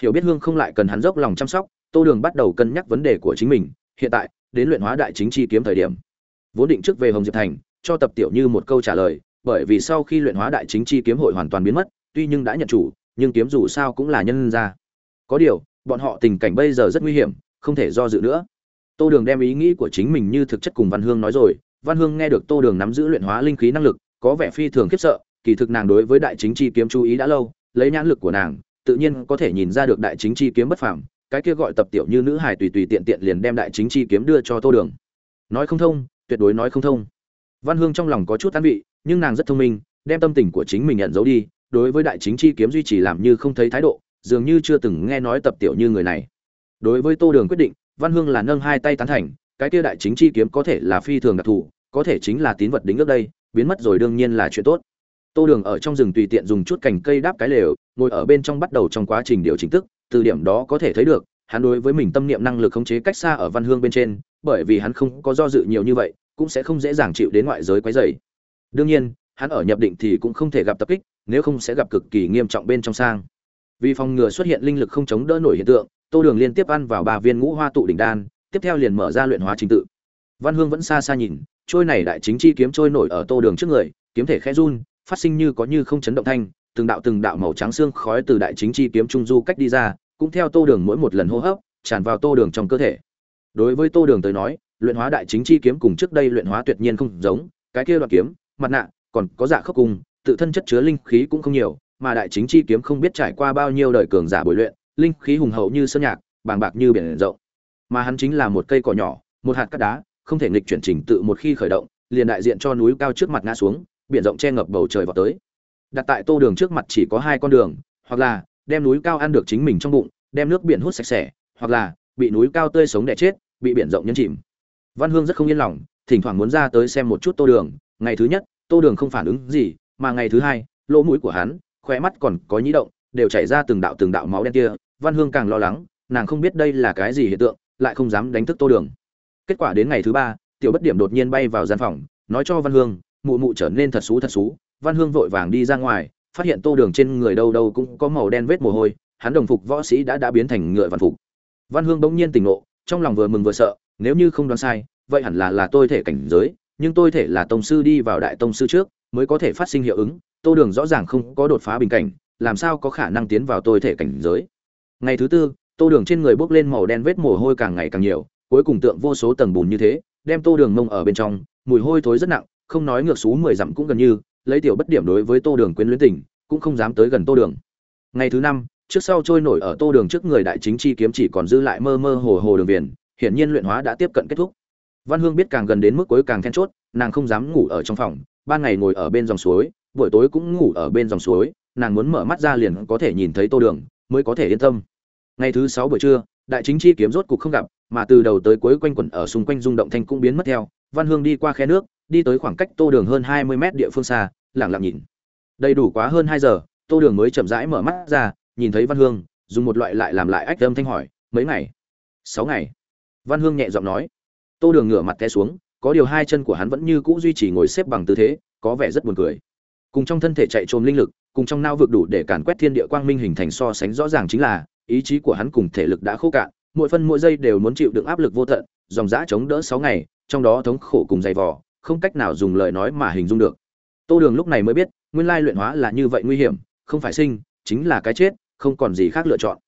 hiểu biết hương không lại cần hắn dốc lòng chăm sóc, tô đường bắt đầu cân nhắc vấn đề của chính mình, hiện tại, đến luyện hóa đại chính chi kiếm thời điểm. Vốn định trước về hồng diệp thành, cho tập tiểu như một câu trả lời, bởi vì sau khi luyện hóa đại chính chi kiếm hội hoàn toàn biến mất, tuy nhưng đã nhận chủ, nhưng kiếm dù sao cũng là nhân ra có điều, bọn họ tình cảnh bây giờ rất nguy hiểm, không thể do dự nữa. Tô đường đem ý nghĩ của chính mình như thực chất cùng văn hương nói rồi, văn hương nghe được tô đường nắm giữ luyện hóa linh khí năng lực, có vẻ phi thường khiếp sợ, kỳ thực nàng đối với đại chính chi kiếm chú ý đã lâu, lấy nhãn lực của nàng tự nhiên có thể nhìn ra được đại chính chi kiếm bất phàm, cái kia gọi tập tiểu như nữ hài tùy tùy tiện tiện liền đem đại chính chi kiếm đưa cho tô đường. Nói không thông, tuyệt đối nói không thông. Văn hương trong lòng có chút tán vị, nhưng nàng rất thông minh, đem tâm tình của chính mình nhận giấu đi, đối với đại chính chi kiếm duy trì làm như không thấy thái độ, dường như chưa từng nghe nói tập tiểu như người này. Đối với tô đường quyết định, văn hương là nâng hai tay tán thành, cái kia đại chính chi kiếm có thể là phi thường đặc thù, có thể chính là tín vật đính ước đây, biến mất rồi đương nhiên là chuyện tốt tô đường ở trong rừng tùy tiện dùng chút cành cây đáp cái lều, ngồi ở bên trong bắt đầu trong quá trình điều chỉnh tức, từ điểm đó có thể thấy được, hắn đối với mình tâm niệm năng lực khống chế cách xa ở văn hương bên trên, bởi vì hắn không có do dự nhiều như vậy, cũng sẽ không dễ dàng chịu đến ngoại giới quấy rầy. Đương nhiên, hắn ở nhập định thì cũng không thể gặp tập kích, nếu không sẽ gặp cực kỳ nghiêm trọng bên trong sang. Vì phòng ngừa xuất hiện linh lực không chống đỡ nổi hiện tượng, tô đường liên tiếp ăn vào ba viên ngũ hoa tụ đỉnh đan, tiếp theo liền mở ra luyện hóa trình tự. Văn hương vẫn xa xa nhìn, trôi này đại chính chi kiếm trôi nổi ở tô đường trước người, kiếm thể khẽ run phát sinh như có như không chấn động thanh, từng đạo từng đạo màu trắng xương khói từ đại chính chi kiếm trung du cách đi ra, cũng theo tô đường mỗi một lần hô hấp, tràn vào tô đường trong cơ thể. Đối với tô đường tới nói, luyện hóa đại chính chi kiếm cùng trước đây luyện hóa tuyệt nhiên không giống, cái kia đoạn kiếm, mặt nạ, còn có dạ khốc cùng, tự thân chất chứa linh khí cũng không nhiều, mà đại chính chi kiếm không biết trải qua bao nhiêu đời cường giả bồi luyện, linh khí hùng hậu như sơn nhạc, bàng bạc như biển rộng. Mà hắn chính là một cây cỏ nhỏ, một hạt cát đá, không thể nghịch chuyển trình tự một khi khởi động, liền đại diện cho núi cao trước mặt ngã xuống biển rộng che ngập bầu trời vào tới. Đặt tại tô đường trước mặt chỉ có hai con đường, hoặc là đem núi cao ăn được chính mình trong bụng, đem nước biển hút sạch sẽ, hoặc là bị núi cao tươi sống đẻ chết, bị biển rộng nhấn chìm. Văn hương rất không yên lòng, thỉnh thoảng muốn ra tới xem một chút tô đường. Ngày thứ nhất, tô đường không phản ứng gì, mà ngày thứ hai, lỗ mũi của hắn, khóe mắt còn có nhĩ động, đều chảy ra từng đạo từng đạo máu đen kia. Văn hương càng lo lắng, nàng không biết đây là cái gì hiện tượng, lại không dám đánh thức tô đường. Kết quả đến ngày thứ ba, tiểu bất điểm đột nhiên bay vào gian phòng, nói cho văn hương mụ mụ trở nên thật xú thật xú. Văn hương vội vàng đi ra ngoài, phát hiện tô đường trên người đâu đâu cũng có màu đen vết mồ hôi, hắn đồng phục võ sĩ đã đã biến thành ngựa văn phục. Văn hương bỗng nhiên tỉnh ngộ, trong lòng vừa mừng vừa sợ, nếu như không đoán sai, vậy hẳn là là tôi thể cảnh giới, nhưng tôi thể là tông sư đi vào đại tông sư trước, mới có thể phát sinh hiệu ứng, tô đường rõ ràng không có đột phá bình cảnh, làm sao có khả năng tiến vào tôi thể cảnh giới. Ngày thứ tư, tô đường trên người bốc lên màu đen vết mồ hôi càng ngày càng nhiều, cuối cùng tượng vô số tầng bùn như thế, đem tô đường mông ở bên trong, mùi hôi thối rất nặng không nói ngược xú mười dặm cũng gần như, lấy tiểu bất điểm đối với tô đường quyến luyến tình, cũng không dám tới gần tô đường. Ngày thứ năm, trước sau trôi nổi ở tô đường trước người đại chính chi kiếm chỉ còn dư lại mơ mơ hồ hồ đường viền, hiển nhiên luyện hóa đã tiếp cận kết thúc. Văn hương biết càng gần đến mức cuối càng then chốt, nàng không dám ngủ ở trong phòng, ban ngày ngồi ở bên dòng suối, buổi tối cũng ngủ ở bên dòng suối, nàng muốn mở mắt ra liền có thể nhìn thấy tô đường, mới có thể yên tâm. Ngày thứ sáu buổi trưa, đại chính chi kiếm rốt cục không gặp, mà từ đầu tới cuối quanh quẩn ở xung quanh rung động thanh cũng biến mất theo, văn hương đi qua khe nước đi tới khoảng cách tô đường hơn hai mươi mét địa phương xa lẳng lặng nhìn. Đầy đủ quá hơn hai giờ, tô đường mới chậm rãi mở mắt ra, nhìn thấy văn hương, dùng một loại lại làm lại ách âm thanh hỏi, mấy ngày? Sáu ngày. Văn hương nhẹ giọng nói. Tô đường ngửa mặt té xuống, có điều hai chân của hắn vẫn như cũ duy trì ngồi xếp bằng tư thế, có vẻ rất buồn cười. Cùng trong thân thể chạy trồm linh lực, cùng trong nao vực đủ để càn quét thiên địa quang minh hình thành so sánh rõ ràng chính là, ý chí của hắn cùng thể lực đã khô cạn, mỗi phân mỗi giây đều muốn chịu đựng áp lực vô tận, dòng dã chống đỡ sáu ngày, trong đó thống khổ cùng dày vò không cách nào dùng lời nói mà hình dung được. Tô đường lúc này mới biết, nguyên lai luyện hóa là như vậy nguy hiểm, không phải sinh, chính là cái chết, không còn gì khác lựa chọn.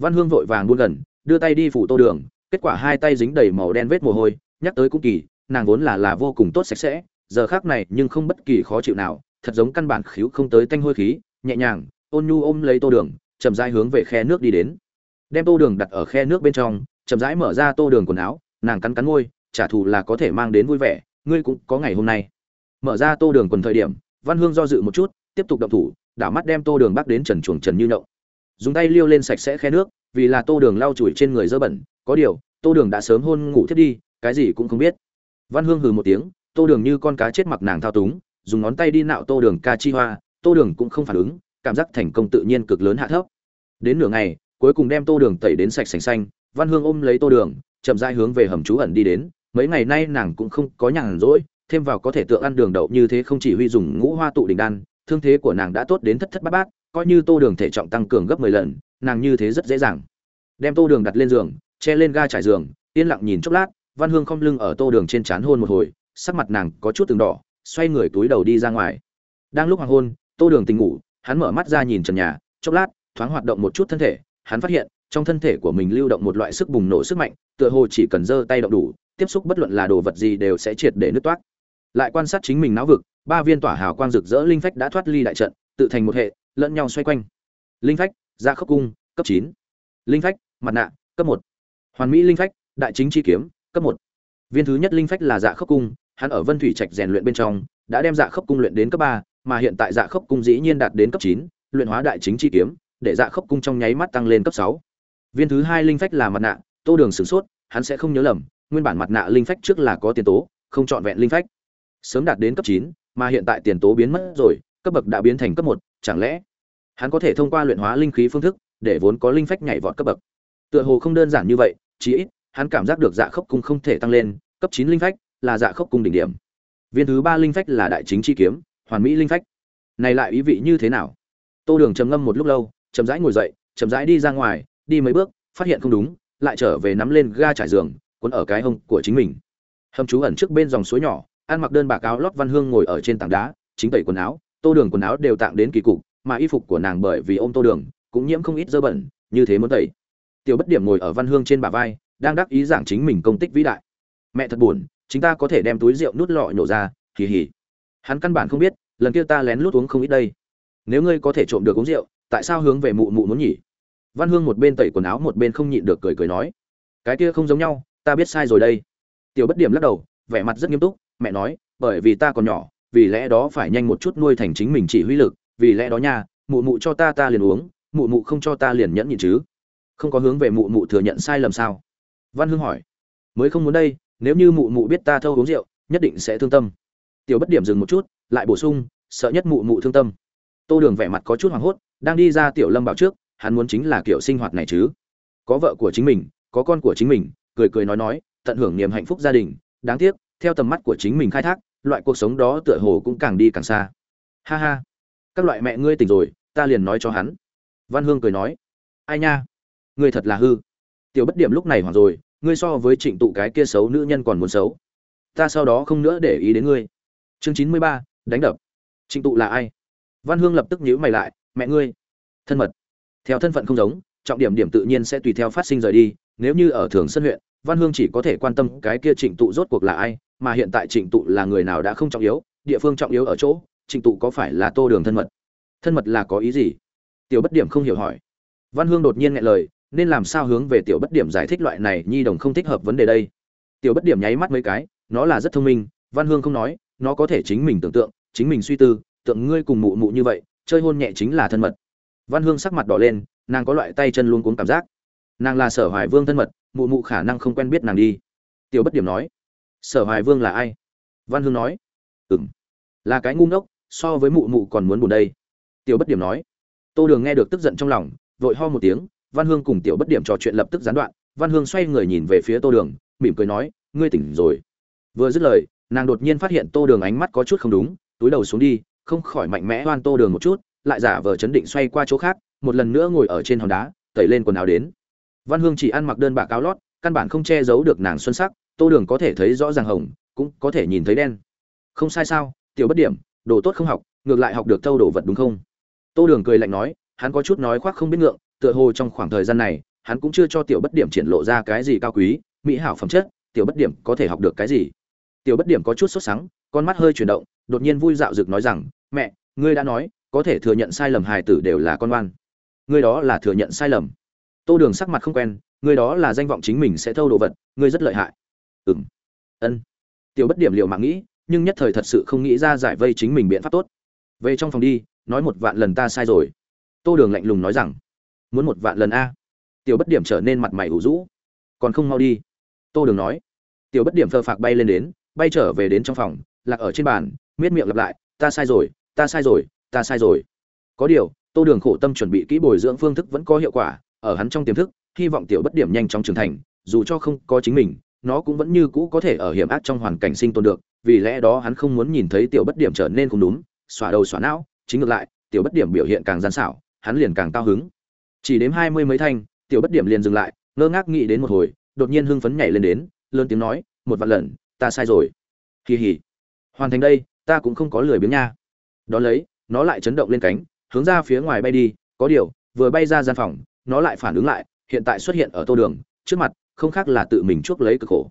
Văn hương vội vàng buôn gần, đưa tay đi phủ tô đường, kết quả hai tay dính đầy màu đen vết mồ hôi, nhắc tới cũng kỳ, nàng vốn là là vô cùng tốt sạch sẽ, giờ khác này nhưng không bất kỳ khó chịu nào, thật giống căn bản khíu không tới tanh hôi khí, nhẹ nhàng, ôn nhu ôm lấy tô đường, chậm rãi hướng về khe nước đi đến. Đem tô đường đặt ở khe nước bên trong, chậm rãi mở ra tô đường quần áo, nàng cắn cắn môi, trả thù là có thể mang đến vui vẻ ngươi cũng có ngày hôm nay. Mở ra tô đường quần thời điểm, văn hương do dự một chút, tiếp tục động thủ, đảo mắt đem tô đường bắc đến trần chuồng trần như nhậu dùng tay liêu lên sạch sẽ khe nước, vì là tô đường lau chùi trên người dơ bẩn, có điều, tô đường đã sớm hôn ngủ thiết đi, cái gì cũng không biết. Văn hương hừ một tiếng, tô đường như con cá chết mặc nàng thao túng, dùng ngón tay đi nạo tô đường ca chi hoa, tô đường cũng không phản ứng, cảm giác thành công tự nhiên cực lớn hạ thấp. Đến nửa ngày, cuối cùng đem tô đường tẩy đến sạch sành xanh, văn hương ôm lấy tô đường, chậm rãi hướng về hầm trú ẩn đi đến mấy ngày nay nàng cũng không có nhàn rỗi, thêm vào có thể tượng ăn đường đậu như thế không chỉ huy dùng ngũ hoa tụ đỉnh đan, thương thế của nàng đã tốt đến thất thất bát bát, coi như tô đường thể trọng tăng cường gấp mười lần, nàng như thế rất dễ dàng. Đem tô đường đặt lên giường, che lên ga trải giường, yên lặng nhìn chốc lát, văn hương không lưng ở tô đường trên trán hôn một hồi, sắc mặt nàng có chút từng đỏ, xoay người túi đầu đi ra ngoài. Đang lúc hoàng hôn, tô đường tình ngủ, hắn mở mắt ra nhìn trần nhà, chốc lát, thoáng hoạt động một chút thân thể, hắn phát hiện trong thân thể của mình lưu động một loại sức bùng nổ sức mạnh, tựa hồ chỉ cần giơ tay động đủ, tiếp xúc bất luận là đồ vật gì đều sẽ triệt để nứt toát lại quan sát chính mình não vực, ba viên tỏa hào quang rực rỡ linh phách đã thoát ly đại trận, tự thành một hệ, lẫn nhau xoay quanh. Linh phách ra khốc cung, cấp chín. Linh phách, mặt nạ, cấp một. Hoàn mỹ linh phách, đại chính chi kiếm, cấp một. Viên thứ nhất linh phách là dạ khốc cung, hắn ở vân thủy trạch rèn luyện bên trong, đã đem dạ khốc cung luyện đến cấp ba, mà hiện tại dạ khốc cung dĩ nhiên đạt đến cấp chín, luyện hóa đại chính chi kiếm, để dạ khốc cung trong nháy mắt tăng lên cấp sáu viên thứ hai linh phách là mặt nạ, tô đường sửng sốt, hắn sẽ không nhớ lầm, nguyên bản mặt nạ linh phách trước là có tiền tố, không chọn vẹn linh phách. Sớm đạt đến cấp chín, mà hiện tại tiền tố biến mất rồi, cấp bậc đã biến thành cấp một, chẳng lẽ hắn có thể thông qua luyện hóa linh khí phương thức để vốn có linh phách nhảy vọt cấp bậc? Tựa hồ không đơn giản như vậy, chí ít, hắn cảm giác được dạ khốc cung không thể tăng lên, cấp chín linh phách là dạ khốc cung đỉnh điểm. Viên thứ ba linh phách là đại chính chi kiếm, hoàn mỹ linh phách. Này lại ý vị như thế nào? Tô đường trầm ngâm một lúc lâu, chậm rãi ngồi dậy, chậm rãi đi ra ngoài đi mấy bước, phát hiện không đúng, lại trở về nắm lên ga trải giường, cuốn ở cái hông của chính mình. Hầm trú ẩn trước bên dòng suối nhỏ, ăn mặc đơn bà cáo lót văn hương ngồi ở trên tảng đá, chính tẩy quần áo, tô đường quần áo đều tặng đến kỳ cục, mà y phục của nàng bởi vì ôm tô đường, cũng nhiễm không ít dơ bẩn, như thế muốn tẩy. Tiểu bất điểm ngồi ở văn hương trên bả vai, đang đắc ý giảng chính mình công tích vĩ đại. Mẹ thật buồn chúng ta có thể đem túi rượu nút lọ nhổ ra, hì hì. Hắn căn bản không biết, lần kia ta lén lút uống không ít đây. Nếu ngươi có thể trộm được uống rượu, tại sao hướng về mụ mụ muốn nhỉ? Văn hương một bên tẩy quần áo một bên không nhịn được cười cười nói, cái kia không giống nhau, ta biết sai rồi đây. Tiểu bất điểm lắc đầu, vẻ mặt rất nghiêm túc, mẹ nói, bởi vì ta còn nhỏ, vì lẽ đó phải nhanh một chút nuôi thành chính mình chỉ huy lực, vì lẽ đó nha, mụ mụ cho ta ta liền uống, mụ mụ không cho ta liền nhẫn nhịn chứ. Không có hướng về mụ mụ thừa nhận sai lầm sao? Văn hương hỏi. Mới không muốn đây, nếu như mụ mụ biết ta thâu uống rượu, nhất định sẽ thương tâm. Tiểu bất điểm dừng một chút, lại bổ sung, sợ nhất mụ mụ thương tâm. Tô đường vẻ mặt có chút hoảng hốt, đang đi ra tiểu lâm bảo trước hắn muốn chính là kiểu sinh hoạt này chứ. Có vợ của chính mình, có con của chính mình, cười cười nói nói, tận hưởng niềm hạnh phúc gia đình. Đáng tiếc, theo tầm mắt của chính mình khai thác, loại cuộc sống đó tựa hồ cũng càng đi càng xa. Ha ha. Các loại mẹ ngươi tỉnh rồi, ta liền nói cho hắn. Văn hương cười nói. Ai nha? Ngươi thật là hư. Tiểu bất điểm lúc này hoảng rồi, ngươi so với trịnh tụ cái kia xấu nữ nhân còn muốn xấu. Ta sau đó không nữa để ý đến ngươi. Chương chín mươi ba, đánh đập. Trịnh tụ là ai? Văn hương lập tức nhíu mày lại, mẹ ngươi. Thân mật theo thân phận không giống, trọng điểm điểm tự nhiên sẽ tùy theo phát sinh rời đi, nếu như ở thường sân huyện, văn hương chỉ có thể quan tâm cái kia trịnh tụ rốt cuộc là ai, mà hiện tại trịnh tụ là người nào đã không trọng yếu, địa phương trọng yếu ở chỗ, trịnh tụ có phải là tô đường thân mật? Thân mật là có ý gì? Tiểu bất điểm không hiểu hỏi. Văn hương đột nhiên nghe lời, nên làm sao hướng về tiểu bất điểm giải thích loại này nhi đồng không thích hợp vấn đề đây? Tiểu bất điểm nháy mắt mấy cái, nó là rất thông minh, văn hương không nói, nó có thể chính mình tưởng tượng, chính mình suy tư, tượng ngươi cùng mụ mụ như vậy, chơi hôn nhẹ chính là thân mật văn hương sắc mặt đỏ lên, nàng có loại tay chân luôn cuống cảm giác. Nàng là sở hoài vương thân mật, mụ mụ khả năng không quen biết nàng đi. Tiểu bất điểm nói, sở hoài vương là ai? Văn hương nói ừng là cái ngu ngốc, so với mụ mụ còn muốn buồn đây. Tiểu bất điểm nói, tô đường nghe được tức giận trong lòng, vội ho một tiếng, văn hương cùng tiểu bất điểm trò chuyện lập tức gián đoạn, văn hương xoay người nhìn về phía tô đường, mỉm cười nói, ngươi tỉnh rồi. Vừa dứt lời, nàng đột nhiên phát hiện tô đường ánh mắt có chút không đúng, túi đầu xuống đi, không khỏi mạnh mẽ oan tô đường một chút lại giả vờ chấn định xoay qua chỗ khác, một lần nữa ngồi ở trên hòn đá, tẩy lên quần áo đến. Văn hương chỉ ăn mặc đơn bạc áo lót, căn bản không che giấu được nàng xuân sắc, tô đường có thể thấy rõ ràng hồng, cũng có thể nhìn thấy đen. Không sai sao, tiểu bất điểm, đồ tốt không học, ngược lại học được thâu đồ vật đúng không? Tô đường cười lạnh nói, hắn có chút nói khoác không biết ngượng, tựa hồ trong khoảng thời gian này, hắn cũng chưa cho tiểu bất điểm triển lộ ra cái gì cao quý, mỹ hảo phẩm chất, tiểu bất điểm có thể học được cái gì? Tiểu bất điểm có chút sốt sắng, con mắt hơi chuyển động, đột nhiên vui dạo rực nói rằng, mẹ, ngươi đã nói có thể thừa nhận sai lầm hài tử đều là con oan. Ngươi đó là thừa nhận sai lầm. Tô đường sắc mặt không quen, ngươi đó là danh vọng chính mình sẽ thâu đồ vật, ngươi rất lợi hại. Ừ m ân. Tiểu bất điểm liệu mạng nghĩ, nhưng nhất thời thật sự không nghĩ ra giải vây chính mình biện pháp tốt. Về trong phòng đi, nói một vạn lần ta sai rồi. Tô đường lạnh lùng nói rằng, muốn một vạn lần a. Tiểu bất điểm trở nên mặt mày ủ rũ. Còn không mau đi. Tô đường nói. Tiểu bất điểm phơ phạc bay lên đến, bay trở về đến trong phòng, lạc ở trên bàn, miết miệng lặp lại, ta sai rồi, ta sai rồi ta sai rồi. Có điều, tô đường khổ tâm chuẩn bị kỹ bồi dưỡng phương thức vẫn có hiệu quả, ở hắn trong tiềm thức, hy vọng tiểu bất điểm nhanh chóng trưởng thành, dù cho không có chính mình, nó cũng vẫn như cũ có thể ở hiểm ác trong hoàn cảnh sinh tồn được, vì lẽ đó hắn không muốn nhìn thấy tiểu bất điểm trở nên không đúng, xóa đầu xóa não, chính ngược lại, tiểu bất điểm biểu hiện càng gian xảo, hắn liền càng cao hứng. Chỉ đến hai mươi mấy thanh, tiểu bất điểm liền dừng lại, ngơ ngác nghĩ đến một hồi, đột nhiên hưng phấn nhảy lên đến, lớn tiếng nói, một vạn lần, ta sai rồi. Kỳ hỉ hoàn thành đây, ta cũng không có lười biếng nha. Đó lấy nó lại chấn động lên cánh, hướng ra phía ngoài bay đi. Có điều, vừa bay ra gian phòng, nó lại phản ứng lại, hiện tại xuất hiện ở tô đường, trước mặt, không khác là tự mình chuốc lấy cực khổ.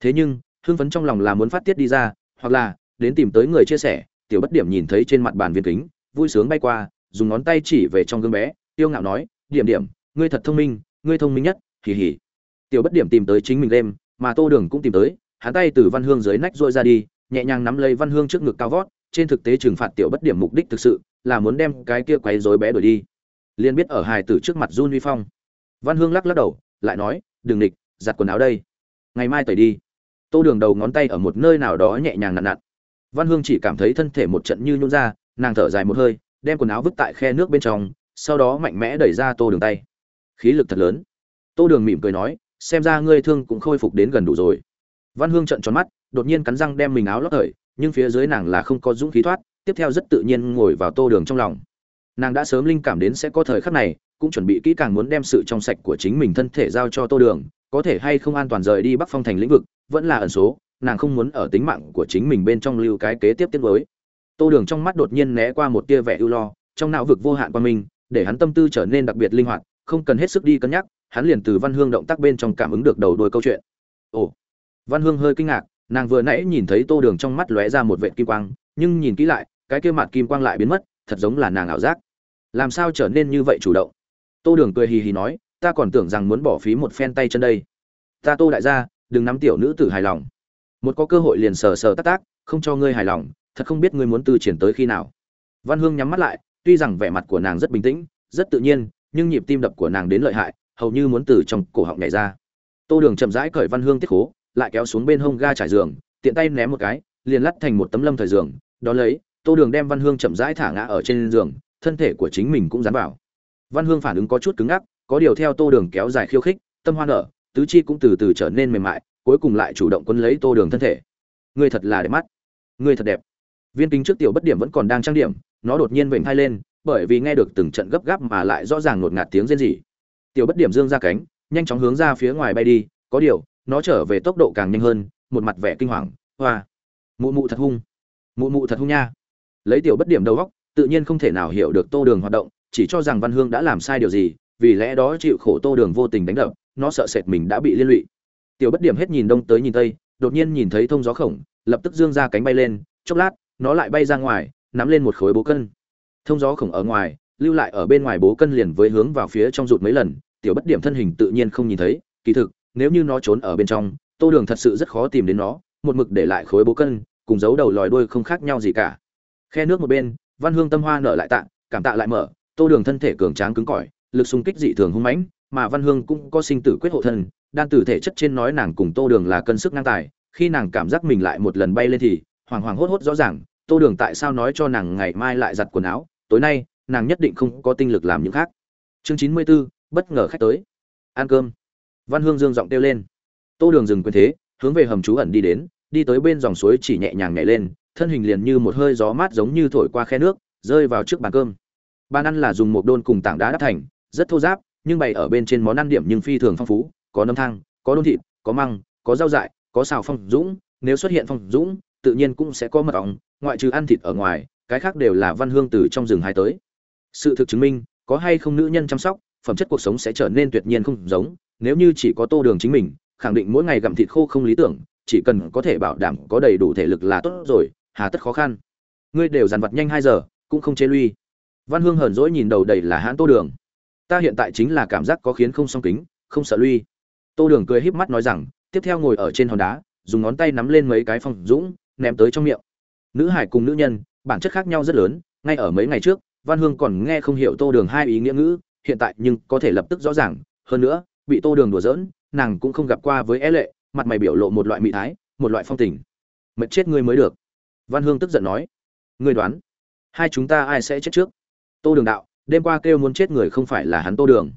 Thế nhưng, hưng phấn trong lòng là muốn phát tiết đi ra, hoặc là, đến tìm tới người chia sẻ, tiểu bất điểm nhìn thấy trên mặt bàn viên kính, vui sướng bay qua, dùng ngón tay chỉ về trong gương bé, tiêu ngạo nói, điểm điểm, ngươi thật thông minh, ngươi thông minh nhất, hì hì. Tiểu bất điểm tìm tới chính mình đêm, mà tô đường cũng tìm tới, hắn tay từ văn hương dưới nách rôi ra đi, nhẹ nhàng nắm lấy văn hương trước ngực cao vót trên thực tế trừng phạt tiểu bất điểm mục đích thực sự là muốn đem cái kia quấy rối bé đuổi đi. Liền biết ở hài tử trước mặt run vi phong. Văn hương lắc lắc đầu, lại nói đừng địch giặt quần áo đây. Ngày mai tẩy đi. Tô đường đầu ngón tay ở một nơi nào đó nhẹ nhàng nặn nặn. Văn hương chỉ cảm thấy thân thể một trận như nhún ra, nàng thở dài một hơi, đem quần áo vứt tại khe nước bên trong, sau đó mạnh mẽ đẩy ra tô đường tay. Khí lực thật lớn. Tô đường mỉm cười nói, xem ra ngươi thương cũng khôi phục đến gần đủ rồi. Văn hương trợn tròn mắt, đột nhiên cắn răng đem mình áo lót thời nhưng phía dưới nàng là không có dũng khí thoát, tiếp theo rất tự nhiên ngồi vào tô đường trong lòng. Nàng đã sớm linh cảm đến sẽ có thời khắc này, cũng chuẩn bị kỹ càng muốn đem sự trong sạch của chính mình thân thể giao cho tô đường, có thể hay không an toàn rời đi bắc phong thành lĩnh vực, vẫn là ẩn số, nàng không muốn ở tính mạng của chính mình bên trong lưu cái kế tiếp tiếp với tô đường trong mắt đột nhiên né qua một tia vẻ ưu lo, trong não vực vô hạn qua mình, để hắn tâm tư trở nên đặc biệt linh hoạt, không cần hết sức đi cân nhắc, hắn liền từ văn hương động tác bên trong cảm ứng được đầu đuôi câu chuyện. Ồ, văn hương hơi kinh ngạc nàng vừa nãy nhìn thấy tô đường trong mắt lóe ra một vệt kim quang, nhưng nhìn kỹ lại, cái kia mặt kim quang lại biến mất, thật giống là nàng ảo giác. Làm sao trở nên như vậy chủ động? Tô đường cười hì hì nói, ta còn tưởng rằng muốn bỏ phí một phen tay chân đây. Ta tô đại gia, đừng nắm tiểu nữ tử hài lòng. Một có cơ hội liền sờ sờ tác tác không cho ngươi hài lòng, thật không biết ngươi muốn từ triển tới khi nào. Văn hương nhắm mắt lại, tuy rằng vẻ mặt của nàng rất bình tĩnh, rất tự nhiên, nhưng nhịp tim đập của nàng đến lợi hại, hầu như muốn từ trong cổ họng nhảy ra. Tô đường chậm rãi cởi văn hương tiết khố lại kéo xuống bên hông ga trải giường, tiện tay ném một cái, liền lắt thành một tấm lâm thời giường, đó lấy, tô đường đem văn hương chậm rãi thả ngã ở trên giường, thân thể của chính mình cũng dán vào. Văn hương phản ứng có chút cứng ngắc, có điều theo tô đường kéo dài khiêu khích, tâm hoa nở, tứ chi cũng từ từ trở nên mềm mại, cuối cùng lại chủ động quấn lấy tô đường thân thể. Ngươi thật là đẹp mắt. Ngươi thật đẹp. Viên kính trước tiểu bất điểm vẫn còn đang trang điểm, nó đột nhiên vểnh hai lên, bởi vì nghe được từng trận gấp gáp mà lại rõ ràng ngột ngạt tiếng rên rỉ. Tiểu bất điểm dương ra cánh, nhanh chóng hướng ra phía ngoài bay đi, có điều nó trở về tốc độ càng nhanh hơn, một mặt vẻ kinh hoàng, hoa. Mụ mụ thật hung. Mụ mụ thật hung nha. Lấy tiểu bất điểm đầu góc tự nhiên không thể nào hiểu được tô đường hoạt động, chỉ cho rằng văn hương đã làm sai điều gì, vì lẽ đó chịu khổ tô đường vô tình đánh đập, nó sợ sệt mình đã bị liên lụy. Tiểu bất điểm hết nhìn đông tới nhìn tây, đột nhiên nhìn thấy thông gió khổng, lập tức dương ra cánh bay lên, chốc lát, nó lại bay ra ngoài, nắm lên một khối bố cân. Thông gió khổng ở ngoài, lưu lại ở bên ngoài bố cân liền với hướng vào phía trong rụt mấy lần, tiểu bất điểm thân hình tự nhiên không nhìn thấy, kỳ thực nếu như nó trốn ở bên trong, tô đường thật sự rất khó tìm đến nó, một mực để lại khối bố cân, cùng giấu đầu lòi đuôi không khác nhau gì cả. Khe nước một bên, văn hương tâm hoa nở lại tạ, cảm tạ lại mở, tô đường thân thể cường tráng cứng cỏi, lực xung kích dị thường hung mãnh, mà văn hương cũng có sinh tử quyết hộ thân, đan tử thể chất trên nói nàng cùng tô đường là cân sức ngang tài, khi nàng cảm giác mình lại một lần bay lên thì hoàng hoàng hốt hốt rõ ràng, tô đường tại sao nói cho nàng ngày mai lại giặt quần áo, tối nay, nàng nhất định không có tinh lực làm những khác. Chương chín mươi b ố bất ngờ khách tới. Ăn cơm văn hương dương giọng kêu lên. Tô đường dừng quyền thế, hướng về hầm trú ẩn đi đến, đi tới bên dòng suối chỉ nhẹ nhàng nhảy lên, thân hình liền như một hơi gió mát giống như thổi qua khe nước, rơi vào trước bàn cơm. Bàn ăn là dùng một đôn cùng tảng đá đắp thành, rất thô giáp nhưng bày ở bên trên món ăn điểm nhưng phi thường phong phú, có nấm thang, có đôn thịt, có măng, có rau dại, có xào phong dũng, nếu xuất hiện phong dũng, tự nhiên cũng sẽ có mật ong, ngoại trừ ăn thịt ở ngoài, cái khác đều là văn hương từ trong rừng hai tới. Sự thực chứng minh, có hay không nữ nhân chăm sóc, phẩm chất cuộc sống sẽ trở nên tuyệt nhiên không giống nếu như chỉ có tô đường chính mình, khẳng định mỗi ngày gặm thịt khô không lý tưởng, chỉ cần có thể bảo đảm có đầy đủ thể lực là tốt rồi, hà tất khó khăn. Ngươi đều dàn vặt nhanh hai giờ, cũng không chế lui. Văn hương hờn dỗi nhìn đầu đầy là hãn tô đường. Ta hiện tại chính là cảm giác có khiến không song kính, không sợ lui. Tô đường cười híp mắt nói rằng, tiếp theo ngồi ở trên hòn đá, dùng ngón tay nắm lên mấy cái phong dũng, ném tới trong miệng. Nữ hải cùng nữ nhân, bản chất khác nhau rất lớn, ngay ở mấy ngày trước, văn hương còn nghe không hiểu tô đường hai ý nghĩa ngữ, hiện tại nhưng có thể lập tức rõ ràng. Hơn nữa bị tô đường đùa giỡn, nàng cũng không gặp qua với é lệ, mặt mày biểu lộ một loại mỹ thái, một loại phong tình. Mệt chết ngươi mới được. Văn hương tức giận nói. Ngươi đoán, hai chúng ta ai sẽ chết trước? Tô đường đạo, đêm qua kêu muốn chết người không phải là hắn tô đường.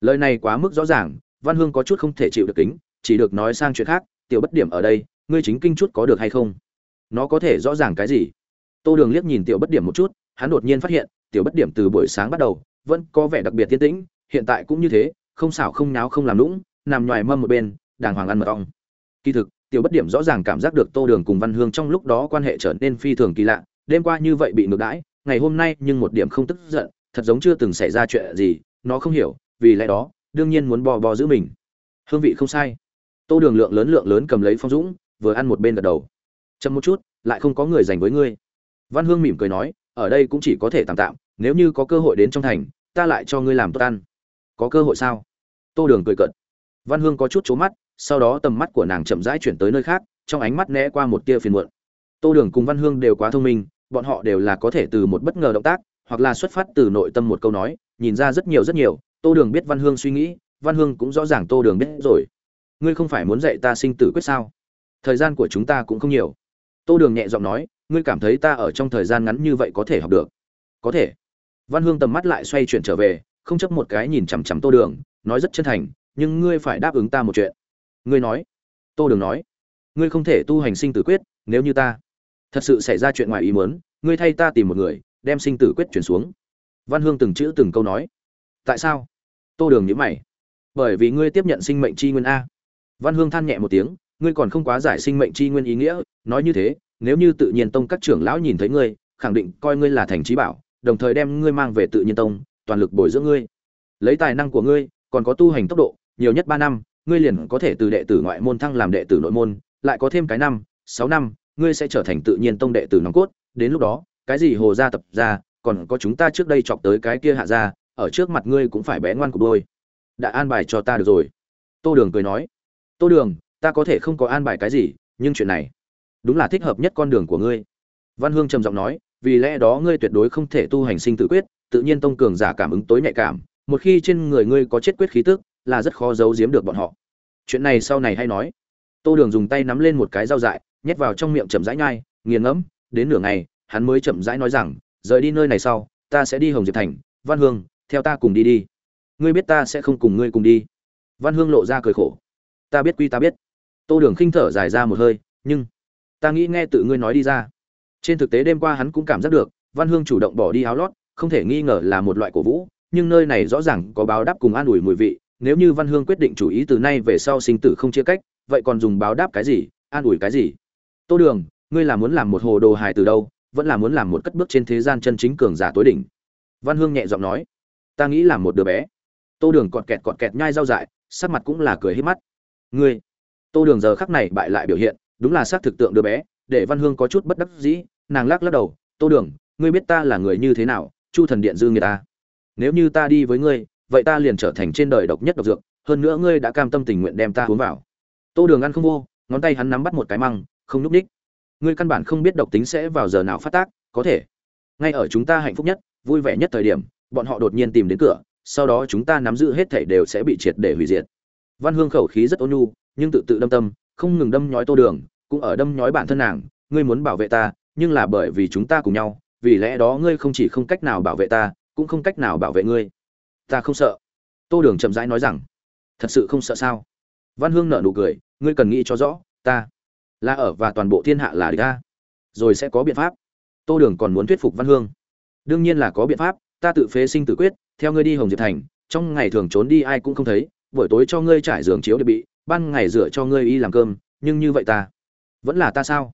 Lời này quá mức rõ ràng, văn hương có chút không thể chịu được kính, chỉ được nói sang chuyện khác. Tiểu bất điểm ở đây, ngươi chính kinh chút có được hay không? Nó có thể rõ ràng cái gì? Tô đường liếc nhìn tiểu bất điểm một chút, hắn đột nhiên phát hiện, tiểu bất điểm từ buổi sáng bắt đầu, vẫn có vẻ đặc biệt tiên tĩnh, hiện tại cũng như thế không xảo không nháo không làm lũng nằm ngoài mâm một bên, đàng hoàng ăn mật ong. Kỳ thực, tiểu bất điểm rõ ràng cảm giác được tô đường cùng văn hương trong lúc đó quan hệ trở nên phi thường kỳ lạ, đêm qua như vậy bị ngược đãi, ngày hôm nay nhưng một điểm không tức giận, thật giống chưa từng xảy ra chuyện gì, nó không hiểu, vì lẽ đó, đương nhiên muốn bò bò giữ mình. Hương vị không sai. Tô đường lượng lớn lượng lớn cầm lấy phong dũng, vừa ăn một bên gật đầu. Chậm một chút, lại không có người dành với ngươi. Văn hương mỉm cười nói, ở đây cũng chỉ có thể tạm tạm, nếu như có cơ hội đến trong thành, ta lại cho ngươi làm tốt ăn. Có cơ hội sao? Tô đường cười cợt. Văn hương có chút trố mắt, sau đó tầm mắt của nàng chậm rãi chuyển tới nơi khác, trong ánh mắt né qua một tia phiền muộn. Tô đường cùng văn hương đều quá thông minh, bọn họ đều là có thể từ một bất ngờ động tác, hoặc là xuất phát từ nội tâm một câu nói, nhìn ra rất nhiều rất nhiều, tô đường biết văn hương suy nghĩ, văn hương cũng rõ ràng tô đường biết rồi. Ngươi không phải muốn dạy ta sinh tử quyết sao? Thời gian của chúng ta cũng không nhiều. Tô đường nhẹ giọng nói, ngươi cảm thấy ta ở trong thời gian ngắn như vậy có thể học được? Có thể. Văn hương tầm mắt lại xoay chuyển trở về, không chấp một cái nhìn chằm chằm tô đường nói rất chân thành, nhưng ngươi phải đáp ứng ta một chuyện. Ngươi nói. Tô đường nói. Ngươi không thể tu hành sinh tử quyết, nếu như ta thật sự xảy ra chuyện ngoài ý muốn, ngươi thay ta tìm một người, đem sinh tử quyết chuyển xuống. Văn hương từng chữ từng câu nói. Tại sao? Tô đường nhữ mày. Bởi vì ngươi tiếp nhận sinh mệnh c h i nguyên a. Văn hương than nhẹ một tiếng. Ngươi còn không quá giải sinh mệnh c h i nguyên ý nghĩa. Nói như thế, nếu như tự nhiên tông các trưởng lão nhìn thấy ngươi, khẳng định coi ngươi là thành trí bảo, đồng thời đem ngươi mang về tự nhiên tông, toàn lực bồi dưỡng ngươi. Lấy tài năng của ngươi còn có tu hành tốc độ, nhiều nhất ba năm, ngươi liền có thể từ đệ tử ngoại môn thăng làm đệ tử nội môn, lại có thêm cái năm, sáu năm, ngươi sẽ trở thành tự nhiên tông đệ tử nòng cốt. Đến lúc đó, cái gì hồ gia tập gia còn có chúng ta trước đây chọc tới cái kia hạ gia, ở trước mặt ngươi cũng phải bé ngoan của đôi. Đã an bài cho ta được rồi. Tô đường cười nói. Tô đường, ta có thể không có an bài cái gì, nhưng chuyện này đúng là thích hợp nhất con đường của ngươi. Văn hương trầm giọng nói, vì lẽ đó ngươi tuyệt đối không thể tu hành sinh tử quyết, tự nhiên tông cường giả cảm ứng tối nhạy cảm một khi trên người ngươi có chết quyết khí tức, là rất khó giấu giếm được bọn họ. Chuyện này sau này hay nói. Tô đường dùng tay nắm lên một cái dao dại, nhét vào trong miệng chậm rãi nhai, nghiền ngẫm, đến nửa ngày, hắn mới chậm rãi nói rằng, rời đi nơi này sau, ta sẽ đi hồng diệp thành, văn hương, theo ta cùng đi đi. Ngươi biết ta sẽ không cùng ngươi cùng đi. Văn hương lộ ra cười khổ. Ta biết quy ta biết. Tô đường khinh thở dài ra một hơi, nhưng, ta nghĩ nghe tự ngươi nói đi ra. Trên thực tế đêm qua hắn cũng cảm giác được, văn hương chủ động bỏ đi áo lót, không thể nghi ngờ là một loại cổ vũ nhưng nơi này rõ ràng có báo đáp cùng an ủi mùi vị, nếu như văn hương quyết định chủ ý từ nay về sau sinh tử không chia cách, vậy còn dùng báo đáp cái gì, an ủi cái gì? Tô đường, ngươi là muốn làm một hồ đồ hài từ đâu, vẫn là muốn làm một cất bước trên thế gian chân chính cường giả tối đỉnh? Văn hương nhẹ giọng nói. Ta nghĩ là một đứa bé. Tô đường cọt kẹt cọt kẹt nhai rau dại, sắc mặt cũng là cười hết mắt. Ngươi. Tô đường giờ khắc này bại lại biểu hiện, đúng là xác thực tượng đứa bé, để văn hương có chút bất đắc dĩ, nàng lắc lắc đầu. Tô đường, ngươi biết ta là người như thế nào, chu thần điện dư người ta à? Nếu như ta đi với ngươi, vậy ta liền trở thành trên đời độc nhất độc dược, hơn nữa ngươi đã cam tâm tình nguyện đem ta uống vào. Tô đường ăn không vô, ngón tay hắn nắm bắt một cái măng, không núp đích ngươi căn bản không biết độc tính sẽ vào giờ nào phát tác, có thể. Ngay ở chúng ta hạnh phúc nhất, vui vẻ nhất thời điểm, bọn họ đột nhiên tìm đến cửa, sau đó chúng ta nắm giữ hết thảy đều sẽ bị triệt để hủy diệt. Văn hương khẩu khí rất ôn nhu, nhưng tự tự đâm tâm, không ngừng đâm nhói tô đường, cũng ở đâm nhói bản thân nàng, ngươi muốn bảo vệ ta, nhưng là bởi vì chúng ta cùng nhau, vì lẽ đó ngươi không chỉ không cách nào bảo vệ ta cũng không cách nào bảo vệ ngươi. Ta không sợ. Tô đường chậm rãi nói rằng, thật sự không sợ sao? Văn hương nở nụ cười, ngươi cần nghĩ cho rõ, ta là ở và toàn bộ thiên hạ là địch ta, rồi sẽ có biện pháp. Tô đường còn muốn thuyết phục văn hương. Đương nhiên là có biện pháp, ta tự phế sinh tử quyết, theo ngươi đi hồng diệp thành, trong ngày thường trốn đi ai cũng không thấy, buổi tối cho ngươi trải giường chiếu để bị, ban ngày rửa cho ngươi y làm cơm, nhưng như vậy ta vẫn là ta sao?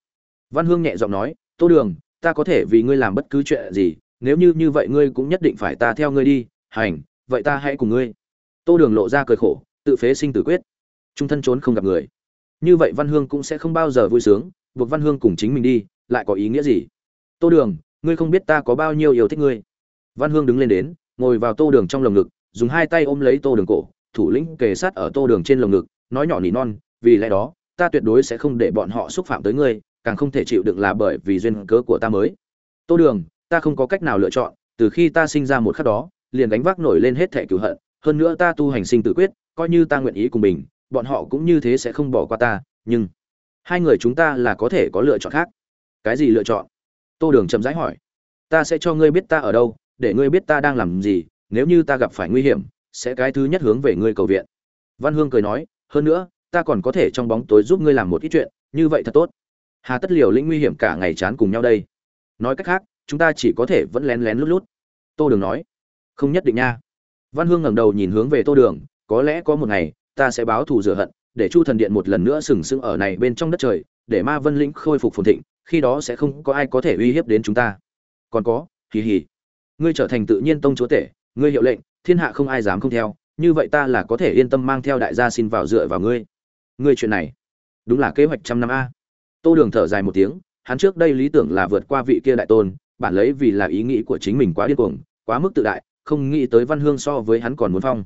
Văn hương nhẹ giọng nói, tô đường, ta có thể vì ngươi làm bất cứ chuyện gì nếu như như vậy ngươi cũng nhất định phải ta theo ngươi đi hành vậy ta hãy cùng ngươi. Tô đường lộ ra cười khổ tự phế sinh tử quyết. Trung thân trốn không gặp người. Như vậy văn hương cũng sẽ không bao giờ vui sướng buộc văn hương cùng chính mình đi lại có ý nghĩa gì? Tô đường ngươi không biết ta có bao nhiêu yêu thích ngươi. Văn Hương đứng lên đến, ngồi vào Tô Đường trong lồng ngực, dùng hai tay ôm lấy Tô Đường cổ, thủ lĩnh kề sát ở Tô Đường trên lồng ngực, nói nhỏ nỉ non, vì lẽ đó, ta tuyệt đối sẽ không để bọn họ xúc phạm tới ngươi, càng không thể chịu đựng là bởi vì duyên cớ của ta mới. Tô Đường, ta không có cách nào lựa chọn, từ khi ta sinh ra một khắc đó, liền đánh vác nổi lên hết thảy cửu hận, hơn nữa ta tu hành sinh tử quyết, coi như ta nguyện ý cùng mình, bọn họ cũng như thế sẽ không bỏ qua ta, nhưng hai người chúng ta là có thể có lựa chọn khác. Cái gì lựa chọn? Tô Đường chậm rãi hỏi. Ta sẽ cho ngươi biết ta ở đâu, để ngươi biết ta đang làm gì nếu như ta gặp phải nguy hiểm sẽ cái thứ nhất hướng về ngươi cầu viện văn hương cười nói hơn nữa ta còn có thể trong bóng tối giúp ngươi làm một ít chuyện như vậy thật tốt hà tất liều lĩnh nguy hiểm cả ngày chán cùng nhau đây nói cách khác chúng ta chỉ có thể vẫn lén lén lút lút. Tô đường nói. Không nhất định nha. Văn hương ngẩng đầu nhìn hướng về tô đường, có lẽ có một ngày, ta sẽ báo thù rửa hận, để chu thần điện một lần nữa sừng sững ở này bên trong đất trời, để ma vân lĩnh khôi phục phồn thịnh, khi đó sẽ không có ai có thể uy hiếp đến chúng ta. Còn có, hì hì. Ngươi trở thành tự nhiên tông chúa tể, ngươi hiệu lệnh, thiên hạ không ai dám không theo, như vậy ta là có thể yên tâm mang theo đại gia xin vào dựa vào ngươi. Ngươi chuyện này, đúng là kế hoạch trăm năm a. Tô đường thở dài một tiếng, hắn trước đây lý tưởng là vượt qua vị kia đại tôn bản lấy vì là ý nghĩ của chính mình quá điên cuồng, quá mức tự đại, không nghĩ tới văn hương so với hắn còn muốn phong.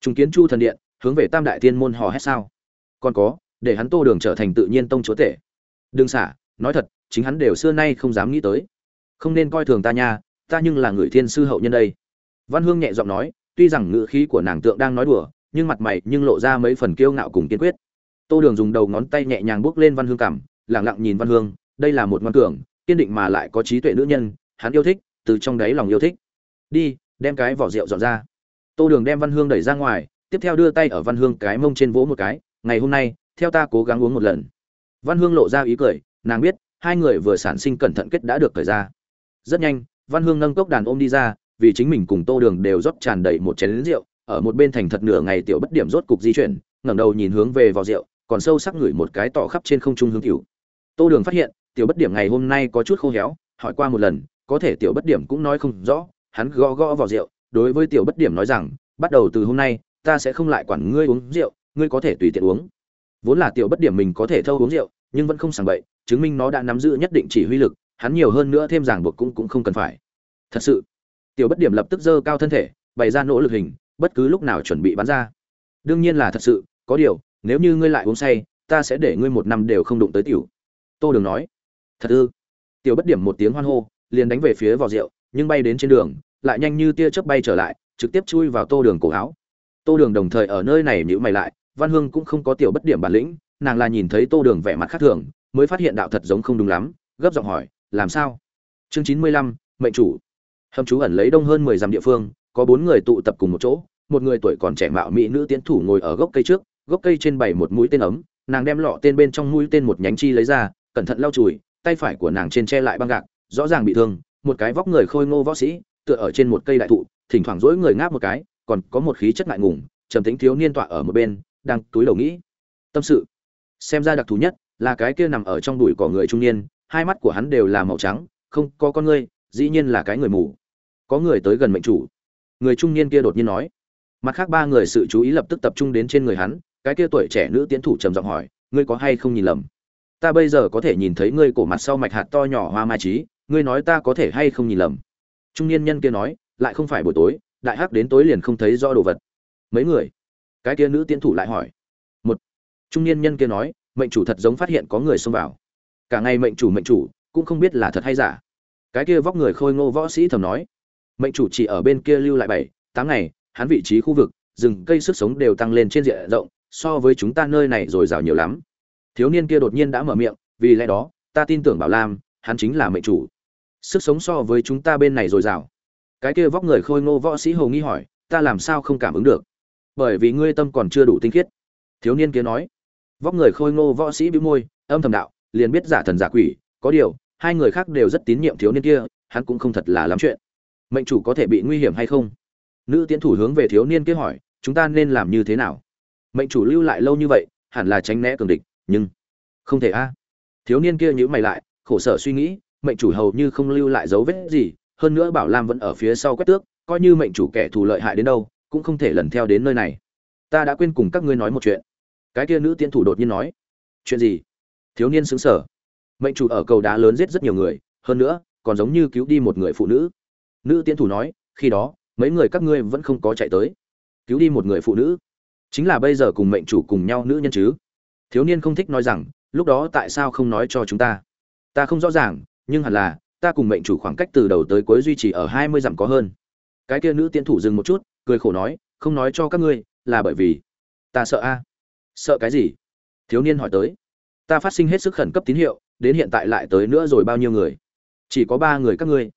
Chúng kiến chu thần điện, hướng về tam đại thiên môn hò hét sao? Còn có, để hắn tô đường trở thành tự nhiên tông chúa tể. Đừng xả, nói thật, chính hắn đều xưa nay không dám nghĩ tới. Không nên coi thường ta nha, ta nhưng là người thiên sư hậu nhân đây. Văn hương nhẹ giọng nói, tuy rằng ngữ khí của nàng tượng đang nói đùa, nhưng mặt mày nhưng lộ ra mấy phần kiêu ngạo cùng kiên quyết. Tô đường dùng đầu ngón tay nhẹ nhàng bước lên văn hương cảm lẳng lặng nhìn văn hương, đây là một ngoan cường kiên định mà lại có trí tuệ nữ nhân, hắn yêu thích, từ trong đáy lòng yêu thích. Đi, đem cái vỏ rượu dọn ra. Tô đường đem văn hương đẩy ra ngoài, tiếp theo đưa tay ở văn hương cái mông trên vỗ một cái, ngày hôm nay, theo ta cố gắng uống một lần. Văn hương lộ ra ý cười, nàng biết, hai người vừa sản sinh cẩn thận kết đã được khởi ra. Rất nhanh, văn hương nâng cốc đàn ôm đi ra, vì chính mình cùng tô đường đều rót tràn đầy một chén rượu, ở một bên thành thật nửa ngày tiểu bất điểm rốt cục di chuyển, ngẩng đầu nhìn hướng về vào rượu, còn sâu sắc ngửi một cái tỏ khắp trên không trung hướng cửu tô đường phát hiện tiểu bất điểm ngày hôm nay có chút khô héo, hỏi qua một lần, có thể tiểu bất điểm cũng nói không rõ, hắn gõ gõ vào rượu, đối với tiểu bất điểm nói rằng, bắt đầu từ hôm nay, ta sẽ không lại quản ngươi uống rượu, ngươi có thể tùy tiện uống. Vốn là tiểu bất điểm mình có thể thâu uống rượu, nhưng vẫn không sàng bậy, chứng minh nó đã nắm giữ nhất định chỉ huy lực, hắn nhiều hơn nữa thêm ràng buộc cũng cũng không cần phải. Thật sự, tiểu bất điểm lập tức dơ cao thân thể, bày ra nỗ lực hình, bất cứ lúc nào chuẩn bị bắn ra. Đương nhiên là thật sự, có điều, nếu như ngươi lại uống say, ta sẽ để ngươi một năm đều không đụng tới tiểu. Tô đường nói thật ư? Tiểu bất điểm một tiếng hoan hô, liền đánh về phía vỏ rượu, nhưng bay đến trên đường, lại nhanh như tia chớp bay trở lại, trực tiếp chui vào tô đường cổ áo. Tô đường đồng thời ở nơi này nhữ mày lại, văn hương cũng không có tiểu bất điểm bản lĩnh, nàng là nhìn thấy tô đường vẻ mặt khác thường, mới phát hiện đạo thật giống không đúng lắm, gấp giọng hỏi, làm sao? Chương chín mươi lăm, mệnh chủ. Hầm chú ẩn lấy đông hơn mười dặm địa phương, có bốn người tụ tập cùng một chỗ, một người tuổi còn trẻ mạo mỹ nữ tiến thủ ngồi ở gốc cây trước, gốc cây trên bảy một mũi tên ấm, nàng đem lọ tên bên trong mũi tên một nhánh chi lấy ra, cẩn thận lau chùi tay phải của nàng trên che lại băng gạc, rõ ràng bị thương, một cái vóc người khôi ngô võ sĩ, tựa ở trên một cây đại thụ, thỉnh thoảng rỗi người ngáp một cái, còn có một khí chất ngại ngùng, trầm tính thiếu niên tọa ở một bên, đang túi đầu nghĩ. Tâm sự. Xem ra đặc thù nhất là cái kia nằm ở trong đùi cỏ người trung niên, hai mắt của hắn đều là màu trắng, không có con ngươi, dĩ nhiên là cái người mù. Có người tới gần mệnh chủ. Người trung niên kia đột nhiên nói. Mặt khác ba người sự chú ý lập tức tập trung đến trên người hắn, cái kia tuổi trẻ nữ tiến thủ trầm giọng hỏi, ngươi có hay không nhìn lầm? Ta bây giờ có thể nhìn thấy ngươi cổ mặt sau mạch hạt to nhỏ hoa mai trí, ngươi nói ta có thể hay không nhìn lầm? Trung niên nhân kia nói, lại không phải buổi tối, đại hắc đến tối liền không thấy rõ đồ vật. Mấy người? Cái kia nữ tiến thủ lại hỏi. Một. Trung niên nhân kia nói, mệnh chủ thật giống phát hiện có người xông vào. Cả ngày mệnh chủ mệnh chủ, cũng không biết là thật hay giả. Cái kia vóc người khôi ngô võ sĩ thầm nói. Mệnh chủ chỉ ở bên kia lưu lại bảy, tám ngày, hắn vị trí khu vực, rừng cây sức sống đều tăng lên trên diện rộng, so với chúng ta nơi này rồi rào nhiều lắm thiếu niên kia đột nhiên đã mở miệng, vì lẽ đó, ta tin tưởng bảo lam, hắn chính là mệnh chủ. Sức sống so với chúng ta bên này rồi dào. cái kia vóc người khôi ngô võ sĩ hầu nghi hỏi, ta làm sao không cảm ứng được? Bởi vì ngươi tâm còn chưa đủ tinh khiết. Thiếu niên kia nói, vóc người khôi ngô võ sĩ bĩu môi, âm thầm đạo, liền biết giả thần giả quỷ, có điều, hai người khác đều rất tín nhiệm thiếu niên kia, hắn cũng không thật là lắm chuyện. Mệnh chủ có thể bị nguy hiểm hay không? Nữ tiến thủ hướng về thiếu niên kia hỏi, chúng ta nên làm như thế nào? Mệnh chủ lưu lại lâu như vậy, hẳn là tránh né cường địch nhưng không thể a. Thiếu niên kia nhữ mày lại, khổ sở suy nghĩ, mệnh chủ hầu như không lưu lại dấu vết gì, hơn nữa bảo lam vẫn ở phía sau quét tước, coi như mệnh chủ kẻ thù lợi hại đến đâu, cũng không thể lần theo đến nơi này. Ta đã quên cùng các ngươi nói một chuyện. Cái kia nữ tiến thủ đột nhiên nói, chuyện gì? Thiếu niên xứng sở mệnh chủ ở cầu đá lớn giết rất nhiều người, hơn nữa, còn giống như cứu đi một người phụ nữ. Nữ tiến thủ nói, khi đó, mấy người các ngươi vẫn không có chạy tới. Cứu đi một người phụ nữ. Chính là bây giờ cùng mệnh chủ cùng nhau nữ nhân chứ thiếu niên không thích nói rằng, lúc đó tại sao không nói cho chúng ta? Ta không rõ ràng, nhưng hẳn là, ta cùng mệnh chủ khoảng cách từ đầu tới cuối duy trì ở hai mươi dặm có hơn. Cái kia nữ tiến thủ dừng một chút, cười khổ nói, không nói cho các ngươi, là bởi vì ta sợ a. Sợ cái gì? Thiếu niên hỏi tới. Ta phát sinh hết sức khẩn cấp tín hiệu, đến hiện tại lại tới nữa rồi bao nhiêu người? Chỉ có ba người các ngươi.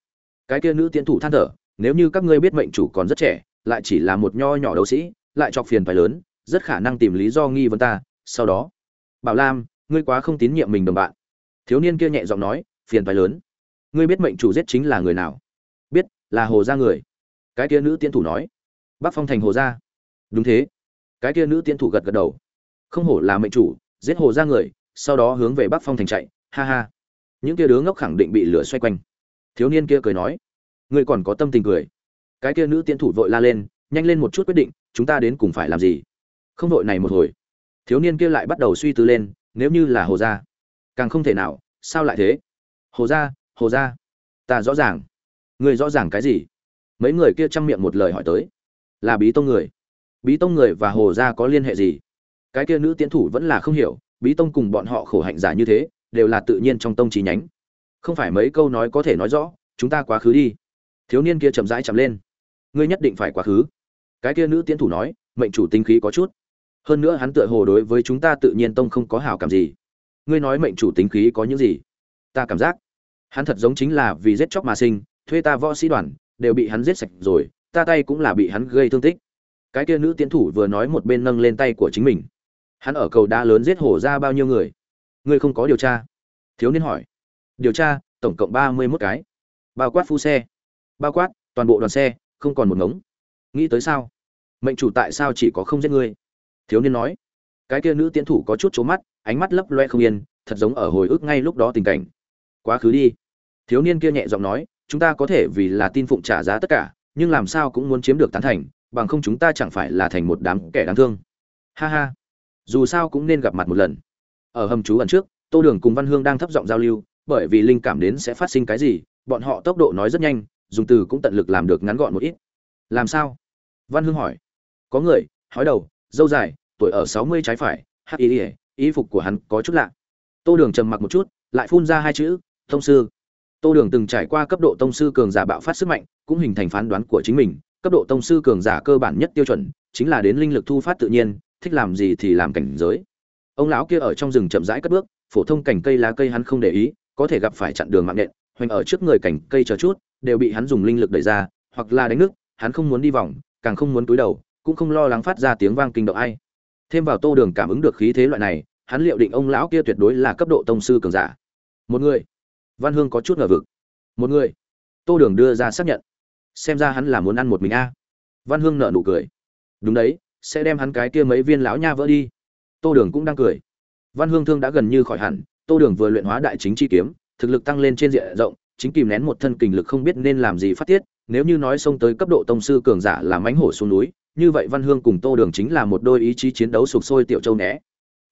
Cái kia nữ tiến thủ than thở, nếu như các ngươi biết mệnh chủ còn rất trẻ, lại chỉ là một nho nhỏ đấu sĩ, lại chọc phiền phải lớn, rất khả năng tìm lý do nghi vấn ta, sau đó bảo lam, ngươi quá không tín nhiệm mình đồng bạn. Thiếu niên kia nhẹ giọng nói, phiền phái lớn. Ngươi biết mệnh chủ giết chính là người nào? Biết, là hồ gia người. Cái kia nữ tiến thủ nói. Bắc phong thành hồ gia. Đúng thế. Cái kia nữ tiến thủ gật gật đầu. Không hổ là mệnh chủ, giết hồ gia người, sau đó hướng về bắc phong thành chạy. Ha ha. Những kia đứa ngốc khẳng định bị lửa xoay quanh. Thiếu niên kia cười nói. Ngươi còn có tâm tình cười. Cái kia nữ tiến thủ vội la lên, nhanh lên một chút quyết định, chúng ta đến cùng phải làm gì? Không vội này một hồi thiếu niên kia lại bắt đầu suy tư lên, nếu như là hồ gia, càng không thể nào, sao lại thế? Hồ gia hồ gia, ta rõ ràng. Người rõ ràng cái gì? Mấy người kia chăm miệng một lời hỏi tới. Là bí tông người. Bí tông người và hồ gia có liên hệ gì? Cái kia nữ tiến thủ vẫn là không hiểu, bí tông cùng bọn họ khổ hạnh giả như thế, đều là tự nhiên trong tông trí nhánh. Không phải mấy câu nói có thể nói rõ, chúng ta quá khứ đi. Thiếu niên kia chậm rãi chậm lên. Ngươi nhất định phải quá khứ. Cái kia nữ tiến thủ nói, mệnh chủ tinh khí có chút hơn nữa hắn tựa hồ đối với chúng ta tự nhiên tông không có hảo cảm gì. Ngươi nói mệnh chủ tính khí có những gì? Ta cảm giác, hắn thật giống chính là vì giết chóc mà sinh, thuê ta võ sĩ đoàn, đều bị hắn giết sạch rồi, ta tay cũng là bị hắn gây thương tích. Cái kia nữ tiến thủ vừa nói một bên nâng lên tay của chính mình. Hắn ở cầu đá lớn giết hổ ra bao nhiêu người? Ngươi không có điều tra? Thiếu niên hỏi. Điều tra, tổng cộng ba mươi mốt cái. Bao quát phu xe. Bao quát, toàn bộ đoàn xe, không còn một ngống. Nghĩ tới sao? Mệnh chủ tại sao chỉ có không giết ngươi? Thiếu niên nói. Cái kia nữ tiến thủ có chút trố mắt, ánh mắt lấp loe không yên, thật giống ở hồi ức ngay lúc đó tình cảnh. Quá khứ đi. Thiếu niên kia nhẹ giọng nói, chúng ta có thể vì là tin phụng trả giá tất cả, nhưng làm sao cũng muốn chiếm được tán thành, bằng không chúng ta chẳng phải là thành một đám kẻ đáng thương. Ha ha. Dù sao cũng nên gặp mặt một lần. Ở hầm chú ẩn trước, tô đường cùng văn hương đang thấp giọng giao lưu, bởi vì linh cảm đến sẽ phát sinh cái gì, bọn họ tốc độ nói rất nhanh, dùng từ cũng tận lực làm được ngắn gọn một ít. Làm sao? Văn hương hỏi. Có người, hói đầu, dâu dài tuổi ở sáu mươi trái phải hắc y ỉa y phục của hắn có chút lạ. Tô đường trầm mặc một chút, lại phun ra hai chữ, tông sư. Tô đường từng trải qua cấp độ tông sư cường giả bạo phát sức mạnh, cũng hình thành phán đoán của chính mình, cấp độ tông sư cường giả cơ bản nhất tiêu chuẩn chính là đến linh lực thu phát tự nhiên, thích làm gì thì làm cảnh giới. Ông lão kia ở trong rừng chậm rãi cất bước, phổ thông cảnh cây lá cây hắn không để ý, có thể gặp phải chặn đường mạng nện, hoành ở trước người cảnh cây chờ chút, đều bị hắn dùng linh lực đẩy ra, hoặc là đánh nước hắn không muốn đi vòng, càng không muốn túi đầu, cũng không lo lắng phát ra tiếng vang kinh động ai thêm vào tô đường cảm ứng được khí thế loại này, hắn liệu định ông lão kia tuyệt đối là cấp độ tông sư cường giả. Một người. Văn hương có chút ngờ vực. Một người. Tô đường đưa ra xác nhận. Xem ra hắn là muốn ăn một mình a. Văn hương nợ nụ cười. Đúng đấy, sẽ đem hắn cái kia mấy viên lão nha vỡ đi. Tô đường cũng đang cười. Văn hương thương đã gần như khỏi hẳn, tô đường vừa luyện hóa đại chính chi kiếm, thực lực tăng lên trên diện rộng, chính kìm nén một thân kình lực không biết nên làm gì phát tiết nếu như nói xông tới cấp độ tông sư cường giả là mánh hổ xuống núi, như vậy văn hương cùng tô đường chính là một đôi ý chí chiến đấu sục sôi tiểu châu né.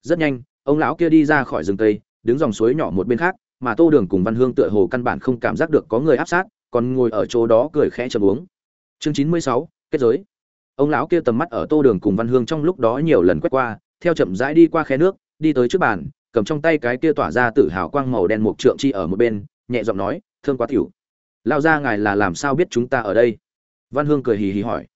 Rất nhanh, ông lão kia đi ra khỏi rừng tây đứng dòng suối nhỏ một bên khác, mà tô đường cùng văn hương tựa hồ căn bản không cảm giác được có người áp sát, còn ngồi ở chỗ đó cười khẽ chầm uống. Chương chín mươi sáu, kết giới. Ông lão kia tầm mắt ở tô đường cùng văn hương trong lúc đó nhiều lần quét qua, theo chậm rãi đi qua khe nước, đi tới trước bàn, cầm trong tay cái kia tỏa ra tự hào quang màu đen mộc trượng chi ở một bên, nhẹ giọng nói, thương quá tiểu lao ra ngài là làm sao biết chúng ta ở đây? Văn hương cười hì hì hỏi.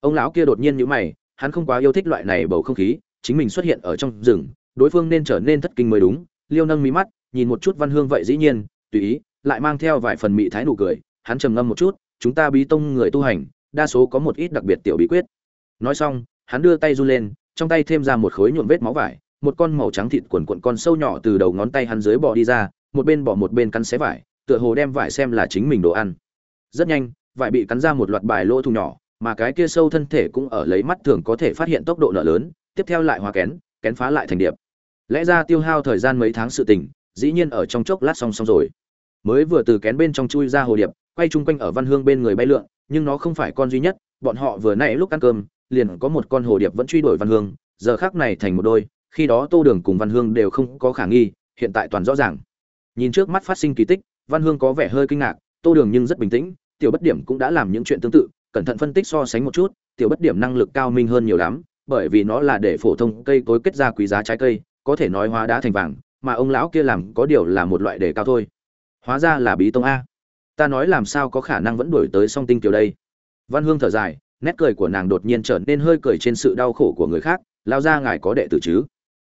Ông lão kia đột nhiên nhữ mày, hắn không quá yêu thích loại này bầu không khí, chính mình xuất hiện ở trong rừng, đối phương nên trở nên thất kinh mới đúng. Liêu nâng mí mắt, nhìn một chút văn hương vậy dĩ nhiên, tùy ý, lại mang theo vài phần mị thái nụ cười, hắn trầm ngâm một chút, chúng ta bí tông người tu hành, đa số có một ít đặc biệt tiểu bí quyết. Nói xong, hắn đưa tay run lên, trong tay thêm ra một khối nhuộm vết máu vải, một con màu trắng thịt quần quận con sâu nhỏ từ đầu ngón tay hắn dưới bò đi ra, một bên bỏ một bên cắn xé vải tựa hồ đem vải xem là chính mình đồ ăn. Rất nhanh, vải bị cắn ra một loạt bài lỗ thùng nhỏ, mà cái kia sâu thân thể cũng ở lấy mắt thường có thể phát hiện tốc độ nợ lớn, tiếp theo lại hóa kén kén phá lại thành điệp. Lẽ ra tiêu hao thời gian mấy tháng sự tình, dĩ nhiên ở trong chốc lát xong xong rồi. Mới vừa từ kén bên trong chui ra hồ điệp, quay chung quanh ở văn hương bên người bay lượn, nhưng nó không phải con duy nhất, bọn họ vừa nãy lúc ăn cơm, liền có một con hồ điệp vẫn truy đuổi văn hương, giờ khác này thành một đôi, khi đó tô đường cùng văn hương đều không có khả nghi, hiện tại toàn rõ ràng. Nhìn trước mắt phát sinh kỳ tích văn hương có vẻ hơi kinh ngạc, tô đường nhưng rất bình tĩnh, tiểu bất điểm cũng đã làm những chuyện tương tự, cẩn thận phân tích so sánh một chút, tiểu bất điểm năng lực cao minh hơn nhiều lắm, bởi vì nó là để phổ thông cây cối kết ra quý giá trái cây, có thể nói hóa đá thành vàng, mà ông lão kia làm có điều là một loại đề cao thôi. Hóa ra là bí tông a. Ta nói làm sao có khả năng vẫn đuổi tới song tinh kiều đây? Văn hương thở dài, nét cười của nàng đột nhiên trở nên hơi cười trên sự đau khổ của người khác, lao ra ngài có đệ tử chứ?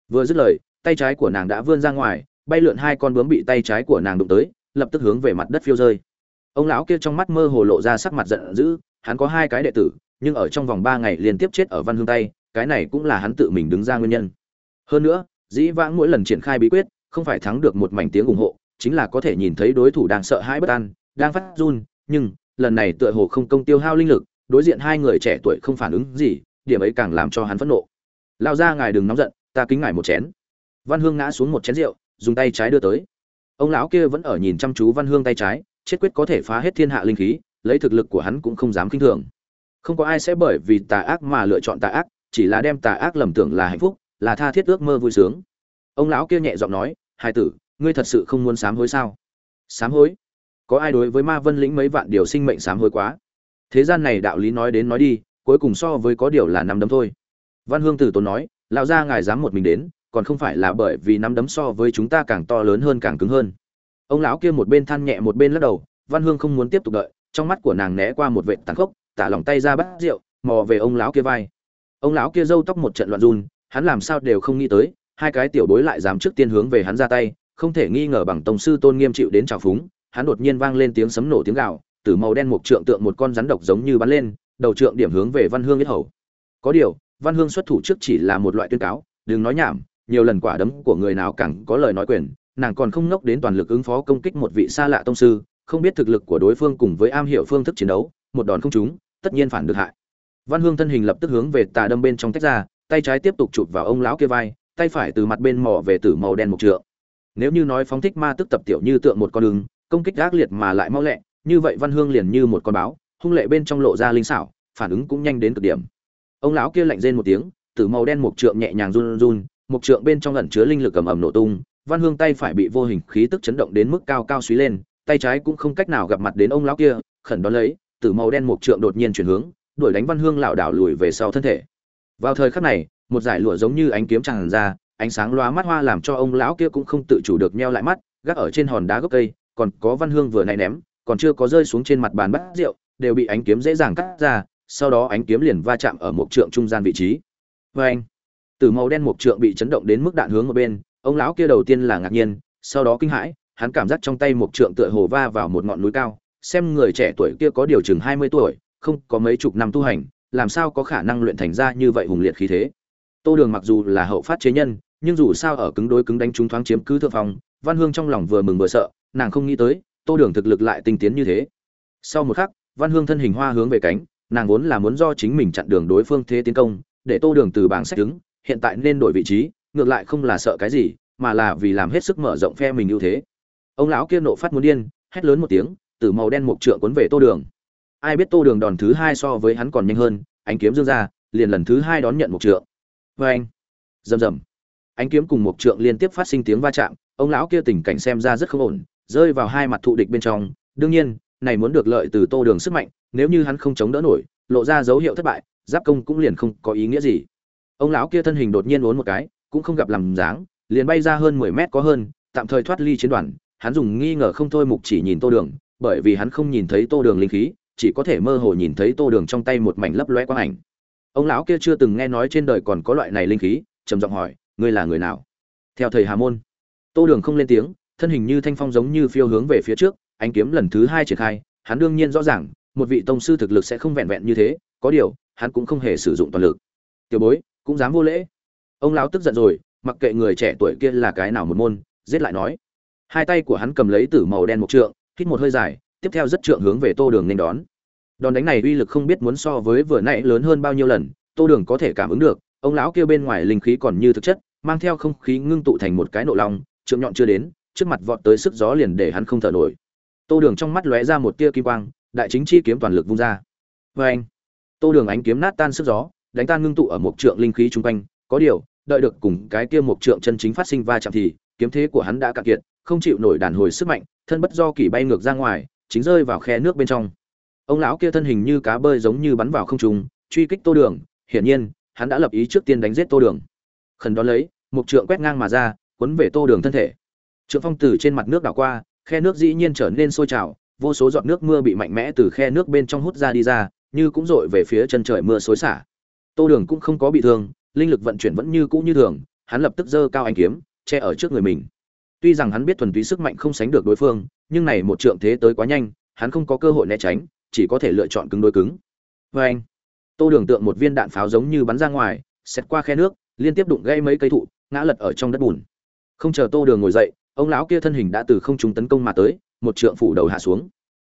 Vừa dứt lời, tay trái của nàng đã vươn ra ngoài, bay lượn hai con bướm bị tay trái của nàng đụng tới lập tức hướng về mặt đất phiêu rơi. Ông lão kia trong mắt mơ hồ lộ ra sắc mặt giận dữ, hắn có hai cái đệ tử, nhưng ở trong vòng ba ngày liên tiếp chết ở văn hương tay cái này cũng là hắn tự mình đứng ra nguyên nhân. Hơn nữa, dĩ vãng mỗi lần triển khai bí quyết, không phải thắng được một mảnh tiếng ủng hộ, chính là có thể nhìn thấy đối thủ đang sợ hãi bất an, đang phát run, nhưng lần này tựa hồ không công tiêu hao linh lực, đối diện hai người trẻ tuổi không phản ứng gì, điểm ấy càng làm cho hắn phẫn nộ. Lao ra ngài đừng nóng giận, ta kính ngài một chén. Văn hương ngã xuống một chén rượu, dùng tay trái đưa tới ông lão kia vẫn ở nhìn chăm chú văn hương tay trái, chết quyết có thể phá hết thiên hạ linh khí, lấy thực lực của hắn cũng không dám kinh thường. Không có ai sẽ bởi vì tà ác mà lựa chọn tà ác, chỉ là đem tà ác lầm tưởng là hạnh phúc, là tha thiết ước mơ vui sướng. Ông lão kia nhẹ giọng nói hai tử, ngươi thật sự không muốn sám hối sao? Sám hối? Có ai đối với ma vân lĩnh mấy vạn điều sinh mệnh sám hối quá? Thế gian này đạo lý nói đến nói đi, cuối cùng so với có điều là năm đấm thôi. Văn hương tử tốn nói, lão gia ngài dám một mình đến còn không phải là bởi vì nắm đấm so với chúng ta càng to lớn hơn càng cứng hơn. Ông lão kia một bên than nhẹ một bên lắc đầu, văn hương không muốn tiếp tục đợi, trong mắt của nàng né qua một vệ tàn khốc, tả lòng tay ra bắt rượu, mò về ông lão kia vai. Ông lão kia râu tóc một trận loạn run, hắn làm sao đều không nghĩ tới, hai cái tiểu bối lại dám trước tiên hướng về hắn ra tay, không thể nghi ngờ bằng tổng sư tôn nghiêm chịu đến trào phúng, hắn đột nhiên vang lên tiếng sấm nổ tiếng gạo từ màu đen một trượng tượng một con rắn độc giống như bắn lên, đầu trượng điểm hướng về văn hương yết hầu. Có điều, văn hương xuất thủ trước chỉ là một loại tuyên cáo, đừng nói nhảm nhiều lần quả đấm của người nào càng có lời nói quyền, nàng còn không ngốc đến toàn lực ứng phó công kích một vị xa lạ tông sư, không biết thực lực của đối phương cùng với am hiểu phương thức chiến đấu, một đòn không trúng, tất nhiên phản được hại. Văn hương thân hình lập tức hướng về tà đâm bên trong tách ra, tay trái tiếp tục chụp vào ông lão kia vai, tay phải từ mặt bên mò về tử màu đen một trượng. Nếu như nói phóng thích ma tức tập tiểu như tượng một con đường, công kích ác liệt mà lại mau lẹ, như vậy văn hương liền như một con báo, hung lệ bên trong lộ ra linh xảo, phản ứng cũng nhanh đến cực điểm. Ông lão kia lạnh rên một tiếng, tử màu đen một trượng nhẹ nhàng run run một trượng bên trong ẩn chứa linh lực ầm ầm nổ tung, văn hương tay phải bị vô hình khí tức chấn động đến mức cao cao suy lên, tay trái cũng không cách nào gặp mặt đến ông lão kia, khẩn đón lấy, tử màu đen một trượng đột nhiên chuyển hướng, đuổi đánh văn hương lảo đảo lùi về sau thân thể. Vào thời khắc này, một giải lụa giống như ánh kiếm tràn ra, ánh sáng lóa mắt hoa làm cho ông lão kia cũng không tự chủ được nheo lại mắt, gác ở trên hòn đá gốc cây, còn có văn hương vừa nãy ném, còn chưa có rơi xuống trên mặt bàn bát rượu, đều bị ánh kiếm dễ dàng cắt ra, sau đó ánh kiếm liền va chạm ở một trượng trung gian vị trí. Vê anh từ màu đen mục trượng bị chấn động đến mức đạn hướng ở bên, ông lão kia đầu tiên là ngạc nhiên, sau đó kinh hãi, hắn cảm giác trong tay mục trượng tựa hồ va vào một ngọn núi cao, xem người trẻ tuổi kia có điều chừng hai mươi tuổi, không có mấy chục năm tu hành, làm sao có khả năng luyện thành ra như vậy hùng liệt khí thế. Tô đường mặc dù là hậu phát chế nhân, nhưng dù sao ở cứng đối cứng đánh trúng thoáng chiếm cứ thượng phong, văn hương trong lòng vừa mừng vừa sợ, nàng không nghĩ tới, tô đường thực lực lại tinh tiến như thế. Sau một khắc, văn hương thân hình hoa hướng về cánh, nàng vốn là muốn do chính mình chặn đường đối phương thế tiến công, để tô đường từ bảng sách đứng hiện tại nên đổi vị trí, ngược lại không là sợ cái gì, mà là vì làm hết sức mở rộng phe mình ưu thế. Ông lão kia nộ phát muốn điên, hét lớn một tiếng, từ màu đen mục trượng cuốn về tô đường. Ai biết tô đường đòn thứ hai so với hắn còn nhanh hơn, ánh kiếm dương ra, liền lần thứ hai đón nhận mục trượng. Vê anh, rầm rầm. Ánh kiếm cùng mục trượng liên tiếp phát sinh tiếng va chạm, ông lão kia tình cảnh xem ra rất không ổn, rơi vào hai mặt thụ địch bên trong. Đương nhiên, này muốn được lợi từ tô đường sức mạnh, nếu như hắn không chống đỡ nổi, lộ ra dấu hiệu thất bại, giáp công cũng liền không có ý nghĩa gì ông lão kia thân hình đột nhiên uốn một cái, cũng không gặp làm dáng, liền bay ra hơn mười mét có hơn, tạm thời thoát ly chiến đoàn. Hắn dùng nghi ngờ không thôi mục chỉ nhìn tô đường, bởi vì hắn không nhìn thấy tô đường linh khí, chỉ có thể mơ hồ nhìn thấy tô đường trong tay một mảnh lấp loe quang ảnh. Ông lão kia chưa từng nghe nói trên đời còn có loại này linh khí, trầm giọng hỏi, ngươi là người nào? Theo thầy hà môn. Tô đường không lên tiếng, thân hình như thanh phong giống như phiêu hướng về phía trước, ánh kiếm lần thứ hai triển khai, hắn đương nhiên rõ ràng, một vị tông sư thực lực sẽ không vẹn vẹn như thế, có điều, hắn cũng không hề sử dụng toàn lực. Tiểu bối cũng dám vô lễ. Ông lão tức giận rồi, mặc kệ người trẻ tuổi kia là cái nào một môn, giết lại nói. Hai tay của hắn cầm lấy tử màu đen một trượng, hít một hơi dài, tiếp theo rất trượng hướng về tô đường nên đón. Đòn đánh này uy lực không biết muốn so với vừa nãy lớn hơn bao nhiêu lần, tô đường có thể cảm ứng được, ông lão kia bên ngoài linh khí còn như thực chất, mang theo không khí ngưng tụ thành một cái nộ long, trượng nhọn chưa đến, trước mặt vọt tới sức gió liền để hắn không thở nổi. Tô đường trong mắt lóe ra một tia kim quang, đại chính chi kiếm toàn lực vung ra. Vê anh tô đường ánh kiếm nát tan sức gió đánh tan ngưng tụ ở một trượng linh khí chung quanh, có điều, đợi được cùng cái kia một trượng chân chính phát sinh va chạm thì, kiếm thế của hắn đã cạn kiệt, không chịu nổi đàn hồi sức mạnh, thân bất do kỳ bay ngược ra ngoài, chính rơi vào khe nước bên trong. Ông lão kia thân hình như cá bơi giống như bắn vào không trung, truy kích tô đường, hiển nhiên, hắn đã lập ý trước tiên đánh giết tô đường. Khẩn đón lấy, một trượng quét ngang mà ra, cuốn về tô đường thân thể. Trượng phong từ trên mặt nước đảo qua, khe nước dĩ nhiên trở nên sôi trào, vô số giọt nước mưa bị mạnh mẽ từ khe nước bên trong hút ra đi ra, như cũng dội về phía chân trời mưa xối xả tô đường cũng không có bị thương, linh lực vận chuyển vẫn như cũ như thường, hắn lập tức giơ cao anh kiếm, che ở trước người mình. Tuy rằng hắn biết thuần túy sức mạnh không sánh được đối phương, nhưng này một trượng thế tới quá nhanh, hắn không có cơ hội né tránh, chỉ có thể lựa chọn cứng đối cứng. Vê anh, tô đường tượng một viên đạn pháo giống như bắn ra ngoài xét qua khe nước, liên tiếp đụng gây mấy cây thụ, ngã lật ở trong đất bùn. Không chờ tô đường ngồi dậy, ông lão kia thân hình đã từ không trung tấn công mà tới, một trượng phủ đầu hạ xuống.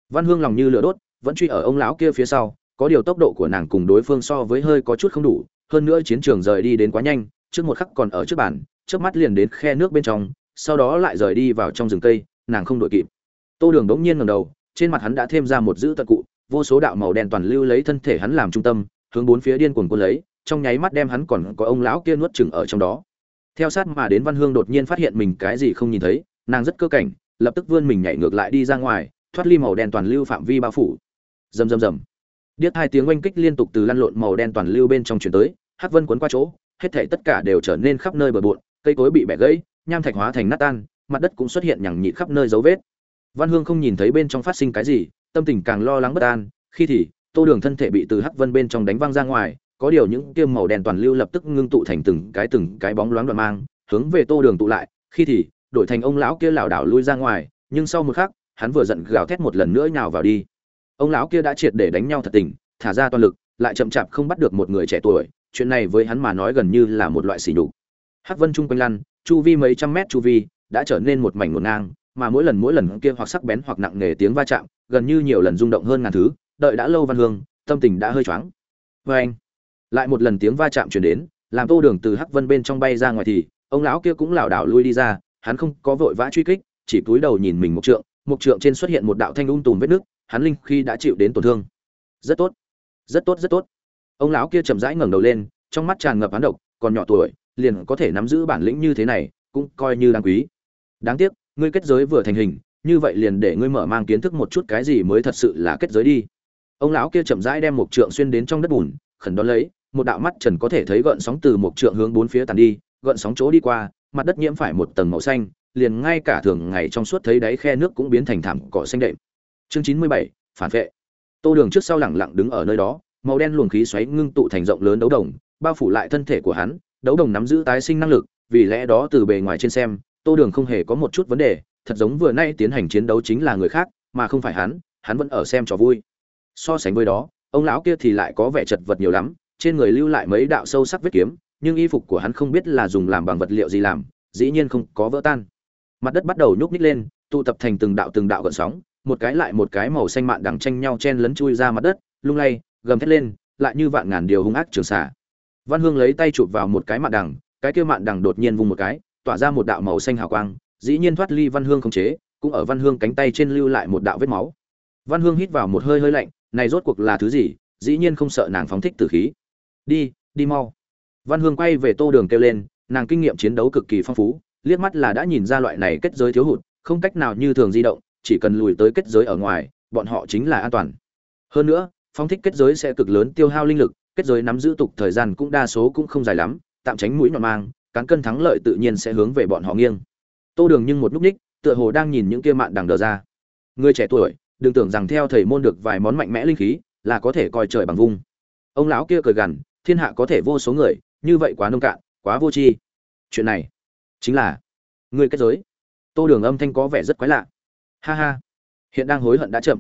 Văn hương lòng như lửa đốt, vẫn truy ở ông lão kia phía sau có điều tốc độ của nàng cùng đối phương so với hơi có chút không đủ, hơn nữa chiến trường rời đi đến quá nhanh, trước một khắc còn ở trước bàn trước mắt liền đến khe nước bên trong, sau đó lại rời đi vào trong rừng cây, nàng không đội kịp. Tô đường đống nhiên ngầm đầu, trên mặt hắn đã thêm ra một giữ tật cụ, vô số đạo màu đen toàn lưu lấy thân thể hắn làm trung tâm, hướng bốn phía điên cuồng cuốn lấy, trong nháy mắt đem hắn còn có ông lão kia nuốt chừng ở trong đó. Theo sát mà đến văn hương đột nhiên phát hiện mình cái gì không nhìn thấy, nàng rất cơ cảnh, lập tức vươn mình nhảy ngược lại đi ra ngoài, thoát ly màu đen toàn lưu phạm vi bao phủ. Rầm rầm rầm điếc hai tiếng oanh kích liên tục từ lăn lộn màu đen toàn lưu bên trong chuyển tới, hắc vân cuốn qua chỗ, hết thảy tất cả đều trở nên khắp nơi bờ bộn, cây cối bị bẻ gãy, nham thạch hóa thành nát tan, mặt đất cũng xuất hiện nhằng nhịt khắp nơi dấu vết. Văn hương không nhìn thấy bên trong phát sinh cái gì, tâm tình càng lo lắng bất an, khi thì, tô đường thân thể bị từ hắc vân bên trong đánh văng ra ngoài, có điều những tiêm màu đen toàn lưu lập tức ngưng tụ thành từng cái từng cái bóng loáng đoạn mang, hướng về tô đường tụ lại, khi thì, đổi thành ông lão kia lảo đảo lui ra ngoài, nhưng sau một khắc, hắn vừa giận gào thét một lần nữa nhào vào đi ông lão kia đã triệt để đánh nhau thật tình, thả ra toàn lực, lại chậm chạp không bắt được một người trẻ tuổi, chuyện này với hắn mà nói gần như là một loại sỉ nhục. Hắc vân trung quanh lăn, chu vi mấy trăm mét chu vi, đã trở nên một mảnh ngổn ngang, mà mỗi lần mỗi lần kia hoặc sắc bén hoặc nặng nề tiếng va chạm, gần như nhiều lần rung động hơn ngàn thứ, đợi đã lâu văn hương, tâm tình đã hơi choáng. Vê anh, lại một lần tiếng va chạm chuyển đến, làm tô đường từ hắc vân bên trong bay ra ngoài thì, ông lão kia cũng lảo đảo lui đi ra, hắn không có vội vã truy kích, chỉ cúi đầu nhìn mình một trượng một trượng trên xuất hiện một đạo thanh ung tùm vết nước hắn linh khi đã chịu đến tổn thương. Rất tốt. Rất tốt rất tốt. Ông lão kia chậm rãi ngẩng đầu lên, trong mắt tràn ngập hắn độc, còn nhỏ tuổi, liền có thể nắm giữ bản lĩnh như thế này, cũng coi như đáng quý. Đáng tiếc, ngươi kết giới vừa thành hình, như vậy liền để ngươi mở mang kiến thức một chút cái gì mới thật sự là kết giới đi. Ông lão kia chậm rãi đem một trượng xuyên đến trong đất bùn, khẩn đón lấy, một đạo mắt trần có thể thấy gợn sóng từ một trượng hướng bốn phía tàn đi, gợn sóng chỗ đi qua, mặt đất nhiễm phải một tầng màu xanh, liền ngay cả thường ngày trong suốt thấy đáy khe nước cũng biến thành thảm cỏ xanh đệm chương chín mươi bảy, phản vệ. Tô đường trước sau lẳng lặng đứng ở nơi đó, màu đen luồng khí xoáy ngưng tụ thành rộng lớn đấu đồng, bao phủ lại thân thể của hắn, đấu đồng nắm giữ tái sinh năng lực, vì lẽ đó từ bề ngoài trên xem, tô đường không hề có một chút vấn đề, thật giống vừa nay tiến hành chiến đấu chính là người khác, mà không phải hắn hắn vẫn ở xem trò vui. So sánh với đó, ông lão kia thì lại có vẻ chật vật nhiều lắm, trên người lưu lại mấy đạo sâu sắc vết kiếm, nhưng y phục của hắn không biết là dùng làm bằng vật liệu gì làm, dĩ nhiên không có vỡ tan. Mặt đất bắt đầu nhúc nhích lên, tụ tập thành từng đạo từng đạo gợn sóng một cái lại một cái màu xanh mạn đằng tranh nhau chen lấn chui ra mặt đất, lung lay, gầm thét lên, lại như vạn ngàn điều hung ác trường xả. Văn hương lấy tay chụp vào một cái mạn đằng, cái kia mạn đằng đột nhiên vung một cái, tỏa ra một đạo màu xanh hào quang, dĩ nhiên thoát ly văn hương không chế, cũng ở văn hương cánh tay trên lưu lại một đạo vết máu. Văn hương hít vào một hơi hơi lạnh, này rốt cuộc là thứ gì, dĩ nhiên không sợ nàng phóng thích tử khí. Đi đi mau. Văn hương quay về tô đường kêu lên, nàng kinh nghiệm chiến đấu cực kỳ phong phú, liếc mắt là đã nhìn ra loại này kết giới thiếu hụt, không cách nào như thường di động chỉ cần lùi tới kết giới ở ngoài, bọn họ chính là an toàn. Hơn nữa phong thích kết giới sẽ cực lớn tiêu hao linh lực, kết giới nắm giữ tục thời gian cũng đa số cũng không dài lắm, tạm tránh mũi nhọn mang, cán cân thắng lợi tự nhiên sẽ hướng về bọn họ nghiêng. Tô đường nhưng một lúc ních, tựa hồ đang nhìn những kia mạn đằng đờ ra. Người trẻ tuổi, đừng tưởng rằng theo thầy môn được vài món mạnh mẽ linh khí là có thể coi trời bằng vung. Ông lão kia cười gằn, thiên hạ có thể vô số người, như vậy quá nông cạn, quá vô tri. Chuyện này chính là người kết giới. Tô đường âm thanh có vẻ rất quái lạ ha ha. Hiện đang hối hận đã chậm.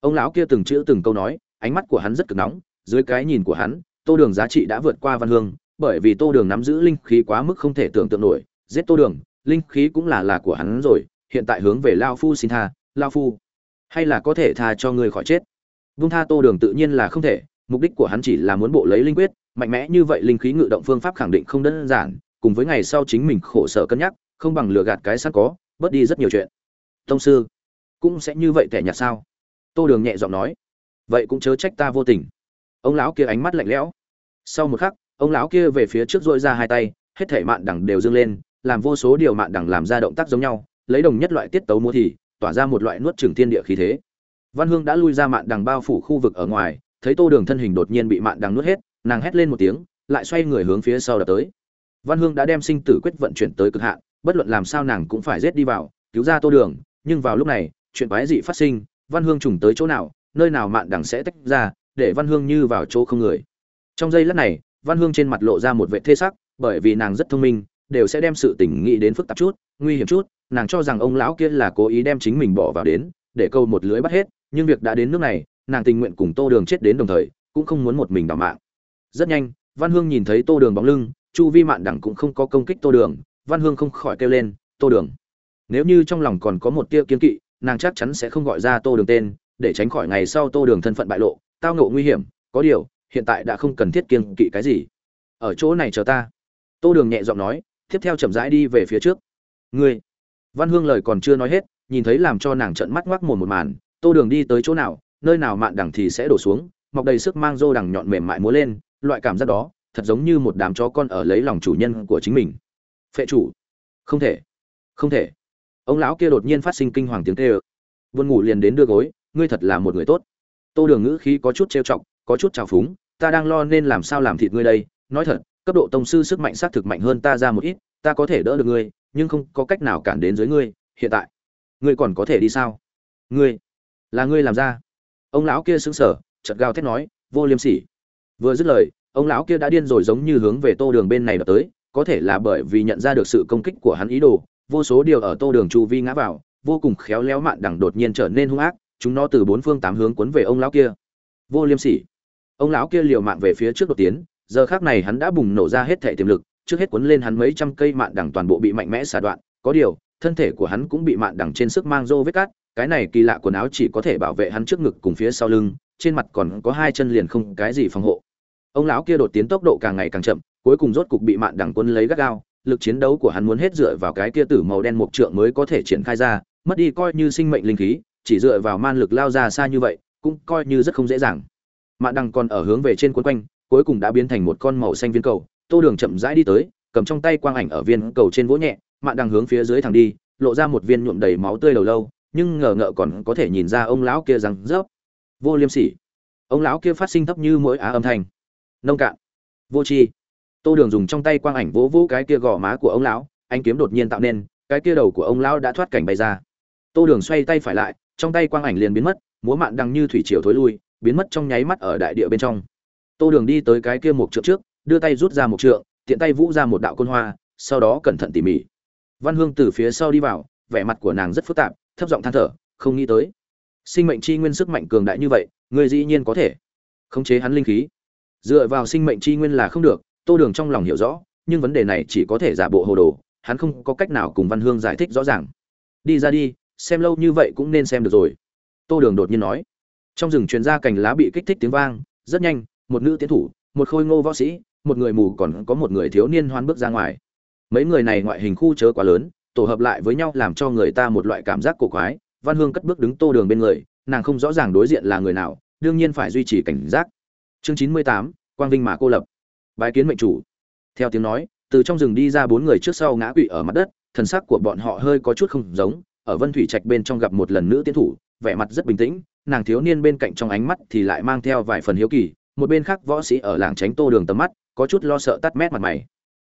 Ông lão kia từng chữ từng câu nói, ánh mắt của hắn rất cực nóng, dưới cái nhìn của hắn, tô đường giá trị đã vượt qua văn hương, bởi vì tô đường nắm giữ linh khí quá mức không thể tưởng tượng nổi, giết tô đường, linh khí cũng là là của hắn rồi, hiện tại hướng về lao phu xin tha, lao phu. Hay là có thể tha cho người khỏi chết? Vung tha tô đường tự nhiên là không thể, mục đích của hắn chỉ là muốn bộ lấy linh quyết, mạnh mẽ như vậy linh khí ngự động phương pháp khẳng định không đơn giản, cùng với ngày sau chính mình khổ sở cân nhắc, không bằng lừa gạt cái sẵn có, bớt đi rất nhiều chuyện. Tông sư cũng sẽ như vậy tẻ nhạt sao? Tô đường nhẹ giọng nói. Vậy cũng chớ trách ta vô tình. Ông lão kia ánh mắt lạnh lẽo. Sau một khắc, ông lão kia về phía trước dội ra hai tay, hết thể mạn đẳng đều dâng lên, làm vô số điều mạn đẳng làm ra động tác giống nhau, lấy đồng nhất loại tiết tấu múa thì, tỏa ra một loại nuốt trừng thiên địa khí thế. Văn hương đã lui ra mạn đằng bao phủ khu vực ở ngoài, thấy tô đường thân hình đột nhiên bị mạn đằng nuốt hết, nàng hét lên một tiếng, lại xoay người hướng phía sau đập tới. Văn hương đã đem sinh tử quyết vận chuyển tới cực hạn, bất luận làm sao nàng cũng phải giết đi vào, cứu ra tô đường, nhưng vào lúc này chuyện quái dị phát sinh, văn hương trùng tới chỗ nào, nơi nào mạn đằng sẽ tách ra, để văn hương như vào chỗ không người. Trong giây lát này, văn hương trên mặt lộ ra một vẻ thê sắc, bởi vì nàng rất thông minh, đều sẽ đem sự tình nghĩ đến phức tạp chút, nguy hiểm chút, nàng cho rằng ông lão kia là cố ý đem chính mình bỏ vào đến, để câu một lưới bắt hết, nhưng việc đã đến nước này, nàng tình nguyện cùng tô đường chết đến đồng thời, cũng không muốn một mình đảm mạng. Rất nhanh, văn hương nhìn thấy tô đường bóng lưng, chu vi mạn đẳng cũng không có công kích tô đường, văn hương không khỏi kêu lên, tô đường. Nếu như trong lòng còn có một tia kiên kỵ nàng chắc chắn sẽ không gọi ra tô đường tên, để tránh khỏi ngày sau tô đường thân phận bại lộ, tao ngộ nguy hiểm, có điều, hiện tại đã không cần thiết kiêng kỵ cái gì. Ở chỗ này chờ ta. Tô đường nhẹ giọng nói, tiếp theo chậm rãi đi về phía trước. Ngươi. Văn hương lời còn chưa nói hết, nhìn thấy làm cho nàng trợn mắt ngoác mồm một màn, tô đường đi tới chỗ nào, nơi nào mạn đằng thì sẽ đổ xuống, mọc đầy sức mang rô đằng nhọn mềm mại múa lên, loại cảm giác đó, thật giống như một đám chó con ở lấy lòng chủ nhân của chính mình. Phệ chủ. Không thể. Không thể ông lão kia đột nhiên phát sinh kinh hoàng tiếng kêu. Vươn ngủ liền đến đưa gối, ngươi thật là một người tốt. Tô đường ngữ khí có chút trêu chọc, có chút trào phúng, ta đang lo nên làm sao làm thịt ngươi đây. Nói thật, cấp độ tông sư sức mạnh xác thực mạnh hơn ta ra một ít, ta có thể đỡ được ngươi, nhưng không có cách nào cản đến dưới ngươi. Hiện tại, ngươi còn có thể đi sao? Ngươi, là ngươi làm ra. Ông lão kia sững sờ chật gào thét nói, vô liêm sỉ. Vừa dứt lời, ông lão kia đã điên rồi giống như hướng về tô đường bên này đập tới, có thể là bởi vì nhận ra được sự công kích của hắn ý đồ vô số điều ở tô đường chu vi ngã vào, vô cùng khéo léo mạn đằng đột nhiên trở nên hung ác, chúng nó từ bốn phương tám hướng cuốn về ông lão kia. Vô liêm sỉ. Ông lão kia liều mạng về phía trước đột tiến, giờ khác này hắn đã bùng nổ ra hết thể tiềm lực, trước hết cuốn lên hắn mấy trăm cây mạn đằng toàn bộ bị mạnh mẽ xả đoạn, có điều, thân thể của hắn cũng bị mạn đằng trên sức mang rô vết cát, cái này kỳ lạ quần áo chỉ có thể bảo vệ hắn trước ngực cùng phía sau lưng, trên mặt còn có hai chân liền không cái gì phòng hộ. Ông lão kia đột tiến tốc độ càng ngày càng chậm, cuối cùng rốt cục bị mạn đằng quân lấy gắt gao lực chiến đấu của hắn muốn hết dựa vào cái kia tử màu đen mục trượng mới có thể triển khai ra, mất đi coi như sinh mệnh linh khí, chỉ dựa vào man lực lao ra xa như vậy, cũng coi như rất không dễ dàng. Mạn đằng còn ở hướng về trên quấn quanh, cuối cùng đã biến thành một con màu xanh viên cầu. Tô đường chậm rãi đi tới, cầm trong tay quang ảnh ở viên cầu trên vỗ nhẹ, mạn đằng hướng phía dưới thẳng đi, lộ ra một viên nhuộm đầy máu tươi đầu lâu, nhưng ngờ ngợ còn có thể nhìn ra ông lão kia rằng rớp. Vô liêm sỉ. Ông lão kia phát sinh thấp như mỗi á âm thanh. Nông cạn. Vô tri tô đường dùng trong tay quang ảnh vỗ vỗ cái kia gò má của ông lão anh kiếm đột nhiên tạo nên, cái kia đầu của ông lão đã thoát cảnh bay ra. Tô đường xoay tay phải lại, trong tay quang ảnh liền biến mất, múa mạn đằng như thủy triều thối lui, biến mất trong nháy mắt ở đại địa bên trong. Tô đường đi tới cái kia một trượng trước, đưa tay rút ra một trượng, tiện tay vũ ra một đạo côn hoa, sau đó cẩn thận tỉ mỉ. Văn hương từ phía sau đi vào, vẻ mặt của nàng rất phức tạp, thấp giọng than thở, không nghĩ tới. Sinh mệnh chi nguyên sức mạnh cường đại như vậy, người dĩ nhiên có thể khống chế hắn linh khí. Dựa vào sinh mệnh chi nguyên là không được tô đường trong lòng hiểu rõ, nhưng vấn đề này chỉ có thể giả bộ hồ đồ, hắn không có cách nào cùng văn hương giải thích rõ ràng. Đi ra đi, xem lâu như vậy cũng nên xem được rồi. Tô đường đột nhiên nói. Trong rừng truyền ra cành lá bị kích thích tiếng vang, rất nhanh, một nữ tiến thủ, một khôi ngô võ sĩ, một người mù còn có một người thiếu niên hoan bước ra ngoài. Mấy người này ngoại hình khu chớ quá lớn, tổ hợp lại với nhau làm cho người ta một loại cảm giác cổ quái. Văn hương cất bước đứng tô đường bên người, nàng không rõ ràng đối diện là người nào, đương nhiên phải duy trì cảnh giác. Chương chín mươi tám, quang vinh mà cô lập bài kiến mệnh chủ. Theo tiếng nói, từ trong rừng đi ra bốn người trước sau ngã quỵ ở mặt đất, thần sắc của bọn họ hơi có chút không giống, ở vân thủy trạch bên trong gặp một lần nữ tiến thủ, vẻ mặt rất bình tĩnh, nàng thiếu niên bên cạnh trong ánh mắt thì lại mang theo vài phần hiếu kỳ, một bên khác võ sĩ ở làng tránh tô đường tầm mắt, có chút lo sợ tắt mét mặt mày.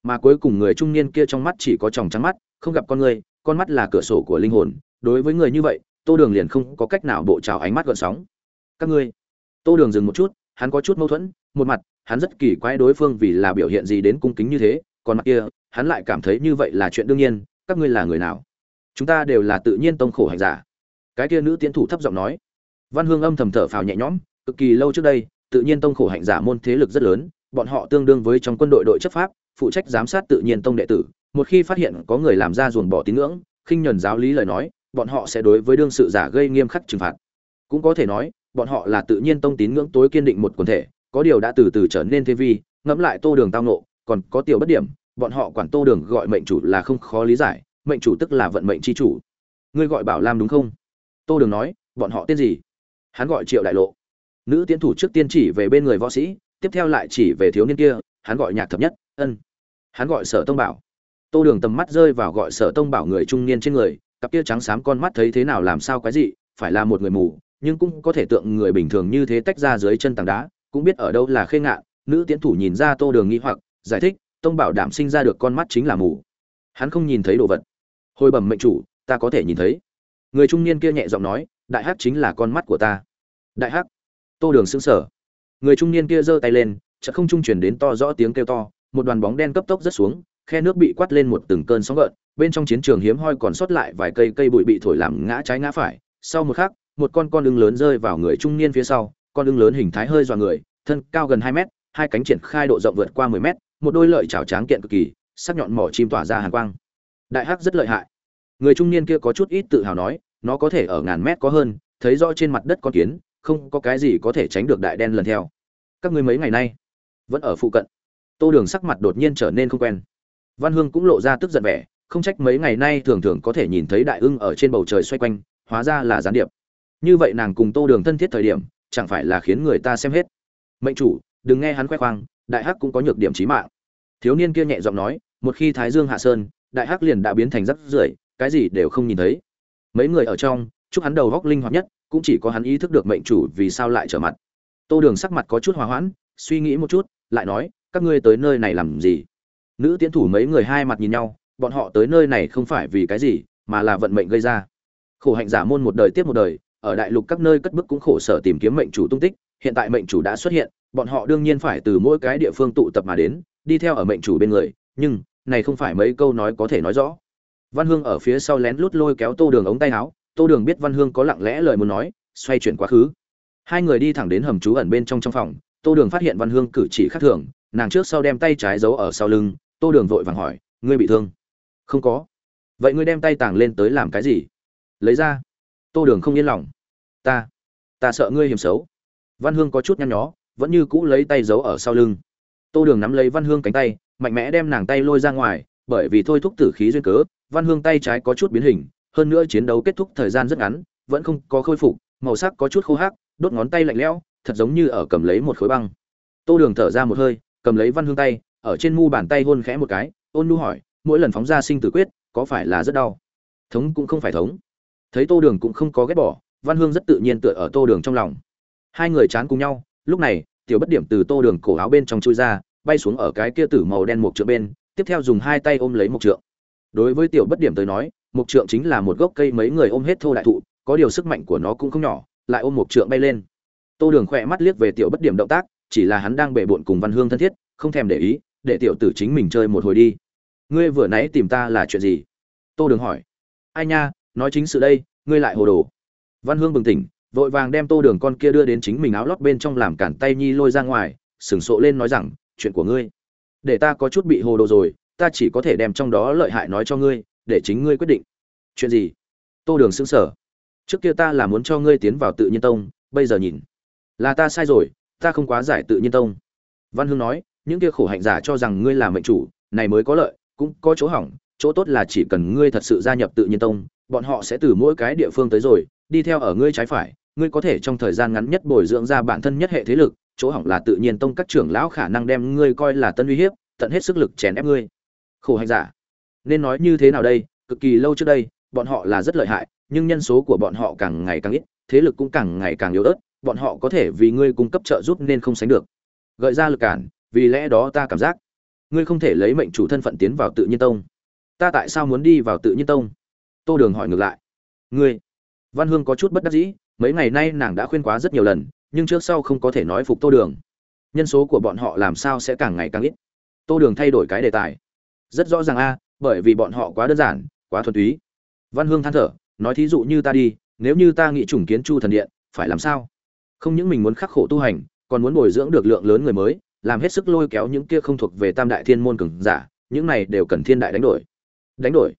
Mà cuối cùng người trung niên kia trong mắt chỉ có tròng trắng mắt, không gặp con người, con mắt là cửa sổ của linh hồn, đối với người như vậy, tô đường liền không có cách nào bộ trào ánh mắt gợn sóng. Các ngươi, tô đường dừng một chút, hắn có chút mâu thuẫn, một mặt hắn rất kỳ quái đối phương vì là biểu hiện gì đến cung kính như thế, còn mặt kia, hắn lại cảm thấy như vậy là chuyện đương nhiên, các ngươi là người nào? Chúng ta đều là tự nhiên tông khổ hành giả. Cái kia nữ tiến thủ thấp giọng nói. Văn hương âm thầm thở phào nhẹ nhõm, cực kỳ lâu trước đây, tự nhiên tông khổ hạnh giả môn thế lực rất lớn, bọn họ tương đương với trong quân đội đội chấp pháp, phụ trách giám sát tự nhiên tông đệ tử, một khi phát hiện có người làm ra ruồng bỏ tín ngưỡng, khinh nhuần giáo lý lời nói, bọn họ sẽ đối với đương sự giả gây nghiêm khắc trừng phạt. Cũng có thể nói, bọn họ là tự nhiên tông tín ngưỡng tối kiên định một quần thể có điều đã từ từ trở nên thế vi, ngẫm lại tô đường tao nộ còn có tiểu bất điểm, bọn họ quản tô đường gọi mệnh chủ là không khó lý giải, mệnh chủ tức là vận mệnh chi chủ. Ngươi gọi bảo lam đúng không? Tô đường nói, bọn họ tên gì? Hắn gọi triệu đại lộ. Nữ tiến thủ trước tiên chỉ về bên người võ sĩ, tiếp theo lại chỉ về thiếu niên kia, hắn gọi nhạc thập nhất, ân. Hắn gọi sở tông bảo. Tô đường tầm mắt rơi vào gọi sở tông bảo người trung niên trên người, cặp kia trắng xám con mắt thấy thế nào làm sao cái gì phải là một người mù, nhưng cũng có thể tượng người bình thường như thế tách ra dưới chân tảng đá cũng biết ở đâu là khê ngạn, nữ tiến thủ nhìn ra tô đường nghi hoặc, giải thích, tông bảo đảm sinh ra được con mắt chính là mù. Hắn không nhìn thấy đồ vật. Hồi bẩm mệnh chủ, ta có thể nhìn thấy. Người trung niên kia nhẹ giọng nói, đại hắc chính là con mắt của ta. Đại hắc. Tô đường xứng sở người trung niên kia giơ tay lên, chợt không trung chuyển đến to rõ tiếng kêu to, một đoàn bóng đen cấp tốc rất xuống, khe nước bị quát lên một từng cơn sóng gợn, bên trong chiến trường hiếm hoi còn sót lại vài cây cây bụi bị thổi làm ngã trái ngã phải. Sau một khắc, một con con ưng lớn rơi vào người trung niên phía sau con ưng lớn hình thái hơi dọa người, thân cao gần hai mét, hai cánh triển khai độ rộng vượt qua mười mét, một đôi lợi chảo tráng kiện cực kỳ, sắc nhọn mỏ chim tỏa ra hàn quang. Đại hắc rất lợi hại. Người trung niên kia có chút ít tự hào nói, nó có thể ở ngàn mét có hơn, thấy rõ trên mặt đất con kiến, không có cái gì có thể tránh được đại đen lần theo. Các ngươi mấy ngày nay vẫn ở phụ cận. Tô đường sắc mặt đột nhiên trở nên không quen. Văn hương cũng lộ ra tức giận vẻ, không trách mấy ngày nay thường thường có thể nhìn thấy đại ưng ở trên bầu trời xoay quanh, hóa ra là gián điệp. Như vậy nàng cùng tô đường thân thiết thời điểm chẳng phải là khiến người ta xem hết. Mệnh chủ, đừng nghe hắn khoe khoang, đại hắc cũng có nhược điểm trí mạng. Thiếu niên kia nhẹ giọng nói, một khi thái dương hạ sơn, đại hắc liền đã biến thành rắc rưởi, cái gì đều không nhìn thấy. Mấy người ở trong, chúc hắn đầu góc linh hoạt nhất, cũng chỉ có hắn ý thức được mệnh chủ vì sao lại trở mặt. Tô đường sắc mặt có chút hòa hoãn, suy nghĩ một chút, lại nói, các ngươi tới nơi này làm gì? Nữ tiến thủ mấy người hai mặt nhìn nhau, bọn họ tới nơi này không phải vì cái gì, mà là vận mệnh gây ra. Khổ hạnh giả môn một đời tiếp một đời ở đại lục các nơi cất bức cũng khổ sở tìm kiếm mệnh chủ tung tích, hiện tại mệnh chủ đã xuất hiện, bọn họ đương nhiên phải từ mỗi cái địa phương tụ tập mà đến, đi theo ở mệnh chủ bên người, nhưng, này không phải mấy câu nói có thể nói rõ. Văn hương ở phía sau lén lút lôi kéo tô đường ống tay áo, tô đường biết văn hương có lặng lẽ lời muốn nói, xoay chuyển quá khứ. Hai người đi thẳng đến hầm trú ẩn bên trong trong phòng, tô đường phát hiện văn hương cử chỉ khác thường, nàng trước sau đem tay trái giấu ở sau lưng, tô đường vội vàng hỏi, ngươi bị thương? Không có. Vậy ngươi đem tay tàng lên tới làm cái gì? Lấy ra tô đường không yên lòng. Ta ta sợ ngươi hiểm xấu. Văn hương có chút nhăn nhó, vẫn như cũ lấy tay giấu ở sau lưng. Tô đường nắm lấy văn hương cánh tay, mạnh mẽ đem nàng tay lôi ra ngoài, bởi vì thôi thúc tử khí duyên cớ, văn hương tay trái có chút biến hình, hơn nữa chiến đấu kết thúc thời gian rất ngắn, vẫn không có khôi phục, màu sắc có chút khô hác đốt ngón tay lạnh lẽo, thật giống như ở cầm lấy một khối băng. Tô đường thở ra một hơi, cầm lấy văn hương tay, ở trên mu bàn tay hôn khẽ một cái, ôn nu hỏi, mỗi lần phóng ra sinh tử quyết, có phải là rất đau? Thống cũng không phải thống thấy tô đường cũng không có ghét bỏ, văn hương rất tự nhiên tựa ở tô đường trong lòng. Hai người chán cùng nhau, lúc này, tiểu bất điểm từ tô đường cổ áo bên trong chui ra, bay xuống ở cái kia tử màu đen một trượng bên, tiếp theo dùng hai tay ôm lấy một trượng. Đối với tiểu bất điểm tới nói một trượng chính là một gốc cây mấy người ôm hết thô đại thụ, có điều sức mạnh của nó cũng không nhỏ, lại ôm một trượng bay lên. Tô đường khỏe mắt liếc về tiểu bất điểm động tác, chỉ là hắn đang bể bộn cùng văn hương thân thiết, không thèm để ý, để tiểu tử chính mình chơi một hồi đi. Ngươi vừa nãy tìm ta là chuyện gì? Tô đường hỏi. Ai nha nói chính sự đây, ngươi lại hồ đồ. Văn hương bừng tỉnh, vội vàng đem tô đường con kia đưa đến chính mình áo lót bên trong làm cản tay nhi lôi ra ngoài sừng sộ lên nói rằng, chuyện của ngươi. Để ta có chút bị hồ đồ rồi, ta chỉ có thể đem trong đó lợi hại nói cho ngươi, để chính ngươi quyết định. Chuyện gì? Tô đường xứng sở trước kia ta là muốn cho ngươi tiến vào tự nhiên tông, bây giờ nhìn. Là ta sai rồi, ta không quá giải tự nhiên tông. Văn hương nói, những kia khổ hạnh giả cho rằng ngươi là mệnh chủ, này mới có lợi, cũng có chỗ hỏng, chỗ tốt là chỉ cần ngươi thật sự gia nhập tự nhiên tông bọn họ sẽ từ mỗi cái địa phương tới rồi, đi theo ở ngươi trái phải, ngươi có thể trong thời gian ngắn nhất bồi dưỡng ra bản thân nhất hệ thế lực, chỗ hỏng là tự nhiên tông các trưởng lão khả năng đem ngươi coi là tân uy hiếp, tận hết sức lực chèn ép ngươi. Khổ hành giả. Nên nói như thế nào đây, cực kỳ lâu trước đây, bọn họ là rất lợi hại, nhưng nhân số của bọn họ càng ngày càng ít, thế lực cũng càng ngày càng yếu ớt, bọn họ có thể vì ngươi cung cấp trợ giúp nên không sánh được. Gợi ra lực cản, vì lẽ đó ta cảm giác, ngươi không thể lấy mệnh chủ thân phận tiến vào tự nhiên tông. Ta tại sao muốn đi vào tự nhiên tông? Tô đường hỏi ngược lại. Ngươi? Văn hương có chút bất đắc dĩ, mấy ngày nay nàng đã khuyên quá rất nhiều lần, nhưng trước sau không có thể nói phục tô đường. Nhân số của bọn họ làm sao sẽ càng ngày càng ít? Tô đường thay đổi cái đề tài. Rất rõ ràng a, bởi vì bọn họ quá đơn giản, quá thuần túy. Văn hương than thở, nói thí dụ như ta đi, nếu như ta nghĩ trùng kiến chu thần điện, phải làm sao? Không những mình muốn khắc khổ tu hành, còn muốn bồi dưỡng được lượng lớn người mới, làm hết sức lôi kéo những kia không thuộc về tam đại thiên môn cường giả, những này đều cần thiên đại đánh đổi. Đánh đổi?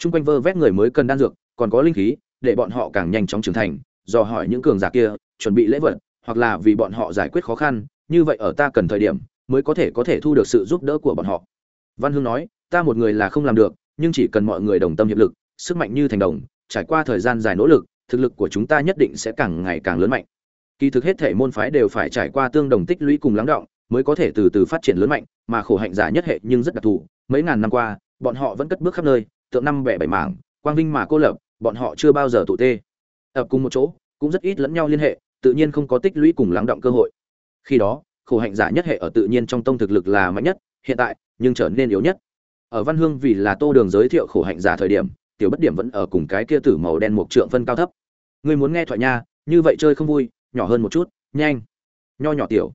Chung quanh vơ vét người mới cần đan dược, còn có linh khí, để bọn họ càng nhanh chóng trưởng thành, do hỏi những cường giả kia, chuẩn bị lễ vật, hoặc là vì bọn họ giải quyết khó khăn, như vậy ở ta cần thời điểm, mới có thể có thể thu được sự giúp đỡ của bọn họ. Văn hương nói, ta một người là không làm được, nhưng chỉ cần mọi người đồng tâm hiệp lực, sức mạnh như thành đồng, trải qua thời gian dài nỗ lực, thực lực của chúng ta nhất định sẽ càng ngày càng lớn mạnh. Kỳ thực hết thể môn phái đều phải trải qua tương đồng tích lũy cùng lắng động, mới có thể từ từ phát triển lớn mạnh, mà khổ hạnh giả nhất hệ nhưng rất đặc thù. Mấy ngàn năm qua, bọn họ vẫn cất bước khắp nơi tượng năm bẻ bảy mảng, quang vinh mà cô lập, bọn họ chưa bao giờ tụ tê. Ập cùng một chỗ, cũng rất ít lẫn nhau liên hệ, tự nhiên không có tích lũy cùng lắng động cơ hội. Khi đó, khổ hạnh giả nhất hệ ở tự nhiên trong tông thực lực là mạnh nhất, hiện tại, nhưng trở nên yếu nhất. Ở văn hương vì là tô đường giới thiệu khổ hạnh giả thời điểm, tiểu bất điểm vẫn ở cùng cái kia tử màu đen một trượng phân cao thấp. Ngươi muốn nghe thoại nha, như vậy chơi không vui, nhỏ hơn một chút, nhanh. Nho nhỏ tiểu.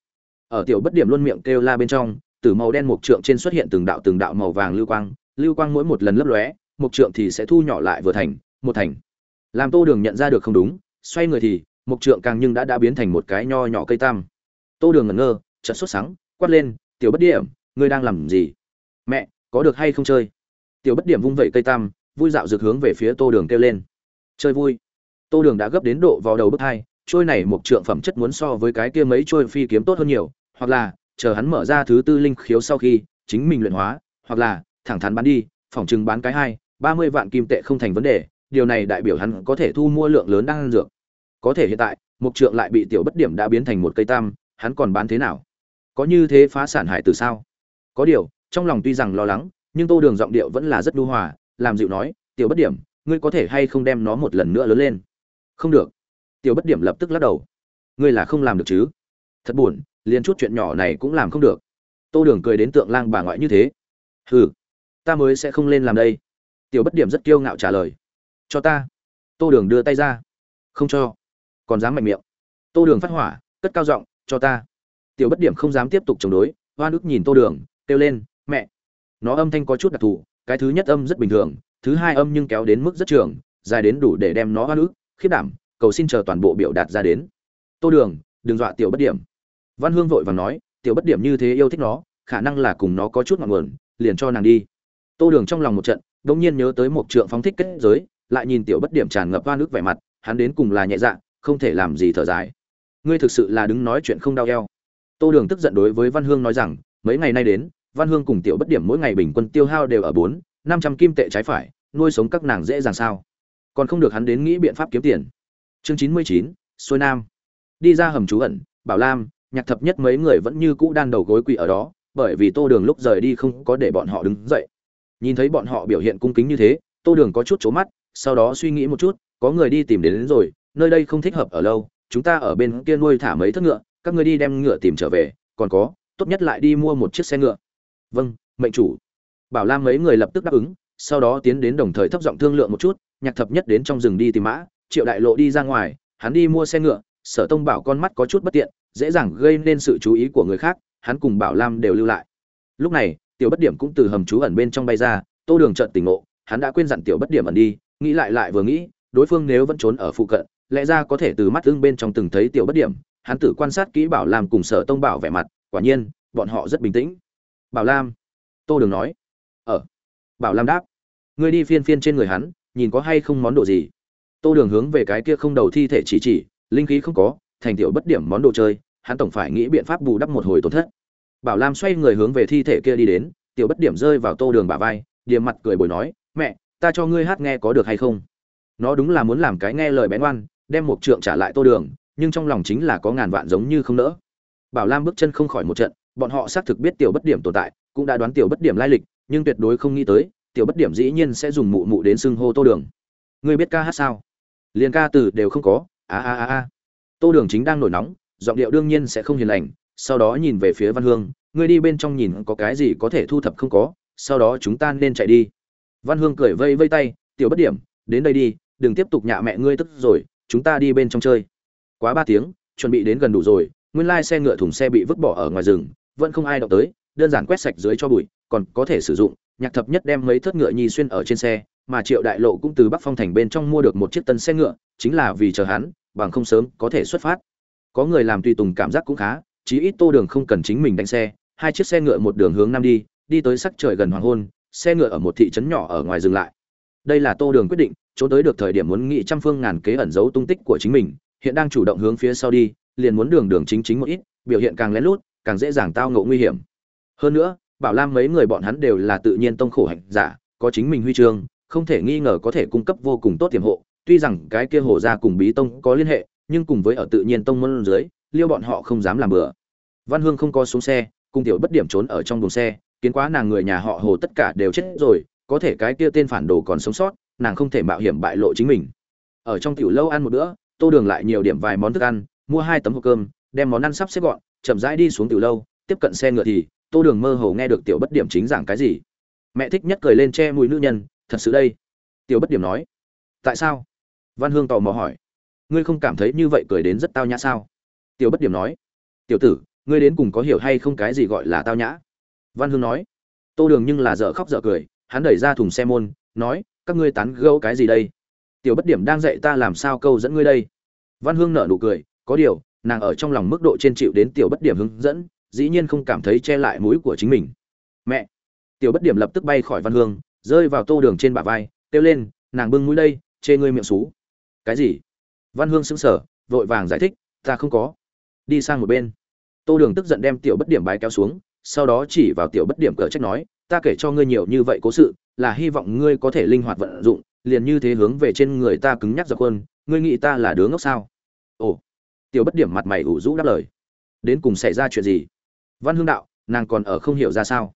Ở tiểu bất điểm luôn miệng kêu la bên trong, tử màu đen một trượng trên xuất hiện từng đạo từng đạo màu vàng lưu quang lưu quang mỗi một lần lấp lóe một trượng thì sẽ thu nhỏ lại vừa thành, một thành. Làm tô đường nhận ra được không đúng, xoay người thì một trượng càng nhưng đã đã biến thành một cái nho nhỏ cây tam. Tô đường ngẩn ngơ, chợt sốt sắng, quát lên, tiểu bất điểm, ngươi đang làm gì? Mẹ, có được hay không chơi? Tiểu bất điểm vung vẩy cây tam, vui dạo rực hướng về phía tô đường kêu lên. Chơi vui. Tô đường đã gấp đến độ vào đầu bước hai, trôi này một trượng phẩm chất muốn so với cái kia mấy trôi phi kiếm tốt hơn nhiều, hoặc là, chờ hắn mở ra thứ tư linh khiếu sau khi, chính mình luyện hóa, hoặc là, thẳng thắn bán đi phỏng chừng bán cái hai ba mươi vạn kim tệ không thành vấn đề, điều này đại biểu hắn có thể thu mua lượng lớn đang ăn dược. Có thể hiện tại, mục trượng lại bị tiểu bất điểm đã biến thành một cây tam, hắn còn bán thế nào? Có như thế phá sản hải từ sao? Có điều, trong lòng tuy rằng lo lắng, nhưng tô đường giọng điệu vẫn là rất đu hòa, làm dịu nói, tiểu bất điểm, ngươi có thể hay không đem nó một lần nữa lớn lên? Không được. Tiểu bất điểm lập tức lắc đầu. Ngươi là không làm được chứ? Thật buồn, liền chút chuyện nhỏ này cũng làm không được. Tô đường cười đến tượng lang bà ngoại như thế. Hừ, ta mới sẽ không lên làm đây tiểu bất điểm rất kiêu ngạo trả lời. Cho ta. Tô đường đưa tay ra. Không cho. Còn dám mạnh miệng. Tô đường phát hỏa, cất cao giọng, cho ta. Tiểu bất điểm không dám tiếp tục chống đối hoa nước nhìn tô đường, kêu lên, mẹ. Nó âm thanh có chút đặc thù, cái thứ nhất âm rất bình thường, thứ hai âm nhưng kéo đến mức rất trường, dài đến đủ để đem nó hoa nước khiết đảm, cầu xin chờ toàn bộ biểu đạt ra đến. Tô đường, đừng dọa tiểu bất điểm. Văn hương vội và nói, tiểu bất điểm như thế yêu thích nó, khả năng là cùng nó có chút ngọn nguồn, liền cho nàng đi. Tô đường trong lòng một trận đ nhiên nhớ tới một trượng phóng thích kết giới, lại nhìn tiểu bất điểm tràn ngập hoa nước vẻ mặt, hắn đến cùng là nhẹ dạ không thể làm gì thở dài. Ngươi thực sự là đứng nói chuyện không đau eo. Tô đường tức giận đối với văn hương nói rằng, mấy ngày nay đến, văn hương cùng tiểu bất điểm mỗi ngày bình quân tiêu hao đều ở bốn, năm trăm kim tệ trái phải, nuôi sống các nàng dễ dàng sao. Còn không được hắn đến nghĩ biện pháp kiếm tiền. Chương chín mươi chín, xuôi nam. Đi ra hầm trú ẩn, bảo lam, nhạc thập nhất mấy người vẫn như cũ đan đầu gối quỳ ở đó, bởi vì tô đường lúc rời đi không có để bọn họ đứng dậy nhìn thấy bọn họ biểu hiện cung kính như thế tô đường có chút trố mắt sau đó suy nghĩ một chút có người đi tìm đến, đến rồi nơi đây không thích hợp ở lâu chúng ta ở bên kia nuôi thả mấy thất ngựa các ngươi đi đem ngựa tìm trở về còn có tốt nhất lại đi mua một chiếc xe ngựa. Vâng mệnh chủ. Bảo lam mấy người lập tức đáp ứng sau đó tiến đến đồng thời thấp giọng thương lượng một chút nhạc thập nhất đến trong rừng đi tìm mã triệu đại lộ đi ra ngoài hắn đi mua xe ngựa sở tông bảo con mắt có chút bất tiện dễ dàng gây nên sự chú ý của người khác hắn cùng bảo lam đều lưu lại. Lúc này tiểu bất điểm cũng từ hầm trú ẩn bên trong bay ra, tô đường trận tỉnh ngộ, hắn đã quên dặn tiểu bất điểm ẩn đi, nghĩ lại lại vừa nghĩ, đối phương nếu vẫn trốn ở phụ cận, lẽ ra có thể từ mắt ưng bên trong từng thấy tiểu bất điểm, hắn tự quan sát kỹ bảo lam cùng sở tông bảo vẻ mặt, quả nhiên, bọn họ rất bình tĩnh. Bảo lam, tô đường nói. Ở bảo lam đáp. Ngươi đi phiên phiên trên người hắn, nhìn có hay không món đồ gì? Tô đường hướng về cái kia không đầu thi thể chỉ chỉ, linh khí không có, thành tiểu bất điểm món đồ chơi, hắn tổng phải nghĩ biện pháp bù đắp một hồi tổn thất bảo lam xoay người hướng về thi thể kia đi đến, tiểu bất điểm rơi vào tô đường bả vai, điểm mặt cười bồi nói, mẹ, ta cho ngươi hát nghe có được hay không? Nó đúng là muốn làm cái nghe lời bén oan đem một trượng trả lại tô đường, nhưng trong lòng chính là có ngàn vạn giống như không nỡ. Bảo lam bước chân không khỏi một trận, bọn họ xác thực biết tiểu bất điểm tồn tại, cũng đã đoán tiểu bất điểm lai lịch, nhưng tuyệt đối không nghĩ tới, tiểu bất điểm dĩ nhiên sẽ dùng mụ mụ đến xưng hô tô đường. Ngươi biết ca hát sao? Liền ca từ đều không có. A a a a. Tô đường chính đang nổi nóng, giọng điệu đương nhiên sẽ không hiền lành sau đó nhìn về phía văn hương, ngươi đi bên trong nhìn có cái gì có thể thu thập không có, sau đó chúng ta nên chạy đi. Văn hương cười vây vây tay, tiểu bất điểm, đến đây đi, đừng tiếp tục nhạ mẹ ngươi tức rồi, chúng ta đi bên trong chơi. Quá ba tiếng, chuẩn bị đến gần đủ rồi, nguyên lai xe ngựa thùng xe bị vứt bỏ ở ngoài rừng, vẫn không ai động tới, đơn giản quét sạch dưới cho bụi, còn có thể sử dụng, nhạc thập nhất đem mấy thớt ngựa nhi xuyên ở trên xe, mà triệu đại lộ cũng từ bắc phong thành bên trong mua được một chiếc tân xe ngựa, chính là vì chờ hắn, bằng không sớm có thể xuất phát. Có người làm tùy tùng cảm giác cũng khá chí ít tô đường không cần chính mình đánh xe, hai chiếc xe ngựa một đường hướng nam đi đi tới sắc trời gần hoàng hôn, xe ngựa ở một thị trấn nhỏ ở ngoài dừng lại. Đây là tô đường quyết định trốn tới được thời điểm muốn nghị trăm phương ngàn kế ẩn giấu tung tích của chính mình, hiện đang chủ động hướng phía sau đi, liền muốn đường đường chính chính một ít, biểu hiện càng lén lút, càng dễ dàng tao ngộ nguy hiểm. Hơn nữa, bảo lam mấy người bọn hắn đều là tự nhiên tông khổ hạnh giả, có chính mình huy chương, không thể nghi ngờ có thể cung cấp vô cùng tốt tiềm hộ, tuy rằng cái kia hồ ra cùng bí tông có liên hệ, nhưng cùng với ở tự nhiên tông môn dưới liêu bọn họ không dám làm bừa. Văn hương không có xuống xe cung tiểu bất điểm trốn ở trong buồng xe, kiến quá nàng người nhà họ hồ tất cả đều chết rồi, có thể cái kia tên phản đồ còn sống sót, nàng không thể mạo hiểm bại lộ chính mình. Ở trong tiểu lâu ăn một bữa, tô đường lại nhiều điểm vài món thức ăn, mua hai tấm hộp cơm, đem món ăn sắp xếp gọn, chậm rãi đi xuống tiểu lâu, tiếp cận xe ngựa thì, tô đường mơ hồ nghe được tiểu bất điểm chính giảng cái gì. Mẹ thích nhất cười lên che mùi nữ nhân, thật sự đây. Tiểu bất điểm nói. Tại sao? Văn hương tò mò hỏi. Ngươi không cảm thấy như vậy cười đến rất tao nhã sao? Tiểu bất điểm nói, tiểu tử, ngươi đến cùng có hiểu hay không cái gì gọi là tao nhã? Văn hương nói, tô đường nhưng là dở khóc dở cười, hắn đẩy ra thùng xe môn, nói, các ngươi tán gẫu cái gì đây? Tiểu bất điểm đang dạy ta làm sao câu dẫn ngươi đây? Văn hương nở nụ cười, có điều, nàng ở trong lòng mức độ trên chịu đến tiểu bất điểm hướng dẫn, dĩ nhiên không cảm thấy che lại mũi của chính mình. Mẹ! Tiểu bất điểm lập tức bay khỏi văn hương, rơi vào tô đường trên bả vai, kêu lên, nàng bưng mũi đây, chê ngươi miệng xú. Cái gì? Văn hương sững sờ, vội vàng giải thích, ta không có đi sang một bên. Tô đường tức giận đem tiểu bất điểm bái kéo xuống, sau đó chỉ vào tiểu bất điểm cờ trách nói, ta kể cho ngươi nhiều như vậy cố sự, là hy vọng ngươi có thể linh hoạt vận dụng, liền như thế hướng về trên người ta cứng nhắc dọc quân ngươi nghĩ ta là đứa ngốc sao? Ồ. Tiểu bất điểm mặt mày ủ rũ đáp lời. Đến cùng xảy ra chuyện gì? Văn hương đạo, nàng còn ở không hiểu ra sao.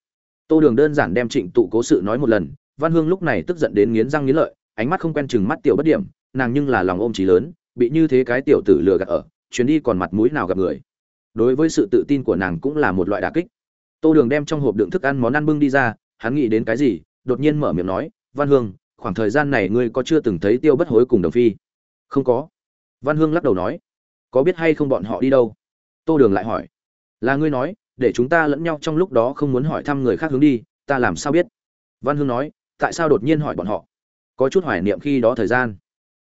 Tô đường đơn giản đem trịnh tụ cố sự nói một lần, văn hương lúc này tức giận đến nghiến răng nghiến lợi, ánh mắt không quen chừng mắt tiểu bất điểm, nàng nhưng là lòng ôm trí lớn, bị như thế cái tiểu tử lừa gạt ở chuyến đi còn mặt mũi nào gặp người. Đối với sự tự tin của nàng cũng là một loại đà kích. Tô đường đem trong hộp đựng thức ăn món ăn bưng đi ra, hắn nghĩ đến cái gì, đột nhiên mở miệng nói, văn hương, khoảng thời gian này ngươi có chưa từng thấy tiêu bất hối cùng đồng phi? Không có. Văn hương lắc đầu nói, có biết hay không bọn họ đi đâu? Tô đường lại hỏi, là ngươi nói, để chúng ta lẫn nhau trong lúc đó không muốn hỏi thăm người khác hướng đi, ta làm sao biết? Văn hương nói, tại sao đột nhiên hỏi bọn họ? Có chút hoài niệm khi đó thời gian.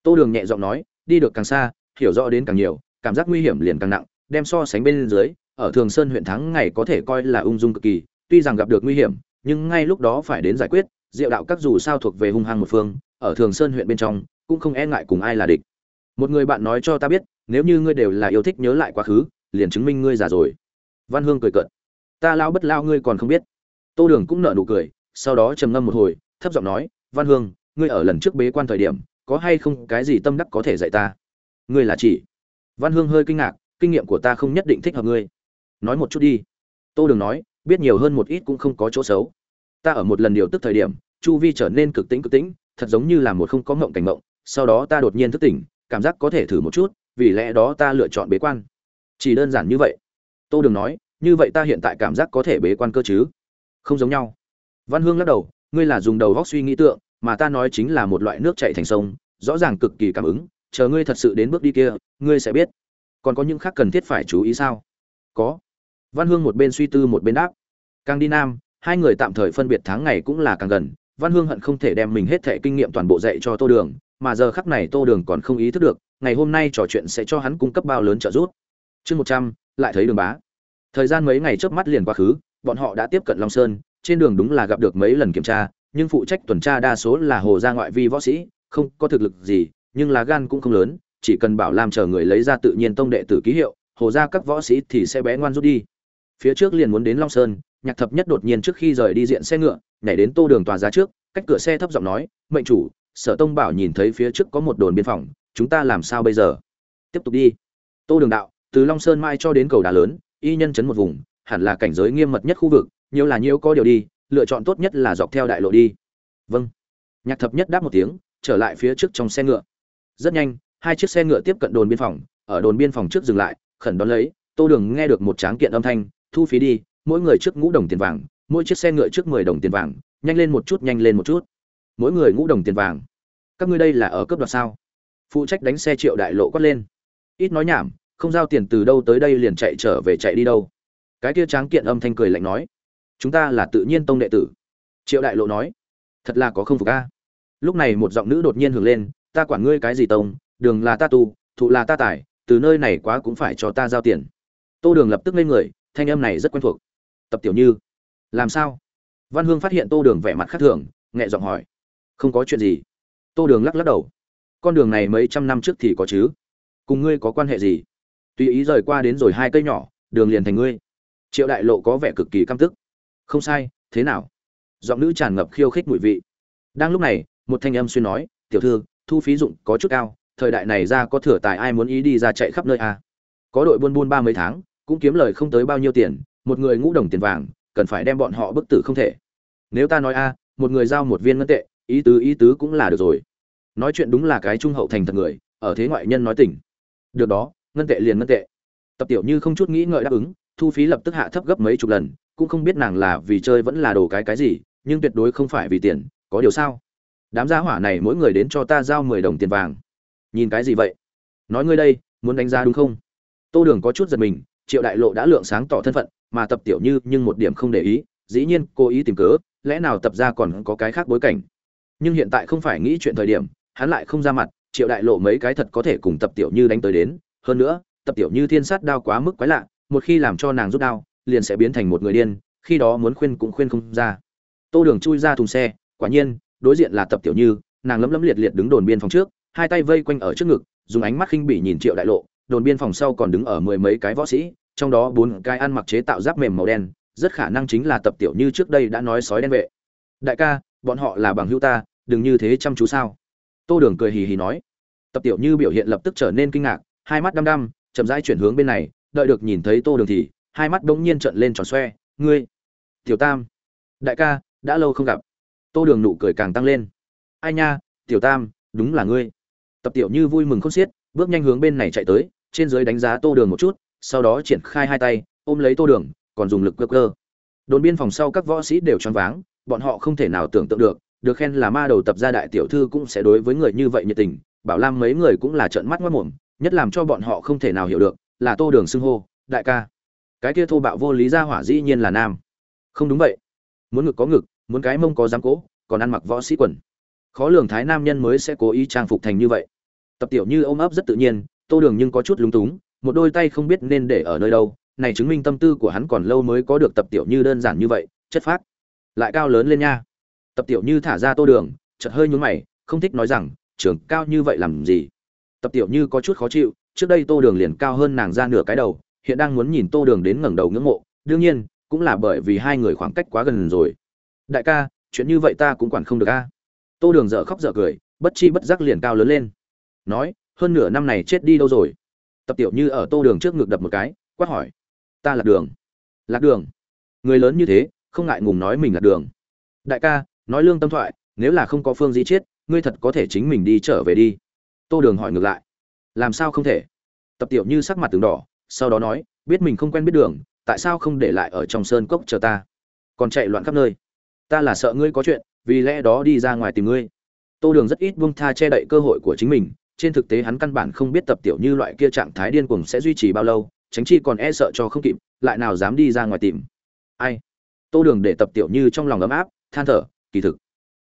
Tô đường nhẹ giọng nói, đi được càng xa, hiểu rõ đến càng nhiều cảm giác nguy hiểm liền càng nặng, đem so sánh bên dưới, ở thường sơn huyện thắng ngày có thể coi là ung dung cực kỳ, tuy rằng gặp được nguy hiểm, nhưng ngay lúc đó phải đến giải quyết, diệu đạo các dù sao thuộc về hung hăng một phương, ở thường sơn huyện bên trong, cũng không e ngại cùng ai là địch. Một người bạn nói cho ta biết, nếu như ngươi đều là yêu thích nhớ lại quá khứ, liền chứng minh ngươi già rồi. Văn hương cười cợt. Ta lao bất lao ngươi còn không biết. Tô đường cũng nở nụ cười, sau đó trầm ngâm một hồi, thấp giọng nói, văn hương, ngươi ở lần trước bế quan thời điểm, có hay không cái gì tâm đắc có thể dạy ta? Ngươi là chỉ văn hương hơi kinh ngạc, kinh nghiệm của ta không nhất định thích hợp ngươi. Nói một chút đi. Tô đường nói, biết nhiều hơn một ít cũng không có chỗ xấu. Ta ở một lần điều tức thời điểm, chu vi trở nên cực tĩnh cực tĩnh, thật giống như là một không có ngộng cảnh ngộng sau đó ta đột nhiên thức tỉnh, cảm giác có thể thử một chút, vì lẽ đó ta lựa chọn bế quan. Chỉ đơn giản như vậy. Tô đường nói, như vậy ta hiện tại cảm giác có thể bế quan cơ chứ? Không giống nhau. Văn hương lắc đầu, ngươi là dùng đầu góc suy nghĩ tượng, mà ta nói chính là một loại nước chạy thành sông, rõ ràng cực kỳ cảm ứng chờ ngươi thật sự đến bước đi kia, ngươi sẽ biết. Còn có những khác cần thiết phải chú ý sao? Có. Văn hương một bên suy tư một bên đáp. Càng đi nam, hai người tạm thời phân biệt tháng ngày cũng là càng gần. Văn hương hận không thể đem mình hết thệ kinh nghiệm toàn bộ dạy cho tô đường, mà giờ khắc này tô đường còn không ý thức được, ngày hôm nay trò chuyện sẽ cho hắn cung cấp bao lớn trợ giúp. Chương một trăm, lại thấy đường bá. Thời gian mấy ngày trước mắt liền quá khứ, bọn họ đã tiếp cận long sơn, trên đường đúng là gặp được mấy lần kiểm tra, nhưng phụ trách tuần tra đa số là hồ gia ngoại vi võ sĩ, không có thực lực gì nhưng lá gan cũng không lớn, chỉ cần bảo làm chờ người lấy ra tự nhiên tông đệ tử ký hiệu, hồ ra các võ sĩ thì sẽ bé ngoan rút đi. Phía trước liền muốn đến long sơn, nhạc thập nhất đột nhiên trước khi rời đi diện xe ngựa, nhảy đến tô đường tòa giá trước, cách cửa xe thấp giọng nói, mệnh chủ, sở tông bảo nhìn thấy phía trước có một đồn biên phòng, chúng ta làm sao bây giờ? Tiếp tục đi. Tô đường đạo, từ long sơn mai cho đến cầu đá lớn, y nhân chấn một vùng, hẳn là cảnh giới nghiêm mật nhất khu vực, nhiều là nhiều có điều đi, lựa chọn tốt nhất là dọc theo đại lộ đi. Vâng. Nhạc thập nhất đáp một tiếng, trở lại phía trước trong xe ngựa rất nhanh, hai chiếc xe ngựa tiếp cận đồn biên phòng, ở đồn biên phòng trước dừng lại, khẩn đón lấy, tô đường nghe được một tráng kiện âm thanh, thu phí đi, mỗi người trước ngũ đồng tiền vàng, mỗi chiếc xe ngựa trước mười đồng tiền vàng, nhanh lên một chút, nhanh lên một chút. Mỗi người ngũ đồng tiền vàng? Các ngươi đây là ở cấp đoạt sao? Phụ trách đánh xe triệu đại lộ quát lên. Ít nói nhảm, không giao tiền từ đâu tới đây liền chạy trở về chạy đi đâu. Cái kia tráng kiện âm thanh cười lạnh nói. Chúng ta là tự nhiên tông đệ tử. Triệu đại lộ nói. Thật là có không phục a. Lúc này một giọng nữ đột nhiên hưởng lên ta quản ngươi cái gì tông, đường là ta tu, thụ là ta tài, từ nơi này quá cũng phải cho ta giao tiền. Tô đường lập tức lên người, thanh âm này rất quen thuộc. Tập tiểu như, làm sao? Văn hương phát hiện tô đường vẻ mặt khác thường, nhẹ giọng hỏi. Không có chuyện gì. Tô đường lắc lắc đầu. Con đường này mấy trăm năm trước thì có chứ? Cùng ngươi có quan hệ gì? Tùy ý rời qua đến rồi hai cây nhỏ, đường liền thành ngươi. Triệu đại lộ có vẻ cực kỳ căm tức. Không sai, thế nào? Giọng nữ tràn ngập khiêu khích mùi vị. Đang lúc này, một thanh âm xuyên nói, tiểu thư thu phí dụng có chút cao, thời đại này ra có thừa tài ai muốn ý đi ra chạy khắp nơi à. có đội buôn buôn ba mấy tháng, cũng kiếm lời không tới bao nhiêu tiền, một người ngũ đồng tiền vàng, cần phải đem bọn họ bức tử không thể. Nếu ta nói a, một người giao một viên ngân tệ, ý tứ ý tứ cũng là được rồi. Nói chuyện đúng là cái trung hậu thành thật người, ở thế ngoại nhân nói tỉnh được đó, ngân tệ liền ngân tệ. Tập tiểu như không chút nghĩ ngợi đáp ứng, thu phí lập tức hạ thấp gấp mấy chục lần, cũng không biết nàng là vì chơi vẫn là đồ cái cái gì, nhưng tuyệt đối không phải vì tiền, có điều sao? Đám gia hỏa này mỗi người đến cho ta giao mười đồng tiền vàng. Nhìn cái gì vậy? Nói ngươi đây, muốn đánh giá đúng không? Tô đường có chút giật mình, triệu đại lộ đã lượng sáng tỏ thân phận, mà tập tiểu như nhưng một điểm không để ý, dĩ nhiên cố ý tìm cớ, lẽ nào tập ra còn có cái khác bối cảnh? Nhưng hiện tại không phải nghĩ chuyện thời điểm, hắn lại không ra mặt, triệu đại lộ mấy cái thật có thể cùng tập tiểu như đánh tới đến. Hơn nữa, tập tiểu như thiên sát đao quá mức quái lạ, một khi làm cho nàng rút đao, liền sẽ biến thành một người điên, khi đó muốn khuyên cũng khuyên không ra. Tô đường chui ra thùng xe, quả nhiên đối diện là tập tiểu như, nàng lấm lấm liệt liệt đứng đồn biên phòng trước, hai tay vây quanh ở trước ngực, dùng ánh mắt khinh bỉ nhìn triệu đại lộ, đồn biên phòng sau còn đứng ở mười mấy cái võ sĩ, trong đó bốn cái ăn mặc chế tạo giáp mềm màu đen, rất khả năng chính là tập tiểu như trước đây đã nói sói đen vệ. Đại ca, bọn họ là bằng hữu ta, đừng như thế chăm chú sao? Tô đường cười hì hì nói. Tập tiểu như biểu hiện lập tức trở nên kinh ngạc, hai mắt đăm đăm, chậm rãi chuyển hướng bên này, đợi được nhìn thấy tô đường thì, hai mắt bỗng nhiên trợn lên tròn xoe. Ngươi, tiểu tam, đại ca, đã lâu không gặp tô đường nụ cười càng tăng lên. Ai nha, tiểu tam, đúng là ngươi. Tập tiểu như vui mừng khôn xiết, bước nhanh hướng bên này chạy tới, trên dưới đánh giá tô đường một chút, sau đó triển khai hai tay, ôm lấy tô đường, còn dùng lực cơ cơ đồn biên phòng sau các võ sĩ đều choáng váng, bọn họ không thể nào tưởng tượng được được khen là ma đầu tập gia đại tiểu thư cũng sẽ đối với người như vậy nhiệt tình, bảo lam mấy người cũng là trợn mắt mất mồm, nhất làm cho bọn họ không thể nào hiểu được, là tô đường xưng hô, đại ca. Cái kia thô bạo vô lý ra hỏa dĩ nhiên là nam. Không đúng vậy. Muốn ngực có ngực muốn cái mông có dám cố, còn ăn mặc võ sĩ quần. Khó lường thái nam nhân mới sẽ cố ý trang phục thành như vậy. Tập tiểu như ôm ấp rất tự nhiên, tô đường nhưng có chút lúng túng, một đôi tay không biết nên để ở nơi đâu, này chứng minh tâm tư của hắn còn lâu mới có được tập tiểu như đơn giản như vậy, chất phác. Lại cao lớn lên nha. Tập tiểu như thả ra tô đường, chợt hơi nhún mày, không thích nói rằng, trưởng, cao như vậy làm gì? Tập tiểu như có chút khó chịu, trước đây tô đường liền cao hơn nàng ra nửa cái đầu, hiện đang muốn nhìn tô đường đến ngẩng đầu ngưỡng mộ, đương nhiên, cũng là bởi vì hai người khoảng cách quá gần rồi đại ca, chuyện như vậy ta cũng quản không được a. Tô đường dở khóc dở cười, bất chi bất giác liền cao lớn lên. Nói, hơn nửa năm này chết đi đâu rồi? Tập tiểu như ở tô đường trước ngực đập một cái, quát hỏi. Ta lạc đường. Lạc đường? Người lớn như thế, không ngại ngùng nói mình lạc đường. Đại ca, nói lương tâm thoại, nếu là không có phương di chết, ngươi thật có thể chính mình đi trở về đi. Tô đường hỏi ngược lại. Làm sao không thể? Tập tiểu như sắc mặt từng đỏ, sau đó nói, biết mình không quen biết đường, tại sao không để lại ở trong sơn cốc chờ ta? Còn chạy loạn khắp nơi ta là sợ ngươi có chuyện, vì lẽ đó đi ra ngoài tìm ngươi. Tô đường rất ít buông tha che đậy cơ hội của chính mình, trên thực tế hắn căn bản không biết tập tiểu như loại kia trạng thái điên cuồng sẽ duy trì bao lâu, tránh chi còn e sợ cho không kịp, lại nào dám đi ra ngoài tìm. Ai? Tô đường để tập tiểu như trong lòng ấm áp, than thở, kỳ thực,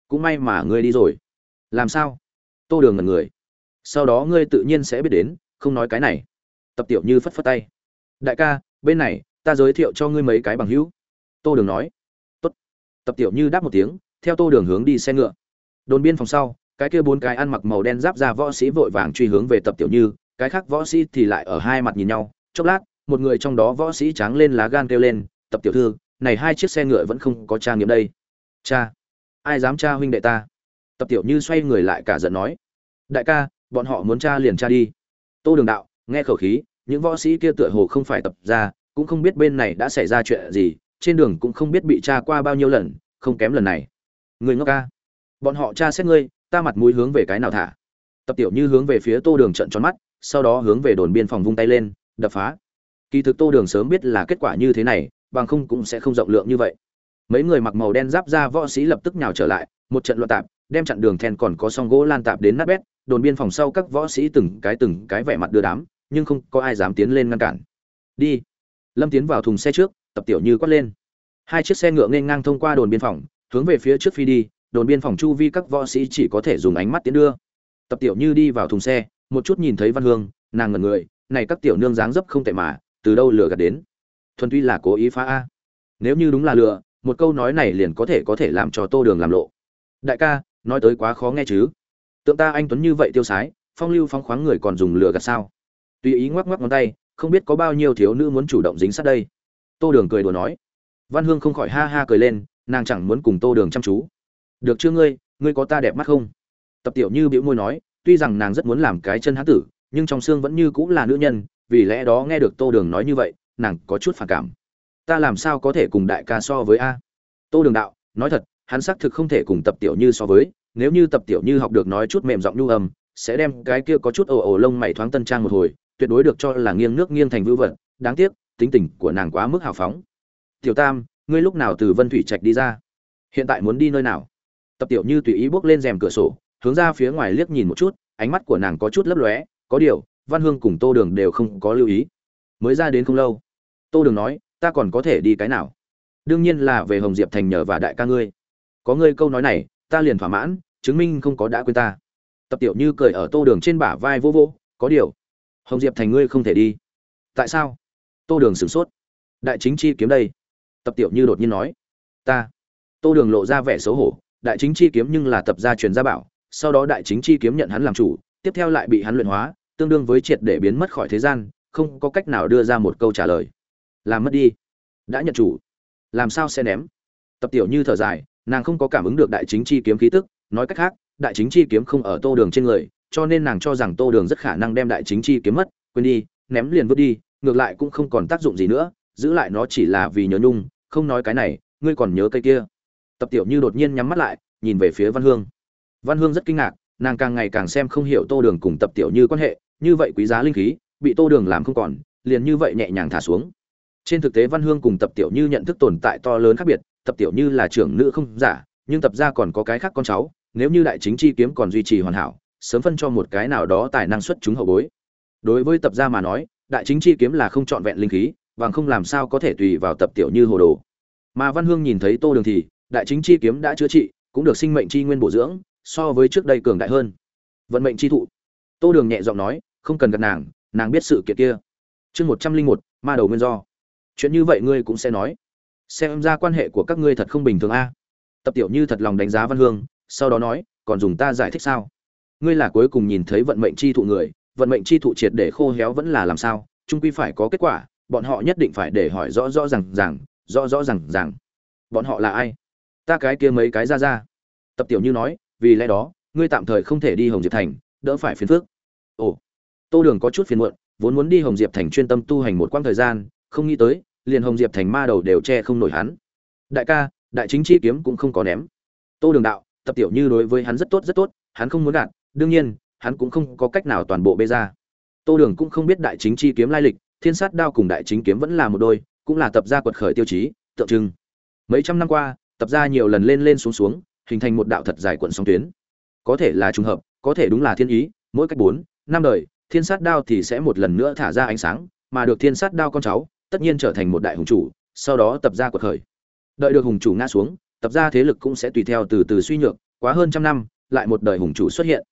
cũng may mà ngươi đi rồi. Làm sao? Tô đường ngần người. Sau đó ngươi tự nhiên sẽ biết đến, không nói cái này. Tập tiểu như phất phất tay. Đại ca, bên này, ta giới thiệu cho ngươi mấy cái bằng hữu. Tô đường nói tập tiểu như đáp một tiếng, theo tô đường hướng đi xe ngựa. Đồn biên phòng sau, cái kia bốn cái ăn mặc màu đen giáp ra võ sĩ vội vàng truy hướng về tập tiểu như, cái khác võ sĩ thì lại ở hai mặt nhìn nhau, chốc lát, một người trong đó võ sĩ tráng lên lá gan kêu lên, tập tiểu thư, này hai chiếc xe ngựa vẫn không có tra nghiệm đây. Cha, ai dám tra huynh đệ ta? Tập tiểu như xoay người lại cả giận nói. Đại ca, bọn họ muốn tra liền tra đi. Tô đường đạo, nghe khẩu khí, những võ sĩ kia tựa hồ không phải tập ra cũng không biết bên này đã xảy ra chuyện gì trên đường cũng không biết bị tra qua bao nhiêu lần, không kém lần này. Người ngốc ca. Bọn họ tra xét ngươi, ta mặt mũi hướng về cái nào thả? Tập tiểu như hướng về phía tô đường trận tròn mắt, sau đó hướng về đồn biên phòng vung tay lên, đập phá. Kỳ thực tô đường sớm biết là kết quả như thế này, bằng không cũng sẽ không rộng lượng như vậy. Mấy người mặc màu đen giáp ra võ sĩ lập tức nhào trở lại, một trận loạn tạp, đem chặn đường then còn có song gỗ lan tạp đến nát bét, đồn biên phòng sau các võ sĩ từng cái từng cái vẻ mặt đưa đám, nhưng không có ai dám tiến lên ngăn cản. Đi. Lâm tiến vào thùng xe trước tập tiểu như quát lên. Hai chiếc xe ngựa nên ngang thông qua đồn biên phòng, hướng về phía trước phi đi, đồn biên phòng chu vi các võ sĩ chỉ có thể dùng ánh mắt tiến đưa. Tập tiểu như đi vào thùng xe, một chút nhìn thấy văn hương, nàng ngẩn người, này các tiểu nương dáng dấp không tệ mà, từ đâu lừa gạt đến? Thuần tuy là cố ý phá a. Nếu như đúng là lừa, một câu nói này liền có thể có thể làm cho tô đường làm lộ. Đại ca, nói tới quá khó nghe chứ. Tượng ta anh tuấn như vậy tiêu sái, phong lưu phong khoáng người còn dùng lừa gạt sao? Tùy ý ngoắc ngoắc ngón tay, không biết có bao nhiêu thiếu nữ muốn chủ động dính sát đây tô đường cười đùa nói. Văn hương không khỏi ha ha cười lên, nàng chẳng muốn cùng tô đường chăm chú. Được chưa ngươi ngươi có ta đẹp mắt không? Tập tiểu như bĩu môi nói, tuy rằng nàng rất muốn làm cái chân hán tử, nhưng trong xương vẫn như cũng là nữ nhân, vì lẽ đó nghe được tô đường nói như vậy, nàng có chút phản cảm. Ta làm sao có thể cùng đại ca so với a? Tô đường đạo, nói thật, hắn xác thực không thể cùng tập tiểu như so với, nếu như tập tiểu như học được nói chút mềm giọng nhu âm, sẽ đem cái kia có chút ồ ồ lông mày thoáng tân trang một hồi, tuyệt đối được cho là nghiêng nước nghiêng thành vưu vật, đáng tiếc tính tình của nàng quá mức hào phóng. Tiểu tam, ngươi lúc nào từ vân thủy trạch đi ra? Hiện tại muốn đi nơi nào? Tập tiểu như tùy ý bước lên rèm cửa sổ, hướng ra phía ngoài liếc nhìn một chút, ánh mắt của nàng có chút lấp lóe, có điều, văn hương cùng tô đường đều không có lưu ý. Mới ra đến không lâu, tô đường nói, ta còn có thể đi cái nào? Đương nhiên là về hồng diệp thành nhờ và đại ca ngươi. Có ngươi câu nói này, ta liền thỏa mãn, chứng minh không có đã quên ta. Tập tiểu như cười ở tô đường trên bả vai vô vô, có điều, hồng diệp thành ngươi không thể đi. Tại sao? Tô đường sửng sốt. Đại chính chi kiếm đây. Tập tiểu như đột nhiên nói. Ta. Tô đường lộ ra vẻ xấu hổ. Đại chính chi kiếm nhưng là tập gia truyền gia bảo. Sau đó đại chính chi kiếm nhận hắn làm chủ. Tiếp theo lại bị hắn luyện hóa, tương đương với triệt để biến mất khỏi thế gian, không có cách nào đưa ra một câu trả lời. Làm mất đi. Đã nhận chủ. Làm sao sẽ ném? Tập tiểu như thở dài, nàng không có cảm ứng được đại chính chi kiếm khí tức. Nói cách khác, đại chính chi kiếm không ở tô đường trên người, cho nên nàng cho rằng tô đường rất khả năng đem đại chính chi kiếm mất. Quên đi, ném liền vứt đi ngược lại cũng không còn tác dụng gì nữa, giữ lại nó chỉ là vì nhớ nhung, không nói cái này, ngươi còn nhớ cây kia. Tập tiểu như đột nhiên nhắm mắt lại, nhìn về phía văn hương. Văn hương rất kinh ngạc, nàng càng ngày càng xem không hiểu tô đường cùng tập tiểu như quan hệ, như vậy quý giá linh khí, bị tô đường làm không còn, liền như vậy nhẹ nhàng thả xuống. Trên thực tế văn hương cùng tập tiểu như nhận thức tồn tại to lớn khác biệt, tập tiểu như là trưởng nữ không giả, nhưng tập ra còn có cái khác con cháu, nếu như đại chính chi kiếm còn duy trì hoàn hảo, sớm phân cho một cái nào đó tài năng xuất chúng hậu bối. Đối với tập gia mà nói đại chính chi kiếm là không trọn vẹn linh khí, bằng không làm sao có thể tùy vào tập tiểu như hồ đồ. Mà văn hương nhìn thấy tô đường thì, đại chính chi kiếm đã chữa trị, cũng được sinh mệnh chi nguyên bổ dưỡng, so với trước đây cường đại hơn. Vận mệnh chi thụ. Tô đường nhẹ giọng nói, không cần gặp nàng nàng biết sự kiện kia. Chương một trăm linh một, ma đầu nguyên do. Chuyện như vậy ngươi cũng sẽ nói. Xem ra quan hệ của các ngươi thật không bình thường a. Tập tiểu như thật lòng đánh giá văn hương, sau đó nói, còn dùng ta giải thích sao? Ngươi là cuối cùng nhìn thấy vận mệnh chi thụ người vận mệnh chi thụ triệt để khô héo vẫn là làm sao trung quy phải có kết quả, bọn họ nhất định phải để hỏi rõ rõ rằng rằng rõ rõ rằng rằng bọn họ là ai? Ta cái kia mấy cái ra ra. Tập tiểu như nói, vì lẽ đó, ngươi tạm thời không thể đi hồng diệp thành, đỡ phải phiền phước ồ, tô đường có chút phiền muộn, vốn muốn đi hồng diệp thành chuyên tâm tu hành một quãng thời gian, không nghĩ tới, liền hồng diệp thành ma đầu đều che không nổi hắn. Đại ca, đại chính chi kiếm cũng không có ném. Tô đường đạo, tập tiểu như đối với hắn rất tốt rất tốt, hắn không muốn gạt đương nhiên hắn cũng không có cách nào toàn bộ bê ra. Tô đường cũng không biết đại chính chi kiếm lai lịch, thiên sát đao cùng đại chính kiếm vẫn là một đôi, cũng là tập gia quật khởi tiêu chí, tượng trưng. Mấy trăm năm qua, tập gia nhiều lần lên lên xuống xuống, hình thành một đạo thật dài quận sóng tuyến. Có thể là trùng hợp, có thể đúng là thiên ý, mỗi cách bốn, năm đời, thiên sát đao thì sẽ một lần nữa thả ra ánh sáng, mà được thiên sát đao con cháu, tất nhiên trở thành một đại hùng chủ, sau đó tập gia quật khởi. Đợi được hùng chủ ngã xuống, tập gia thế lực cũng sẽ tùy theo từ từ suy nhược, quá hơn trăm năm, lại một đời hùng chủ xuất hiện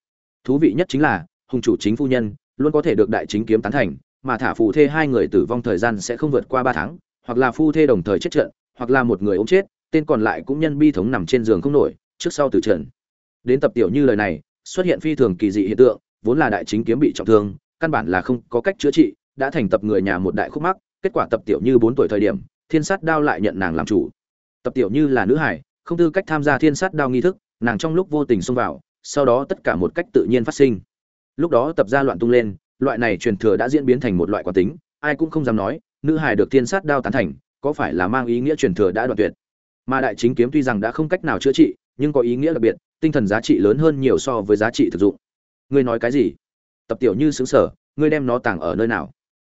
thú vị nhất chính là, hùng chủ chính phu nhân luôn có thể được đại chính kiếm tán thành, mà thả phù thê hai người tử vong thời gian sẽ không vượt qua ba tháng, hoặc là phu thê đồng thời chết trận, hoặc là một người ốm chết, tên còn lại cũng nhân bi thống nằm trên giường không nổi, trước sau tử trận. Đến tập tiểu như lời này, xuất hiện phi thường kỳ dị hiện tượng, vốn là đại chính kiếm bị trọng thương, căn bản là không có cách chữa trị, đã thành tập người nhà một đại khúc mắc, kết quả tập tiểu như bốn tuổi thời điểm, thiên sát đao lại nhận nàng làm chủ. Tập tiểu như là nữ hải, không tư cách tham gia thiên sát đao nghi thức, nàng trong lúc vô tình xông vào sau đó tất cả một cách tự nhiên phát sinh. Lúc đó tập gia loạn tung lên, loại này truyền thừa đã diễn biến thành một loại quán tính, ai cũng không dám nói, nữ hải được thiên sát đao tán thành, có phải là mang ý nghĩa truyền thừa đã đoạn tuyệt? Mà đại chính kiếm tuy rằng đã không cách nào chữa trị, nhưng có ý nghĩa đặc biệt, tinh thần giá trị lớn hơn nhiều so với giá trị thực dụng. Ngươi nói cái gì? Tập tiểu như xứng sở ngươi đem nó tàng ở nơi nào?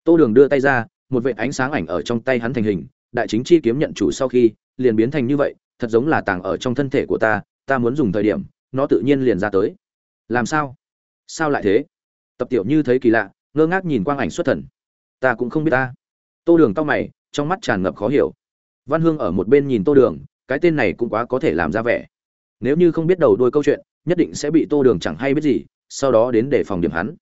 Tô đường đưa tay ra, một vệ ánh sáng ảnh ở trong tay hắn thành hình, đại chính chi kiếm nhận chủ sau khi, liền biến thành như vậy, thật giống là tàng ở trong thân thể của ta ta muốn dùng thời điểm nó tự nhiên liền ra tới. Làm sao? Sao lại thế? Tập tiểu như thấy kỳ lạ, ngơ ngác nhìn quang ảnh xuất thần. Ta cũng không biết ta. Tô đường tao mày, trong mắt tràn ngập khó hiểu. Văn hương ở một bên nhìn tô đường, cái tên này cũng quá có thể làm ra vẻ. Nếu như không biết đầu đuôi câu chuyện, nhất định sẽ bị tô đường chẳng hay biết gì, sau đó đến để phòng điểm hắn.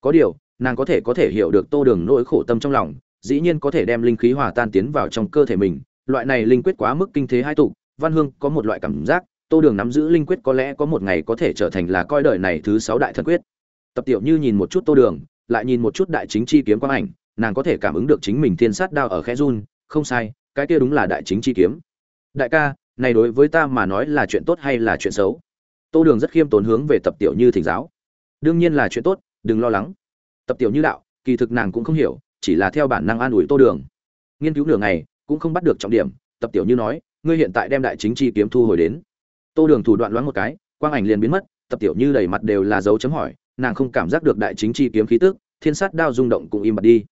Có điều, nàng có thể có thể hiểu được tô đường nỗi khổ tâm trong lòng, dĩ nhiên có thể đem linh khí hòa tan tiến vào trong cơ thể mình. Loại này linh quyết quá mức kinh thế hai tụ, văn hương có một loại cảm giác tô đường nắm giữ linh quyết có lẽ có một ngày có thể trở thành là coi đời này thứ sáu đại thần quyết. Tập tiểu như nhìn một chút tô đường, lại nhìn một chút đại chính chi kiếm quang ảnh, nàng có thể cảm ứng được chính mình thiên sát đao ở khẽ run, không sai, cái kia đúng là đại chính chi kiếm. Đại ca, này đối với ta mà nói là chuyện tốt hay là chuyện xấu? Tô đường rất khiêm tốn hướng về tập tiểu như thỉnh giáo. Đương nhiên là chuyện tốt, đừng lo lắng. Tập tiểu như đạo, kỳ thực nàng cũng không hiểu, chỉ là theo bản năng an ủi tô đường. Nghiên cứu nửa ngày, cũng không bắt được trọng điểm, tập tiểu như nói, ngươi hiện tại đem đại chính chi kiếm thu hồi đến tô đường thủ đoạn loáng một cái, quang ảnh liền biến mất, tập tiểu như đầy mặt đều là dấu chấm hỏi, nàng không cảm giác được đại chính chi kiếm khí tức, thiên sát đao rung động cũng im bặt đi.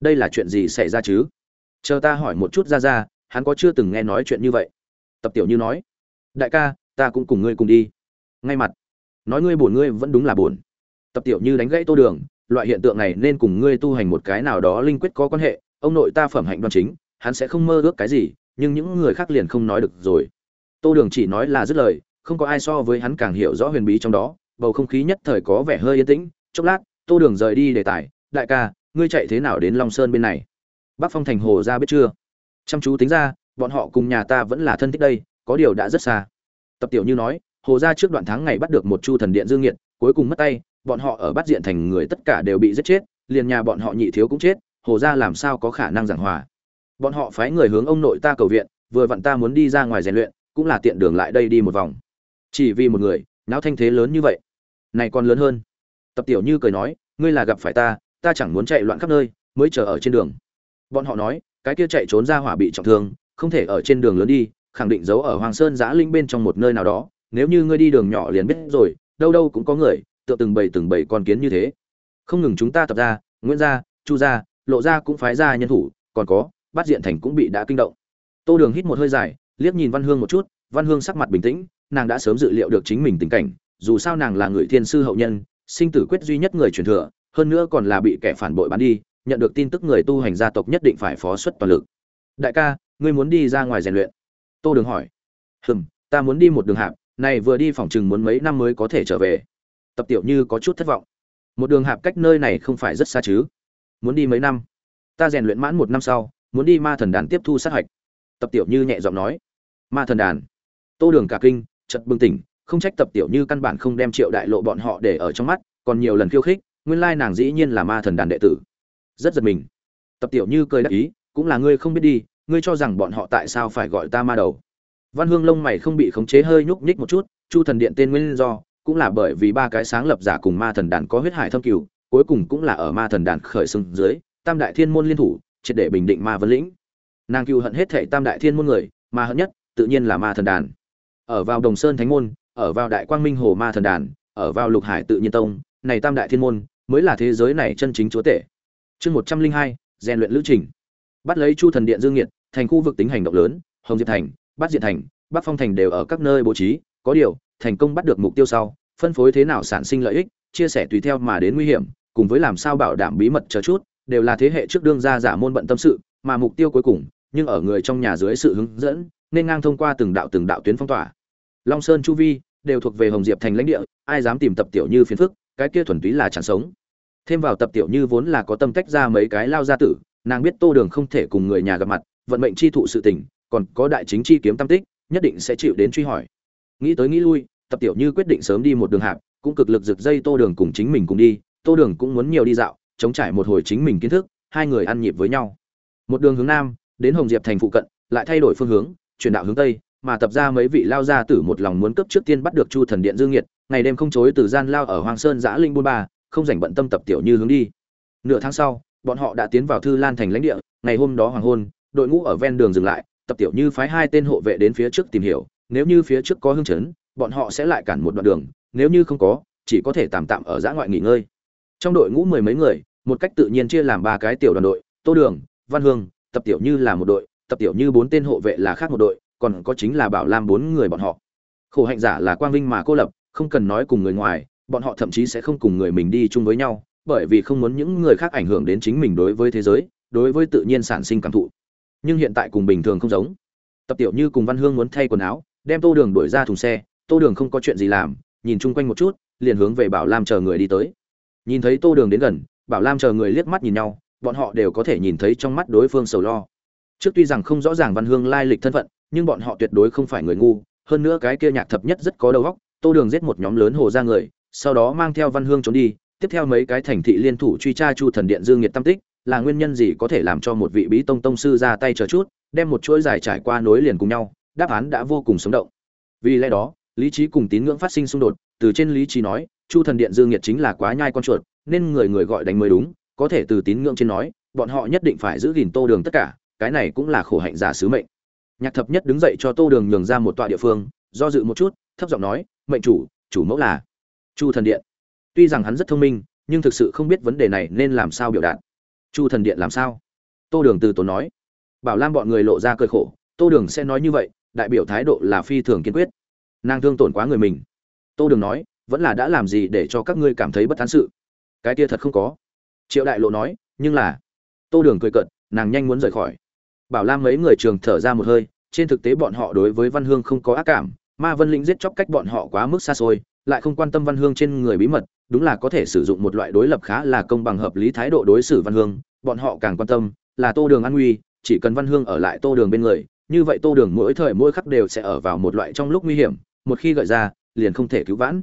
Đây là chuyện gì xảy ra chứ? Chờ ta hỏi một chút ra ra, hắn có chưa từng nghe nói chuyện như vậy? Tập tiểu như nói, đại ca, ta cũng cùng ngươi cùng đi. Ngay mặt, nói ngươi buồn ngươi vẫn đúng là buồn. tập tiểu như đánh gãy tô đường, loại hiện tượng này nên cùng ngươi tu hành một cái nào đó linh quyết có quan hệ, ông nội ta phẩm hạnh đoan chính, hắn sẽ không mơ ước cái gì, nhưng những người khác liền không nói được rồi tô đường chỉ nói là dứt lời, không có ai so với hắn càng hiểu rõ huyền bí trong đó, bầu không khí nhất thời có vẻ hơi yên tĩnh. Chốc lát, tô đường rời đi đề tài. Đại ca, ngươi chạy thế nào đến long sơn bên này? Bắc phong thành hồ ra biết chưa? Chăm chú tính ra, bọn họ cùng nhà ta vẫn là thân thích đây, có điều đã rất xa. Tập tiểu như nói, hồ ra trước đoạn tháng ngày bắt được một chu thần điện dương nghiệt, cuối cùng mất tay, bọn họ ở bắt diện thành người tất cả đều bị giết chết, liền nhà bọn họ nhị thiếu cũng chết, hồ ra làm sao có khả năng giảng hòa? Bọn họ phái người hướng ông nội ta cầu viện, vừa vặn ta muốn đi ra ngoài rèn luyện cũng là tiện đường lại đây đi một vòng. Chỉ vì một người, náo thanh thế lớn như vậy. Này còn lớn hơn. Tập tiểu như cười nói, ngươi là gặp phải ta ta chẳng muốn chạy loạn khắp nơi, mới chờ ở trên đường. Bọn họ nói, cái kia chạy trốn ra hỏa bị trọng thương, không thể ở trên đường lớn đi, khẳng định giấu ở hoàng sơn giã linh bên trong một nơi nào đó. Nếu như ngươi đi đường nhỏ liền biết rồi, đâu đâu cũng có người, tựa từng bầy từng bầy con kiến như thế. Không ngừng chúng ta tập ra, nguyễn gia, chu gia, lộ gia cũng phái ra nhân thủ, còn có, bát diện thành cũng bị đã kinh động. Tô đường hít một hơi dài liếc nhìn văn hương một chút, văn hương sắc mặt bình tĩnh, nàng đã sớm dự liệu được chính mình tình cảnh, dù sao nàng là người thiên sư hậu nhân, sinh tử quyết duy nhất người truyền thừa, hơn nữa còn là bị kẻ phản bội bán đi, nhận được tin tức người tu hành gia tộc nhất định phải phó xuất toàn lực. Đại ca, ngươi muốn đi ra ngoài rèn luyện? Tô đường hỏi. Hừm, ta muốn đi một đường hạp, này vừa đi phòng chừng muốn mấy năm mới có thể trở về. Tập tiểu như có chút thất vọng. Một đường hạp cách nơi này không phải rất xa chứ? Muốn đi mấy năm? Ta rèn luyện mãn một năm sau, muốn đi ma thần đàn tiếp thu sát hạch tập tiểu như nhẹ giọng nói. Ma thần đàn. Tô đường cả kinh chật bừng tỉnh, không trách tập tiểu như căn bản không đem triệu đại lộ bọn họ để ở trong mắt, còn nhiều lần khiêu khích, nguyên lai nàng dĩ nhiên là ma thần đàn đệ tử. Rất giật mình. Tập tiểu như cười đắc ý, cũng là ngươi không biết đi, ngươi cho rằng bọn họ tại sao phải gọi ta ma đầu. Văn hương lông mày không bị khống chế hơi nhúc nhích một chút, chu thần điện tên nguyên do, cũng là bởi vì ba cái sáng lập giả cùng ma thần đàn có huyết hải thâm cửu cuối cùng cũng là ở ma thần đàn khởi xưng dưới, tam đại thiên môn liên thủ, triệt để bình định ma vân lĩnh nàng cựu hận hết thệ tam đại thiên môn người mà hận nhất, tự nhiên là ma thần đàn. Ở vào đồng sơn thánh môn, ở vào đại quang minh hồ ma thần đàn, ở vào lục hải tự nhiên tông, này tam đại thiên môn, mới là thế giới này chân chính chúa tể. Chương một trăm linh hai, rèn luyện lữ trình. Bắt lấy chu thần điện dương nhiệt thành khu vực tính hành động lớn, hồng diệp thành, bát diện thành, bắc phong thành đều ở các nơi bố trí, có điều, thành công bắt được mục tiêu sau, phân phối thế nào sản sinh lợi ích, chia sẻ tùy theo mà đến nguy hiểm, cùng với làm sao bảo đảm bí mật chờ chút, đều là thế hệ trước đương gia giả môn bận tâm sự, mà mục tiêu cuối cùng nhưng ở người trong nhà dưới sự hướng dẫn, nên ngang thông qua từng đạo từng đạo tuyến phong tỏa. Long sơn, chu vi đều thuộc về hồng diệp thành lãnh địa, ai dám tìm tập tiểu như phiền phức, cái kia thuần túy là chẳng sống. Thêm vào tập tiểu như vốn là có tâm tách ra mấy cái lao gia tử, nàng biết tô đường không thể cùng người nhà gặp mặt, vận mệnh chi thụ sự tình, còn có đại chính chi kiếm tam tích, nhất định sẽ chịu đến truy hỏi. Nghĩ tới nghĩ lui, tập tiểu như quyết định sớm đi một đường hạp, cũng cực lực rực dây tô đường cùng chính mình cùng đi, tô đường cũng muốn nhiều đi dạo, chống trải một hồi chính mình kiến thức, hai người ăn nhịp với nhau. Một đường hướng nam đến hồng diệp thành phụ cận lại thay đổi phương hướng chuyển đạo hướng tây mà tập ra mấy vị lao gia tử một lòng muốn cấp trước tiên bắt được chu thần điện dương Nghiệt, ngày đêm không chối từ gian lao ở hoàng sơn giã linh buôn ba không rảnh bận tâm tập tiểu như hướng đi. Nửa tháng sau bọn họ đã tiến vào thư lan thành lãnh địa ngày hôm đó hoàng hôn đội ngũ ở ven đường dừng lại tập tiểu như phái hai tên hộ vệ đến phía trước tìm hiểu nếu như phía trước có hương chấn bọn họ sẽ lại cản một đoạn đường nếu như không có chỉ có thể tạm tạm ở giã ngoại nghỉ ngơi. Trong đội ngũ mười mấy người một cách tự nhiên chia làm ba cái tiểu đoàn đội tô đường văn hương tập tiểu như là một đội, tập tiểu như bốn tên hộ vệ là khác một đội, còn có chính là bảo lam bốn người bọn họ. Khổ hạnh giả là quang vinh mà cô lập, không cần nói cùng người ngoài, bọn họ thậm chí sẽ không cùng người mình đi chung với nhau, bởi vì không muốn những người khác ảnh hưởng đến chính mình đối với thế giới, đối với tự nhiên sản sinh cảm thụ. Nhưng hiện tại cùng bình thường không giống. Tập tiểu như cùng văn hương muốn thay quần áo, đem tô đường đuổi ra thùng xe, tô đường không có chuyện gì làm, nhìn chung quanh một chút, liền hướng về bảo lam chờ người đi tới. Nhìn thấy tô đường đến gần, bảo lam chờ người liếc mắt nhìn nhau bọn họ đều có thể nhìn thấy trong mắt đối phương sầu lo. Trước tuy rằng không rõ ràng văn hương lai lịch thân phận, nhưng bọn họ tuyệt đối không phải người ngu. Hơn nữa cái kia nhạc thập nhất rất có đầu óc, tô đường giết một nhóm lớn hồ ra người, sau đó mang theo văn hương trốn đi, tiếp theo mấy cái thành thị liên thủ truy tra chu thần điện dương nhiệt tam tích, là nguyên nhân gì có thể làm cho một vị bí tông tông sư ra tay chờ chút, đem một chuỗi dài trải qua nối liền cùng nhau, đáp án đã vô cùng sống động. Vì lẽ đó, lý trí cùng tín ngưỡng phát sinh xung đột, từ trên lý trí nói, chu thần điện dương nhiệt chính là quá nhai con chuột, nên người người gọi đánh mới đúng có thể từ tín ngưỡng trên nói, bọn họ nhất định phải giữ gìn tô đường tất cả, cái này cũng là khổ hạnh giả sứ mệnh. Nhạc thập nhất đứng dậy cho tô đường nhường ra một tọa địa phương, do dự một chút, thấp giọng nói, mệnh chủ chủ mẫu là chu thần điện. Tuy rằng hắn rất thông minh, nhưng thực sự không biết vấn đề này nên làm sao biểu đạt. Chu thần điện làm sao? Tô đường từ tốn nói. Bảo lam bọn người lộ ra cơi khổ, tô đường sẽ nói như vậy, đại biểu thái độ là phi thường kiên quyết. Nàng thương tổn quá người mình. Tô đường nói, vẫn là đã làm gì để cho các ngươi cảm thấy bất thán sự? Cái kia thật không có triệu đại lộ nói, nhưng là tô đường cười cận nàng nhanh muốn rời khỏi. Bảo lam mấy người trường thở ra một hơi, trên thực tế bọn họ đối với văn hương không có ác cảm, ma vân lĩnh giết chóc cách bọn họ quá mức xa xôi, lại không quan tâm văn hương trên người bí mật, đúng là có thể sử dụng một loại đối lập khá là công bằng hợp lý thái độ đối xử văn hương, bọn họ càng quan tâm là tô đường an nguy, chỉ cần văn hương ở lại tô đường bên người, như vậy tô đường mỗi thời mỗi khắc đều sẽ ở vào một loại trong lúc nguy hiểm, một khi gợi ra, liền không thể cứu vãn.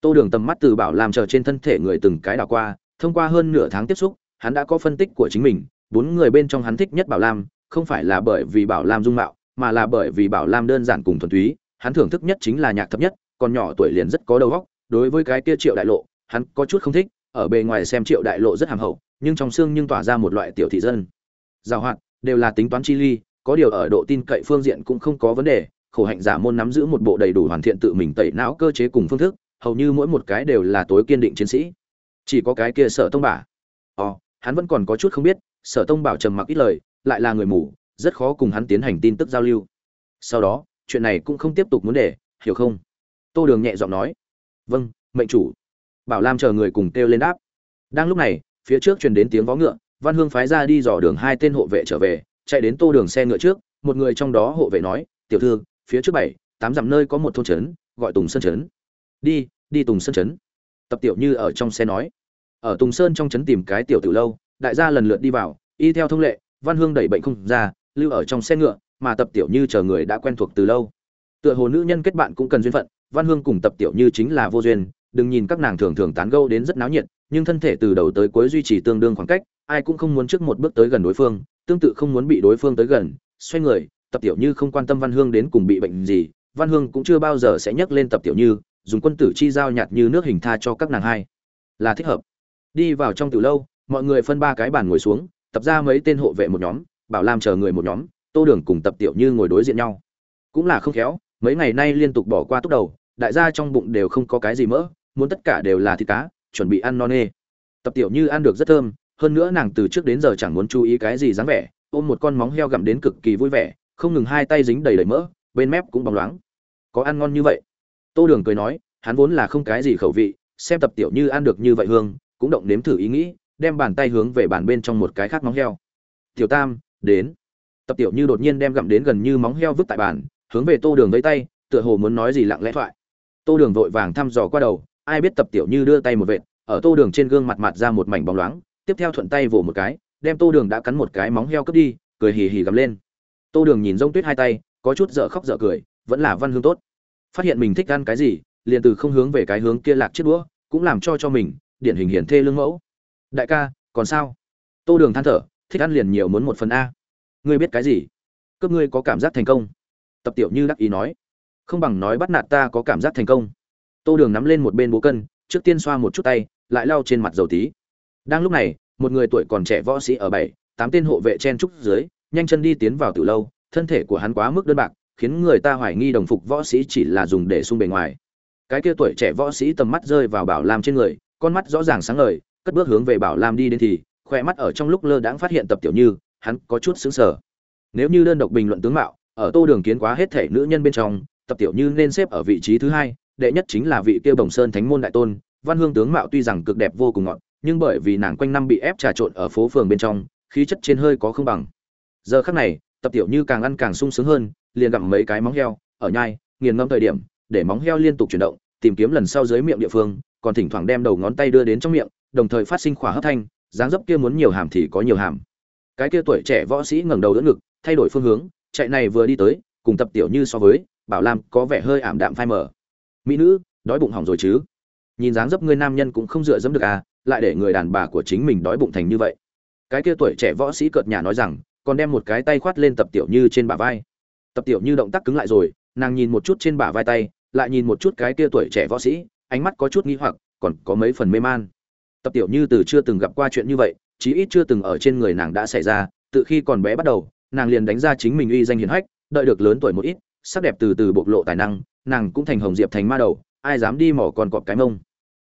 Tô đường tầm mắt từ bảo làm chờ trên thân thể người từng cái đảo qua thông qua hơn nửa tháng tiếp xúc, hắn đã có phân tích của chính mình, bốn người bên trong hắn thích nhất bảo lam, không phải là bởi vì bảo lam dung mạo, mà là bởi vì bảo lam đơn giản cùng thuần túy, hắn thưởng thức nhất chính là nhạc thấp nhất, còn nhỏ tuổi liền rất có đầu óc, đối với cái kia triệu đại lộ, hắn có chút không thích, ở bề ngoài xem triệu đại lộ rất hàm hậu, nhưng trong xương nhưng tỏa ra một loại tiểu thị dân. Giàu hoạt, đều là tính toán chi ly, có điều ở độ tin cậy phương diện cũng không có vấn đề, khổ hạnh giả môn nắm giữ một bộ đầy đủ hoàn thiện tự mình tẩy não cơ chế cùng phương thức, hầu như mỗi một cái đều là tối kiên định chiến sĩ chỉ có cái kia sở tông bả ồ, hắn vẫn còn có chút không biết, sở tông bảo trầm mặc ít lời, lại là người mù, rất khó cùng hắn tiến hành tin tức giao lưu. Sau đó, chuyện này cũng không tiếp tục muốn để, hiểu không? Tô đường nhẹ giọng nói. Vâng mệnh chủ. Bảo lam chờ người cùng kêu lên đáp. Đang lúc này, phía trước truyền đến tiếng vó ngựa, văn hương phái ra đi dò đường hai tên hộ vệ trở về, chạy đến tô đường xe ngựa trước, một người trong đó hộ vệ nói, tiểu thư, phía trước bảy, tám dặm nơi có một thôn trấn, gọi tùng sơn trấn. Đi đi tùng sơn trấn. Tập tiểu như ở trong xe nói ở tùng sơn trong trấn tìm cái tiểu tử lâu, đại gia lần lượt đi vào, y theo thông lệ, văn hương đẩy bệnh không ra, lưu ở trong xe ngựa, mà tập tiểu như chờ người đã quen thuộc từ lâu. Tựa hồ nữ nhân kết bạn cũng cần duyên phận, văn hương cùng tập tiểu như chính là vô duyên, đừng nhìn các nàng thường thường tán gẫu đến rất náo nhiệt, nhưng thân thể từ đầu tới cuối duy trì tương đương khoảng cách, ai cũng không muốn trước một bước tới gần đối phương, tương tự không muốn bị đối phương tới gần, xoay người, tập tiểu như không quan tâm văn hương đến cùng bị bệnh gì, văn hương cũng chưa bao giờ sẽ nhắc lên tập tiểu như, dùng quân tử chi giao nhạt như nước hình tha cho các nàng hai. Là thích hợp đi vào trong từ lâu, mọi người phân ba cái bàn ngồi xuống, tập ra mấy tên hộ vệ một nhóm, bảo lam chờ người một nhóm, tô đường cùng tập tiểu như ngồi đối diện nhau. Cũng là không khéo, mấy ngày nay liên tục bỏ qua túc đầu, đại gia trong bụng đều không có cái gì mỡ, muốn tất cả đều là thịt cá, chuẩn bị ăn no nê. Tập tiểu như ăn được rất thơm, hơn nữa nàng từ trước đến giờ chẳng muốn chú ý cái gì dáng vẻ, ôm một con móng heo gặm đến cực kỳ vui vẻ, không ngừng hai tay dính đầy đầy mỡ, bên mép cũng bóng loáng. Có ăn ngon như vậy? Tô đường cười nói, hắn vốn là không cái gì khẩu vị, xem tập tiểu như ăn được như vậy hương cũng động nếm thử ý nghĩ, đem bàn tay hướng về bàn bên trong một cái khác móng heo. Tiểu tam, đến. Tập tiểu như đột nhiên đem gặm đến gần như móng heo vứt tại bàn, hướng về tô đường với tay, tựa hồ muốn nói gì lặng lẽ thoại. Tô đường vội vàng thăm dò qua đầu, ai biết tập tiểu như đưa tay một vệt, ở tô đường trên gương mặt mặt ra một mảnh bóng loáng, tiếp theo thuận tay vỗ một cái, đem tô đường đã cắn một cái móng heo cướp đi, cười hì hì gầm lên. Tô đường nhìn rông tuyết hai tay, có chút dở khóc dở cười, vẫn là văn hương tốt. Phát hiện mình thích ăn cái gì, liền từ không hướng về cái hướng kia lạc chiếc đũa, cũng làm cho cho mình điển hình hiển thê lương mẫu. Đại ca, còn sao? Tô đường than thở, thích ăn liền nhiều muốn một phần a. Ngươi biết cái gì? Cướp ngươi có cảm giác thành công. Tập tiểu như đắc ý nói. Không bằng nói bắt nạt ta có cảm giác thành công. Tô đường nắm lên một bên bố cân, trước tiên xoa một chút tay, lại lau trên mặt dầu tí. Đang lúc này, một người tuổi còn trẻ võ sĩ ở bảy, tám tên hộ vệ chen trúc dưới, nhanh chân đi tiến vào từ lâu, thân thể của hắn quá mức đơn bạc, khiến người ta hoài nghi đồng phục võ sĩ chỉ là dùng để sung bề ngoài. Cái kia tuổi trẻ võ sĩ tầm mắt rơi vào bảo lam trên người con mắt rõ ràng sáng ngời, cất bước hướng về bảo lam đi đến thì, khoe mắt ở trong lúc lơ đãng phát hiện tập tiểu như, hắn có chút sững sờ. nếu như đơn độc bình luận tướng mạo, ở tô đường kiến quá hết thể nữ nhân bên trong, tập tiểu như nên xếp ở vị trí thứ hai, đệ nhất chính là vị kia bồng sơn thánh môn đại tôn văn hương tướng mạo tuy rằng cực đẹp vô cùng ngọt, nhưng bởi vì nàng quanh năm bị ép trà trộn ở phố phường bên trong, khí chất trên hơi có không bằng giờ khắc này, tập tiểu như càng ăn càng sung sướng hơn, liền gặm mấy cái móng heo, ở nhai, nghiền ngẫm thời điểm, để móng heo liên tục chuyển động, tìm kiếm lần sau dưới miệng địa phương còn thỉnh thoảng đem đầu ngón tay đưa đến trong miệng, đồng thời phát sinh khỏa hấp thanh, dáng dấp kia muốn nhiều hàm thì có nhiều hàm. Cái kia tuổi trẻ võ sĩ ngẩng đầu đỡ ngực, thay đổi phương hướng, chạy này vừa đi tới, cùng tập tiểu như so với, bảo lam có vẻ hơi ảm đạm phai mờ. Mỹ nữ, đói bụng hỏng rồi chứ? Nhìn dáng dấp ngươi nam nhân cũng không dựa dẫm được à lại để người đàn bà của chính mình đói bụng thành như vậy. Cái kia tuổi trẻ võ sĩ cợt nhà nói rằng, còn đem một cái tay khoát lên tập tiểu như trên bả vai. Tập tiểu như động tác cứng lại rồi, nàng nhìn một chút trên bả vai tay, lại nhìn một chút cái kia tuổi trẻ võ sĩ ánh mắt có chút nghi hoặc, còn có mấy phần mê man. Tập tiểu như từ chưa từng gặp qua chuyện như vậy, chí ít chưa từng ở trên người nàng đã xảy ra, từ khi còn bé bắt đầu, nàng liền đánh ra chính mình uy danh hiển hách, đợi được lớn tuổi một ít, sắc đẹp từ từ bộc lộ tài năng, nàng cũng thành hồng diệp thành ma đầu, ai dám đi mỏ còn cọp cái mông.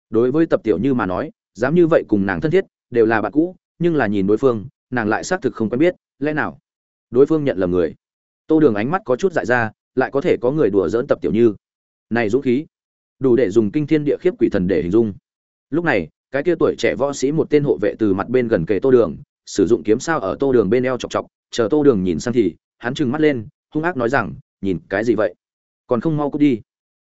Đối với tập tiểu như mà nói, dám như vậy cùng nàng thân thiết, đều là bạn cũ, nhưng là nhìn đối phương, nàng lại xác thực không quen biết, lẽ nào? Đối phương nhận lầm người. Tô đường ánh mắt có chút dại ra, lại có thể có người đùa dỡn tập tiểu như. Này dũng khí đủ để dùng kinh thiên địa khiếp quỷ thần để hình dung. Lúc này, cái kia tuổi trẻ võ sĩ một tên hộ vệ từ mặt bên gần kề tô đường, sử dụng kiếm sao ở tô đường bên eo chọc chọc, chờ tô đường nhìn sang thì, hắn trừng mắt lên, hung ác nói rằng, nhìn cái gì vậy? Còn không mau cút đi.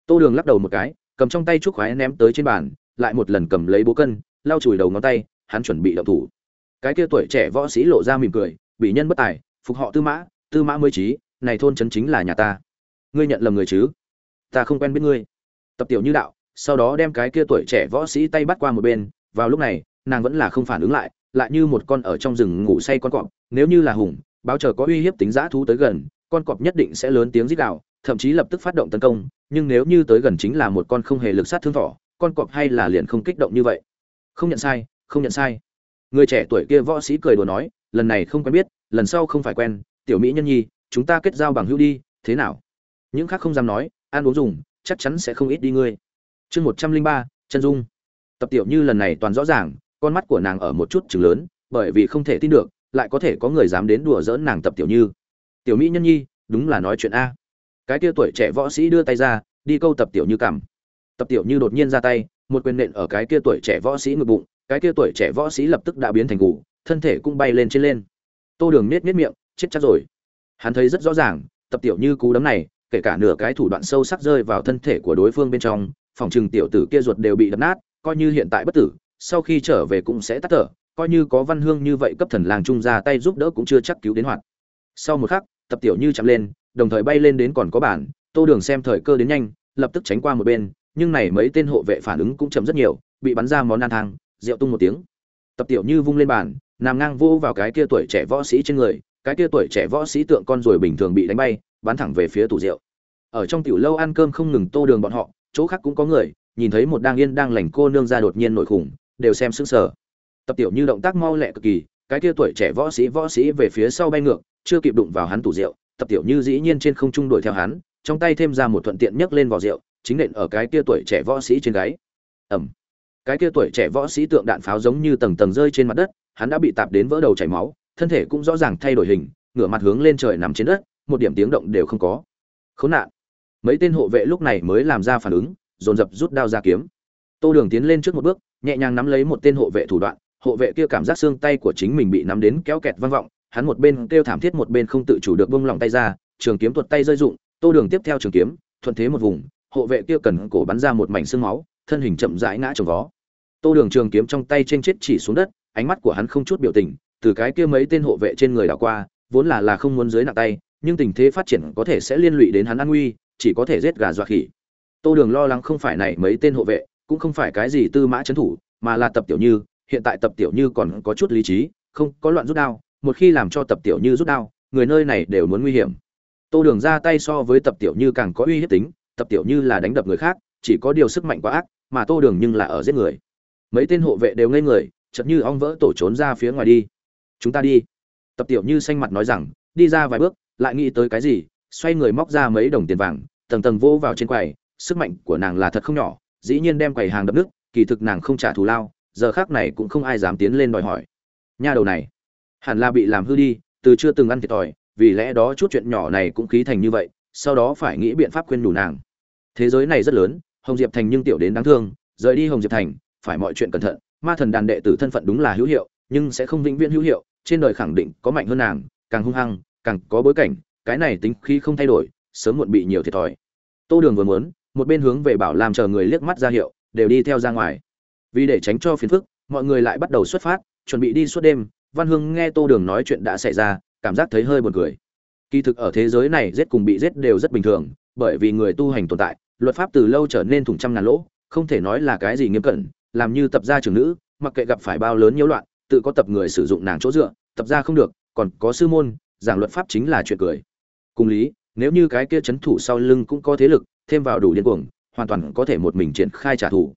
Tô đường lắc đầu một cái, cầm trong tay chúc khoái ném tới trên bàn, lại một lần cầm lấy bố cân, lau chùi đầu ngón tay, hắn chuẩn bị động thủ. Cái kia tuổi trẻ võ sĩ lộ ra mỉm cười, bị nhân bất tài, phục họ tư mã tư mã mới trí, này thôn trấn chính là nhà ta. Ngươi nhận lầm người chứ? Ta không quen biết ngươi tập tiểu như đạo, sau đó đem cái kia tuổi trẻ võ sĩ tay bắt qua một bên, vào lúc này, nàng vẫn là không phản ứng lại lại như một con ở trong rừng ngủ say con cọp, nếu như là hùng, báo chờ có uy hiếp tính giã thú tới gần, con cọp nhất định sẽ lớn tiếng rít đạo thậm chí lập tức phát động tấn công, nhưng nếu như tới gần chính là một con không hề lực sát thương thỏ, con cọp hay là liền không kích động như vậy. Không nhận sai, không nhận sai. Người trẻ tuổi kia võ sĩ cười đùa nói, lần này không quen biết, lần sau không phải quen, tiểu mỹ nhân nhi, chúng ta kết giao bằng hữu đi, thế nào? Những khác không dám nói, ăn uống dùng chắc chắn sẽ không ít đi ngươi. Chương một trăm linh ba, chân dung. Tập tiểu như lần này toàn rõ ràng, con mắt của nàng ở một chút chừng lớn, bởi vì không thể tin được, lại có thể có người dám đến đùa dỡn nàng tập tiểu như. Tiểu mỹ nhân nhi, đúng là nói chuyện a. Cái kia tuổi trẻ võ sĩ đưa tay ra, đi câu tập tiểu như cằm tập tiểu như đột nhiên ra tay, một quyền nện ở cái kia tuổi trẻ võ sĩ ngực bụng, cái kia tuổi trẻ võ sĩ lập tức đã biến thành ngủ thân thể cũng bay lên trên lên. Tô đường nết nết miệng, chết chắc rồi. Hắn thấy rất rõ ràng, tập tiểu như cú đấm này kể cả nửa cái thủ đoạn sâu sắc rơi vào thân thể của đối phương bên trong, phòng trừng tiểu tử kia ruột đều bị đập nát, coi như hiện tại bất tử, sau khi trở về cũng sẽ tắt thở, coi như có văn hương như vậy cấp thần làng trung ra tay giúp đỡ cũng chưa chắc cứu đến hoạt. Sau một khắc, tập tiểu như chạm lên, đồng thời bay lên đến còn có bản, tô đường xem thời cơ đến nhanh, lập tức tránh qua một bên, nhưng này mấy tên hộ vệ phản ứng cũng chậm rất nhiều, bị bắn ra món nan thang, rượu tung một tiếng. Tập tiểu như vung lên bàn, nằm ngang vô vào cái kia tuổi trẻ võ sĩ trên người, cái kia tuổi trẻ võ sĩ tượng con rồi bình thường bị đánh bay bắn thẳng về phía tủ rượu. Ở trong tiểu lâu ăn cơm không ngừng tô đường bọn họ, chỗ khác cũng có người, nhìn thấy một đang yên đang lành cô nương ra đột nhiên nổi khủng, đều xem sững sờ. Tập tiểu như động tác mau lẹ cực kỳ, cái kia tuổi trẻ võ sĩ võ sĩ về phía sau bay ngược, chưa kịp đụng vào hắn tủ rượu, tập tiểu như dĩ nhiên trên không trung đuổi theo hắn, trong tay thêm ra một thuận tiện nhấc lên vỏ rượu, chính nện ở cái kia tuổi trẻ võ sĩ trên gáy. Ẩm cái kia tuổi trẻ võ sĩ tượng đạn pháo giống như tầng tầng rơi trên mặt đất, hắn đã bị tạp đến vỡ đầu chảy máu, thân thể cũng rõ ràng thay đổi hình, ngửa mặt hướng lên trời nằm trên đất một điểm tiếng động đều không có. Khốn nạn. Mấy tên hộ vệ lúc này mới làm ra phản ứng, dồn dập rút đao ra kiếm. Tô đường tiến lên trước một bước, nhẹ nhàng nắm lấy một tên hộ vệ thủ đoạn, hộ vệ kia cảm giác xương tay của chính mình bị nắm đến kéo kẹt vang vọng, hắn một bên kêu thảm thiết một bên không tự chủ được bông lòng tay ra, trường kiếm tuột tay rơi rụng, tô đường tiếp theo trường kiếm, thuận thế một vùng, hộ vệ kia cần cổ bắn ra một mảnh xương máu, thân hình chậm rãi ngã trồng vó. Tô đường trường kiếm trong tay trên chết chỉ xuống đất, ánh mắt của hắn không chút biểu tình, từ cái kia mấy tên hộ vệ trên người đảo qua, vốn là là không muốn dưới nặng tay nhưng tình thế phát triển có thể sẽ liên lụy đến hắn an nguy, chỉ có thể giết gà dọa khỉ. Tô đường lo lắng không phải này mấy tên hộ vệ, cũng không phải cái gì tư mã trấn thủ, mà là tập tiểu như, hiện tại tập tiểu như còn có chút lý trí, không có loạn rút đao, một khi làm cho tập tiểu như rút đao, người nơi này đều muốn nguy hiểm. Tô đường ra tay so với tập tiểu như càng có uy hiếp tính, tập tiểu như là đánh đập người khác, chỉ có điều sức mạnh quá ác, mà tô đường nhưng là ở giết người. Mấy tên hộ vệ đều ngây người, chợt như ong vỡ tổ trốn ra phía ngoài đi. Chúng ta đi. Tập tiểu như xanh mặt nói rằng, đi ra vài bước lại nghĩ tới cái gì, xoay người móc ra mấy đồng tiền vàng, tầng tầng vô vào trên quầy, sức mạnh của nàng là thật không nhỏ, dĩ nhiên đem quầy hàng đập nước kỳ thực nàng không trả thù lao, giờ khác này cũng không ai dám tiến lên đòi hỏi. Nha đầu này, hẳn là bị làm hư đi, từ chưa từng ăn thiệt thòi, vì lẽ đó chút chuyện nhỏ này cũng khí thành như vậy, sau đó phải nghĩ biện pháp khuyên đủ nàng. Thế giới này rất lớn, hồng diệp thành nhưng tiểu đến đáng thương, rời đi hồng diệp thành, phải mọi chuyện cẩn thận, ma thần đàn đệ tử thân phận đúng là hữu hiệu, nhưng sẽ không vĩnh viễn hữu hiệu, trên đời khẳng định có mạnh hơn nàng, càng hung hăng càng có bối cảnh, cái này tính khi không thay đổi, sớm muộn bị nhiều thiệt thòi. Tô đường vừa muốn, một bên hướng về bảo làm chờ người liếc mắt ra hiệu, đều đi theo ra ngoài. Vì để tránh cho phiền phức, mọi người lại bắt đầu xuất phát, chuẩn bị đi suốt đêm. Văn hương nghe tô đường nói chuyện đã xảy ra, cảm giác thấy hơi buồn cười. Kỳ thực ở thế giới này giết cùng bị giết đều rất bình thường, bởi vì người tu hành tồn tại, luật pháp từ lâu trở nên thủng trăm ngàn lỗ, không thể nói là cái gì nghiêm cẩn, làm như tập gia trưởng nữ, mặc kệ gặp phải bao lớn nhiễu loạn, tự có tập người sử dụng nàng chỗ dựa, tập gia không được, còn có sư môn giảng luật pháp chính là chuyện cười. Cùng lý, nếu như cái kia chấn thủ sau lưng cũng có thế lực, thêm vào đủ điên cuồng, hoàn toàn có thể một mình triển khai trả thù.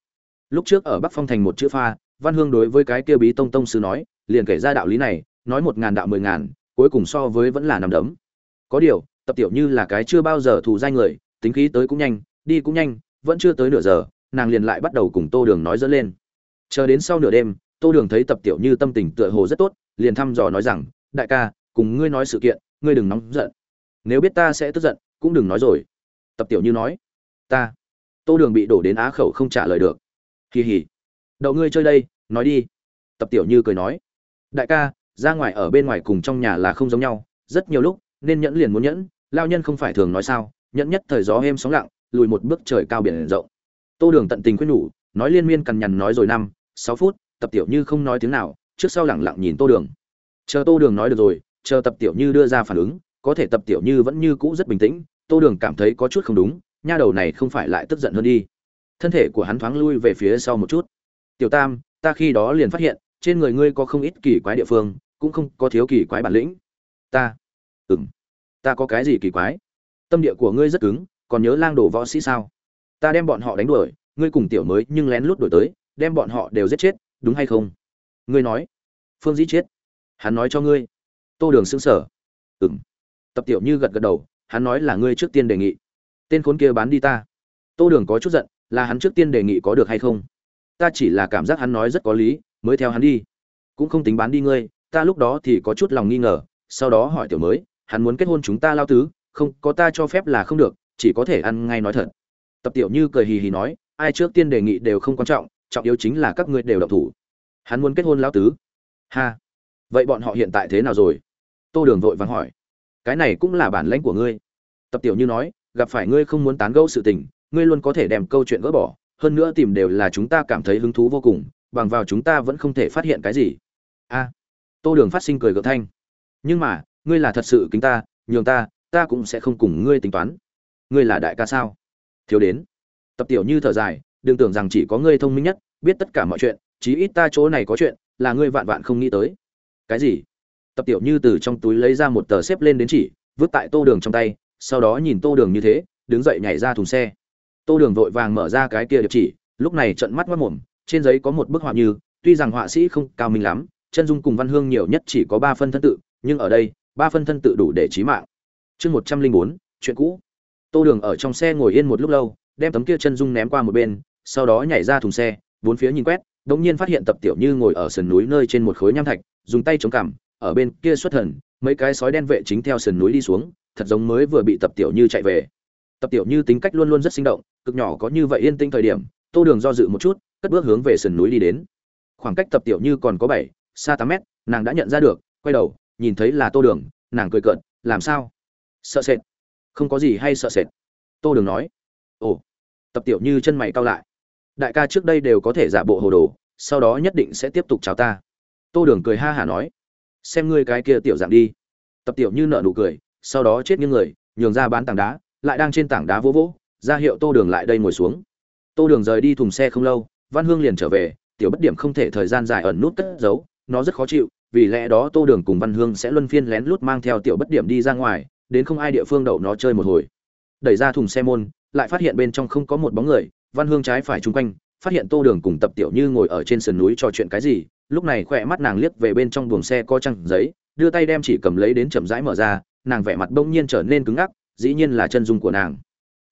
Lúc trước ở bắc phong thành một chữ pha, văn hương đối với cái kia bí tông tông sư nói, liền kể ra đạo lý này, nói một ngàn đạo mười ngàn, cuối cùng so với vẫn là nằm đấm. Có điều, tập tiểu như là cái chưa bao giờ thù danh người, tính khí tới cũng nhanh, đi cũng nhanh, vẫn chưa tới nửa giờ, nàng liền lại bắt đầu cùng tô đường nói dẫn lên. Chờ đến sau nửa đêm, tô đường thấy tập tiểu như tâm tình tựa hồ rất tốt, liền thăm dò nói rằng, đại ca cùng ngươi nói sự kiện, ngươi đừng nóng giận. Nếu biết ta sẽ tức giận, cũng đừng nói rồi. Tập tiểu như nói. Ta. Tô đường bị đổ đến á khẩu không trả lời được. Kỳ hỉ đậu ngươi chơi đây, nói đi. Tập tiểu như cười nói. Đại ca, ra ngoài ở bên ngoài cùng trong nhà là không giống nhau, rất nhiều lúc, nên nhẫn liền muốn nhẫn, lao nhân không phải thường nói sao, nhẫn nhất thời gió êm sóng lặng, lùi một bước trời cao biển rộng. Tô đường tận tình khuyên nhủ, nói liên miên cằn nhằn nói rồi năm, sáu phút, tập tiểu như không nói tiếng nào, trước sau lẳng lặng nhìn tô đường. Chờ tô đường nói được rồi chờ tập tiểu như đưa ra phản ứng, có thể tập tiểu như vẫn như cũ rất bình tĩnh, tô đường cảm thấy có chút không đúng, nha đầu này không phải lại tức giận hơn đi. Thân thể của hắn thoáng lui về phía sau một chút. Tiểu tam, ta khi đó liền phát hiện, trên người ngươi có không ít kỳ quái địa phương, cũng không có thiếu kỳ quái bản lĩnh. Ta? Ừm. Ta có cái gì kỳ quái? Tâm địa của ngươi rất cứng, còn nhớ lang đồ võ sĩ sao? Ta đem bọn họ đánh đuổi, ngươi cùng tiểu mới nhưng lén lút đuổi tới, đem bọn họ đều giết chết, đúng hay không? Ngươi nói. Phương dĩ chết. Hắn nói cho ngươi tô đường xứng sở ừng tập tiểu như gật gật đầu, hắn nói là ngươi trước tiên đề nghị. Tên khốn kia bán đi ta. Tô đường có chút giận, là hắn trước tiên đề nghị có được hay không? Ta chỉ là cảm giác hắn nói rất có lý, mới theo hắn đi. Cũng không tính bán đi ngươi, ta lúc đó thì có chút lòng nghi ngờ, sau đó hỏi tiểu mới, hắn muốn kết hôn chúng ta lao tứ, không, có ta cho phép là không được, chỉ có thể ăn ngay nói thật. Tập tiểu như cười hì hì nói, ai trước tiên đề nghị đều không quan trọng trọng yếu chính là các ngươi đều độc thủ. Hắn muốn kết hôn lao tứ. Ha, vậy bọn họ hiện tại thế nào rồi? Tô đường vội vàng hỏi, cái này cũng là bản lãnh của ngươi? Tập tiểu như nói, gặp phải ngươi không muốn tán gẫu sự tình, ngươi luôn có thể đem câu chuyện gỡ bỏ, hơn nữa tìm đều là chúng ta cảm thấy hứng thú vô cùng, bằng vào chúng ta vẫn không thể phát hiện cái gì. A. Tô đường phát sinh cười gượng thanh, nhưng mà, ngươi là thật sự kính ta, nhường ta ta cũng sẽ không cùng ngươi tính toán. Ngươi là đại ca sao? Thiếu đến. Tập tiểu như thở dài, đừng tưởng rằng chỉ có ngươi thông minh nhất, biết tất cả mọi chuyện, chí ít ta chỗ này có chuyện, là ngươi vạn vạn không nghĩ tới. Cái gì? Tập tiểu như từ trong túi lấy ra một tờ xếp lên đến chỉ, vứt tại tô đường trong tay, sau đó nhìn tô đường như thế, đứng dậy nhảy ra thùng xe. Tô đường vội vàng mở ra cái kia điệp chỉ, lúc này trận mắt mất mồm, trên giấy có một bức họa như, tuy rằng họa sĩ không cao minh lắm, chân dung cùng văn hương nhiều nhất chỉ có ba phân thân tự, nhưng ở đây, ba phân thân tự đủ để trí mạng. Chương một trăm linh bốn, chuyện cũ. Tô đường ở trong xe ngồi yên một lúc lâu, đem tấm kia chân dung ném qua một bên, sau đó nhảy ra thùng xe, bốn phía nhìn quét đ ỗ n g nhiên phát hiện tập tiểu như ngồi ở sườn núi nơi trên một khối nham thạch, dùng tay chống cằm ở bên kia xuất thần, mấy cái sói đen vệ chính theo sườn núi đi xuống, thật giống mới vừa bị tập tiểu như chạy về. Tập tiểu như tính cách luôn luôn rất sinh động, cực nhỏ có như vậy yên tĩnh thời điểm, tô đường do dự một chút, cất bước hướng về sườn núi đi đến. Khoảng cách tập tiểu như còn có bảy, xa tám mét, nàng đã nhận ra được, quay đầu, nhìn thấy là tô đường, nàng cười cợt, làm sao? Sợ sệt. Không có gì hay sợ sệt. Tô đường nói. Ồ. Tập tiểu như chân mày cao lại. Đại ca trước đây đều có thể giả bộ hồ đồ, sau đó nhất định sẽ tiếp tục chào ta. Tô đường cười ha hả nói xem ngươi cái kia tiểu dạng đi. Tập tiểu như nợ nụ cười, sau đó chết những người, nhường ra bán tảng đá, lại đang trên tảng đá vỗ vỗ, ra hiệu tô đường lại đây ngồi xuống. Tô đường rời đi thùng xe không lâu, văn hương liền trở về, tiểu bất điểm không thể thời gian dài ẩn nút cất giấu, nó rất khó chịu, vì lẽ đó tô đường cùng văn hương sẽ luân phiên lén lút mang theo tiểu bất điểm đi ra ngoài, đến không ai địa phương đậu nó chơi một hồi. Đẩy ra thùng xe môn, lại phát hiện bên trong không có một bóng người, văn hương trái phải chung quanh, phát hiện tô đường cùng tập tiểu như ngồi ở trên sườn núi trò chuyện cái gì lúc này khỏe mắt nàng liếc về bên trong buồng xe co trăng giấy, đưa tay đem chỉ cầm lấy đến chậm rãi mở ra, nàng vẻ mặt bỗng nhiên trở nên cứng ngắc, dĩ nhiên là chân dung của nàng.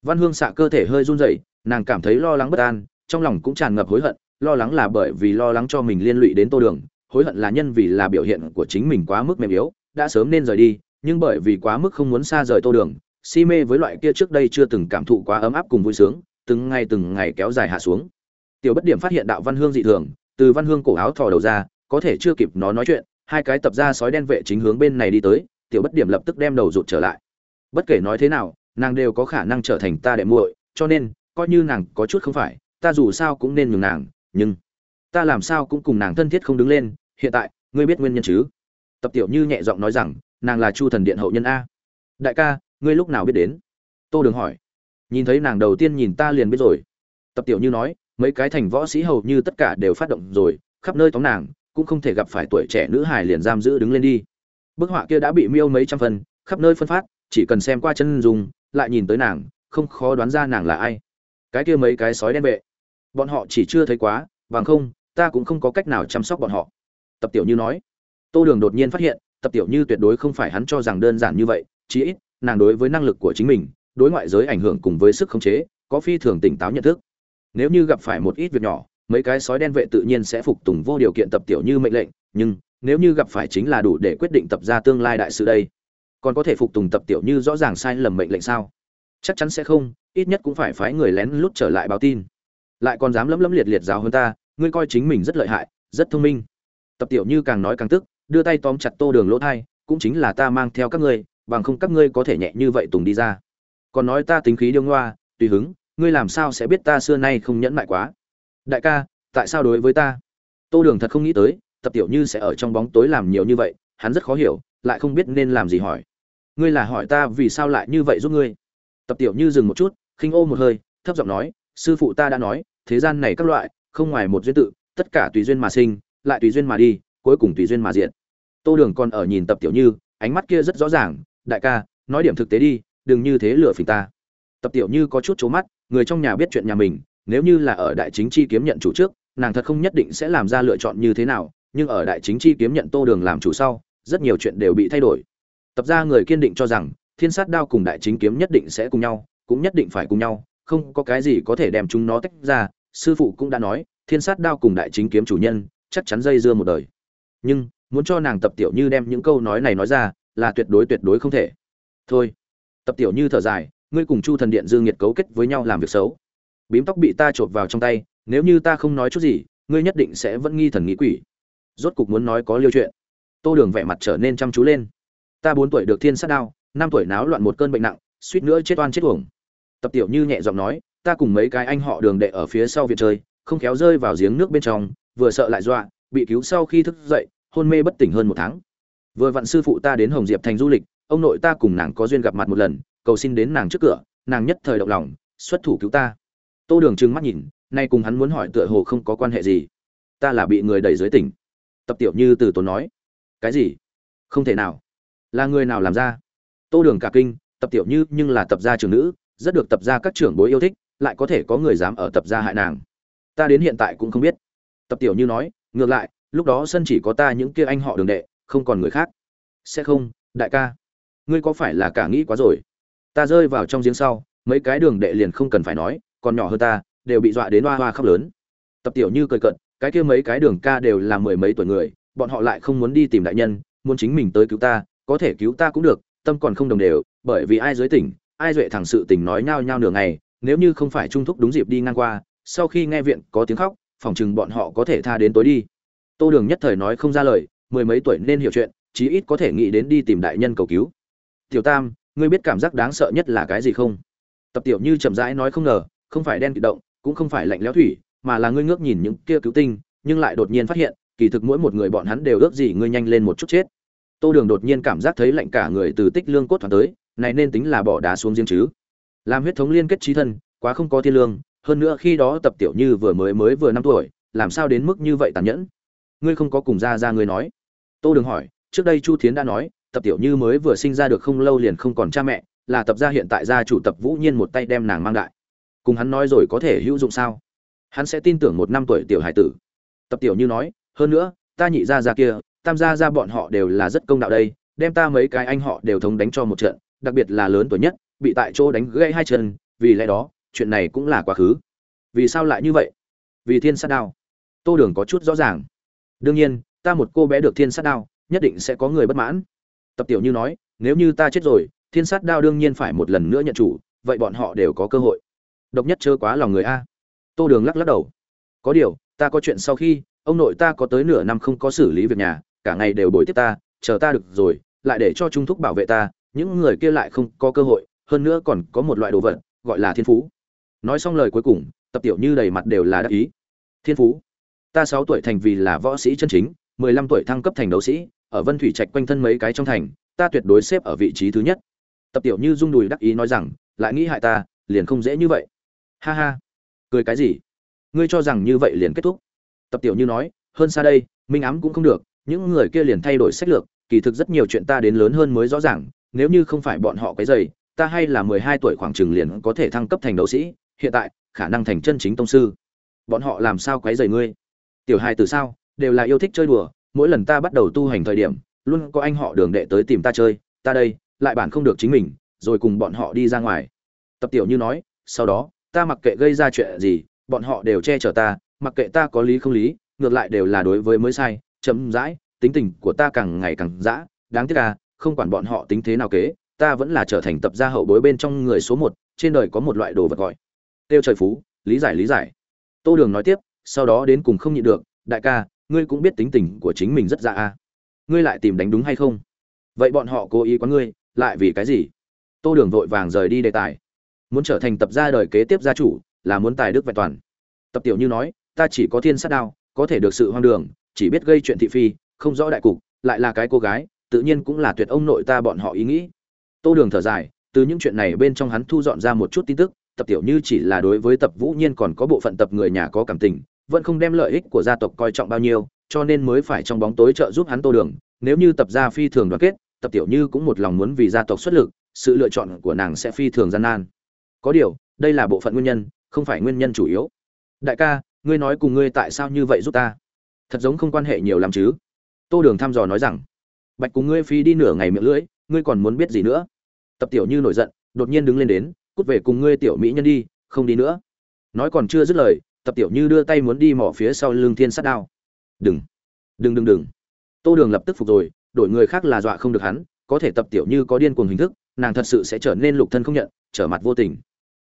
Văn hương xạ cơ thể hơi run rẩy, nàng cảm thấy lo lắng bất an, trong lòng cũng tràn ngập hối hận, lo lắng là bởi vì lo lắng cho mình liên lụy đến tô đường, hối hận là nhân vì là biểu hiện của chính mình quá mức mềm yếu, đã sớm nên rời đi, nhưng bởi vì quá mức không muốn xa rời tô đường, si mê với loại kia trước đây chưa từng cảm thụ quá ấm áp cùng vui sướng, từng ngày từng ngày kéo dài hạ xuống. Tiểu bất điểm phát hiện đạo văn hương dị thường từ văn hương cổ áo thò đầu ra, có thể chưa kịp nó nói chuyện, hai cái tập ra sói đen vệ chính hướng bên này đi tới, tiểu bất điểm lập tức đem đầu rụt trở lại. Bất kể nói thế nào, nàng đều có khả năng trở thành ta đệ muội, cho nên, coi như nàng có chút không phải, ta dù sao cũng nên nhường nàng, nhưng ta làm sao cũng cùng nàng thân thiết không đứng lên, hiện tại, ngươi biết nguyên nhân chứ? Tập tiểu như nhẹ giọng nói rằng, nàng là chu thần điện hậu nhân a. Đại ca, ngươi lúc nào biết đến? Tô đường hỏi. Nhìn thấy nàng đầu tiên nhìn ta liền biết rồi. Tập tiểu như nói mấy cái thành võ sĩ hầu như tất cả đều phát động rồi, khắp nơi tóm nàng, cũng không thể gặp phải tuổi trẻ nữ hài liền giam giữ đứng lên đi. Bức họa kia đã bị miêu mấy trăm phần, khắp nơi phân phát, chỉ cần xem qua chân dùng lại nhìn tới nàng, không khó đoán ra nàng là ai. Cái kia mấy cái sói đen vệ, bọn họ chỉ chưa thấy quá, bằng không, ta cũng không có cách nào chăm sóc bọn họ. Tập tiểu như nói. Tô đường đột nhiên phát hiện, tập tiểu như tuyệt đối không phải hắn cho rằng đơn giản như vậy, chí ít, nàng đối với năng lực của chính mình, đối ngoại giới ảnh hưởng cùng với sức khống chế, có phi thường tỉnh táo nhận thức nếu như gặp phải một ít việc nhỏ, mấy cái sói đen vệ tự nhiên sẽ phục tùng vô điều kiện tập tiểu như mệnh lệnh, nhưng nếu như gặp phải chính là đủ để quyết định tập ra tương lai đại sự đây, còn có thể phục tùng tập tiểu như rõ ràng sai lầm mệnh lệnh sao? Chắc chắn sẽ không, ít nhất cũng phải phái người lén lút trở lại báo tin. Lại còn dám lấm lấm liệt liệt giáo hơn ta, ngươi coi chính mình rất lợi hại, rất thông minh. Tập tiểu như càng nói càng tức, đưa tay tóm chặt tô đường lỗ thai, cũng chính là ta mang theo các ngươi, bằng không các ngươi có thể nhẹ như vậy tùng đi ra. Còn nói ta tính khí điêu ngoa, tùy hứng ngươi làm sao sẽ biết ta xưa nay không nhẫn mại quá? Đại ca, tại sao đối với ta? Tô đường thật không nghĩ tới, tập tiểu như sẽ ở trong bóng tối làm nhiều như vậy, hắn rất khó hiểu, lại không biết nên làm gì hỏi. Ngươi là hỏi ta vì sao lại như vậy giúp ngươi? Tập tiểu như dừng một chút, khinh ô một hơi, thấp giọng nói, sư phụ ta đã nói, thế gian này các loại, không ngoài một duyên tự, tất cả tùy duyên mà sinh, lại tùy duyên mà đi, cuối cùng tùy duyên mà diện tô đường còn ở nhìn tập tiểu như, ánh mắt kia rất rõ ràng, đại ca, nói điểm thực tế đi, đừng như thế lừa phỉnh ta. Tập tiểu như có chút c mắt người trong nhà biết chuyện nhà mình, nếu như là ở đại chính chi kiếm nhận chủ trước, nàng thật không nhất định sẽ làm ra lựa chọn như thế nào, nhưng ở đại chính chi kiếm nhận tô đường làm chủ sau, rất nhiều chuyện đều bị thay đổi. Tập ra người kiên định cho rằng, thiên sát đao cùng đại chính kiếm nhất định sẽ cùng nhau, cũng nhất định phải cùng nhau, không có cái gì có thể đem chúng nó tách ra, sư phụ cũng đã nói, thiên sát đao cùng đại chính kiếm chủ nhân, chắc chắn dây dưa một đời. Nhưng, muốn cho nàng tập tiểu như đem những câu nói này nói ra, là tuyệt đối tuyệt đối không thể. Thôi. Tập tiểu như thở dài ngươi cùng chu thần điện dương nhiệt cấu kết với nhau làm việc xấu. Bím tóc bị ta chộp vào trong tay, nếu như ta không nói chút gì, ngươi nhất định sẽ vẫn nghi thần nghĩ quỷ. Rốt cục muốn nói có liêu chuyện. Tô đường vẻ mặt trở nên chăm chú lên. Ta bốn tuổi được thiên sát đao, năm tuổi náo loạn một cơn bệnh nặng, suýt nữa chết oan chết uổng. Tập tiểu như nhẹ giọng nói, ta cùng mấy cái anh họ đường đệ ở phía sau viện chơi, không khéo rơi vào giếng nước bên trong, vừa sợ lại dọa, bị cứu sau khi thức dậy, hôn mê bất tỉnh hơn một tháng. Vừa vặn sư phụ ta đến hồng diệp thành du lịch, ông nội ta cùng nàng có duyên gặp mặt một lần cầu xin đến nàng trước cửa, nàng nhất thời động lòng, xuất thủ cứu ta. Tô đường trừng mắt nhìn, nay cùng hắn muốn hỏi tựa hồ không có quan hệ gì. Ta là bị người đẩy dưới tỉnh. Tập tiểu như từ tốn nói. Cái gì? Không thể nào. Là người nào làm ra? Tô đường cả kinh, tập tiểu như nhưng là tập gia trưởng nữ, rất được tập gia các trưởng bối yêu thích, lại có thể có người dám ở tập gia hại nàng. Ta đến hiện tại cũng không biết. Tập tiểu như nói, ngược lại, lúc đó sân chỉ có ta những kia anh họ đường đệ, không còn người khác. Sẽ không, đại ca. Ngươi có phải là cả nghĩ quá rồi? Ta rơi vào trong giếng sau, mấy cái đường đệ liền không cần phải nói, còn nhỏ hơn ta, đều bị dọa đến hoa hoa khóc lớn. Tập tiểu như cười cận cái kia mấy cái đường ca đều là mười mấy tuổi người, bọn họ lại không muốn đi tìm đại nhân, muốn chính mình tới cứu ta, có thể cứu ta cũng được, tâm còn không đồng đều, bởi vì ai dưới tỉnh, ai duệ thẳng sự tình nói nhao nhao nửa ngày, nếu như không phải trung thúc đúng dịp đi ngang qua, sau khi nghe viện có tiếng khóc, phòng chừng bọn họ có thể tha đến tối đi. Tô đường nhất thời nói không ra lời, mười mấy tuổi nên hiểu chuyện, chí ít có thể nghĩ đến đi tìm đại nhân cầu cứu. Tiểu tam ngươi biết cảm giác đáng sợ nhất là cái gì không? Tập tiểu như chậm rãi nói không ngờ, không phải đen kịt động, cũng không phải lạnh lẽo thủy, mà là ngươi ngước nhìn những kia cứu tinh, nhưng lại đột nhiên phát hiện, kỳ thực mỗi một người bọn hắn đều ước gì ngươi nhanh lên một chút chết. Tô đường đột nhiên cảm giác thấy lạnh cả người từ tích lương cốt thoáng tới, này nên tính là bỏ đá xuống giếng chứ. Làm huyết thống liên kết trí thân, quá không có thiên lương, hơn nữa khi đó tập tiểu như vừa mới mới vừa năm tuổi, làm sao đến mức như vậy tàn nhẫn? Ngươi không có cùng ra ra ngươi nói. Tô đường hỏi, trước đây chu thiến đã nói tập tiểu như mới vừa sinh ra được không lâu liền không còn cha mẹ, là tập gia hiện tại gia chủ tập vũ nhiên một tay đem nàng mang đại. Cùng hắn nói rồi có thể hữu dụng sao? Hắn sẽ tin tưởng một năm tuổi tiểu hải tử. Tập tiểu như nói, hơn nữa, ta nhị ra ra kia, tam gia ra bọn họ đều là rất công đạo đây, đem ta mấy cái anh họ đều thống đánh cho một trận, đặc biệt là lớn tuổi nhất, bị tại chỗ đánh gãy hai chân, vì lẽ đó, chuyện này cũng là quá khứ. Vì sao lại như vậy? Vì thiên sát đao. Tô đường có chút rõ ràng. Đương nhiên, ta một cô bé được thiên sát đao, nhất định sẽ có người bất mãn tập tiểu như nói, nếu như ta chết rồi, thiên sát đao đương nhiên phải một lần nữa nhận chủ, vậy bọn họ đều có cơ hội. Độc nhất chớ quá lòng người a. Tô đường lắc lắc đầu. Có điều, ta có chuyện sau khi, ông nội ta có tới nửa năm không có xử lý việc nhà, cả ngày đều bồi tiếp ta, chờ ta được rồi, lại để cho trung thúc bảo vệ ta, những người kia lại không có cơ hội, hơn nữa còn có một loại đồ vật, gọi là thiên phú. Nói xong lời cuối cùng, tập tiểu như đầy mặt đều là đắc ý. Thiên phú? Ta sáu tuổi thành vì là võ sĩ chân chính, mười lăm tuổi thăng cấp thành đấu sĩ ở vân thủy trạch quanh thân mấy cái trong thành, ta tuyệt đối xếp ở vị trí thứ nhất. Tập tiểu như rung đùi đắc ý nói rằng, lại nghĩ hại ta, liền không dễ như vậy. Ha ha. Cười cái gì? Ngươi cho rằng như vậy liền kết thúc. Tập tiểu như nói, hơn xa đây, minh ám cũng không được, những người kia liền thay đổi sách lược, kỳ thực rất nhiều chuyện ta đến lớn hơn mới rõ ràng, nếu như không phải bọn họ cái dày ta hay là mười hai tuổi khoảng chừng liền có thể thăng cấp thành đấu sĩ, hiện tại, khả năng thành chân chính tông sư. Bọn họ làm sao quấy rầy ngươi? Tiểu hai từ sao, đều là yêu thích chơi đùa mỗi lần ta bắt đầu tu hành thời điểm, luôn có anh họ đường đệ tới tìm ta chơi, ta đây, lại bản không được chính mình, rồi cùng bọn họ đi ra ngoài. Tập tiểu như nói, sau đó, ta mặc kệ gây ra chuyện gì, bọn họ đều che chở ta, mặc kệ ta có lý không lý, ngược lại đều là đối với mới sai chấm dãi tính tình của ta càng ngày càng dã, đáng tiếc à không quản bọn họ tính thế nào kế, ta vẫn là trở thành tập gia hậu bối bên trong người số một, trên đời có một loại đồ vật gọi. Tiêu trời phú, lý giải lý giải. Tô đường nói tiếp, sau đó đến cùng không nhịn được, đại ca ngươi cũng biết tính tình của chính mình rất dạ a. Ngươi lại tìm đánh đúng hay không? Vậy bọn họ cố ý quán ngươi, lại vì cái gì? Tô đường vội vàng rời đi đề tài. Muốn trở thành tập gia đời kế tiếp gia chủ, là muốn tài đức vẹn toàn. Tập tiểu như nói, ta chỉ có thiên sát đao, có thể được sự hoang đường, chỉ biết gây chuyện thị phi, không rõ đại cục, lại là cái cô gái, tự nhiên cũng là tuyệt ông nội ta bọn họ ý nghĩ. Tô đường thở dài, từ những chuyện này bên trong hắn thu dọn ra một chút tin tức, tập tiểu như chỉ là đối với tập vũ nhiên còn có bộ phận tập người nhà có cảm tình vẫn không đem lợi ích của gia tộc coi trọng bao nhiêu, cho nên mới phải trong bóng tối trợ giúp hắn tô đường. Nếu như tập gia phi thường đoàn kết, tập tiểu như cũng một lòng muốn vì gia tộc xuất lực, sự lựa chọn của nàng sẽ phi thường gian nan. Có điều, đây là bộ phận nguyên nhân, không phải nguyên nhân chủ yếu. Đại ca, ngươi nói cùng ngươi tại sao như vậy giúp ta? Thật giống không quan hệ nhiều lắm chứ. Tô đường thăm dò nói rằng, bạch cùng ngươi phi đi nửa ngày miệng lưỡi, ngươi còn muốn biết gì nữa? Tập tiểu như nổi giận, đột nhiên đứng lên đến, cút về cùng ngươi tiểu mỹ nhân đi, không đi nữa. Nói còn chưa dứt lời tập tiểu như đưa tay muốn đi mỏ phía sau lưng thiên sát đao. Đừng đừng đừng đừng. Tô đường lập tức phục rồi, đổi người khác là dọa không được hắn, có thể tập tiểu như có điên cuồng hình thức, nàng thật sự sẽ trở nên lục thân không nhận, trở mặt vô tình.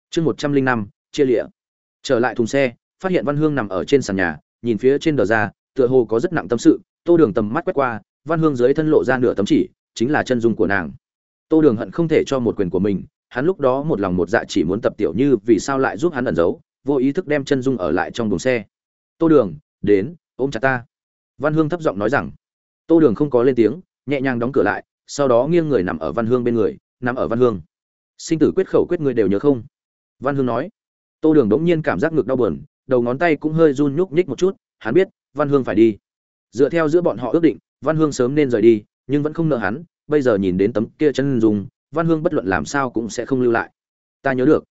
Chương một trăm linh năm, chia lịa. Trở lại thùng xe, phát hiện văn hương nằm ở trên sàn nhà, nhìn phía trên đờ ra, tựa hồ có rất nặng tâm sự, tô đường tầm mắt quét qua, văn hương dưới thân lộ ra nửa tấm chỉ, chính là chân dung của nàng. Tô đường hận không thể cho một quyền của mình, hắn lúc đó một lòng một dạ chỉ muốn tập tiểu như, vì sao lại giúp hắn ẩn giấu? Vô ý thức đem chân dung ở lại trong buồng xe. Tô đường, đến, ôm chặt ta. Văn hương thấp giọng nói rằng. Tô đường không có lên tiếng, nhẹ nhàng đóng cửa lại, sau đó nghiêng người nằm ở văn hương bên người, nằm ở văn hương. Sinh tử quyết khẩu quyết người đều nhớ không? Văn hương nói. Tô đường đống nhiên cảm giác ngực đau buồn, đầu ngón tay cũng hơi run nhúc nhích một chút, hắn biết, văn hương phải đi. Dựa theo giữa bọn họ ước định, văn hương sớm nên rời đi, nhưng vẫn không nợ hắn, bây giờ nhìn đến tấm kia chân dùng văn hương bất luận làm sao cũng sẽ không lưu lại. Ta nhớ được.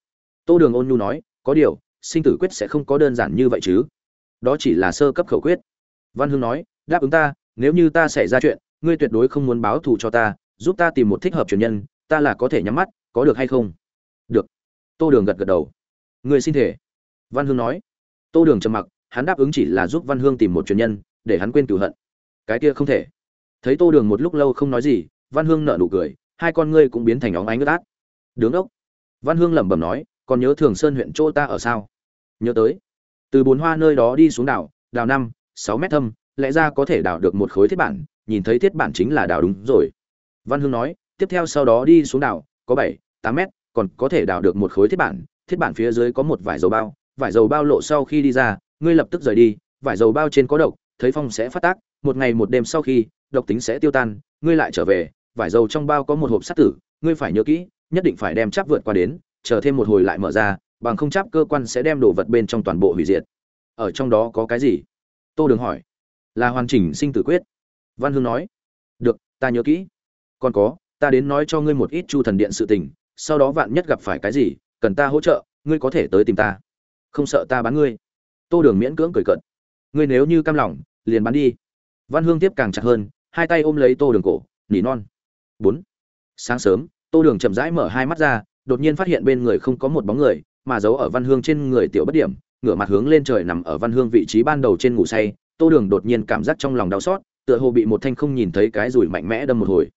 Tô đường ôn nhu nói, có điều sinh tử quyết sẽ không có đơn giản như vậy chứ. Đó chỉ là sơ cấp khẩu quyết. Văn hương nói, đáp ứng ta, nếu như ta xảy ra chuyện, ngươi tuyệt đối không muốn báo thù cho ta, giúp ta tìm một thích hợp truyền nhân, ta là có thể nhắm mắt, có được hay không? Được. Tô đường gật gật đầu. Ngươi xin thể văn hương nói. Tô đường trầm mặc, hắn đáp ứng chỉ là giúp văn hương tìm một truyền nhân, để hắn quên cửu hận. Cái kia không thể. Thấy tô đường một lúc lâu không nói gì, văn hương nở nụ cười, hai con ngươi cũng biến thành óng ánh ướt át. Đứng ốc văn hương lẩm bẩm nói, còn nhớ thường sơn huyện chỗ ta ở sao? Nhớ tới. Từ bốn hoa nơi đó đi xuống đảo đào năm, sáu mét thâm, lẽ ra có thể đào được một khối thiết bản, nhìn thấy thiết bản chính là đào đúng rồi. Văn hương nói, tiếp theo sau đó đi xuống đảo, có bảy, tám mét, còn có thể đào được một khối thiết bản. Thiết bản phía dưới có một vải dầu bao, vải dầu bao lộ sau khi đi ra, ngươi lập tức rời đi, vải dầu bao trên có độc, thấy phong sẽ phát tác, một ngày một đêm sau khi, độc tính sẽ tiêu tan, ngươi lại trở về, vải dầu trong bao có một hộp sắt tử, ngươi phải nhớ kỹ, nhất định phải đem chắp vượt qua đến, chờ thêm một hồi lại mở ra bằng không chắp cơ quan sẽ đem đồ vật bên trong toàn bộ hủy diệt. Ở trong đó có cái gì? Tô đường hỏi. Là hoàn chỉnh sinh tử quyết. Văn hương nói. Được, ta nhớ kỹ. Còn có, ta đến nói cho ngươi một ít chu thần điện sự tình, sau đó vạn nhất gặp phải cái gì, cần ta hỗ trợ, ngươi có thể tới tìm ta. Không sợ ta bán ngươi. Tô đường miễn cưỡng cười cận ngươi nếu như cam lòng, liền bán đi. Văn hương tiếp càng chặt hơn, hai tay ôm lấy tô đường cổ, nỉ non. Bốn. Sáng sớm, tô đường chậm rãi mở hai mắt ra, đột nhiên phát hiện bên người không có một bóng người mà giấu ở văn hương trên người tiểu bất điểm, ngửa mặt hướng lên trời nằm ở văn hương vị trí ban đầu trên ngủ say, tô đường đột nhiên cảm giác trong lòng đau xót, tựa hồ bị một thanh không nhìn thấy cái rủi mạnh mẽ đâm một hồi.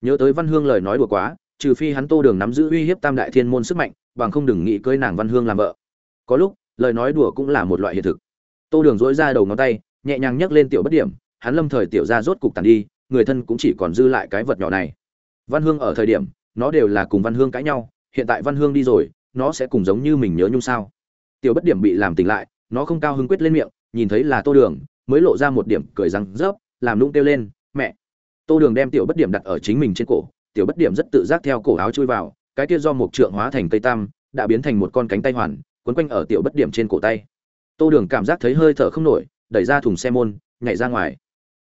Nhớ tới văn hương lời nói đùa quá, trừ phi hắn tô đường nắm giữ uy hiếp tam đại thiên môn sức mạnh, bằng không đừng nghĩ cưới nàng văn hương làm vợ. Có lúc, lời nói đùa cũng là một loại hiện thực. Tô đường dỗi ra đầu ngón tay, nhẹ nhàng nhấc lên tiểu bất điểm, hắn lâm thời tiểu ra rốt cục tàn đi, người thân cũng chỉ còn dư lại cái vật nhỏ này. Văn hương ở thời điểm, nó đều là cùng văn hương cãi nhau, hiện tại văn hương đi rồi nó sẽ cùng giống như mình nhớ nhung sao. Tiểu bất điểm bị làm tỉnh lại, nó không cao hứng quyết lên miệng, nhìn thấy là tô đường, mới lộ ra một điểm cười răng rớp, làm lung kêu lên, mẹ! Tô đường đem tiểu bất điểm đặt ở chính mình trên cổ, tiểu bất điểm rất tự giác theo cổ áo chui vào, cái kia do một trượng hóa thành cây tam, đã biến thành một con cánh tay hoàn, quấn quanh ở tiểu bất điểm trên cổ tay. Tô đường cảm giác thấy hơi thở không nổi, đẩy ra thùng xe môn, nhảy ra ngoài.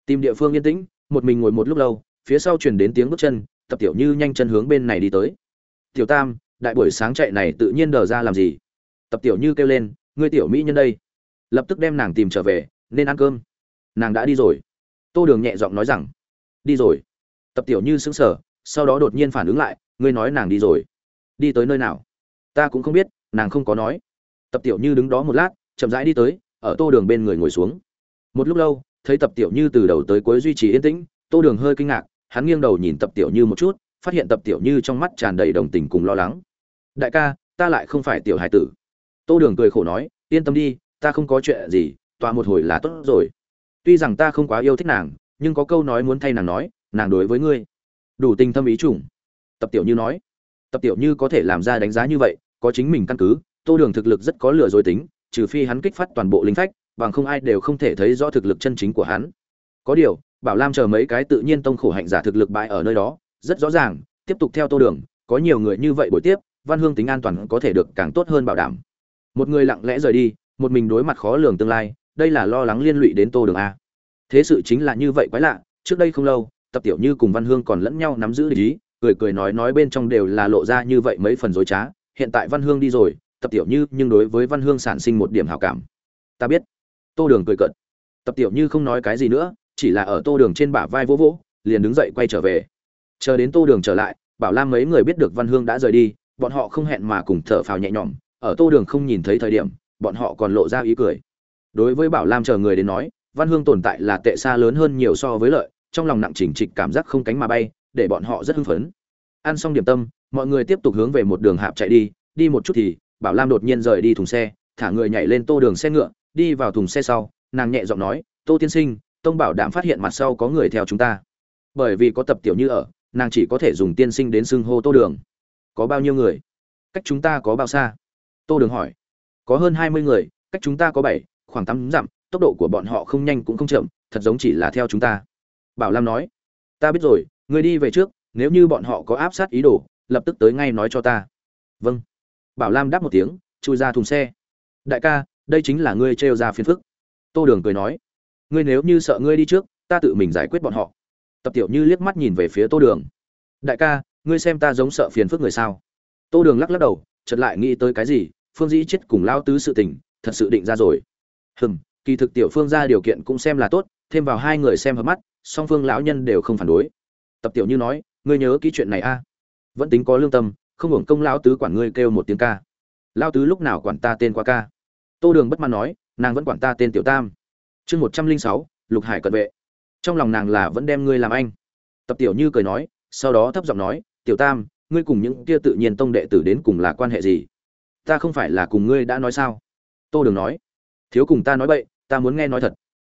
Tìm địa phương yên tĩnh, một mình ngồi một lúc lâu, phía sau truyền đến tiếng bước chân, tập tiểu như nhanh chân hướng bên này đi tới. Tiểu tam đại buổi sáng chạy này tự nhiên đờ ra làm gì? Tập tiểu như kêu lên, ngươi tiểu mỹ nhân đây. Lập tức đem nàng tìm trở về, nên ăn cơm. Nàng đã đi rồi. Tô đường nhẹ giọng nói rằng, đi rồi. Tập tiểu như sững sờ, sau đó đột nhiên phản ứng lại, ngươi nói nàng đi rồi. Đi tới nơi nào? Ta cũng không biết, nàng không có nói. Tập tiểu như đứng đó một lát, chậm rãi đi tới, ở tô đường bên người ngồi xuống. Một lúc lâu, thấy tập tiểu như từ đầu tới cuối duy trì yên tĩnh, tô đường hơi kinh ngạc, hắn nghiêng đầu nhìn tập tiểu như một chút, phát hiện tập tiểu như trong mắt tràn đầy đồng tình cùng lo lắng đại ca, ta lại không phải tiểu hải tử. Tô đường cười khổ nói, yên tâm đi, ta không có chuyện gì, tọa một hồi là tốt rồi. Tuy rằng ta không quá yêu thích nàng, nhưng có câu nói muốn thay nàng nói, nàng đối với ngươi. Đủ tình thâm ý chủng tập tiểu như nói. Tập tiểu như có thể làm ra đánh giá như vậy, có chính mình căn cứ, tô đường thực lực rất có lừa dối tính, trừ phi hắn kích phát toàn bộ linh phách, bằng không ai đều không thể thấy rõ thực lực chân chính của hắn. Có điều, bảo lam chờ mấy cái tự nhiên tông khổ hạnh giả thực lực bại ở nơi đó, rất rõ ràng, tiếp tục theo tô đường, có nhiều người như vậy buổi tiếp văn hương tính an toàn có thể được càng tốt hơn bảo đảm. Một người lặng lẽ rời đi, một mình đối mặt khó lường tương lai, đây là lo lắng liên lụy đến tô đường a. Thế sự chính là như vậy quái lạ, trước đây không lâu, tập tiểu như cùng văn hương còn lẫn nhau nắm giữ lý, cười cười nói nói bên trong đều là lộ ra như vậy mấy phần dối trá, hiện tại văn hương đi rồi, tập tiểu như nhưng đối với văn hương sản sinh một điểm hảo cảm. Ta biết. Tô đường cười cận tập tiểu như không nói cái gì nữa, chỉ là ở tô đường trên bả vai vỗ vỗ, liền đứng dậy quay trở về. Chờ đến tô đường trở lại, bảo lam mấy người biết được văn hương đã rời đi bọn họ không hẹn mà cùng thở phào nhẹ nhõm, ở tô đường không nhìn thấy thời điểm, bọn họ còn lộ ra ý cười. Đối với bảo lam chờ người đến nói, văn hương tồn tại là tệ xa lớn hơn nhiều so với lợi, trong lòng nặng chỉnh trịch cảm giác không cánh mà bay, để bọn họ rất hưng phấn. Ăn xong điểm tâm, mọi người tiếp tục hướng về một đường hạp chạy đi đi một chút thì, bảo lam đột nhiên rời đi thùng xe, thả người nhảy lên tô đường xe ngựa, đi vào thùng xe sau, nàng nhẹ giọng nói, tô tiên sinh, tông bảo đảm phát hiện mặt sau có người theo chúng ta. Bởi vì có tập tiểu như ở, nàng chỉ có thể dùng tiên sinh đến xưng hô tô đường có bao nhiêu người? Cách chúng ta có bao xa? Tô đường hỏi. Có hơn hai mươi người, cách chúng ta có bảy, khoảng tám dặm, tốc độ của bọn họ không nhanh cũng không chậm, thật giống chỉ là theo chúng ta. Bảo lam nói. Ta biết rồi, người đi về trước, nếu như bọn họ có áp sát ý đồ, lập tức tới ngay nói cho ta. Vâng. Bảo lam đáp một tiếng, chui ra thùng xe. Đại ca, đây chính là ngươi trêu ra phiền phức. Tô đường cười nói. Ngươi nếu như sợ ngươi đi trước, ta tự mình giải quyết bọn họ. Tập tiểu như liếc mắt nhìn về phía tô đường. Đại ca ngươi xem ta giống sợ phiền phức người sao? Tô đường lắc lắc đầu, chợt lại nghĩ tới cái gì, phương dĩ chết cùng lao tứ sự tình, thật sự định ra rồi. Hừm, kỳ thực tiểu phương ra điều kiện cũng xem là tốt, thêm vào hai người xem hợp mắt, song phương lão nhân đều không phản đối. Tập tiểu như nói, ngươi nhớ kỹ chuyện này a. Vẫn tính có lương tâm, không hưởng công lão tứ quản ngươi kêu một tiếng ca. Lao tứ lúc nào quản ta tên qua ca? Tô đường bất mãn nói, nàng vẫn quản ta tên tiểu tam. Chương một trăm linh sáu, lục hải cận vệ. Trong lòng nàng là vẫn đem ngươi làm anh. Tập tiểu như cười nói, sau đó thấp giọng nói tiểu tam, ngươi cùng những kia tự nhiên tông đệ tử đến cùng là quan hệ gì? Ta không phải là cùng ngươi đã nói sao? Tô đường nói. Thiếu cùng ta nói bậy, ta muốn nghe nói thật.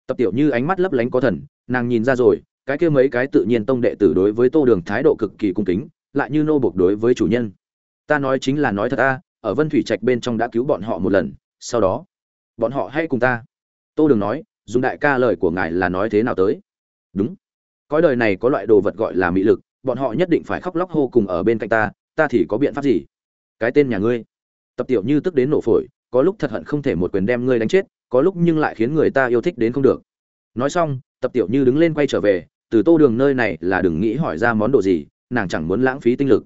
Tập tiểu như ánh mắt lấp lánh có thần, nàng nhìn ra rồi, cái kia mấy cái tự nhiên tông đệ tử đối với tô đường thái độ cực kỳ cung kính, lại như nô bộc đối với chủ nhân. Ta nói chính là nói thật ta ở vân thủy trạch bên trong đã cứu bọn họ một lần, sau đó, bọn họ hay cùng ta. Tô đường nói, dùng đại ca lời của ngài là nói thế nào tới? Đúng. Cõi đời này có loại đồ vật gọi là mỹ lực bọn họ nhất định phải khóc lóc hô cùng ở bên cạnh ta ta thì có biện pháp gì? Cái tên nhà ngươi. Tập tiểu như tức đến nổ phổi, có lúc thật hận không thể một quyền đem ngươi đánh chết, có lúc nhưng lại khiến người ta yêu thích đến không được. Nói xong, tập tiểu như đứng lên quay trở về, từ tô đường nơi này là đừng nghĩ hỏi ra món đồ gì, nàng chẳng muốn lãng phí tinh lực.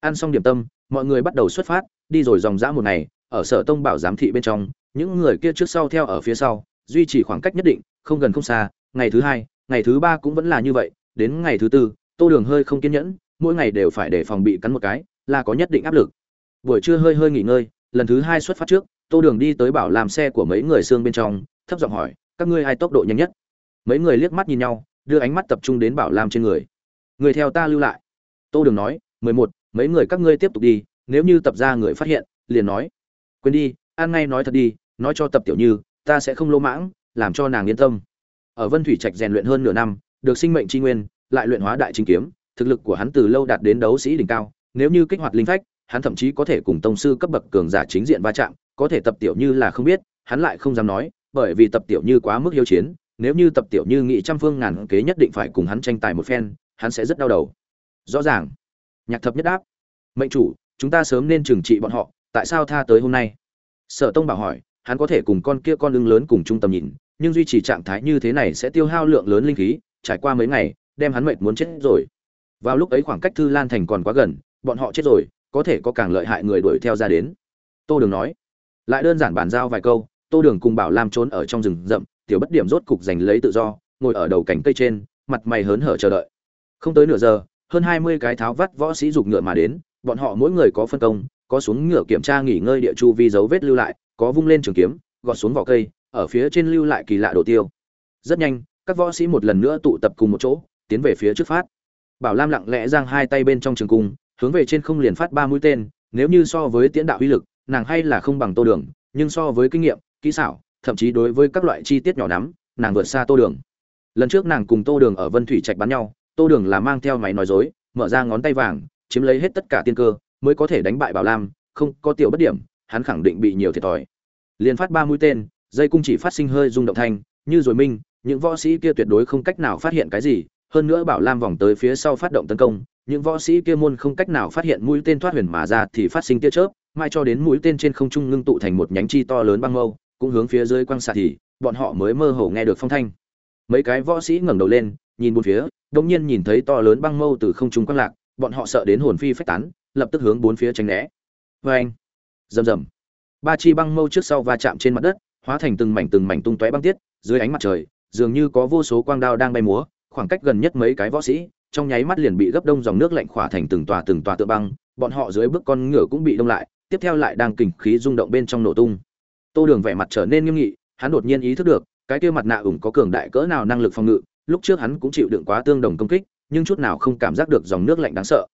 Ăn xong điểm tâm, mọi người bắt đầu xuất phát, đi rồi dòng dã một ngày, ở sở tông bảo giám thị bên trong, những người kia trước sau theo ở phía sau, duy trì khoảng cách nhất định, không gần không xa, ngày thứ hai, ngày thứ ba cũng vẫn là như vậy, đến ngày thứ tư tô đường hơi không kiên nhẫn, mỗi ngày đều phải để phòng bị cắn một cái, là có nhất định áp lực. Buổi trưa hơi hơi nghỉ ngơi, lần thứ hai xuất phát trước, tô đường đi tới bảo làm xe của mấy người xương bên trong, thấp giọng hỏi, các ngươi ai tốc độ nhanh nhất? Mấy người liếc mắt nhìn nhau, đưa ánh mắt tập trung đến bảo lam trên người. Người theo ta lưu lại. Tô đường nói, mười một, mấy người các ngươi tiếp tục đi, nếu như tập ra người phát hiện, liền nói. Quên đi an ngay nói thật đi, nói cho tập tiểu như, ta sẽ không lô mãng, làm cho nàng yên tâm. Ở vân thủy trạch rèn luyện hơn nửa năm, được sinh mệnh tri nguyên lại luyện hóa đại chính kiếm, thực lực của hắn từ lâu đạt đến đấu sĩ đỉnh cao, nếu như kích hoạt linh phách, hắn thậm chí có thể cùng tông sư cấp bậc cường giả chính diện va chạm, có thể tập tiểu như là không biết, hắn lại không dám nói, bởi vì tập tiểu như quá mức hiếu chiến, nếu như tập tiểu như nghị trăm phương ngàn kế nhất định phải cùng hắn tranh tài một phen, hắn sẽ rất đau đầu. Rõ ràng. Nhạc thập nhất đáp. Mệnh chủ, chúng ta sớm nên trừng trị bọn họ, tại sao tha tới hôm nay? Sở tông bảo hỏi, hắn có thể cùng con kia con lưng lớn cùng trung tâm nhìn, nhưng duy trì trạng thái như thế này sẽ tiêu hao lượng lớn linh khí, trải qua mấy ngày đem hắn mệt muốn chết rồi. Vào lúc ấy khoảng cách thư lan thành còn quá gần, bọn họ chết rồi, có thể có càng lợi hại người đuổi theo ra đến. Tô đường nói. Lại đơn giản bàn giao vài câu, tô đường cùng bảo lam trốn ở trong rừng rậm, tiểu bất điểm rốt cục giành lấy tự do, ngồi ở đầu cành cây trên, mặt mày hớn hở chờ đợi. Không tới nửa giờ, hơn hai mươi cái tháo vắt võ sĩ giục ngựa mà đến, bọn họ mỗi người có phân công, có xuống ngựa kiểm tra nghỉ ngơi địa chu vi dấu vết lưu lại, có vung lên trường kiếm, gọt xuống vỏ cây, ở phía trên lưu lại kỳ lạ đồ tiêu. Rất nhanh, các võ sĩ một lần nữa tụ tập cùng một chỗ tiến về phía trước phát. Bảo lam lặng lẽ giang hai tay bên trong trường cung, hướng về trên không liền phát ba mũi tên, nếu như so với tiễn đạo uy lực, nàng hay là không bằng tô đường, nhưng so với kinh nghiệm, kỹ xảo, thậm chí đối với các loại chi tiết nhỏ nắm, nàng vượt xa tô đường. Lần trước nàng cùng tô đường ở vân thủy trạch bắn nhau, tô đường là mang theo máy nói dối, mở ra ngón tay vàng, chiếm lấy hết tất cả tiên cơ, mới có thể đánh bại bảo lam, không có tiểu bất điểm, hắn khẳng định bị nhiều thiệt thòi. Liền phát ba mũi tên, dây cung chỉ phát sinh hơi rung động thanh, như rồi minh, những võ sĩ kia tuyệt đối không cách nào phát hiện cái gì hơn nữa bảo lam vòng tới phía sau phát động tấn công, những võ sĩ kia môn không cách nào phát hiện mũi tên thoát huyền mà ra thì phát sinh tia chớp, mai cho đến mũi tên trên không trung ngưng tụ thành một nhánh chi to lớn băng mâu, cũng hướng phía dưới quang xạ thì, bọn họ mới mơ hồ nghe được phong thanh. Mấy cái võ sĩ ngẩng đầu lên, nhìn bốn phía đông nhiên nhìn thấy to lớn băng mâu từ không trung quang lạc, bọn họ sợ đến hồn phi phách tán, lập tức hướng bốn phía tránh né. Vê anh rầm rầm! Ba chi băng mâu trước sau va chạm trên mặt đất, hóa thành từng mảnh từng mảnh tung tóe băng tiết, dưới ánh mặt trời, dường như có vô số quang đao đang bay múa khoảng cách gần nhất mấy cái võ sĩ, trong nháy mắt liền bị gấp đông dòng nước lạnh khỏa thành từng tòa từng tòa tựa băng, bọn họ dưới bước con ngựa cũng bị đông lại, tiếp theo lại đang kình khí rung động bên trong nổ tung. Tô đường vẻ mặt trở nên nghiêm nghị, hắn đột nhiên ý thức được, cái kia mặt nạ ủng có cường đại cỡ nào năng lực phòng ngự, lúc trước hắn cũng chịu đựng quá tương đồng công kích, nhưng chút nào không cảm giác được dòng nước lạnh đáng sợ.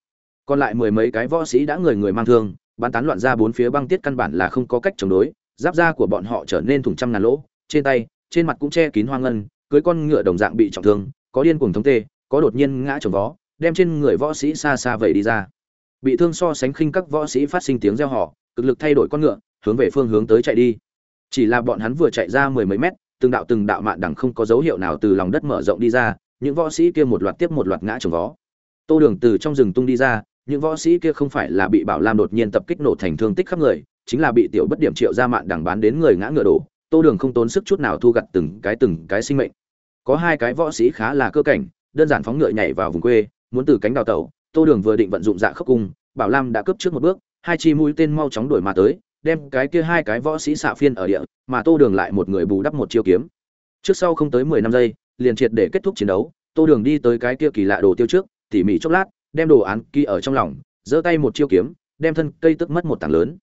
Còn lại mười mấy cái võ sĩ đã người người mang thương, bắn tán loạn ra bốn phía băng tiết căn bản là không có cách chống đối, giáp da của bọn họ trở nên thủng trăm ngàn lỗ, trên tay, trên mặt cũng che kín hoang ngân, cưới con ngựa đồng dạng bị trọng thương có điên cuồng thống tê, có đột nhiên ngã trồng vó, đem trên người võ sĩ xa xa vẩy đi ra. Bị thương so sánh khinh các võ sĩ phát sinh tiếng reo hò, cực lực thay đổi con ngựa, hướng về phương hướng tới chạy đi. Chỉ là bọn hắn vừa chạy ra mười mấy mét, từng đạo từng đạo mạn đằng không có dấu hiệu nào từ lòng đất mở rộng đi ra, những võ sĩ kia một loạt tiếp một loạt ngã trồng vó. Tô đường từ trong rừng tung đi ra, những võ sĩ kia không phải là bị bảo lam đột nhiên tập kích nổ thành thương tích khắp người, chính là bị tiểu bất điểm triệu ra mạn đằng bán đến người ngã ngựa đổ. Tô đường không tốn sức chút nào thu gặt từng cái từng cái sinh mệnh có hai cái võ sĩ khá là cơ cảnh, đơn giản phóng ngựa nhảy vào vùng quê, muốn từ cánh đào tẩu tô đường vừa định vận dụng dạ khốc cung, bảo lam đã cướp trước một bước, hai chi mũi tên mau chóng đuổi mà tới, đem cái kia hai cái võ sĩ xạ phiên ở địa, mà tô đường lại một người bù đắp một chiêu kiếm. Trước sau không tới mười năm giây, liền triệt để kết thúc chiến đấu, tô đường đi tới cái kia kỳ lạ đồ tiêu trước, tỉ mỉ chốc lát, đem đồ án ký ở trong lòng, giơ tay một chiêu kiếm, đem thân cây tức mất một tảng lớn.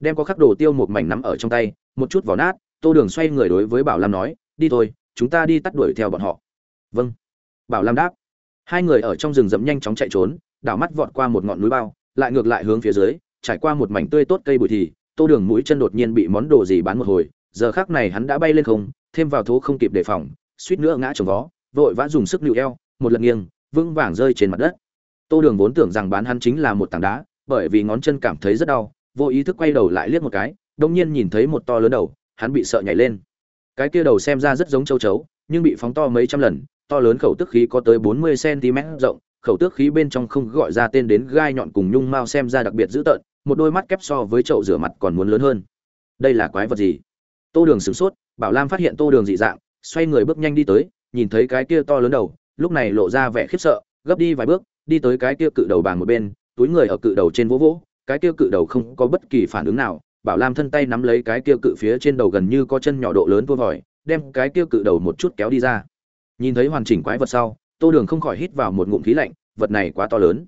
Đem có khắc đồ tiêu một mảnh nắm ở trong tay, một chút vỏ nát, tô đường xoay người đối với bảo lam nói, đi thôi chúng ta đi tắt đuổi theo bọn họ. Vâng. Bảo lam đáp. Hai người ở trong rừng rậm nhanh chóng chạy trốn, đảo mắt vọt qua một ngọn núi bao, lại ngược lại hướng phía dưới, trải qua một mảnh tươi tốt cây bụi thì, tô đường mũi chân đột nhiên bị món đồ gì bán một hồi, giờ khác này hắn đã bay lên không, thêm vào thố không kịp đề phòng, suýt nữa ngã trồng vó, vội vã dùng sức nịu eo, một lần nghiêng, vững vàng rơi trên mặt đất. Tô đường vốn tưởng rằng bán hắn chính là một tảng đá, bởi vì ngón chân cảm thấy rất đau, vô ý thức quay đầu lại liếc một cái đông nhiên nhìn thấy một to lớn đầu, hắn bị sợ nhảy lên cái kia đầu xem ra rất giống châu chấu, nhưng bị phóng to mấy trăm lần, to lớn khẩu tức khí có tới bốn mươi cm rộng, khẩu tước khí bên trong không gọi ra tên đến gai nhọn cùng nhung mao xem ra đặc biệt dữ tợn, một đôi mắt kép so với chậu rửa mặt còn muốn lớn hơn. Đây là quái vật gì? Tô đường sửng sốt, bảo lam phát hiện tô đường dị dạng, xoay người bước nhanh đi tới, nhìn thấy cái kia to lớn đầu, lúc này lộ ra vẻ khiếp sợ, gấp đi vài bước, đi tới cái kia cự đầu bàn một bên, túi người ở cự đầu trên vỗ vỗ, cái kia cự đầu không có bất kỳ phản ứng nào bảo lam thân tay nắm lấy cái kia cự phía trên đầu gần như có chân nhỏ độ lớn tua vòi, đem cái kia cự đầu một chút kéo đi ra. Nhìn thấy hoàn chỉnh quái vật sau, tô đường không khỏi hít vào một ngụm khí lạnh, vật này quá to lớn.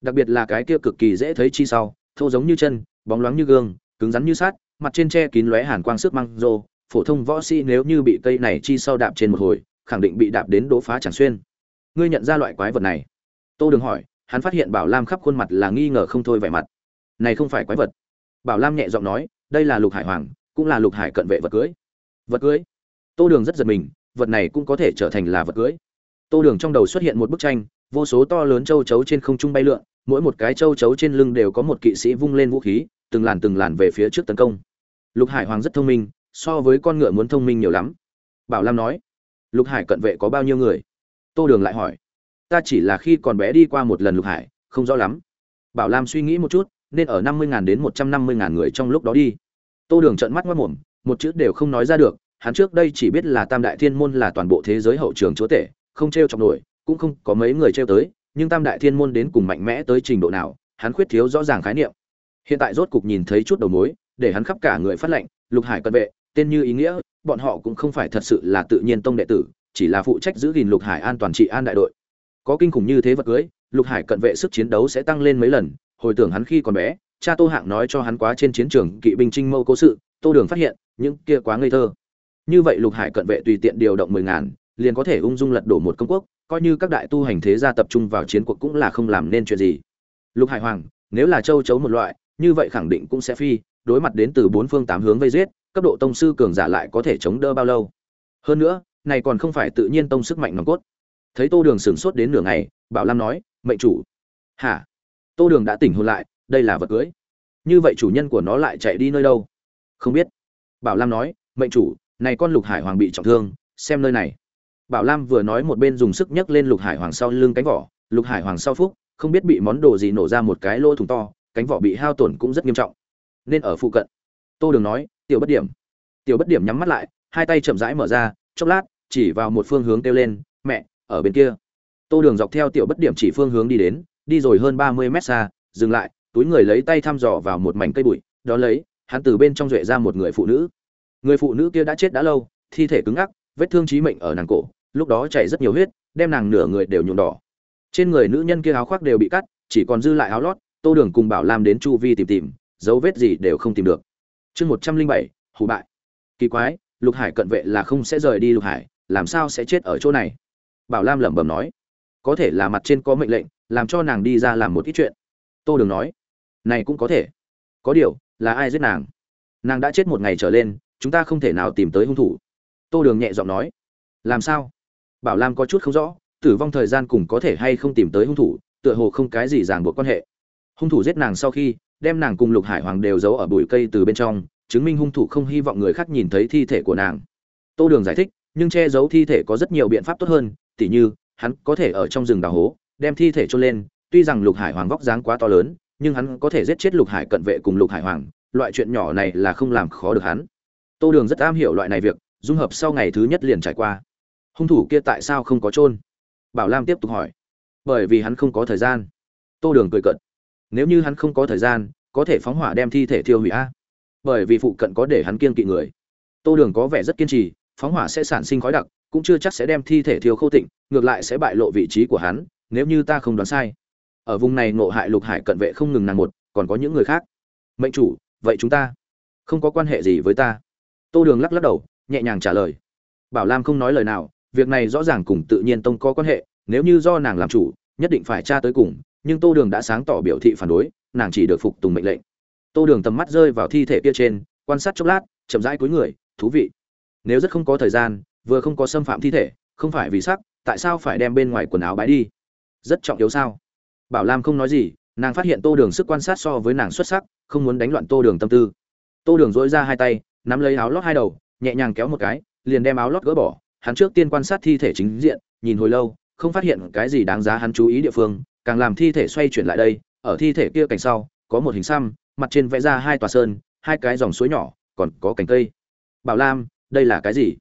Đặc biệt là cái kia cực kỳ dễ thấy chi sau, thô giống như chân, bóng loáng như gương, cứng rắn như sát mặt trên tre kín lóe hàn quang sức măng rô. Phổ thông võ sĩ nếu như bị cây này chi sau đạp trên một hồi, khẳng định bị đạp đến đỗ phá chẳng xuyên. Ngươi nhận ra loại quái vật này? Tô đường hỏi, hắn phát hiện bảo lam khắp khuôn mặt là nghi ngờ không thôi vẻ mặt. Này không phải quái vật bảo lam nhẹ giọng nói, đây là lục hải hoàng, cũng là lục hải cận vệ vật cưới. Vật cưới? Tô đường rất giật mình, vật này cũng có thể trở thành là vật cưới. Tô đường trong đầu xuất hiện một bức tranh, vô số to lớn châu chấu trên không trung bay lượn, mỗi một cái châu chấu trên lưng đều có một kỵ sĩ vung lên vũ khí, từng làn từng làn về phía trước tấn công. Lục hải hoàng rất thông minh, so với con ngựa muốn thông minh nhiều lắm. Bảo lam nói, lục hải cận vệ có bao nhiêu người? Tô đường lại hỏi, ta chỉ là khi còn bé đi qua một lần lục hải, không rõ lắm. Bảo lam suy nghĩ một chút nên ở năm mươi đến một trăm năm mươi người trong lúc đó đi. Tô đường trợn mắt mất mồm, một chữ đều không nói ra được, hắn trước đây chỉ biết là tam đại thiên môn là toàn bộ thế giới hậu trường chúa tể, không t r e o chọc nổi, cũng không có mấy người t r e o tới, nhưng tam đại thiên môn đến cùng mạnh mẽ tới trình độ nào, hắn khuyết thiếu rõ ràng khái niệm. Hiện tại rốt cục nhìn thấy chút đầu mối, để hắn khắp cả người phát lệnh, lục hải cận vệ, tên như ý nghĩa, bọn họ cũng không phải thật sự là tự nhiên tông đệ tử, chỉ là phụ trách giữ gìn lục hải an toàn trị an đại đội. Có kinh khủng như thế vật cưới, lục hải cận vệ sức chiến đấu sẽ tăng lên mấy lần hồi tưởng hắn khi còn bé, cha tô hạng nói cho hắn quá trên chiến trường kỵ binh trinh mâu cố sự, tô đường phát hiện, những kia quá ngây thơ. Như vậy lục hải cận vệ tùy tiện điều động mười ngàn, liền có thể ung dung lật đổ một công quốc, coi như các đại tu hành thế gia tập trung vào chiến cuộc cũng là không làm nên chuyện gì. Lục hải hoàng, nếu là châu chấu một loại, như vậy khẳng định cũng sẽ phi, đối mặt đến từ bốn phương tám hướng vây giết, cấp độ tông sư cường giả lại có thể chống đỡ bao lâu. Hơn nữa, này còn không phải tự nhiên tông sức mạnh nòng cốt. Thấy tô đường sửng sốt đến nửa ngày, bảo lam nói, mệnh chủ. Hả? Tô đường đã tỉnh hôn lại, đây là vật cưới. Như vậy chủ nhân của nó lại chạy đi nơi đâu? Không biết. Bảo lam nói, mệnh chủ, này con lục hải hoàng bị trọng thương, xem nơi này. Bảo lam vừa nói một bên dùng sức nhấc lên lục hải hoàng sau lưng cánh vỏ. Lục hải hoàng sau phúc, không biết bị món đồ gì nổ ra một cái lỗ thùng to, cánh vỏ bị hao tổn cũng rất nghiêm trọng. Nên ở phụ cận. Tô đường nói, tiểu bất điểm. Tiểu bất điểm nhắm mắt lại, hai tay chậm rãi mở ra, chốc lát, chỉ vào một phương hướng kêu lên, mẹ, ở bên kia. Tô đường dọc theo tiểu bất điểm chỉ phương hướng đi đến đi rồi hơn ba mươi mét xa, dừng lại, túi người lấy tay thăm dò vào một mảnh cây bụi, đó lấy, hắn từ bên trong duệ ra một người phụ nữ. Người phụ nữ kia đã chết đã lâu, thi thể cứng ngắc, vết thương chí mệnh ở nàng cổ, lúc đó chảy rất nhiều huyết, đem nàng nửa người đều nhuộm đỏ. Trên người nữ nhân kia áo khoác đều bị cắt, chỉ còn dư lại áo lót, tô đường cùng bảo lam đến chu vi tìm tìm, dấu vết gì đều không tìm được. Chương một trăm linh bảy, hủ bại. Kỳ quái, lục hải cận vệ là không sẽ rời đi lục hải, làm sao sẽ chết ở chỗ này? Bảo lam lẩm bẩm nói. Có thể là mặt trên có mệnh lệnh làm cho nàng đi ra làm một ít chuyện. Tô đường nói, này cũng có thể. Có điều, là ai giết nàng? Nàng đã chết một ngày trở lên, chúng ta không thể nào tìm tới hung thủ. Tô đường nhẹ giọng nói, làm sao? Bảo lam có chút không rõ, tử vong thời gian cùng có thể hay không tìm tới hung thủ, tựa hồ không cái gì ràng buộc quan hệ. Hung thủ giết nàng sau khi, đem nàng cùng lục hải hoàng đều giấu ở bụi cây từ bên trong, chứng minh hung thủ không hy vọng người khác nhìn thấy thi thể của nàng. Tô đường giải thích, nhưng che giấu thi thể có rất nhiều biện pháp tốt hơn, tỉ như, hắn có thể ở trong rừng đào hố đem thi thể chôn lên, tuy rằng lục hải hoàng vóc dáng quá to lớn, nhưng hắn có thể giết chết lục hải cận vệ cùng lục hải hoàng, loại chuyện nhỏ này là không làm khó được hắn. Tô đường rất am hiểu loại này việc, dung hợp sau ngày thứ nhất liền trải qua. Hung thủ kia tại sao không có chôn? bảo lam tiếp tục hỏi. Bởi vì hắn không có thời gian. Tô đường cười cợt. nếu như hắn không có thời gian, có thể phóng hỏa đem thi thể thiêu hủy a? Bởi vì phụ cận có để hắn kiên kỵ người. Tô đường có vẻ rất kiên trì, phóng hỏa sẽ sản sinh khói đặc, cũng chưa chắc sẽ đem thi thể thiêu khô tịnh, ngược lại sẽ bại lộ vị trí của hắn nếu như ta không đoán sai, ở vùng này ngộ hại lục hải cận vệ không ngừng nàng một, còn có những người khác. Mệnh chủ, vậy chúng ta không có quan hệ gì với ta. Tô đường lắc lắc đầu, nhẹ nhàng trả lời. Bảo lam không nói lời nào, việc này rõ ràng cùng tự nhiên tông có quan hệ, nếu như do nàng làm chủ, nhất định phải tra tới cùng, nhưng tô đường đã sáng tỏ biểu thị phản đối, nàng chỉ được phục tùng mệnh lệnh. Tô đường tầm mắt rơi vào thi thể kia trên, quan sát chốc lát, chậm rãi cuối người, thú vị, nếu rất không có thời gian, vừa không có xâm phạm thi thể, không phải vì sắc, tại sao phải đem bên ngoài quần áo bái đi? Rất trọng yếu sao? Bảo lam không nói gì, nàng phát hiện tô đường sức quan sát so với nàng xuất sắc, không muốn đánh loạn tô đường tâm tư. Tô đường dỗi ra hai tay, nắm lấy áo lót hai đầu, nhẹ nhàng kéo một cái, liền đem áo lót gỡ bỏ. Hắn trước tiên quan sát thi thể chính diện, nhìn hồi lâu, không phát hiện cái gì đáng giá hắn chú ý địa phương, càng làm thi thể xoay chuyển lại đây. Ở thi thể kia cạnh sau, có một hình xăm, mặt trên vẽ ra hai tòa sơn, hai cái dòng suối nhỏ, còn có cành cây. Bảo lam, đây là cái gì?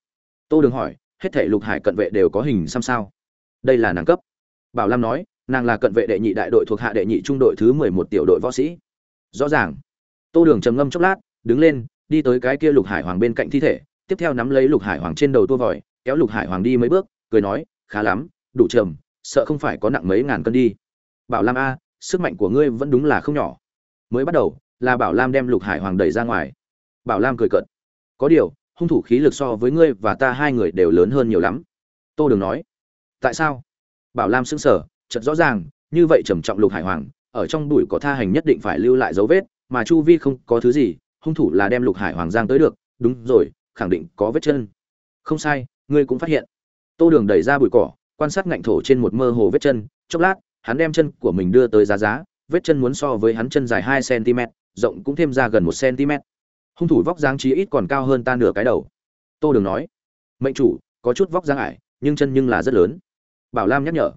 Tô đường hỏi, hết thể lục hải cận vệ đều có hình xăm sao? Đây là nàng cấp bảo lam nói, nàng là cận vệ đệ nhị đại đội thuộc hạ đệ nhị trung đội thứ mười một tiểu đội võ sĩ. Rõ ràng. Tô đường trầm ngâm chốc lát, đứng lên, đi tới cái kia lục hải hoàng bên cạnh thi thể, tiếp theo nắm lấy lục hải hoàng trên đầu tua vòi, kéo lục hải hoàng đi mấy bước, cười nói, khá lắm, đủ trầm, sợ không phải có nặng mấy ngàn cân đi. Bảo lam a, sức mạnh của ngươi vẫn đúng là không nhỏ. Mới bắt đầu, là bảo lam đem lục hải hoàng đẩy ra ngoài. Bảo lam cười cợt, có điều, hung thủ khí lực so với ngươi và ta hai người đều lớn hơn nhiều lắm. Tô đường nói, tại sao? Bảo lam sững sờ, chợt rõ ràng, như vậy trầm trọng lục hải hoàng, ở trong bụi có tha hành nhất định phải lưu lại dấu vết, mà chu vi không có thứ gì, hung thủ là đem lục hải hoàng giang tới được, đúng rồi, khẳng định có vết chân. Không sai, ngươi cũng phát hiện. Tô đường đẩy ra bụi cỏ, quan sát ngạnh thổ trên một mơ hồ vết chân, chốc lát, hắn đem chân của mình đưa tới giá giá, vết chân muốn so với hắn chân dài hai cm rộng cũng thêm ra gần một cm hung thủ vóc dáng chí ít còn cao hơn ta nửa cái đầu. Tô đường nói, mệnh chủ, có chút vóc dáng ải, nhưng chân nhưng là rất lớn bảo lam nhắc nhở.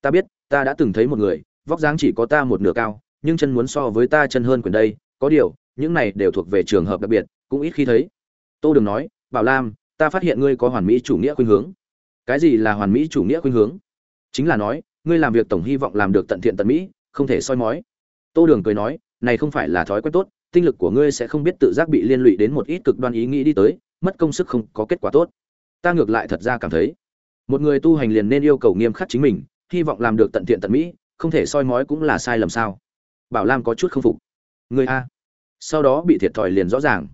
Ta biết, ta đã từng thấy một người, vóc dáng chỉ có ta một nửa cao, nhưng chân muốn so với ta chân hơn quyền đây, có điều, những này đều thuộc về trường hợp đặc biệt, cũng ít khi thấy. Tô đường nói, bảo lam, ta phát hiện ngươi có hoàn mỹ chủ nghĩa khuynh hướng. Cái gì là hoàn mỹ chủ nghĩa khuynh hướng? Chính là nói, ngươi làm việc tổng hy vọng làm được tận thiện tận mỹ, không thể soi mói. Tô đường cười nói, này không phải là thói quen tốt, tinh lực của ngươi sẽ không biết tự giác bị liên lụy đến một ít cực đoan ý nghĩ đi tới, mất công sức không có kết quả tốt. Ta ngược lại thật ra cảm thấy một người tu hành liền nên yêu cầu nghiêm khắc chính mình, hy vọng làm được tận thiện tận mỹ, không thể soi mói cũng là sai lầm sao? Bảo lam có chút không phục. Người a. Sau đó bị thiệt thòi liền rõ ràng.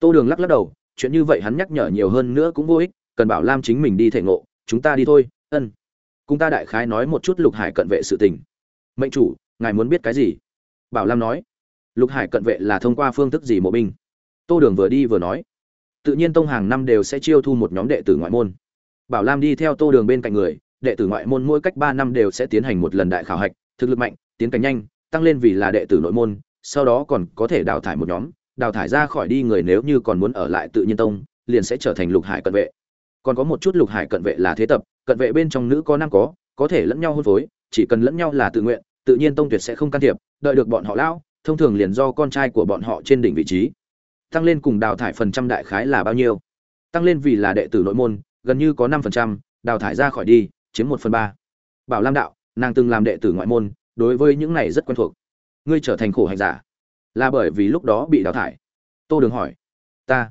Tô đường lắc lắc đầu, chuyện như vậy hắn nhắc nhở nhiều hơn nữa cũng vô ích, cần bảo lam chính mình đi thể ngộ, chúng ta đi thôi, ân. Cùng ta đại khái nói một chút lục hải cận vệ sự tình. Mệnh chủ, ngài muốn biết cái gì? Bảo lam nói. Lục hải cận vệ là thông qua phương thức gì mộ binh? Tô đường vừa đi vừa nói. Tự nhiên tông hàng năm đều sẽ chiêu thu một nhóm đệ tử ngoại môn bảo lam đi theo tô đường bên cạnh người, đệ tử ngoại môn mỗi cách ba năm đều sẽ tiến hành một lần đại khảo hạch, thực lực mạnh, tiến cảnh nhanh, tăng lên vì là đệ tử nội môn, sau đó còn có thể đào thải một nhóm, đào thải ra khỏi đi người nếu như còn muốn ở lại tự nhiên tông, liền sẽ trở thành lục hải cận vệ. Còn có một chút lục hải cận vệ là thế tập, cận vệ bên trong nữ có nam có có thể lẫn nhau hôn phối, chỉ cần lẫn nhau là tự nguyện, tự nhiên tông tuyệt sẽ không can thiệp, đợi được bọn họ lão, thông thường liền do con trai của bọn họ trên đỉnh vị trí. Tăng lên cùng đào thải phần trăm đại khái là bao nhiêu? Tăng lên vì là đệ tử nội môn gần như có năm phần trăm, đào thải ra khỏi đi, chiếm một phần ba. Bảo lam đạo, nàng từng làm đệ tử ngoại môn, đối với những này rất quen thuộc. Ngươi trở thành khổ hạnh giả, là bởi vì lúc đó bị đào thải. Tô đường hỏi. Ta.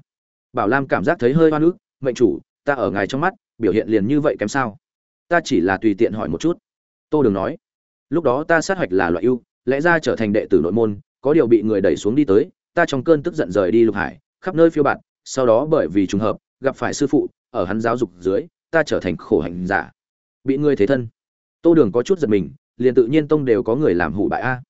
Bảo lam cảm giác thấy hơi oan ức, mệnh chủ, ta ở ngài trong mắt, biểu hiện liền như vậy kém sao? Ta chỉ là tùy tiện hỏi một chút. Tô đường nói. Lúc đó ta sát hoạch là loại ưu, lẽ ra trở thành đệ tử nội môn, có điều bị người đẩy xuống đi tới, ta trong cơn tức giận rời đi lục hải, khắp nơi phiêu bạt, sau đó bởi vì trùng hợp, gặp phải sư phụ ở hắn giáo dục dưới, ta trở thành khổ hành giả. Bị người thế thân. Tô đường có chút giật mình, liền tự nhiên tông đều có người làm hủ bại a.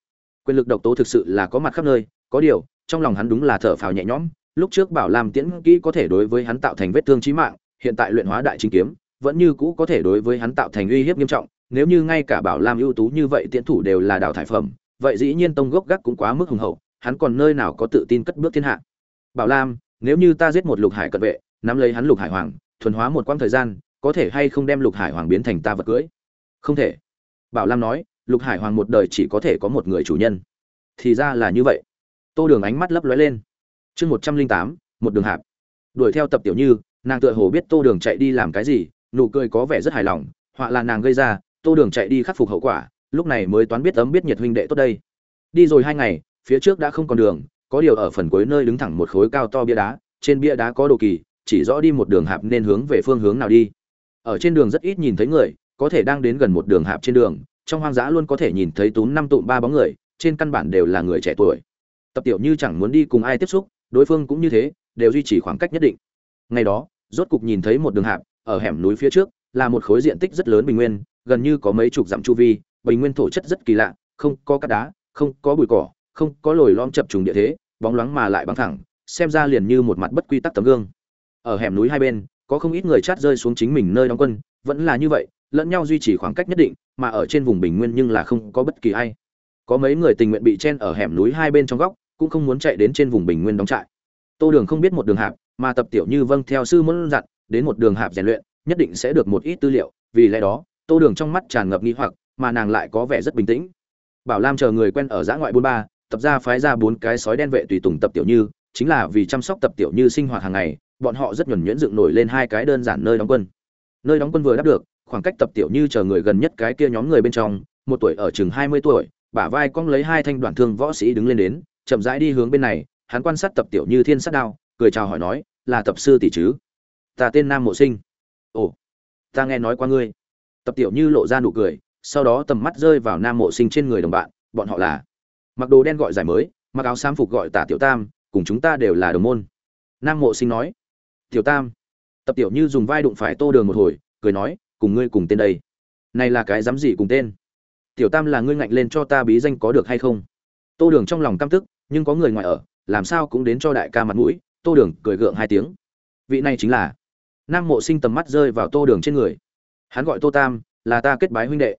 Quyền lực độc tố thực sự là có mặt khắp nơi, có điều, trong lòng hắn đúng là thở phào nhẹ nhõm, lúc trước bảo làm tiễn kỹ có thể đối với hắn tạo thành vết thương chí mạng, hiện tại luyện hóa đại chính kiếm, vẫn như cũ có thể đối với hắn tạo thành uy hiếp nghiêm trọng, nếu như ngay cả bảo lam ưu tú như vậy tiễn thủ đều là đào thải phẩm, vậy dĩ nhiên tông gốc gác cũng quá mức hùng hậu, hắn còn nơi nào có tự tin cất bước thiên hạ. Bảo lam, nếu như ta giết một lục hải cận vệ, nắm lấy hắn lục hải hoàng thuần hóa một quãng thời gian, có thể hay không đem lục hải hoàng biến thành ta vật cưỡi không thể. Bảo lam nói, lục hải hoàng một đời chỉ có thể có một người chủ nhân. Thì ra là như vậy. Tô đường ánh mắt lấp lóe lên. Chương một trăm linh tám, một đường hạp. Đuổi theo tập tiểu như, nàng tựa hồ biết tô đường chạy đi làm cái gì, nụ cười có vẻ rất hài lòng, họa là nàng gây ra, tô đường chạy đi khắc phục hậu quả, lúc này mới toán biết ấm biết nhiệt huynh đệ tốt đây. Đi rồi hai ngày, phía trước đã không còn đường, có điều ở phần cuối nơi đứng thẳng một khối cao to bia đá, trên bia đá có đồ kỳ chỉ rõ đi một đường hạp nên hướng về phương hướng nào đi. Ở trên đường rất ít nhìn thấy người, có thể đang đến gần một đường hạp trên đường, trong hoang dã luôn có thể nhìn thấy túm năm tụm ba bóng người, trên căn bản đều là người trẻ tuổi. Tập tiểu như chẳng muốn đi cùng ai tiếp xúc, đối phương cũng như thế, đều duy trì khoảng cách nhất định. Ngày đó, rốt cục nhìn thấy một đường hạp, ở hẻm núi phía trước, là một khối diện tích rất lớn bình nguyên, gần như có mấy chục dặm chu vi, bình nguyên thổ chất rất kỳ lạ, không có cát đá, không có bụi cỏ, không có lồi lom chập trùng địa thế, bóng loáng mà lại bằng thẳng, xem ra liền như một mặt bất quy tắc tấm gương ở hẻm núi hai bên, có không ít người chát rơi xuống chính mình nơi đóng quân, vẫn là như vậy, lẫn nhau duy trì khoảng cách nhất định, mà ở trên vùng bình nguyên nhưng là không có bất kỳ ai. Có mấy người tình nguyện bị chen ở hẻm núi hai bên trong góc, cũng không muốn chạy đến trên vùng bình nguyên đóng trại. Tô đường không biết một đường hạp, mà tập tiểu như vâng theo sư muốn dặn, đến một đường hạp rèn luyện, nhất định sẽ được một ít tư liệu, vì lẽ đó, tô đường trong mắt tràn ngập nghi hoặc, mà nàng lại có vẻ rất bình tĩnh. Bảo lam chờ người quen ở giã ngoại bốn ba, tập ra phái ra bốn cái sói đen vệ tùy tùng tập tiểu như, chính là vì chăm sóc tập tiểu như sinh hoạt hàng ngày bọn họ rất nhuẩn nhuyễn dựng nổi lên hai cái đơn giản nơi đóng quân. Nơi đóng quân vừa đáp được, khoảng cách tập tiểu như chờ người gần nhất cái kia nhóm người bên trong, một tuổi ở chừng hai mươi tuổi, bả vai cong lấy hai thanh đoạn thương võ sĩ đứng lên đến, chậm rãi đi hướng bên này, hắn quan sát tập tiểu như thiên sát đao, cười chào hỏi nói, là tập sư tỷ chứ? Ta tên nam mộ sinh. Ồ, ta nghe nói qua ngươi. Tập tiểu như lộ ra nụ cười, sau đó tầm mắt rơi vào nam mộ sinh trên người đồng bạn, bọn họ là? Mặc đồ đen gọi giải mới, mặc áo sam phục gọi tả tiểu tam, cùng chúng ta đều là đồng môn. Nam mộ sinh nói tiểu tam. Tập tiểu như dùng vai đụng phải tô đường một hồi, cười nói, cùng ngươi cùng tên đây. Này là cái dám gì cùng tên? Tiểu tam là ngươi ngạnh lên cho ta bí danh có được hay không? Tô đường trong lòng căm tức, nhưng có người ngoài ở, làm sao cũng đến cho đại ca mặt mũi, tô đường cười gượng hai tiếng. Vị này chính là nam mộ sinh tầm mắt rơi vào tô đường trên người. Hắn gọi tô tam, là ta kết bái huynh đệ.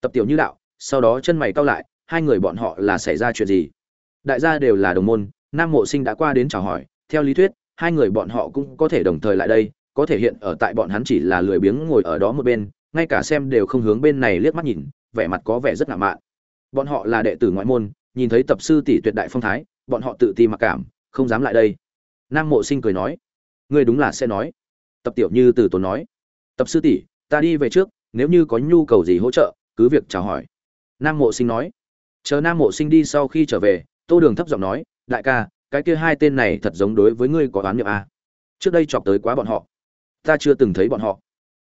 Tập tiểu như đạo, sau đó chân mày cau lại, hai người bọn họ là xảy ra chuyện gì? Đại gia đều là đồng môn, nam mộ sinh đã qua đến chào hỏi, theo lý thuyết hai người bọn họ cũng có thể đồng thời lại đây, có thể hiện ở tại bọn hắn chỉ là lười biếng ngồi ở đó một bên, ngay cả xem đều không hướng bên này liếc mắt nhìn, vẻ mặt có vẻ rất ngạo mạn. Bọn họ là đệ tử ngoại môn, nhìn thấy tập sư tỷ tuyệt đại phong thái, bọn họ tự ti mặc cảm, không dám lại đây. Nam mộ sinh cười nói, ngươi đúng là sẽ nói. Tập tiểu như từ tốn nói, tập sư tỷ, ta đi về trước, nếu như có nhu cầu gì hỗ trợ, cứ việc chào hỏi. Nam mộ sinh nói, chờ nam mộ sinh đi sau khi trở về, tô đường thấp giọng nói, đại ca cái kia hai tên này thật giống đối với ngươi có oán niệm à. trước đây chọc tới quá bọn họ. Ta chưa từng thấy bọn họ.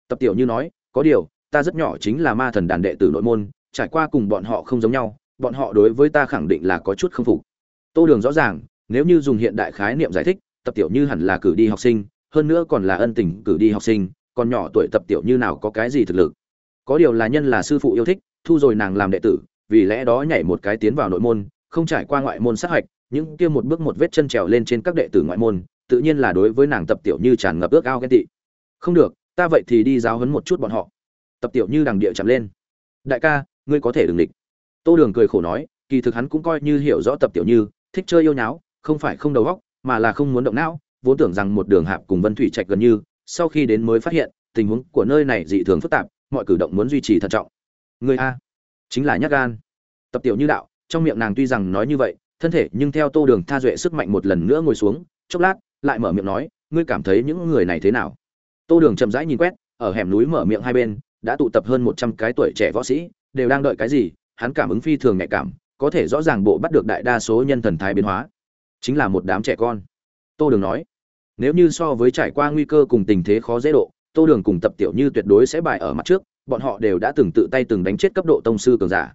Tập tiểu như nói, có điều, ta rất nhỏ chính là ma thần đàn đệ tử nội môn, trải qua cùng bọn họ không giống nhau, bọn họ đối với ta khẳng định là có chút không phục. Tô đường rõ ràng, nếu như dùng hiện đại khái niệm giải thích, tập tiểu như hẳn là cử đi học sinh, hơn nữa còn là ân tình cử đi học sinh, còn nhỏ tuổi tập tiểu như nào có cái gì thực lực. Có điều là nhân là sư phụ yêu thích, thu rồi nàng làm đệ tử, vì lẽ đó nhảy một cái tiến vào nội môn, không trải qua ngoại môn sát hạch những kia một bước một vết chân trèo lên trên các đệ tử ngoại môn, tự nhiên là đối với nàng tập tiểu như tràn ngập ước ao ghen tị. Không được, ta vậy thì đi giáo huấn một chút bọn họ. Tập tiểu như đằng địa chạm lên. Đại ca, ngươi có thể đừng địch. Tô đường cười khổ nói, kỳ thực hắn cũng coi như hiểu rõ tập tiểu như, thích chơi yêu nháo, không phải không đầu óc, mà là không muốn động não, vốn tưởng rằng một đường hạp cùng vân thủy trạch gần như, sau khi đến mới phát hiện, tình huống của nơi này dị thường phức tạp, mọi cử động muốn duy trì thận trọng. Người a, chính là nhát gan. Tập tiểu như đạo, trong miệng nàng tuy rằng nói như vậy thân thể nhưng theo tô đường tha duệ sức mạnh một lần nữa ngồi xuống, chốc lát, lại mở miệng nói, ngươi cảm thấy những người này thế nào? Tô đường chậm rãi nhìn quét, ở hẻm núi mở miệng hai bên, đã tụ tập hơn một trăm cái tuổi trẻ võ sĩ, đều đang đợi cái gì, hắn cảm ứng phi thường nhạy cảm, có thể rõ ràng bộ bắt được đại đa số nhân thần thái biến hóa. Chính là một đám trẻ con. Tô đường nói, nếu như so với trải qua nguy cơ cùng tình thế khó dễ độ, tô đường cùng tập tiểu như tuyệt đối sẽ bại ở mặt trước, bọn họ đều đã từng tự tay từng đánh chết cấp độ tông sư cường giả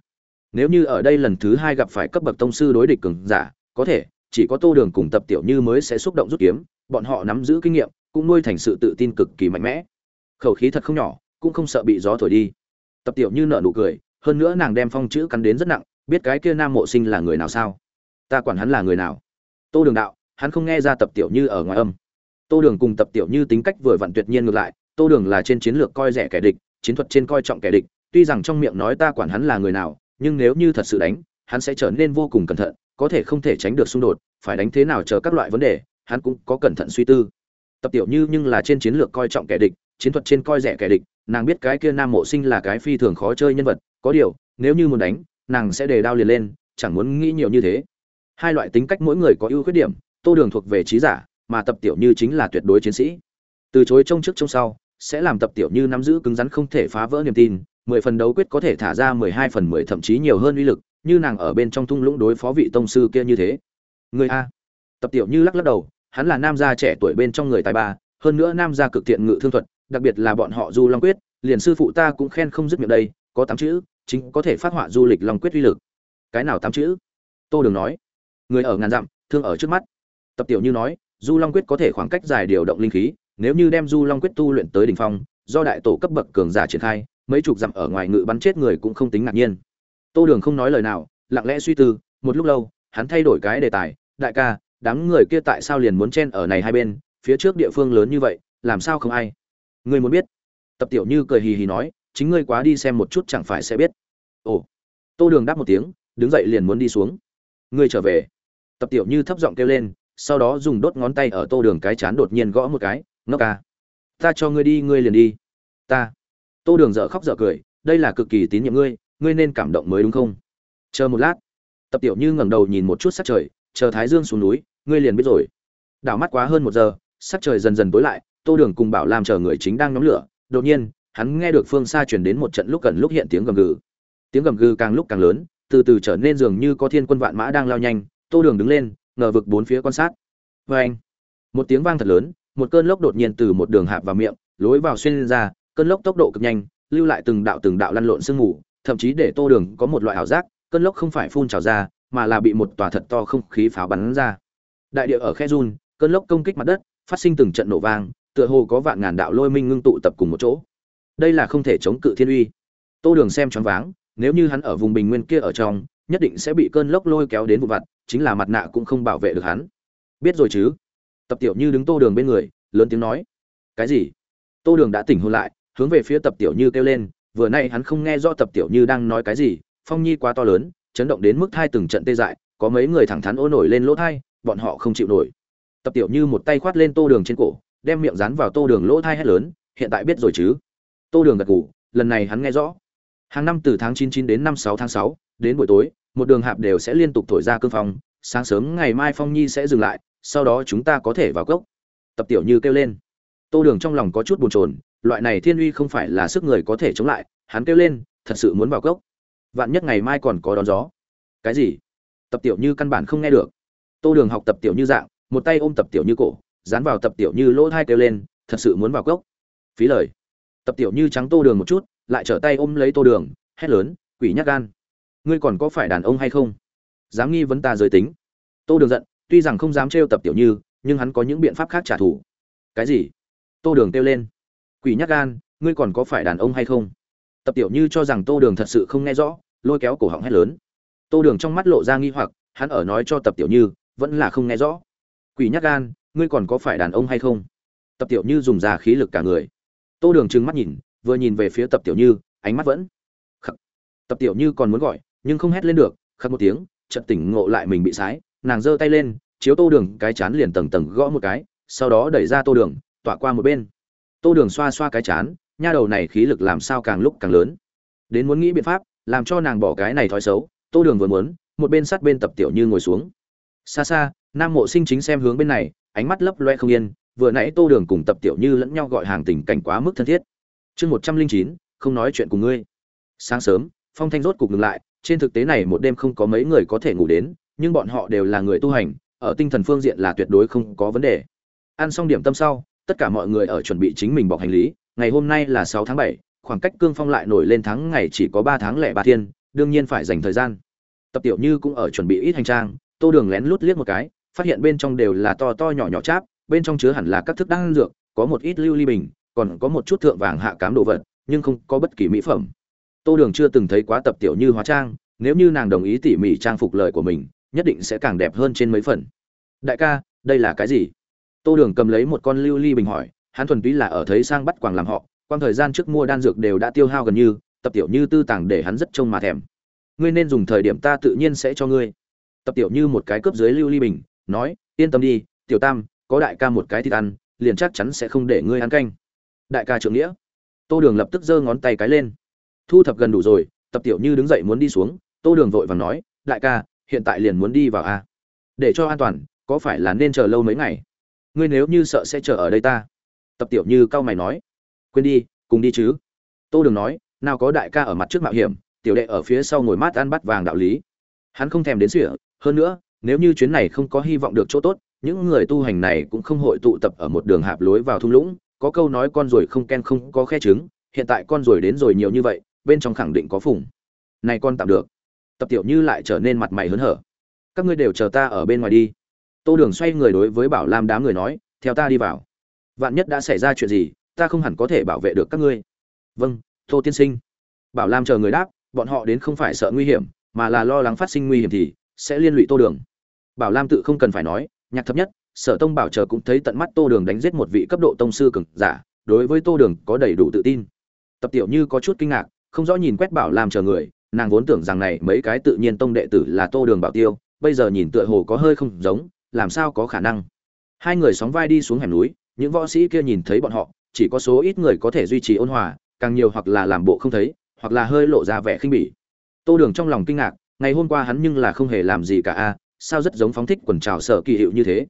nếu như ở đây lần thứ hai gặp phải cấp bậc tông sư đối địch cường giả, có thể, chỉ có tô đường cùng tập tiểu như mới sẽ xúc động rút kiếm, bọn họ nắm giữ kinh nghiệm, cũng nuôi thành sự tự tin cực kỳ mạnh mẽ. Khẩu khí thật không nhỏ, cũng không sợ bị gió thổi đi. Tập tiểu như nợ nụ cười, hơn nữa nàng đem phong chữ cắn đến rất nặng, biết cái kia nam mộ sinh là người nào sao? Ta quản hắn là người nào? Tô đường đạo, hắn không nghe ra tập tiểu như ở ngoài âm. Tô đường cùng tập tiểu như tính cách vừa vặn tuyệt nhiên ngược lại, tô đường là trên chiến lược coi rẻ kẻ địch, chiến thuật trên coi trọng kẻ địch, tuy rằng trong miệng nói ta quản hắn là người nào nhưng nếu như thật sự đánh, hắn sẽ trở nên vô cùng cẩn thận, có thể không thể tránh được xung đột, phải đánh thế nào chờ các loại vấn đề, hắn cũng có cẩn thận suy tư. Tập tiểu như nhưng là trên chiến lược coi trọng kẻ địch, chiến thuật trên coi rẻ kẻ địch, nàng biết cái kia nam mộ sinh là cái phi thường khó chơi nhân vật, có điều, nếu như muốn đánh, nàng sẽ đề đao liền lên, chẳng muốn nghĩ nhiều như thế. Hai loại tính cách mỗi người có ưu khuyết điểm, tô đường thuộc về trí giả, mà tập tiểu như chính là tuyệt đối chiến sĩ. Từ chối trông trước trông sau, sẽ làm tập tiểu như nắm giữ cứng rắn không thể phá vỡ niềm tin mười phần đấu quyết có thể thả ra mười hai phần mười, thậm chí nhiều hơn uy lực, như nàng ở bên trong thung lũng đối phó vị tông sư kia như thế. Người a. Tập tiểu như lắc lắc đầu, hắn là nam gia trẻ tuổi bên trong người tài ba, hơn nữa nam gia cực thiện ngự thương thuật, đặc biệt là bọn họ du long quyết, liền sư phụ ta cũng khen không dứt miệng đây, có tám chữ, chính có thể phát họa du lịch long quyết uy lực. Cái nào tám chữ? Tô đường nói. Người ở ngàn dặm, thương ở trước mắt. Tập tiểu như nói, du long quyết có thể khoảng cách dài điều động linh khí, nếu như đem du long quyết tu luyện tới đỉnh phong, do đại tổ cấp bậc cường giả triển khai mấy chục dặm ở ngoài ngự bắn chết người cũng không tính ngạc nhiên. Tô đường không nói lời nào, lặng lẽ suy tư, một lúc lâu, hắn thay đổi cái đề tài, đại ca, đám người kia tại sao liền muốn chen ở này hai bên? Phía trước địa phương lớn như vậy, làm sao không ai? Ngươi muốn biết? Tập tiểu như cười hì hì nói, chính ngươi quá đi xem một chút chẳng phải sẽ biết. Ồ. Tô đường đáp một tiếng, đứng dậy liền muốn đi xuống. Ngươi trở về. Tập tiểu như thấp giọng kêu lên, sau đó dùng đốt ngón tay ở tô đường cái chán đột nhiên gõ một cái, ngốc ca, ta cho ngươi đi, ngươi liền đi. Ta tô đường dở khóc dở cười, đây là cực kỳ tín nhiệm ngươi ngươi nên cảm động mới đúng không? Chờ một lát. Tập tiểu như ngẩng đầu nhìn một chút sắc trời, chờ thái dương xuống núi, ngươi liền biết rồi. Đảo mắt quá hơn một giờ, sắc trời dần dần tối lại, tô đường cùng bảo làm chờ người chính đang nhóm lửa. Đột nhiên, hắn nghe được phương xa chuyển đến một trận lúc gần lúc hiện tiếng gầm gừ. Tiếng gầm gừ càng lúc càng lớn, từ từ trở nên dường như có thiên quân vạn mã đang lao nhanh. Tô đường đứng lên, ngờ vực bốn phía quan sát. Vê anh một tiếng vang thật lớn, một cơn lốc đột nhiên từ một đường hạp vào miệng, lối vào xuyên lên ra cơn lốc tốc độ cực nhanh, lưu lại từng đạo từng đạo lăn lộn sương mù, thậm chí để tô đường có một loại ảo giác, cơn lốc không phải phun trào ra, mà là bị một tòa thật to không khí pháo bắn ra. Đại địa ở khe run, cơn lốc công kích mặt đất, phát sinh từng trận nổ vang, tựa hồ có vạn ngàn đạo lôi minh ngưng tụ tập cùng một chỗ. Đây là không thể chống cự thiên uy. Tô đường xem choáng váng, nếu như hắn ở vùng bình nguyên kia ở trong, nhất định sẽ bị cơn lốc lôi kéo đến vụ vặt, chính là mặt nạ cũng không bảo vệ được hắn. Biết rồi chứ? Tập tiểu như đứng tô đường bên người, lớn tiếng nói. Cái gì? Tô đường đã tỉnh hôn lại hướng về phía tập tiểu như kêu lên, vừa nay hắn không nghe rõ tập tiểu như đang nói cái gì, phong nhi quá to lớn, chấn động đến mức thai từng trận tê dại, có mấy người thẳng thắn ô nổi lên lỗ thai, bọn họ không chịu nổi. Tập tiểu như một tay khoát lên tô đường trên cổ, đem miệng dán vào tô đường lỗ thai hét lớn, hiện tại biết rồi chứ? Tô đường gật ngủ lần này hắn nghe rõ. Hàng năm từ tháng chín chín đến năm sáu tháng sáu, đến buổi tối, một đường hạp đều sẽ liên tục thổi ra cương phong, sáng sớm ngày mai phong nhi sẽ dừng lại, sau đó chúng ta có thể vào cốc. Tập tiểu như kêu lên tô đường trong lòng có chút bồn chồn, loại này thiên uy không phải là sức người có thể chống lại, hắn kêu lên, thật sự muốn vào cốc. Vạn nhất ngày mai còn có đón gió. Cái gì? Tập tiểu như căn bản không nghe được. Tô đường học tập tiểu như dạng, một tay ôm tập tiểu như cổ, dán vào tập tiểu như lỗ thai kêu lên, thật sự muốn vào cốc. Phí lời. Tập tiểu như trắng tô đường một chút, lại trở tay ôm lấy tô đường, hét lớn, quỷ nhắc gan. Ngươi còn có phải đàn ông hay không? Dám nghi vấn ta giới tính. Tô đường giận, tuy rằng không dám trêu tập tiểu như, nhưng hắn có những biện pháp khác trả thù. Cái gì? Tô đường kêu lên. Quỷ nhắc gan, ngươi còn có phải đàn ông hay không? Tập tiểu như cho rằng tô đường thật sự không nghe rõ, lôi kéo cổ họng hét lớn. Tô đường trong mắt lộ ra nghi hoặc, hắn ở nói cho tập tiểu như, vẫn là không nghe rõ. Quỷ nhắc gan, ngươi còn có phải đàn ông hay không? Tập tiểu như dùng ra khí lực cả người. Tô đường trừng mắt nhìn, vừa nhìn về phía tập tiểu như, ánh mắt vẫn khắc. tập tiểu như còn muốn gọi, nhưng không hét lên được, khắc một tiếng, chợt tỉnh ngộ lại mình bị sái, nàng giơ tay lên, chiếu tô đường cái chán liền tầng tầng gõ một cái, sau đó đẩy ra tô đường tọa qua một bên. Tô đường xoa xoa cái chán, nha đầu này khí lực làm sao càng lúc càng lớn. Đến muốn nghĩ biện pháp, làm cho nàng bỏ cái này thói xấu, tô đường vừa muốn, một bên sát bên tập tiểu như ngồi xuống. Xa xa, nam mộ sinh chính xem hướng bên này, ánh mắt lấp loe không yên, vừa nãy tô đường cùng tập tiểu như lẫn nhau gọi hàng tình cảnh quá mức thân thiết. Chương một trăm linh chín, không nói chuyện cùng ngươi. Sáng sớm, phong thanh rốt cục ngừng lại, trên thực tế này một đêm không có mấy người có thể ngủ đến, nhưng bọn họ đều là người tu hành, ở tinh thần phương diện là tuyệt đối không có vấn đề. Ăn xong điểm tâm sau tất cả mọi người ở chuẩn bị chính mình bọc hành lý. Ngày hôm nay là sáu tháng bảy, khoảng cách cương phong lại nổi lên tháng ngày chỉ có ba tháng lẻ ba thiên, đương nhiên phải dành thời gian. Tập tiểu như cũng ở chuẩn bị ít hành trang, tô đường lén lút liếc một cái, phát hiện bên trong đều là to to nhỏ nhỏ cháp, bên trong chứa hẳn là các thức đan dược, có một ít lưu ly bình, còn có một chút thượng vàng hạ cám đồ vật, nhưng không có bất kỳ mỹ phẩm. Tô đường chưa từng thấy quá tập tiểu như hóa trang, nếu như nàng đồng ý tỉ mỉ trang phục lời của mình, nhất định sẽ càng đẹp hơn trên mấy phần. Đại ca, đây là cái gì? Tô đường cầm lấy một con lưu ly bình hỏi, hắn thuần túy là ở thấy sang bắt quàng làm họ, quang thời gian trước mua đan dược đều đã tiêu hao gần như, tập tiểu như tư tàng để hắn rất trông mà thèm. Ngươi nên dùng thời điểm ta tự nhiên sẽ cho ngươi. Tập tiểu như một cái cướp dưới lưu ly bình, nói, yên tâm đi, tiểu tam, có đại ca một cái thịt ăn, liền chắc chắn sẽ không để ngươi ăn canh. Đại ca trưởng nghĩa. Tô đường lập tức giơ ngón tay cái lên. Thu thập gần đủ rồi, tập tiểu như đứng dậy muốn đi xuống, tô đường vội vàng nói, đại ca, hiện tại liền muốn đi vào a. Để cho an toàn, có phải là nên chờ lâu mấy ngày? Ngươi nếu như sợ sẽ chờ ở đây ta. Tập tiểu như cao mày nói. Quên đi, cùng đi chứ. Tô đường nói, nào có đại ca ở mặt trước mạo hiểm, tiểu đệ ở phía sau ngồi mát ăn bắt vàng đạo lý. Hắn không thèm đến sỉa hơn nữa, nếu như chuyến này không có hy vọng được chỗ tốt, những người tu hành này cũng không hội tụ tập ở một đường hạp lối vào thung lũng, có câu nói con ruồi không ken không có khe trứng, hiện tại con ruồi đến rồi nhiều như vậy, bên trong khẳng định có phủng này con tạm được. Tập tiểu như lại trở nên mặt mày hớn hở. Các ngươi đều chờ ta ở bên ngoài đi tô đường xoay người đối với bảo lam đám người nói, theo ta đi vào. Vạn nhất đã xảy ra chuyện gì, ta không hẳn có thể bảo vệ được các ngươi. Vâng tô tiên sinh. Bảo lam chờ người đáp, bọn họ đến không phải sợ nguy hiểm, mà là lo lắng phát sinh nguy hiểm thì sẽ liên lụy tô đường. Bảo lam tự không cần phải nói, nhạc thấp nhất, sở tông bảo chờ cũng thấy tận mắt tô đường đánh giết một vị cấp độ tông sư cường giả, đối với tô đường có đầy đủ tự tin. Tập tiểu như có chút kinh ngạc, không rõ nhìn quét bảo lam chờ người, nàng vốn tưởng rằng này mấy cái tự nhiên tông đệ tử là tô đường bảo tiêu, bây giờ nhìn tựa hồ có hơi không giống làm sao có khả năng? Hai người sóng vai đi xuống hẻm núi, những võ sĩ kia nhìn thấy bọn họ, chỉ có số ít người có thể duy trì ôn hòa, càng nhiều hoặc là làm bộ không thấy, hoặc là hơi lộ ra vẻ khinh bỉ. Tô đường trong lòng kinh ngạc, ngày hôm qua hắn nhưng là không hề làm gì cả a, sao rất giống phóng thích quần trào sợ kỳ hiệu như thế?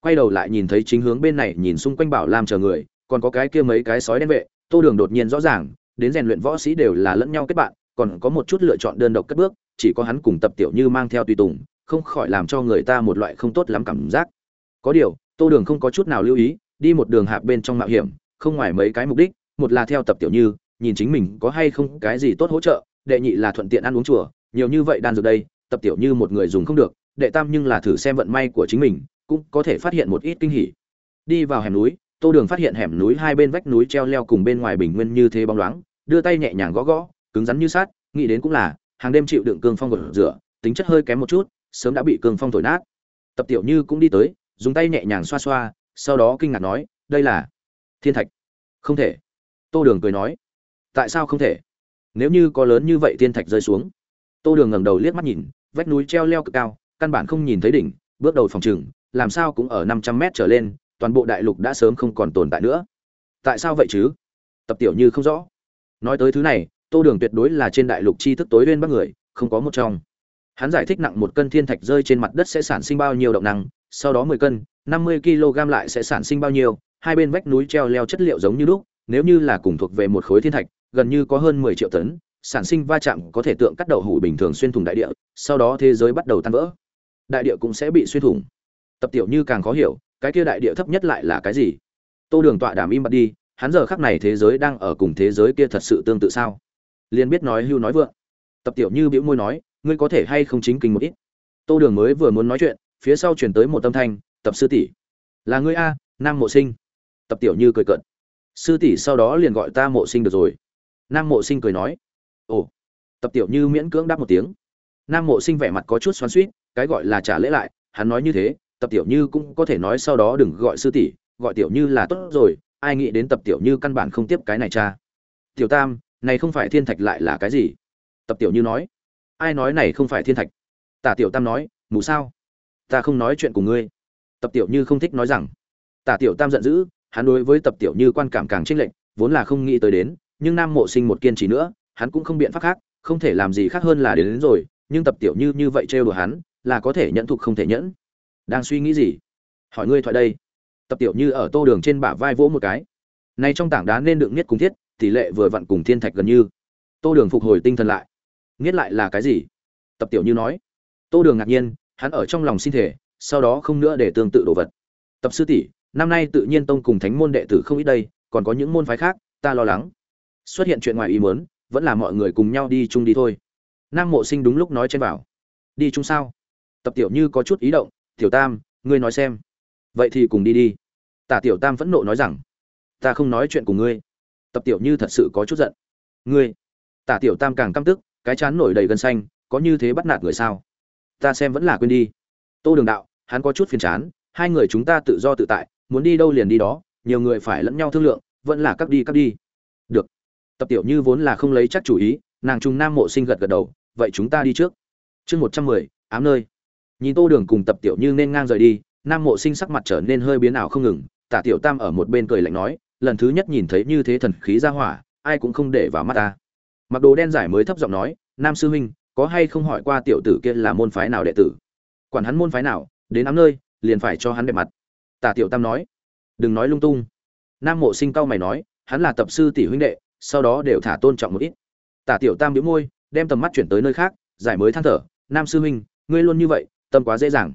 Quay đầu lại nhìn thấy chính hướng bên này, nhìn xung quanh bảo làm chờ người, còn có cái kia mấy cái sói đen vệ, tô đường đột nhiên rõ ràng, đến rèn luyện võ sĩ đều là lẫn nhau kết bạn, còn có một chút lựa chọn đơn độc cất bước, chỉ có hắn cùng tập tiểu như mang theo tùy tùng không khỏi làm cho người ta một loại không tốt lắm cảm giác. Có điều, tô đường không có chút nào lưu ý, đi một đường hạp bên trong mạo hiểm, không ngoài mấy cái mục đích, một là theo tập tiểu như, nhìn chính mình có hay không cái gì tốt hỗ trợ, đệ nhị là thuận tiện ăn uống chùa, nhiều như vậy đan dược đây, tập tiểu như một người dùng không được, đệ tam nhưng là thử xem vận may của chính mình, cũng có thể phát hiện một ít kinh hỉ. Đi vào hẻm núi, tô đường phát hiện hẻm núi hai bên vách núi treo leo cùng bên ngoài bình nguyên như thế bóng loáng, đưa tay nhẹ nhàng gõ gõ, cứng rắn như sát nghĩ đến cũng là, hàng đêm chịu đựng cương phong gột rửa, tính chất hơi kém một chút sớm đã bị cương phong thổi nát. Tập tiểu như cũng đi tới, dùng tay nhẹ nhàng xoa xoa, sau đó kinh ngạc nói, đây là thiên thạch. Không thể. Tô đường cười nói, tại sao không thể? Nếu như có lớn như vậy thiên thạch rơi xuống. Tô đường ngẩng đầu liếc mắt nhìn, vách núi treo leo cực cao, căn bản không nhìn thấy đỉnh, bước đầu phòng trừng, làm sao cũng ở năm trăm mét trở lên, toàn bộ đại lục đã sớm không còn tồn tại nữa. Tại sao vậy chứ? Tập tiểu như không rõ. Nói tới thứ này, tô đường tuyệt đối là trên đại lục chi thức tối lên bắc người, không có một trong hắn giải thích nặng một cân thiên thạch rơi trên mặt đất sẽ sản sinh bao nhiêu động năng, sau đó mười cân, năm mươi kg lại sẽ sản sinh bao nhiêu, hai bên vách núi treo leo chất liệu giống như lúc, nếu như là cùng thuộc về một khối thiên thạch, gần như có hơn mười triệu tấn, sản sinh va chạm có thể tượng cắt đầu hủ bình thường xuyên thủng đại địa, sau đó thế giới bắt đầu tan vỡ. Đại địa cũng sẽ bị xuyên thủng. Tập tiểu như càng khó hiểu, cái kia đại địa thấp nhất lại là cái gì? Tô đường tọa đàm im bặt đi, hắn giờ khắc này thế giới đang ở cùng thế giới kia thật sự tương tự sao? Liên biết nói hưu nói vượng. Tập tiểu như bĩu môi nói ngươi có thể hay không chính kinh một ít? Tô đường mới vừa muốn nói chuyện, phía sau chuyển tới một tâm thanh, tập sư tỷ. Là ngươi a, nam mộ sinh. Tập tiểu như cười cợt. Sư tỷ sau đó liền gọi ta mộ sinh được rồi. Nam mộ sinh cười nói. Ồ. Tập tiểu như miễn cưỡng đáp một tiếng. Nam mộ sinh vẻ mặt có chút xoắn suýt cái gọi là trả lễ lại, hắn nói như thế, tập tiểu như cũng có thể nói sau đó đừng gọi sư tỷ, gọi tiểu như là tốt rồi, ai nghĩ đến tập tiểu như căn bản không tiếp cái này cha. Tiểu tam, này không phải thiên thạch lại là cái gì? Tập tiểu như nói ai nói này không phải thiên thạch? Tả tiểu tam nói mù sao? Ta không nói chuyện cùng ngươi. Tập tiểu như không thích nói rằng. Tả tiểu tam giận dữ hắn đối với tập tiểu như quan cảm càng chênh lệch vốn là không nghĩ tới đến nhưng nam mộ sinh một kiên trì nữa hắn cũng không biện pháp khác không thể làm gì khác hơn là đến, đến rồi nhưng tập tiểu như như vậy trêu đùa hắn là có thể nhẫn thục không thể nhẫn. Đang suy nghĩ gì? Hỏi ngươi thoại đây. Tập tiểu như ở tô đường trên bả vai vỗ một cái. Nay trong tảng đá nên đựng nhất cùng thiết tỷ lệ vừa vặn cùng thiên thạch gần như. Tô đường phục hồi tinh thần lại nghiết lại là cái gì? Tập tiểu như nói. Tô đường ngạc nhiên, hắn ở trong lòng xin thể sau đó không nữa để tương tự đồ vật. Tập sư tỷ, năm nay tự nhiên tông cùng thánh môn đệ tử không ít đây, còn có những môn phái khác, ta lo lắng. Xuất hiện chuyện ngoài ý muốn, vẫn là mọi người cùng nhau đi chung đi thôi. Nam mộ sinh đúng lúc nói trên bảo. Đi chung sao? Tập tiểu như có chút ý động, tiểu tam, ngươi nói xem. Vậy thì cùng đi đi. Tả tiểu tam phẫn nộ nói rằng, ta không nói chuyện cùng ngươi. Tập tiểu như thật sự có chút giận. Ngươi? Tả tiểu tam càng căm tức cái chán nổi đầy gân xanh, có như thế bắt nạt người sao? Ta xem vẫn là quên đi. Tô đường đạo, hắn có chút phiền chán, hai người chúng ta tự do tự tại, muốn đi đâu liền đi đó, nhiều người phải lẫn nhau thương lượng, vẫn là cắt đi cắt đi. Được. Tập tiểu như vốn là không lấy chắc chủ ý, nàng trung nam mộ sinh gật gật đầu, vậy chúng ta đi trước. Chương một trăm mười, ám nơi. Nhìn tô đường cùng tập tiểu như nên ngang rời đi, nam mộ sinh sắc mặt trở nên hơi biến ảo không ngừng, tả tiểu tam ở một bên cười lạnh nói, lần thứ nhất nhìn thấy như thế thần khí ra hỏa, ai cũng không để vào mắt ta mặc đồ đen giải mới thấp giọng nói, nam sư huynh, có hay không hỏi qua tiểu tử kia là môn phái nào đệ tử? Quản hắn môn phái nào, đến ám nơi, liền phải cho hắn đẹp mặt. Tả tiểu tam nói, đừng nói lung tung. Nam mộ sinh cao mày nói, hắn là tập sư tỷ huynh đệ, sau đó đều thả tôn trọng một ít. Tả tiểu tam biếu môi, đem tầm mắt chuyển tới nơi khác, giải mới than thở, nam sư huynh, ngươi luôn như vậy, tâm quá dễ dàng.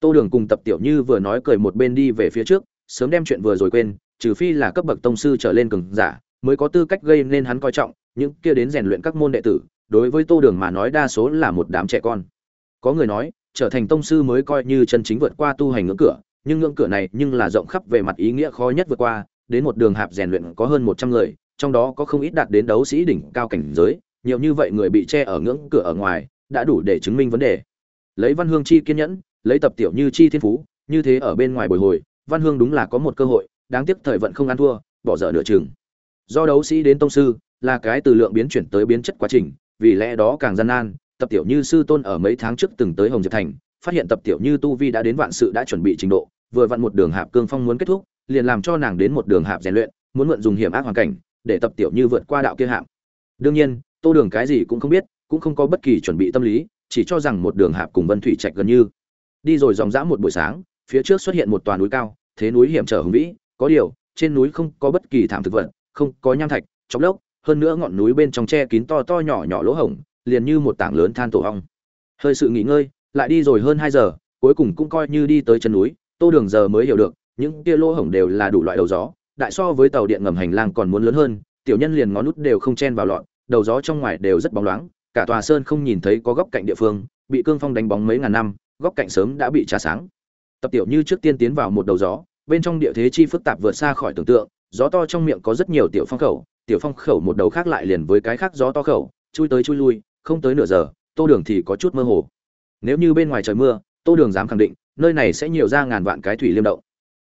Tô đường cùng tập tiểu như vừa nói cười một bên đi về phía trước, sớm đem chuyện vừa rồi quên, trừ phi là cấp bậc tông sư trở lên cường giả, mới có tư cách gây nên hắn coi trọng những kia đến rèn luyện các môn đệ tử, đối với tô đường mà nói đa số là một đám trẻ con. Có người nói, trở thành tông sư mới coi như chân chính vượt qua tu hành ngưỡng cửa, nhưng ngưỡng cửa này nhưng là rộng khắp về mặt ý nghĩa khó nhất vượt qua, đến một đường hạp rèn luyện có hơn một trăm người, trong đó có không ít đạt đến đấu sĩ đỉnh cao cảnh giới, nhiều như vậy người bị che ở ngưỡng cửa ở ngoài, đã đủ để chứng minh vấn đề. Lấy văn hương chi kiên nhẫn, lấy tập tiểu như chi thiên phú, như thế ở bên ngoài bồi hồi, văn hương đúng là có một cơ hội, đáng tiếc thời vận không ăn thua, bỏ dở nửa chừng. Do đấu sĩ đến tông sư là cái từ lượng biến chuyển tới biến chất quá trình, vì lẽ đó càng gian nan, tập tiểu như sư tôn ở mấy tháng trước từng tới hồng diệp thành, phát hiện tập tiểu như tu vi đã đến vạn sự đã chuẩn bị trình độ, vừa vặn một đường hạp cương phong muốn kết thúc, liền làm cho nàng đến một đường hạp rèn luyện, muốn mượn dùng hiểm ác hoàn cảnh, để tập tiểu như vượt qua đạo kia hạm đương nhiên, tô đường cái gì cũng không biết, cũng không có bất kỳ chuẩn bị tâm lý, chỉ cho rằng một đường hạp cùng vân thủy trạch gần như. Đi rồi dòng dã một buổi sáng, phía trước xuất hiện một tòa núi cao, thế núi hiểm trở hùng vĩ, có điều, trên núi không có bất kỳ thảm thực vật, không có nham thạch chóc lốc hơn nữa ngọn núi bên trong che kín to to nhỏ nhỏ lỗ hổng, liền như một tảng lớn than tổ hong hơi sự nghỉ ngơi, lại đi rồi hơn hai giờ, cuối cùng cũng coi như đi tới chân núi, tô đường giờ mới hiểu được, những kia lỗ hổng đều là đủ loại đầu gió, đại so với tàu điện ngầm hành lang còn muốn lớn hơn, tiểu nhân liền ngón nút đều không chen vào lọn, đầu gió trong ngoài đều rất bóng loáng, cả tòa sơn không nhìn thấy có góc cạnh địa phương, bị cương phong đánh bóng mấy ngàn năm, góc cạnh sớm đã bị trà sáng. Tập tiểu như trước tiên tiến vào một đầu gió, bên trong địa thế chi phức tạp vượt xa khỏi tưởng tượng, gió to trong miệng có rất nhiều tiểu phong khẩu tiểu phong khẩu một đầu khác lại liền với cái khác gió to khẩu, chui tới chui lui, không tới nửa giờ, tô đường thì có chút mơ hồ. Nếu như bên ngoài trời mưa, tô đường dám khẳng định, nơi này sẽ nhiều ra ngàn vạn cái thủy liêm động.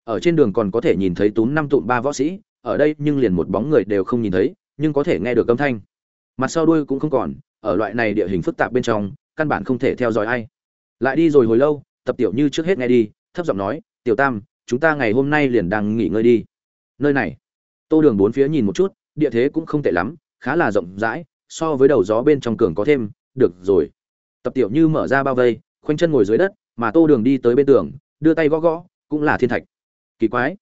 Ở trên đường còn có thể nhìn thấy túm năm tụm ba võ sĩ, ở đây nhưng liền một bóng người đều không nhìn thấy, nhưng có thể nghe được âm thanh. Mặt sau đuôi cũng không còn, ở loại này địa hình phức tạp bên trong, căn bản không thể theo dõi ai. Lại đi rồi hồi lâu, tập tiểu như trước hết nghe đi, thấp giọng nói, tiểu tam, chúng ta ngày hôm nay liền đang nghỉ ngơi đi. Nơi này, tô đường bốn phía nhìn một chút địa thế cũng không tệ lắm, khá là rộng rãi, so với đầu gió bên trong cường có thêm, được rồi. Tập tiểu như mở ra bao vây, khoanh chân ngồi dưới đất, mà tô đường đi tới bên tường, đưa tay gõ gõ, cũng là thiên thạch. Kỳ quái.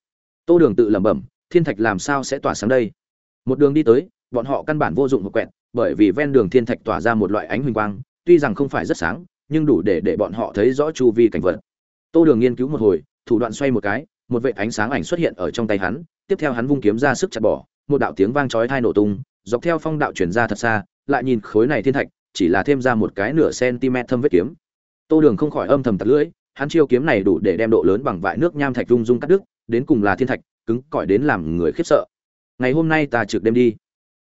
Tô đường tự lẩm bẩm, thiên thạch làm sao sẽ tỏa sáng đây? Một đường đi tới, bọn họ căn bản vô dụng một quẹt, bởi vì ven đường thiên thạch tỏa ra một loại ánh huỳnh quang, tuy rằng không phải rất sáng, nhưng đủ để để bọn họ thấy rõ chu vi cảnh vật. Tô đường nghiên cứu một hồi, thủ đoạn xoay một cái, một vệ ánh sáng ảnh xuất hiện ở trong tay hắn, tiếp theo hắn vung kiếm ra sức chặt bỏ một đạo tiếng vang chói tai nổ tung, dọc theo phong đạo truyền ra thật xa, lại nhìn khối này thiên thạch, chỉ là thêm ra một cái nửa cm thâm vết kiếm. Tô đường không khỏi âm thầm tặc lưỡi, hắn chiêu kiếm này đủ để đem độ lớn bằng vại nước nham thạch rung rung cắt đứt, đến cùng là thiên thạch, cứng cỏi đến làm người khiếp sợ. Ngày hôm nay ta trực đêm đi.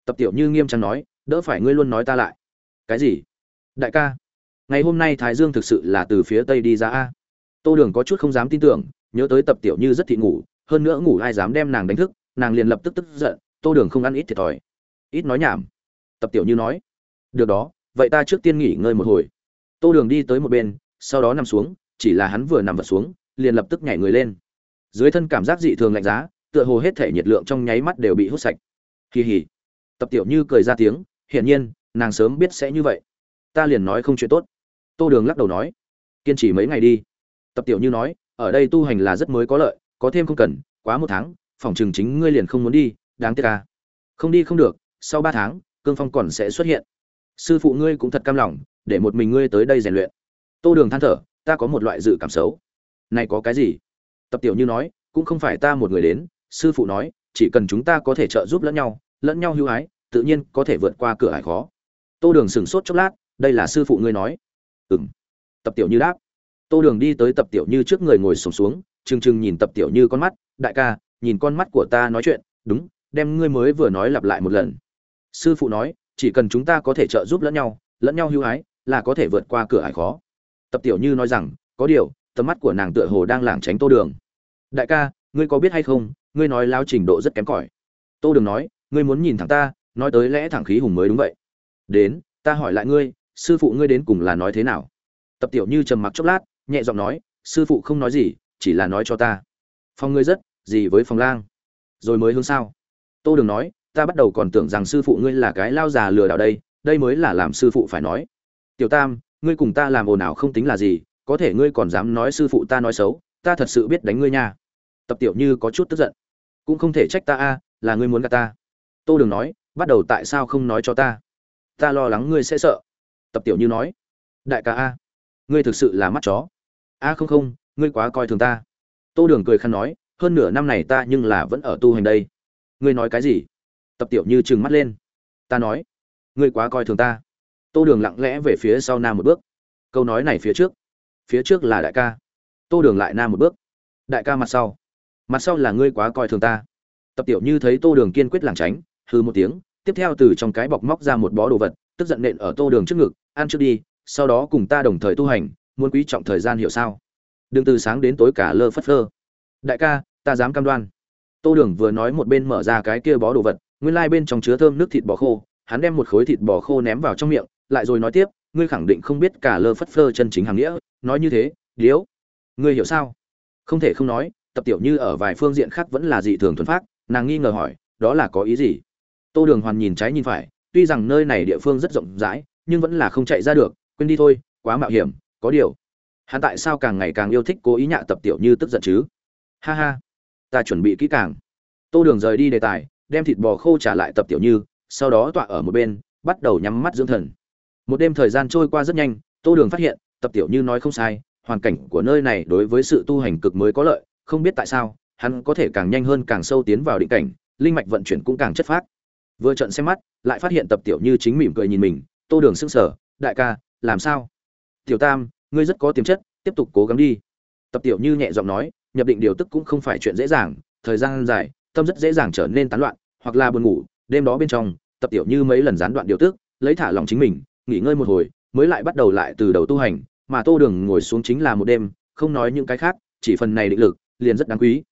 Tập tiểu như nghiêm trang nói, đỡ phải ngươi luôn nói ta lại. Cái gì? Đại ca, ngày hôm nay thái dương thực sự là từ phía tây đi ra a. Tô đường có chút không dám tin tưởng, nhớ tới tập tiểu như rất thị ngủ, hơn nữa ngủ ai dám đem nàng đánh thức, nàng liền lập tức tức giận tô đường không ăn ít thiệt thòi. Ít nói nhảm. Tập tiểu như nói. Được đó, vậy ta trước tiên nghỉ ngơi một hồi. Tô đường đi tới một bên, sau đó nằm xuống, chỉ là hắn vừa nằm vật xuống, liền lập tức nhảy người lên. Dưới thân cảm giác dị thường lạnh giá, tựa hồ hết thể nhiệt lượng trong nháy mắt đều bị hút sạch. Kỳ hỉ. Tập tiểu như cười ra tiếng, hiển nhiên, nàng sớm biết sẽ như vậy. Ta liền nói không chuyện tốt. Tô đường lắc đầu nói. Kiên trì mấy ngày đi. Tập tiểu như nói, ở đây tu hành là rất mới có lợi, có thêm không cần, quá một tháng, phòng trường chính ngươi liền không muốn đi đáng tiếc ca không đi không được sau ba tháng cương phong còn sẽ xuất hiện. Sư phụ ngươi cũng thật cam lòng để một mình ngươi tới đây rèn luyện. Tô đường than thở ta có một loại dự cảm xấu. Này có cái gì? Tập tiểu như nói cũng không phải ta một người đến sư phụ nói chỉ cần chúng ta có thể trợ giúp lẫn nhau lẫn nhau hưu hái tự nhiên có thể vượt qua cửa hải khó. Tô đường sửng sốt chốc lát đây là sư phụ ngươi nói. Ừ m tập tiểu như đáp. Tô đường đi tới tập tiểu như trước người ngồi sùng xuống, xuống chừng chừng nhìn tập tiểu như con mắt đại ca nhìn con mắt của ta nói chuyện đúng đem ngươi mới vừa nói lặp lại một lần. Sư phụ nói, chỉ cần chúng ta có thể trợ giúp lẫn nhau lẫn nhau hưu hái là có thể vượt qua cửa ải khó. Tập tiểu như nói rằng, có điều, tầm mắt của nàng tựa hồ đang lảng tránh tô đường. Đại ca, ngươi có biết hay không, ngươi nói lao trình độ rất kém cỏi. Tô đường nói, ngươi muốn nhìn thẳng ta, nói tới lẽ thẳng khí hùng mới đúng vậy. Đến, ta hỏi lại ngươi, sư phụ ngươi đến cùng là nói thế nào? Tập tiểu như trầm mặc chốc lát, nhẹ giọng nói, sư phụ không nói gì, chỉ là nói cho ta. Phòng ngươi rất, gì với phòng lang? Rồi mới hướng sao? Tô đường nói, ta bắt đầu còn tưởng rằng sư phụ ngươi là cái lao già lừa đảo đây đây mới là làm sư phụ phải nói. Tiểu tam, ngươi cùng ta làm ồn ào không tính là gì, có thể ngươi còn dám nói sư phụ ta nói xấu, ta thật sự biết đánh ngươi nha. Tập tiểu như có chút tức giận. Cũng không thể trách ta a, là ngươi muốn gạt ta. Tô đường nói, bắt đầu tại sao không nói cho ta? Ta lo lắng ngươi sẽ sợ. Tập tiểu như nói, đại ca a, ngươi thực sự là mắt chó. A, không không, ngươi quá coi thường ta. Tô đường cười khăn nói, hơn nửa năm này ta nhưng là vẫn ở tu hành đây ngươi nói cái gì? Tập tiểu như trừng mắt lên. Ta nói, ngươi quá coi thường ta. Tô đường lặng lẽ về phía sau nam một bước. Câu nói này phía trước phía trước là đại ca. Tô đường lại nam một bước. Đại ca mặt sau. Mặt sau là ngươi quá coi thường ta. Tập tiểu như thấy tô đường kiên quyết lảng tránh hư một tiếng, tiếp theo từ trong cái bọc móc ra một bó đồ vật, tức giận nện ở tô đường trước ngực, ăn trước đi, sau đó cùng ta đồng thời tu hành, muốn quý trọng thời gian hiểu sao? Đừng từ sáng đến tối cả lơ phất lơ đại ca, ta dám cam đoan tô đường vừa nói một bên mở ra cái kia bó đồ vật, nguyên lai bên trong chứa thơm nước thịt bò khô, hắn đem một khối thịt bò khô ném vào trong miệng, lại rồi nói tiếp, ngươi khẳng định không biết cả lơ phất phơ chân chính hàng nghĩa, nói như thế, điếu, ngươi hiểu sao? Không thể không nói, tập tiểu như ở vài phương diện khác vẫn là dị thường thuần phát nàng nghi ngờ hỏi, đó là có ý gì? Tô đường hoàn nhìn trái nhìn phải, tuy rằng nơi này địa phương rất rộng rãi, nhưng vẫn là không chạy ra được, quên đi thôi, quá mạo hiểm, có điều, hắn tại sao càng ngày càng yêu thích cố ý nhạ tập tiểu như tức giận chứ? Ha ha ta chuẩn bị kỹ càng. Tô đường rời đi đề tài, đem thịt bò khô trả lại tập tiểu như, sau đó tọa ở một bên, bắt đầu nhắm mắt dưỡng thần. Một đêm thời gian trôi qua rất nhanh, tô đường phát hiện, tập tiểu như nói không sai, hoàn cảnh của nơi này đối với sự tu hành cực mới có lợi, không biết tại sao, hắn có thể càng nhanh hơn càng sâu tiến vào định cảnh, linh mạch vận chuyển cũng càng chất phát vừa trận xem mắt, lại phát hiện tập tiểu như chính mỉm cười nhìn mình, tô đường sững sờ, đại ca, làm sao? Tiểu tam, ngươi rất có tiềm chất, tiếp tục cố gắng đi. Tập tiểu như nhẹ giọng nói nhập định điều tức cũng không phải chuyện dễ dàng, thời gian dài, tâm rất dễ dàng trở nên tán loạn, hoặc là buồn ngủ, đêm đó bên trong, tập tiểu như mấy lần gián đoạn điều tức, lấy thả lòng chính mình, nghỉ ngơi một hồi, mới lại bắt đầu lại từ đầu tu hành, mà tô đường ngồi xuống chính là một đêm, không nói những cái khác, chỉ phần này định lực, liền rất đáng quý.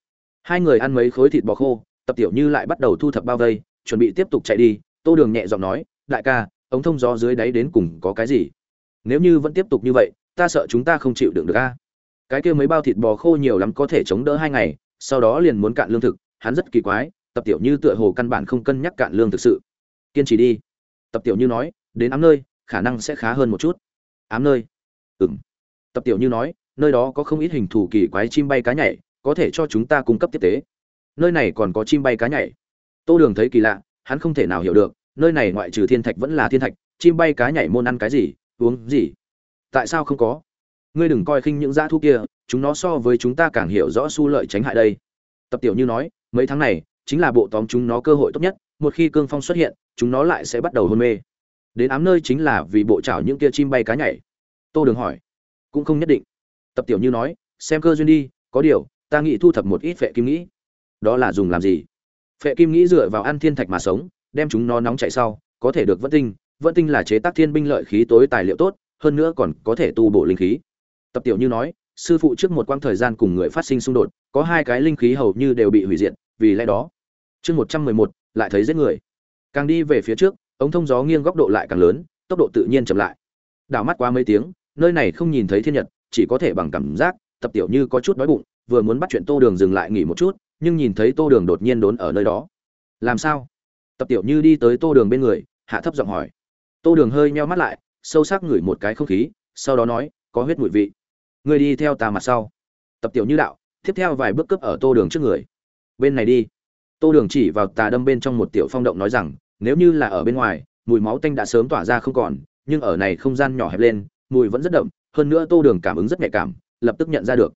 Hai người ăn mấy khối thịt bò khô, tập tiểu như lại bắt đầu thu thập bao vây, chuẩn bị tiếp tục chạy đi, tô đường nhẹ giọng nói, đại ca, ống thông gió dưới đáy đến cùng có cái gì? Nếu như vẫn tiếp tục như vậy, ta sợ chúng ta không chịu đựng được a cái kia mấy bao thịt bò khô nhiều lắm có thể chống đỡ hai ngày, sau đó liền muốn cạn lương thực, hắn rất kỳ quái, tập tiểu như tựa hồ căn bản không cân nhắc cạn lương thực sự. Kiên trì đi. Tập tiểu như nói, đến ám nơi, khả năng sẽ khá hơn một chút. Ám nơi. Ừng tập tiểu như nói, nơi đó có không ít hình thù kỳ quái chim bay cá nhảy, có thể cho chúng ta cung cấp tiếp tế. Nơi này còn có chim bay cá nhảy. Tô đường thấy kỳ lạ, hắn không thể nào hiểu được, nơi này ngoại trừ thiên thạch vẫn là thiên thạch, chim bay cá nhảy môn ăn cái gì, uống gì? Tại sao không có? Ngươi đừng coi khinh những dã thu kia, chúng nó so với chúng ta càng hiểu rõ su lợi tránh hại đây. Tập tiểu như nói, mấy tháng này, chính là bộ tóm chúng nó cơ hội tốt nhất, một khi cương phong xuất hiện, chúng nó lại sẽ bắt đầu hôn mê. Đến ám nơi chính là vì bộ chảo những kia chim bay cá nhảy. Tô đường hỏi, cũng không nhất định. Tập tiểu như nói, xem cơ duyên đi, có điều, ta nghĩ thu thập một ít phệ kim nghĩ. Đó là dùng làm gì? Phệ kim nghĩ dựa vào ăn thiên thạch mà sống, đem chúng nó nóng chạy sau, có thể được vẫn tinh. Vẫn tinh là chế tác thiên binh lợi khí tối tài liệu tốt, hơn nữa còn có thể tu bổ linh khí tập tiểu như nói, sư phụ trước một quãng thời gian cùng người phát sinh xung đột, có hai cái linh khí hầu như đều bị hủy diệt, vì lẽ đó, chương một trăm mười một, lại thấy giết người. Càng đi về phía trước, ống thông gió nghiêng góc độ lại càng lớn, tốc độ tự nhiên chậm lại. Đảo mắt qua mấy tiếng, nơi này không nhìn thấy thiên nhật, chỉ có thể bằng cảm giác, tập tiểu như có chút đói bụng, vừa muốn bắt chuyện tô đường dừng lại nghỉ một chút, nhưng nhìn thấy tô đường đột nhiên đốn ở nơi đó. Làm sao? Tập tiểu như đi tới tô đường bên người, hạ thấp giọng hỏi. Tô đường hơi meo mắt lại, sâu sắc ngửi một cái không khí, sau đó nói, có huyết mùi vị người đi theo ta mặt sau. Tập tiểu như đạo, tiếp theo vài bước cấp ở tô đường trước người. Bên này đi. Tô đường chỉ vào tà đâm bên trong một tiểu phong động nói rằng, nếu như là ở bên ngoài, mùi máu tanh đã sớm tỏa ra không còn, nhưng ở này không gian nhỏ hẹp lên, mùi vẫn rất đậm, hơn nữa tô đường cảm ứng rất nhạy cảm, lập tức nhận ra được.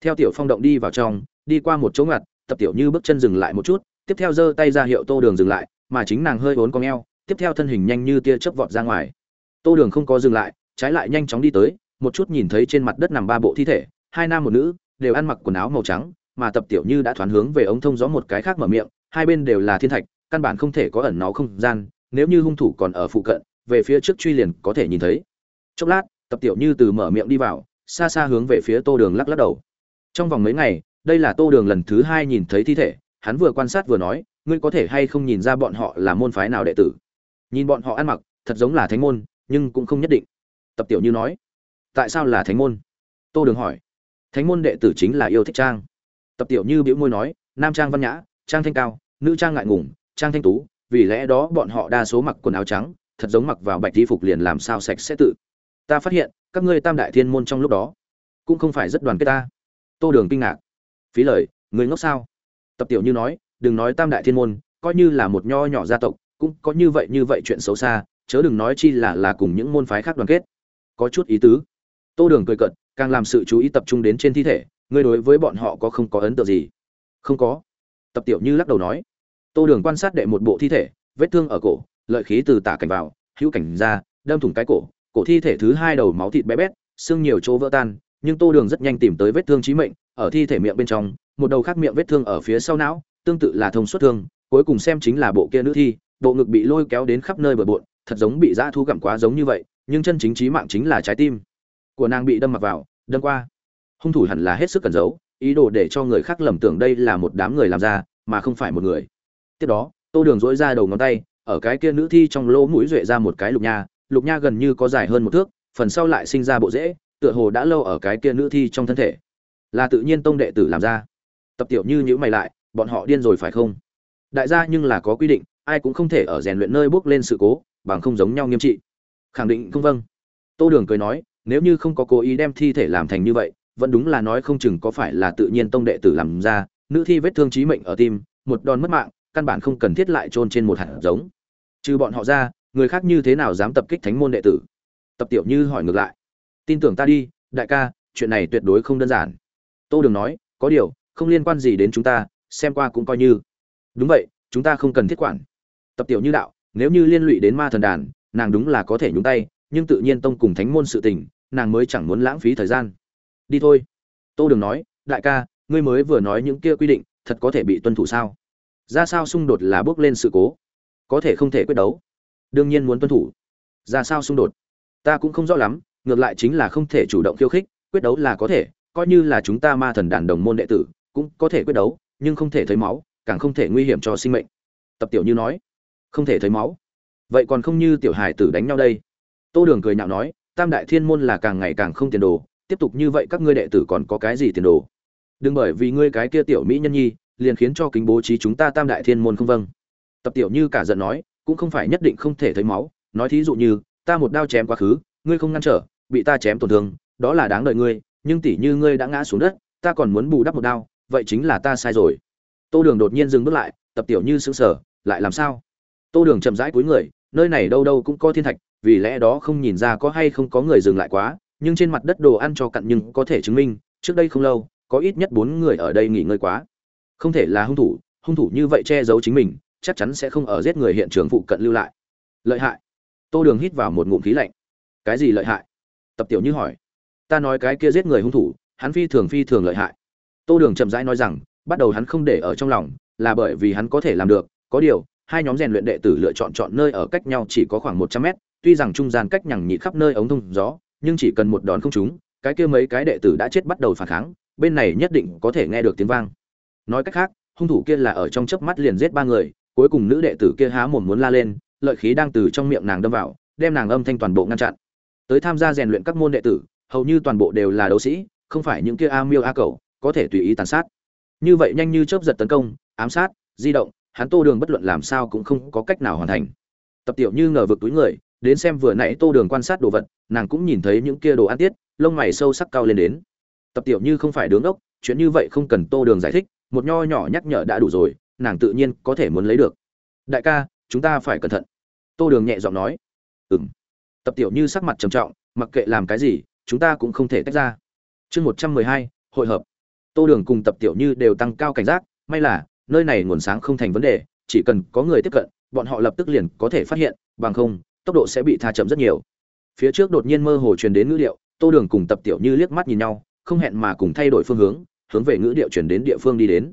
Theo tiểu phong động đi vào trong, đi qua một chỗ ngặt, tập tiểu như bước chân dừng lại một chút, tiếp theo giơ tay ra hiệu tô đường dừng lại, mà chính nàng hơi vốn con eo, tiếp theo thân hình nhanh như tia chớp vọt ra ngoài. Tô đường không có dừng lại, trái lại nhanh chóng đi tới một chút nhìn thấy trên mặt đất nằm ba bộ thi thể, hai nam một nữ, đều ăn mặc quần áo màu trắng, mà tập tiểu như đã thoáng hướng về ống thông gió một cái khác mở miệng, hai bên đều là thiên thạch, căn bản không thể có ẩn náu không gian, nếu như hung thủ còn ở phụ cận, về phía trước truy liền có thể nhìn thấy. Chốc lát, tập tiểu như từ mở miệng đi vào, xa xa hướng về phía tô đường lắc lắc đầu. Trong vòng mấy ngày, đây là tô đường lần thứ hai nhìn thấy thi thể, hắn vừa quan sát vừa nói, ngươi có thể hay không nhìn ra bọn họ là môn phái nào đệ tử? Nhìn bọn họ ăn mặc, thật giống là thánh môn, nhưng cũng không nhất định. Tập tiểu như nói tại sao là thánh môn? Tô đường hỏi. Thánh môn đệ tử chính là yêu thích trang. Tập tiểu như biểu môi nói, nam trang văn nhã, trang thanh cao, nữ trang ngại ngùng, trang thanh tú, vì lẽ đó bọn họ đa số mặc quần áo trắng, thật giống mặc vào bạch y phục liền làm sao sạch sẽ tự. Ta phát hiện, các ngươi tam đại thiên môn trong lúc đó, cũng không phải rất đoàn kết ta. Tô đường kinh ngạc. Phí lời, người ngốc sao? Tập tiểu như nói, đừng nói tam đại thiên môn, coi như là một nho nhỏ gia tộc, cũng có như vậy như vậy chuyện xấu xa, chớ đừng nói chi là là cùng những môn phái khác đoàn kết. Có chút ý tứ tô đường cười cận càng làm sự chú ý tập trung đến trên thi thể, ngươi đối với bọn họ có không có ấn tượng gì? Không có. Tập tiểu như lắc đầu nói. Tô đường quan sát đệ một bộ thi thể, vết thương ở cổ, lợi khí từ tả cảnh vào, hữu cảnh ra, đâm thủng cái cổ cổ thi thể thứ hai đầu máu thịt bé bét, xương nhiều chỗ vỡ tan, nhưng tô đường rất nhanh tìm tới vết thương chí mệnh, ở thi thể miệng bên trong, một đầu khác miệng vết thương ở phía sau não, tương tự là thông suất thương, cuối cùng xem chính là bộ kia nữ thi, bộ ngực bị lôi kéo đến khắp nơi bờ bộn, thật giống bị dã thu gặm quá giống như vậy, nhưng chân chính chí mạng chính là trái tim của nàng bị đâm mặc vào, đâm qua. Hung thủ hẳn là hết sức cẩn giấu, ý đồ để cho người khác lầm tưởng đây là một đám người làm ra, mà không phải một người. Tiếp đó, tô đường dỗi ra đầu ngón tay, ở cái kia nữ thi trong lỗ mũi duệ ra một cái lục nha lục nha gần như có dài hơn một thước, phần sau lại sinh ra bộ rễ, tựa hồ đã lâu ở cái kia nữ thi trong thân thể. Là tự nhiên tông đệ tử làm ra. Tập tiểu như nhữ mày lại, bọn họ điên rồi phải không? Đại gia nhưng là có quy định, ai cũng không thể ở rèn luyện nơi bước lên sự cố, bằng không giống nhau nghiêm trị. Khẳng định không vâng. Tô đường cười nói nếu như không có cố ý đem thi thể làm thành như vậy, vẫn đúng là nói không chừng có phải là tự nhiên tông đệ tử làm ra, nữ thi vết thương chí mệnh ở tim, một đòn mất mạng, căn bản không cần thiết lại chôn trên một hạt giống. Trừ bọn họ ra, người khác như thế nào dám tập kích thánh môn đệ tử? Tập tiểu như hỏi ngược lại. Tin tưởng ta đi, đại ca, chuyện này tuyệt đối không đơn giản. Tô đường nói, có điều, không liên quan gì đến chúng ta, xem qua cũng coi như. Đúng vậy, chúng ta không cần thiết quản. Tập tiểu như đạo, nếu như liên lụy đến ma thần đàn, nàng đúng là có thể nhúng tay, nhưng tự nhiên tông cùng thánh môn sự tình nàng mới chẳng muốn lãng phí thời gian. Đi thôi. Tô đường nói, đại ca, ngươi mới vừa nói những kia quy định, thật có thể bị tuân thủ sao? Ra sao xung đột là bước lên sự cố? Có thể không thể quyết đấu. Đương nhiên muốn tuân thủ. Ra sao xung đột? Ta cũng không rõ lắm, ngược lại chính là không thể chủ động khiêu khích, quyết đấu là có thể, coi như là chúng ta ma thần đàn đồng môn đệ tử, cũng có thể quyết đấu, nhưng không thể thấy máu, càng không thể nguy hiểm cho sinh mệnh. Tập tiểu như nói. Không thể thấy máu. Vậy còn không như tiểu hài tử đánh nhau đây. Tô đường cười nhạo nói tam đại thiên môn là càng ngày càng không tiền đồ, tiếp tục như vậy các ngươi đệ tử còn có cái gì tiền đồ? Đừng bởi vì ngươi cái kia tiểu mỹ nhân nhi, liền khiến cho kính bố trí chúng ta tam đại thiên môn không vâng. Tập tiểu như cả giận nói, cũng không phải nhất định không thể thấy máu, nói thí dụ như, ta một đao chém quá khứ, ngươi không ngăn trở, bị ta chém tổn thương, đó là đáng đợi ngươi, nhưng tỷ như ngươi đã ngã xuống đất, ta còn muốn bù đắp một đao, vậy chính là ta sai rồi. Tô đường đột nhiên dừng bước lại, tập tiểu như sững sờ, lại làm sao? Tô đường chậm rãi cúi người, nơi này đâu đâu cũng có thiên thạch vì lẽ đó không nhìn ra có hay không có người dừng lại quá, nhưng trên mặt đất đồ ăn cho cặn nhưng có thể chứng minh, trước đây không lâu, có ít nhất bốn người ở đây nghỉ ngơi quá. Không thể là hung thủ hung thủ như vậy che giấu chính mình, chắc chắn sẽ không ở giết người hiện trường phụ cận lưu lại. Lợi hại. Tô đường hít vào một ngụm khí lạnh. Cái gì lợi hại? Tập tiểu như hỏi. Ta nói cái kia giết người hung thủ, hắn phi thường phi thường lợi hại. Tô đường chậm rãi nói rằng, bắt đầu hắn không để ở trong lòng, là bởi vì hắn có thể làm được, có điều, hai nhóm rèn luyện đệ tử lựa chọn chọn nơi ở cách nhau chỉ có khoảng một trăm mét tuy rằng trung gian cách nhằng nhị khắp nơi ống thông gió, nhưng chỉ cần một đòn không trúng, cái kia mấy cái đệ tử đã chết bắt đầu phản kháng, bên này nhất định có thể nghe được tiếng vang. Nói cách khác, hung thủ kia là ở trong chớp mắt liền giết ba người, cuối cùng nữ đệ tử kia há mồm muốn la lên, lợi khí đang từ trong miệng nàng đâm vào, đem nàng âm thanh toàn bộ ngăn chặn. Tới tham gia rèn luyện các môn đệ tử, hầu như toàn bộ đều là đấu sĩ, không phải những kia a miêu a cầu có thể tùy ý tàn sát. Như vậy nhanh như chớp giật tấn công, ám sát, di động, hắn tô đường bất luận làm sao cũng không có cách nào hoàn thành. Tập tiểu như ngờ vực túi người đến xem vừa nãy tô đường quan sát đồ vật, nàng cũng nhìn thấy những kia đồ ăn tiết, lông mày sâu sắc cao lên đến. Tập tiểu như không phải đứng ốc chuyện như vậy không cần tô đường giải thích, một nho nhỏ nhắc nhở đã đủ rồi, nàng tự nhiên có thể muốn lấy được. Đại ca, chúng ta phải cẩn thận. Tô đường nhẹ giọng nói. Ừ m tập tiểu như sắc mặt trầm trọng, mặc kệ làm cái gì, chúng ta cũng không thể tách ra. Chương một trăm mười hai, hội hợp. Tô đường cùng tập tiểu như đều tăng cao cảnh giác, may là, nơi này nguồn sáng không thành vấn đề, chỉ cần có người tiếp cận, bọn họ lập tức liền có thể phát hiện, bằng không tốc độ sẽ bị tha chậm rất nhiều. Phía trước đột nhiên mơ hồ truyền đến ngữ điệu, tô đường cùng tập tiểu như liếc mắt nhìn nhau, không hẹn mà cùng thay đổi phương hướng hướng về ngữ điệu chuyển đến địa phương đi đến.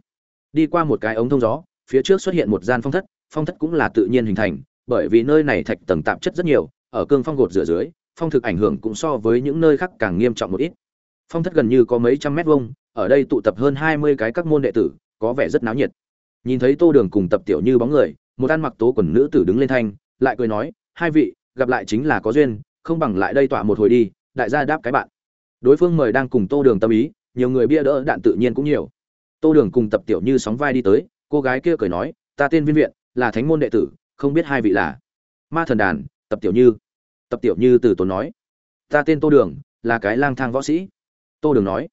Đi qua một cái ống thông gió, phía trước xuất hiện một gian phong thất phong thất cũng là tự nhiên hình thành, bởi vì nơi này thạch tầng tạp chất rất nhiều, ở cương phong gột rửa dưới, phong thực ảnh hưởng cũng so với những nơi khác càng nghiêm trọng một ít. Phong thất gần như có mấy trăm mét vuông, ở đây tụ tập hơn hai mươi cái các môn đệ tử, có vẻ rất náo nhiệt. Nhìn thấy tô đường cùng tập tiểu như bóng người, một ăn mặc tố quần nữ tử đứng lên thanh, lại cười nói hai vị, gặp lại chính là có duyên, không bằng lại đây tỏa một hồi đi, đại gia đáp cái bạn. Đối phương mời đang cùng tô đường tâm ý, nhiều người bia đỡ đạn tự nhiên cũng nhiều. Tô đường cùng tập tiểu như sóng vai đi tới, cô gái kia cười nói, ta tên viên viện, là thánh môn đệ tử, không biết hai vị là? Ma thần đàn, tập tiểu như. Tập tiểu như từ tốn nói, ta tên tô đường, là cái lang thang võ sĩ. Tô đường nói,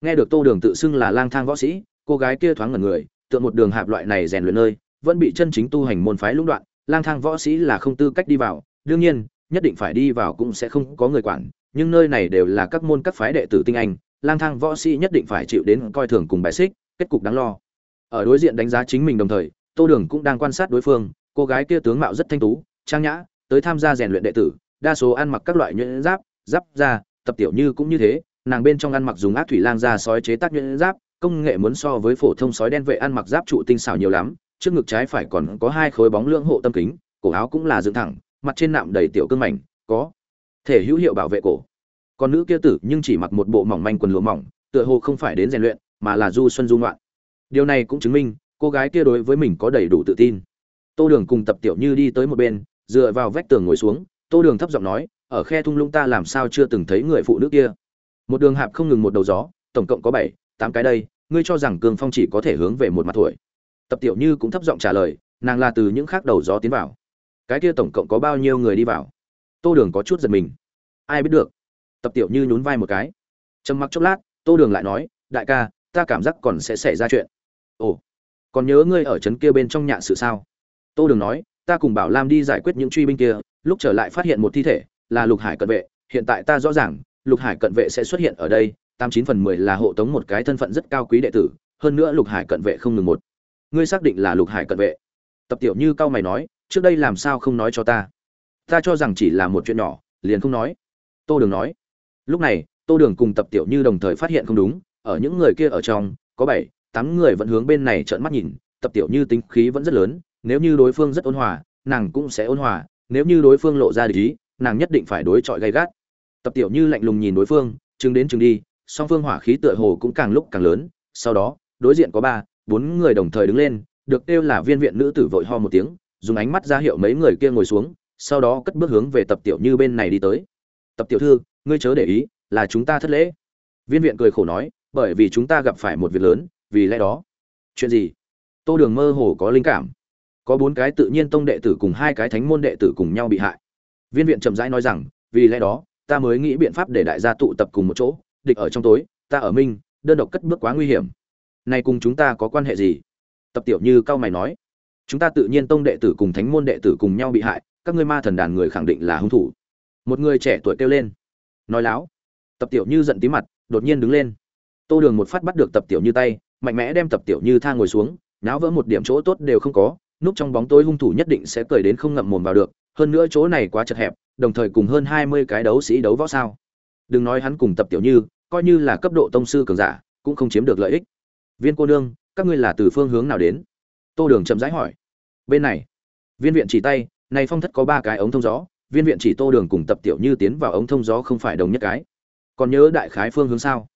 nghe được tô đường tự xưng là lang thang võ sĩ, cô gái kia thoáng ngẩn người tượng một đường hạp loại này rèn luyện nơi, vẫn bị chân chính tu hành môn phái lũng đoạn lang thang võ sĩ là không tư cách đi vào, đương nhiên, nhất định phải đi vào cũng sẽ không có người quản, nhưng nơi này đều là các môn các phái đệ tử tinh anh, lang thang võ sĩ nhất định phải chịu đến coi thường cùng bài xích, kết cục đáng lo. Ở đối diện đánh giá chính mình đồng thời, tô đường cũng đang quan sát đối phương, cô gái kia tướng mạo rất thanh tú, trang nhã, tới tham gia rèn luyện đệ tử, đa số ăn mặc các loại nhuyễn giáp giáp da, tập tiểu như cũng như thế, nàng bên trong ăn mặc dùng ác thủy lang ra sói chế tác nhuyễn giáp, công nghệ muốn so với phổ thông sói đen vệ ăn mặc giáp trụ tinh xảo nhiều lắm trước ngực trái phải còn có hai khối bóng lưỡng hộ tâm kính, cổ áo cũng là dựng thẳng, mặt trên nạm đầy tiểu cương mảnh, có thể hữu hiệu bảo vệ cổ. Còn nữ kia tử nhưng chỉ mặc một bộ mỏng manh quần lụa mỏng, tựa hồ không phải đến rèn luyện, mà là du xuân du ngoạn. Điều này cũng chứng minh, cô gái kia đối với mình có đầy đủ tự tin. Tô đường cùng tập tiểu như đi tới một bên, dựa vào vách tường ngồi xuống, tô đường thấp giọng nói, ở khe thung lũng ta làm sao chưa từng thấy người phụ nữ kia? Một đường hạp không ngừng một đầu gió, tổng cộng có bảy, tám cái đây, ngươi cho rằng cường phong chỉ có thể hướng về một mặt tuổi tập tiểu như cũng thấp giọng trả lời, nàng là từ những khác đầu gió tiến vào. Cái kia tổng cộng có bao nhiêu người đi vào? Tô đường có chút giật mình. Ai biết được? Tập tiểu như nhún vai một cái. Trầm mặc chốc lát, tô đường lại nói, đại ca, ta cảm giác còn sẽ xảy ra chuyện. Ồ, còn nhớ ngươi ở trấn kia bên trong nhạn sự sao? Tô đường nói, ta cùng bảo lam đi giải quyết những truy binh kia, lúc trở lại phát hiện một thi thể, là lục hải cận vệ, hiện tại ta rõ ràng, lục hải cận vệ sẽ xuất hiện ở đây, tám chín phần mười là hộ tống một cái thân phận rất cao quý đệ tử, hơn nữa lục hải cận vệ không ngừng một ngươi xác định là lục hải cận vệ. Tập tiểu như cao mày nói, trước đây làm sao không nói cho ta? Ta cho rằng chỉ là một chuyện nhỏ, liền không nói. Tô đường nói. Lúc này, tô đường cùng tập tiểu như đồng thời phát hiện không đúng, ở những người kia ở trong, có bảy, tám người vẫn hướng bên này trợn mắt nhìn, tập tiểu như tính khí vẫn rất lớn, nếu như đối phương rất ôn hòa, nàng cũng sẽ ôn hòa, nếu như đối phương lộ ra để ý, nàng nhất định phải đối chọi gay gắt. Tập tiểu như lạnh lùng nhìn đối phương, chừng đến chừng đi, song phương hỏa khí tựa hồ cũng càng lúc càng lớn, sau đó, đối diện có ba bốn người đồng thời đứng lên, được kêu là viên viện nữ tử vội ho một tiếng, dùng ánh mắt ra hiệu mấy người kia ngồi xuống, sau đó cất bước hướng về tập tiểu như bên này đi tới. Tập tiểu thư, ngươi chớ để ý, là chúng ta thất lễ. Viên viện cười khổ nói, bởi vì chúng ta gặp phải một việc lớn, vì lẽ đó. Chuyện gì? Tô đường mơ hồ có linh cảm. Có bốn cái tự nhiên tông đệ tử cùng hai cái thánh môn đệ tử cùng nhau bị hại. Viên viện chậm rãi nói rằng, vì lẽ đó, ta mới nghĩ biện pháp để đại gia tụ tập cùng một chỗ, địch ở trong tối, ta ở minh, đơn độc cất bước quá nguy hiểm này cùng chúng ta có quan hệ gì? Tập tiểu như cao mày nói. Chúng ta tự nhiên tông đệ tử cùng thánh môn đệ tử cùng nhau bị hại, các ngươi ma thần đàn người khẳng định là hung thủ. Một người trẻ tuổi kêu lên. Nói láo. Tập tiểu như giận tí mặt, đột nhiên đứng lên. Tô đường một phát bắt được tập tiểu như tay, mạnh mẽ đem tập tiểu như tha ngồi xuống, náo vỡ một điểm chỗ tốt đều không có, núp trong bóng tối hung thủ nhất định sẽ cười đến không ngậm mồm vào được, hơn nữa chỗ này quá chật hẹp, đồng thời cùng hơn hai mươi cái đấu sĩ đấu võ sao. Đừng nói hắn cùng tập tiểu như, coi như là cấp độ tông sư cường giả, cũng không chiếm được lợi ích viên cô nương, các ngươi là từ phương hướng nào đến? Tô đường chậm rãi hỏi. Bên này. Viên viện chỉ tay, này phong thất có ba cái ống thông gió, viên viện chỉ tô đường cùng tập tiểu như tiến vào ống thông gió không phải đồng nhất cái. Còn nhớ đại khái phương hướng sao?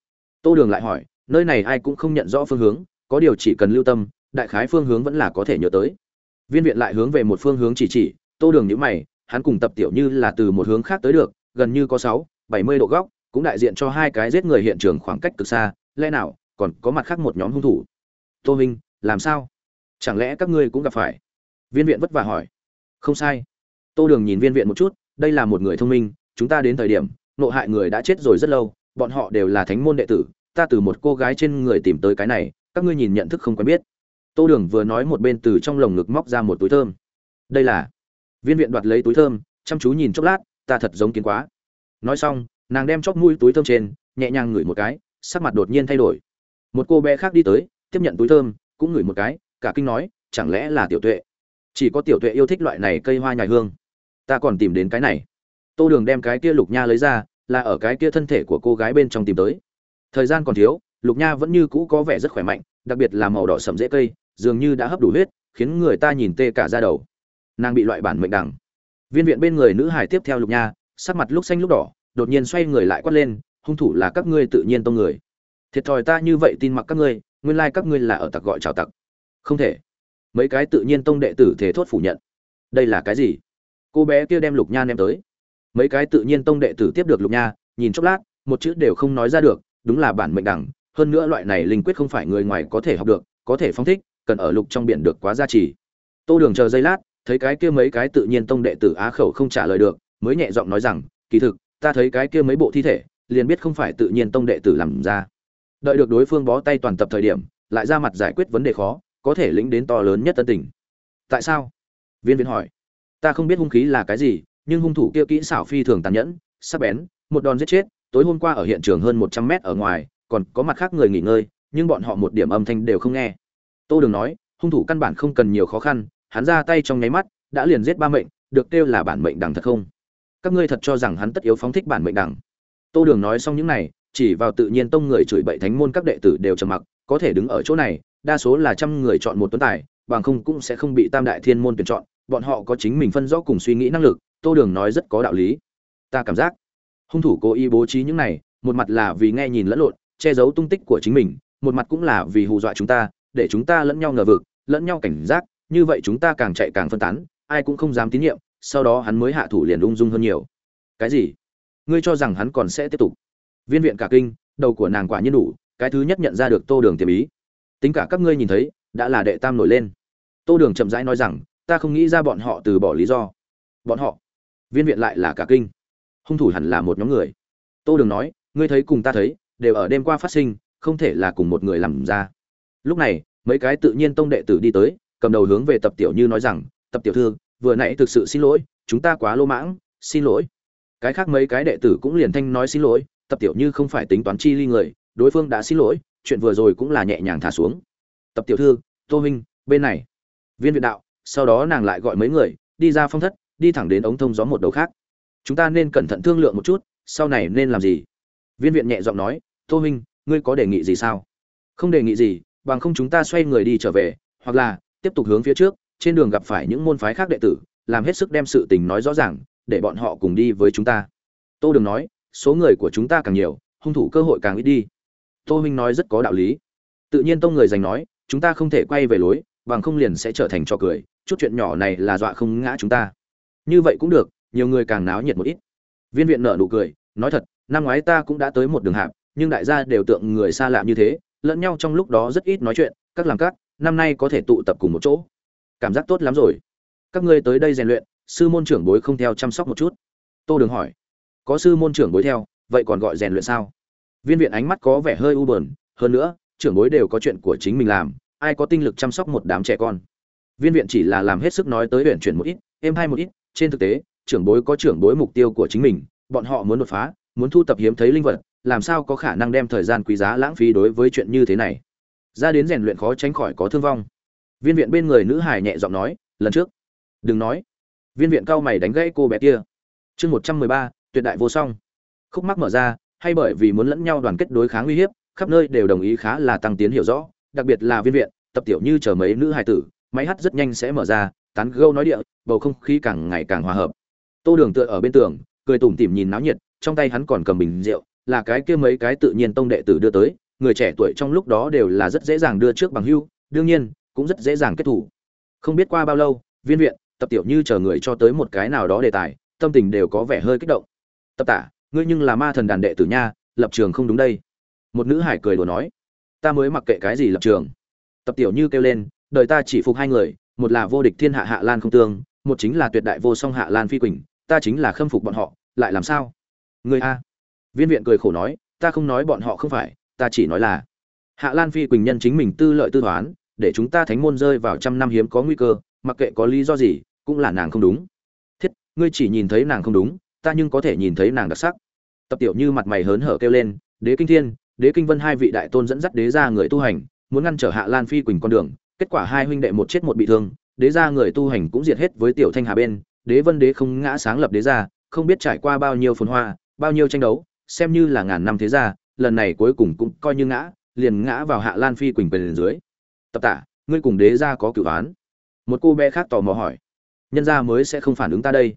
Tô đường lại hỏi, nơi này ai cũng không nhận rõ phương hướng, có điều chỉ cần lưu tâm, đại khái phương hướng vẫn là có thể nhớ tới. Viên viện lại hướng về một phương hướng chỉ chỉ, tô đường nhữ mày, hắn cùng tập tiểu như là từ một hướng khác tới được, gần như có sáu, bảy mươi độ góc, cũng đại diện cho hai cái giết người hiện trường khoảng cách cực xa, lẽ nào còn có mặt khác một nhóm hung thủ. Tô minh làm sao? Chẳng lẽ các ngươi cũng gặp phải? Viên viện vất vả hỏi. Không sai. Tô đường nhìn viên viện một chút, đây là một người thông minh, chúng ta đến thời điểm, nộ hại người đã chết rồi rất lâu, bọn họ đều là thánh môn đệ tử, ta từ một cô gái trên người tìm tới cái này, các ngươi nhìn nhận thức không quen biết. Tô đường vừa nói một bên từ trong lồng ngực móc ra một túi thơm. Đây là. Viên viện đoạt lấy túi thơm, chăm chú nhìn chốc lát, ta thật giống kiến quá. Nói xong, nàng đem chóp mũi túi thơm trên, nhẹ nhàng ngửi một cái, sắc mặt đột nhiên thay đổi một cô bé khác đi tới, tiếp nhận túi thơm, cũng ngửi một cái, cả kinh nói, chẳng lẽ là tiểu tuệ? Chỉ có tiểu tuệ yêu thích loại này cây hoa nhài hương. Ta còn tìm đến cái này. Tô đường đem cái kia lục nha lấy ra, là ở cái kia thân thể của cô gái bên trong tìm tới. Thời gian còn thiếu, lục nha vẫn như cũ có vẻ rất khỏe mạnh, đặc biệt là màu đỏ sầm dễ cây, dường như đã hấp đủ huyết, khiến người ta nhìn tê cả ra đầu. Nàng bị loại bản mệnh đẳng. viên viện bên người nữ hải tiếp theo lục nha, sắc mặt lúc xanh lúc đỏ, đột nhiên xoay người lại quát lên, hung thủ là các ngươi tự nhiên tông người thiệt thòi ta như vậy tin mặc các ngươi, nguyên lai các ngươi là ở tặc gọi chào tặc. Không thể. Mấy cái tự nhiên tông đệ tử thể thốt phủ nhận. Đây là cái gì? Cô bé kia đem lục nha ném tới. Mấy cái tự nhiên tông đệ tử tiếp được lục nha, nhìn chốc lát, một chữ đều không nói ra được, đúng là bản mệnh đẳng. Hơn nữa loại này linh quyết không phải người ngoài có thể học được, có thể phong thích, cần ở lục trong biển được quá gia trì. Tô đường chờ giây lát, thấy cái kia mấy cái tự nhiên tông đệ tử á khẩu không trả lời được, mới nhẹ giọng nói rằng, kỳ thực, ta thấy cái kia mấy bộ thi thể, liền biết không phải tự nhiên tông đệ tử làm ra đợi được đối phương bó tay toàn tập thời điểm, lại ra mặt giải quyết vấn đề khó, có thể lĩnh đến to lớn nhất tân tình. Tại sao? Viên viên hỏi. Ta không biết hung khí là cái gì, nhưng hung thủ kia kỹ xảo phi thường tàn nhẫn, sắc bén, một đòn giết chết, tối hôm qua ở hiện trường hơn một trăm mét ở ngoài, còn có mặt khác người nghỉ ngơi, nhưng bọn họ một điểm âm thanh đều không nghe. Tô đường nói, hung thủ căn bản không cần nhiều khó khăn, hắn ra tay trong nháy mắt, đã liền giết ba mệnh, được kêu là bản mệnh đằng thật không? Các ngươi thật cho rằng hắn tất yếu phóng thích bản mệnh đằng tô đường nói xong những này chỉ vào tự nhiên tông người chửi bậy thánh môn các đệ tử đều trầm mặc, có thể đứng ở chỗ này, đa số là trăm người chọn một tuấn tài, bằng không cũng sẽ không bị tam đại thiên môn tuyển chọn, bọn họ có chính mình phân rõ cùng suy nghĩ năng lực, tô đường nói rất có đạo lý. Ta cảm giác, hung thủ cố ý bố trí những này, một mặt là vì nghe nhìn lẫn lộn, che giấu tung tích của chính mình, một mặt cũng là vì hù dọa chúng ta, để chúng ta lẫn nhau ngờ vực, lẫn nhau cảnh giác, như vậy chúng ta càng chạy càng phân tán, ai cũng không dám tín nhiệm, sau đó hắn mới hạ thủ liền ung dung hơn nhiều. Cái gì? Ngươi cho rằng hắn còn sẽ tiếp tục? Viên viện cả kinh, đầu của nàng quả nhiên đủ, cái thứ nhất nhận ra được tô đường tiềm ý. Tính cả các ngươi nhìn thấy, đã là đệ tam nổi lên. Tô đường chậm rãi nói rằng, ta không nghĩ ra bọn họ từ bỏ lý do. Bọn họ? Viên viện lại là cả kinh. Hung thủ hẳn là một nhóm người. Tô đường nói, ngươi thấy cùng ta thấy, đều ở đêm qua phát sinh, không thể là cùng một người làm ra. Lúc này, mấy cái tự nhiên tông đệ tử đi tới, cầm đầu hướng về tập tiểu như nói rằng, tập tiểu thư, vừa nãy thực sự xin lỗi, chúng ta quá lô mãng, xin lỗi. Cái khác mấy cái đệ tử cũng liền thanh nói xin lỗi tập tiểu như không phải tính toán chi ly người, đối phương đã xin lỗi, chuyện vừa rồi cũng là nhẹ nhàng thả xuống. Tập tiểu thư, tô huynh, bên này. Viên viện đạo, sau đó nàng lại gọi mấy người, đi ra phong thất, đi thẳng đến ống thông gió một đầu khác. Chúng ta nên cẩn thận thương lượng một chút, sau này nên làm gì? Viên viện nhẹ giọng nói, tô huynh, ngươi có đề nghị gì sao? Không đề nghị gì, bằng không chúng ta xoay người đi trở về, hoặc là, tiếp tục hướng phía trước, trên đường gặp phải những môn phái khác đệ tử, làm hết sức đem sự tình nói rõ ràng, để bọn họ cùng đi với chúng ta. Tô đường nói số người của chúng ta càng nhiều, hung thủ cơ hội càng ít đi. Tô huynh nói rất có đạo lý. Tự nhiên tông người giành nói, chúng ta không thể quay về lối, bằng không liền sẽ trở thành trò cười, chút chuyện nhỏ này là dọa không ngã chúng ta. Như vậy cũng được, nhiều người càng náo nhiệt một ít. Viên viện nở nụ cười, nói thật, năm ngoái ta cũng đã tới một đường hạp, nhưng đại gia đều tượng người xa lạ như thế, lẫn nhau trong lúc đó rất ít nói chuyện, các làm các, năm nay có thể tụ tập cùng một chỗ. Cảm giác tốt lắm rồi. Các ngươi tới đây rèn luyện, sư môn trưởng bối không theo chăm sóc một chút. Tô đường hỏi có sư môn trưởng bối theo, vậy còn gọi rèn luyện sao? Viên viện ánh mắt có vẻ hơi u bờn hơn nữa, trưởng bối đều có chuyện của chính mình làm, ai có tinh lực chăm sóc một đám trẻ con? Viên viện chỉ là làm hết sức nói tới huyện chuyển một ít, êm hai một ít, trên thực tế, trưởng bối có trưởng bối mục tiêu của chính mình, bọn họ muốn đột phá, muốn thu tập hiếm thấy linh vật, làm sao có khả năng đem thời gian quý giá lãng phí đối với chuyện như thế này? Ra đến rèn luyện khó tránh khỏi có thương vong. Viên viện bên người nữ hải nhẹ giọng nói, lần trước. Đừng nói. Viên viện cao mày đánh gãy cô bé kia. Chương một trăm mười ba tuyệt đại vô song. Khúc mắc mở ra, hay bởi vì muốn lẫn nhau đoàn kết đối kháng uy hiếp, khắp nơi đều đồng ý khá là tăng tiến hiểu rõ, đặc biệt là viên viện, tập tiểu như chờ mấy nữ hài tử, máy hát rất nhanh sẽ mở ra, tán gâu nói địa, bầu không khí càng ngày càng hòa hợp. Tô đường tựa ở bên tường, cười tủm tỉm nhìn náo nhiệt, trong tay hắn còn cầm bình rượu, là cái kia mấy cái tự nhiên tông đệ tử đưa tới, người trẻ tuổi trong lúc đó đều là rất dễ dàng đưa trước bằng hưu, đương nhiên, cũng rất dễ dàng kết thủ. Không biết qua bao lâu, viên viện, tập tiểu như chờ người cho tới một cái nào đó đề tài, tâm tình đều có vẻ hơi kích động tập tả, ngươi nhưng là ma thần đàn đệ tử nha, lập trường không đúng đây. Một nữ hải cười đùa nói, ta mới mặc kệ cái gì lập trường. Tập tiểu như kêu lên, đời ta chỉ phục hai người, một là vô địch thiên hạ hạ lan không tương, một chính là tuyệt đại vô song hạ lan phi quỳnh, ta chính là khâm phục bọn họ, lại làm sao? Người a. Viên viện cười khổ nói, ta không nói bọn họ không phải, ta chỉ nói là hạ lan phi quỳnh nhân chính mình tư lợi tư toán, để chúng ta thánh môn rơi vào trăm năm hiếm có nguy cơ, mặc kệ có lý do gì, cũng là nàng không đúng. Thiết, ngươi chỉ nhìn thấy nàng không đúng ta nhưng có thể nhìn thấy nàng đặc sắc. Tập tiểu như mặt mày hớn hở kêu lên, đế kinh thiên, đế kinh vân hai vị đại tôn dẫn dắt đế ra người tu hành, muốn ngăn trở hạ lan phi quỳnh con đường, kết quả hai huynh đệ một chết một bị thương, đế ra người tu hành cũng diệt hết với tiểu thanh hà bên, đế vân đế không ngã sáng lập đế ra không biết trải qua bao nhiêu phồn hoa, bao nhiêu tranh đấu, xem như là ngàn năm thế gia, lần này cuối cùng cũng coi như ngã, liền ngã vào hạ lan phi quỳnh quyền dưới. Tập tả ngươi cùng đế gia có cửu án một cô bé khác tò mò hỏi. Nhân gia mới sẽ không phản ứng ta đây.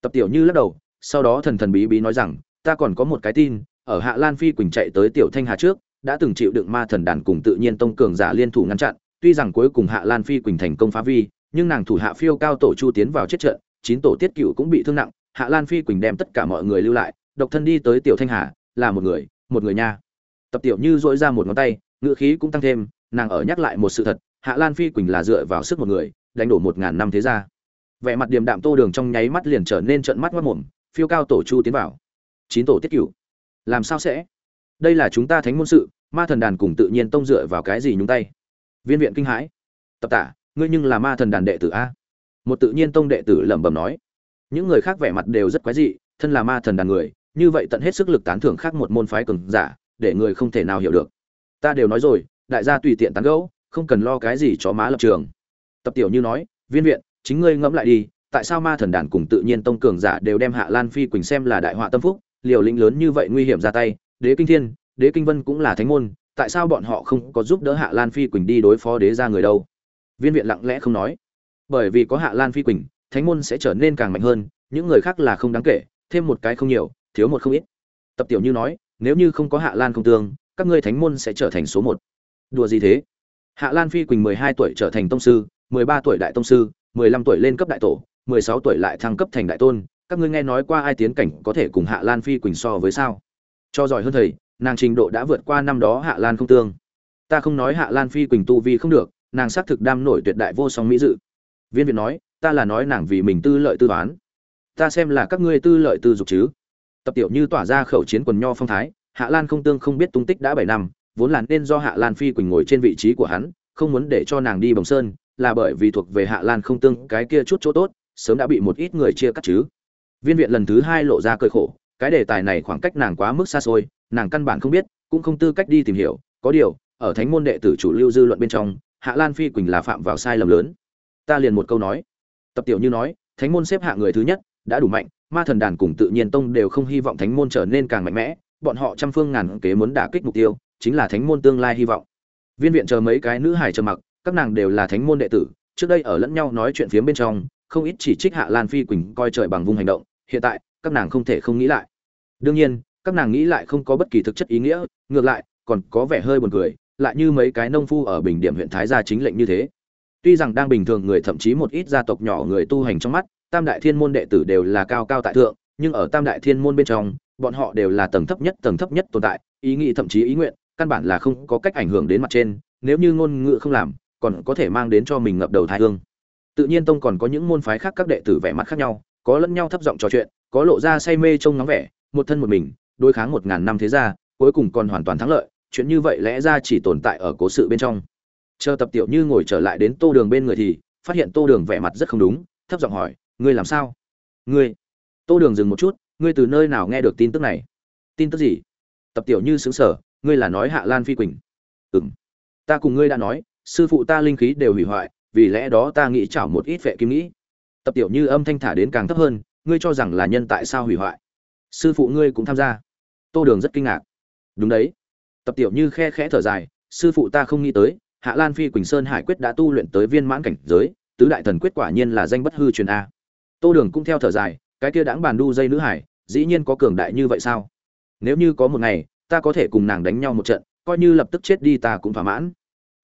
Tập tiểu như lắc đầu sau đó thần thần bí bí nói rằng, ta còn có một cái tin, ở hạ lan phi quỳnh chạy tới tiểu thanh hà trước, đã từng chịu đựng ma thần đàn cùng tự nhiên tông cường giả liên thủ ngăn chặn, tuy rằng cuối cùng hạ lan phi quỳnh thành công phá vi, nhưng nàng thủ hạ phiêu cao tổ chu tiến vào chết trận, chín tổ tiết cựu cũng bị thương nặng, hạ lan phi quỳnh đem tất cả mọi người lưu lại, độc thân đi tới tiểu thanh hà, là một người một người nha. Tập tiểu như dỗi ra một ngón tay, ngữ khí cũng tăng thêm, nàng ở nhắc lại một sự thật, hạ lan phi quỳnh là dựa vào sức một người, đánh đổ một ngàn năm thế ra vẻ mặt điềm đạm tô đường trong nháy mắt liền trở nên trận mắt mất mồm phiêu cao tổ chu tiến vào. Chín tổ tiết cửu. Làm sao sẽ? Đây là chúng ta thánh môn sự, ma thần đàn cùng tự nhiên tông dựa vào cái gì nhúng tay? Viên viện kinh hãi. Tập tả, ngươi nhưng là ma thần đàn đệ tử a. Một tự nhiên tông đệ tử lẩm bẩm nói. Những người khác vẻ mặt đều rất quái dị, thân là ma thần đàn người, như vậy tận hết sức lực tán thưởng khác một môn phái cường giả, để người không thể nào hiểu được. Ta đều nói rồi, đại gia tùy tiện tán gẫu, không cần lo cái gì cho má lập trường. Tập tiểu như nói, viên viện, chính ngươi ngẫm lại đi tại sao ma thần đàn cùng tự nhiên tông cường giả đều đem hạ lan phi quỳnh xem là đại họa tâm phúc, liều lĩnh lớn như vậy nguy hiểm ra tay, đế kinh thiên, đế kinh vân cũng là thánh môn, tại sao bọn họ không có giúp đỡ hạ lan phi quỳnh đi đối phó đế ra người đâu? Viên viện lặng lẽ không nói. Bởi vì có hạ lan phi quỳnh, thánh môn sẽ trở nên càng mạnh hơn, những người khác là không đáng kể, thêm một cái không nhiều, thiếu một không ít. Tập tiểu như nói, nếu như không có hạ lan không tương, các ngươi thánh môn sẽ trở thành số một. Đùa gì thế? Hạ lan phi quỳnh mười hai tuổi trở thành tông sư, mười ba tuổi đại tông sư, mười lăm tuổi lên cấp đại tổ mười sáu tuổi lại thăng cấp thành đại tôn, các ngươi nghe nói qua ai tiến cảnh có thể cùng hạ lan phi quỳnh so với sao? Cho giỏi hơn thầy, nàng trình độ đã vượt qua năm đó hạ lan không tương. Ta không nói hạ lan phi quỳnh tu vi không được, nàng xác thực đam nổi tuyệt đại vô song mỹ dự. Viên việt nói, ta là nói nàng vì mình tư lợi tư toán. Ta xem là các ngươi tư lợi tư dục chứ. Tập tiểu như tỏa ra khẩu chiến quần nho phong thái, hạ lan không tương không biết tung tích đã bảy năm, vốn là nên do hạ lan phi quỳnh ngồi trên vị trí của hắn, không muốn để cho nàng đi bồng sơn, là bởi vì thuộc về hạ lan không tương cái kia chút chỗ tốt sớm đã bị một ít người chia cắt chứ. Viên viện lần thứ hai lộ ra cơi khổ, cái đề tài này khoảng cách nàng quá mức xa xôi, nàng căn bản không biết, cũng không tư cách đi tìm hiểu. Có điều, ở thánh môn đệ tử chủ lưu dư luận bên trong, hạ lan phi quỳnh là phạm vào sai lầm lớn. Ta liền một câu nói. Tập tiểu như nói, thánh môn xếp hạ người thứ nhất, đã đủ mạnh, ma thần đàn cùng tự nhiên tông đều không hy vọng thánh môn trở nên càng mạnh mẽ, bọn họ trăm phương ngàn kế muốn đả kích mục tiêu, chính là thánh môn tương lai hy vọng. Viên viện chờ mấy cái nữ hải chờ mặc, các nàng đều là thánh môn đệ tử, trước đây ở lẫn nhau nói chuyện phía bên trong không ít chỉ trích hạ lan phi quỳnh coi trời bằng vung hành động, hiện tại, các nàng không thể không nghĩ lại. Đương nhiên, các nàng nghĩ lại không có bất kỳ thực chất ý nghĩa, ngược lại, còn có vẻ hơi buồn cười, lại như mấy cái nông phu ở bình điểm huyện thái gia chính lệnh như thế. Tuy rằng đang bình thường người thậm chí một ít gia tộc nhỏ người tu hành trong mắt, tam đại thiên môn đệ tử đều là cao cao tại thượng, nhưng ở tam đại thiên môn bên trong, bọn họ đều là tầng thấp nhất tầng thấp nhất tồn tại, ý nghĩ thậm chí ý nguyện, căn bản là không có cách ảnh hưởng đến mặt trên, nếu như ngôn ngữ không làm, còn có thể mang đến cho mình ngập đầu thái hương tự nhiên tông còn có những môn phái khác các đệ tử vẻ mặt khác nhau, có lẫn nhau thấp giọng trò chuyện, có lộ ra say mê trông ngóng vẻ, một thân một mình, đối kháng một ngàn năm thế gia, cuối cùng còn hoàn toàn thắng lợi, chuyện như vậy lẽ ra chỉ tồn tại ở cố sự bên trong. Chờ tập tiểu như ngồi trở lại đến tô đường bên người thì, phát hiện tô đường vẻ mặt rất không đúng, thấp giọng hỏi, ngươi làm sao? Ngươi. Tô đường dừng một chút, ngươi từ nơi nào nghe được tin tức này? Tin tức gì? Tập tiểu như xứng sở ngươi là nói hạ lan phi quỳnh. Ừng ta cùng ngươi đã nói, sư phụ ta linh khí đều hủy hoại vì lẽ đó ta nghĩ chảo một ít vệ kim nghĩ. Tập tiểu như âm thanh thả đến càng thấp hơn, ngươi cho rằng là nhân tại sao hủy hoại. Sư phụ ngươi cũng tham gia. Tô đường rất kinh ngạc. Đúng đấy. Tập tiểu như khe khẽ thở dài, sư phụ ta không nghĩ tới, hạ lan phi quỳnh sơn hải quyết đã tu luyện tới viên mãn cảnh giới, tứ đại thần quyết quả nhiên là danh bất hư truyền a. Tô đường cũng theo thở dài, cái kia đáng bàn đu dây nữ hải, dĩ nhiên có cường đại như vậy sao? Nếu như có một ngày, ta có thể cùng nàng đánh nhau một trận, coi như lập tức chết đi ta cũng thỏa mãn.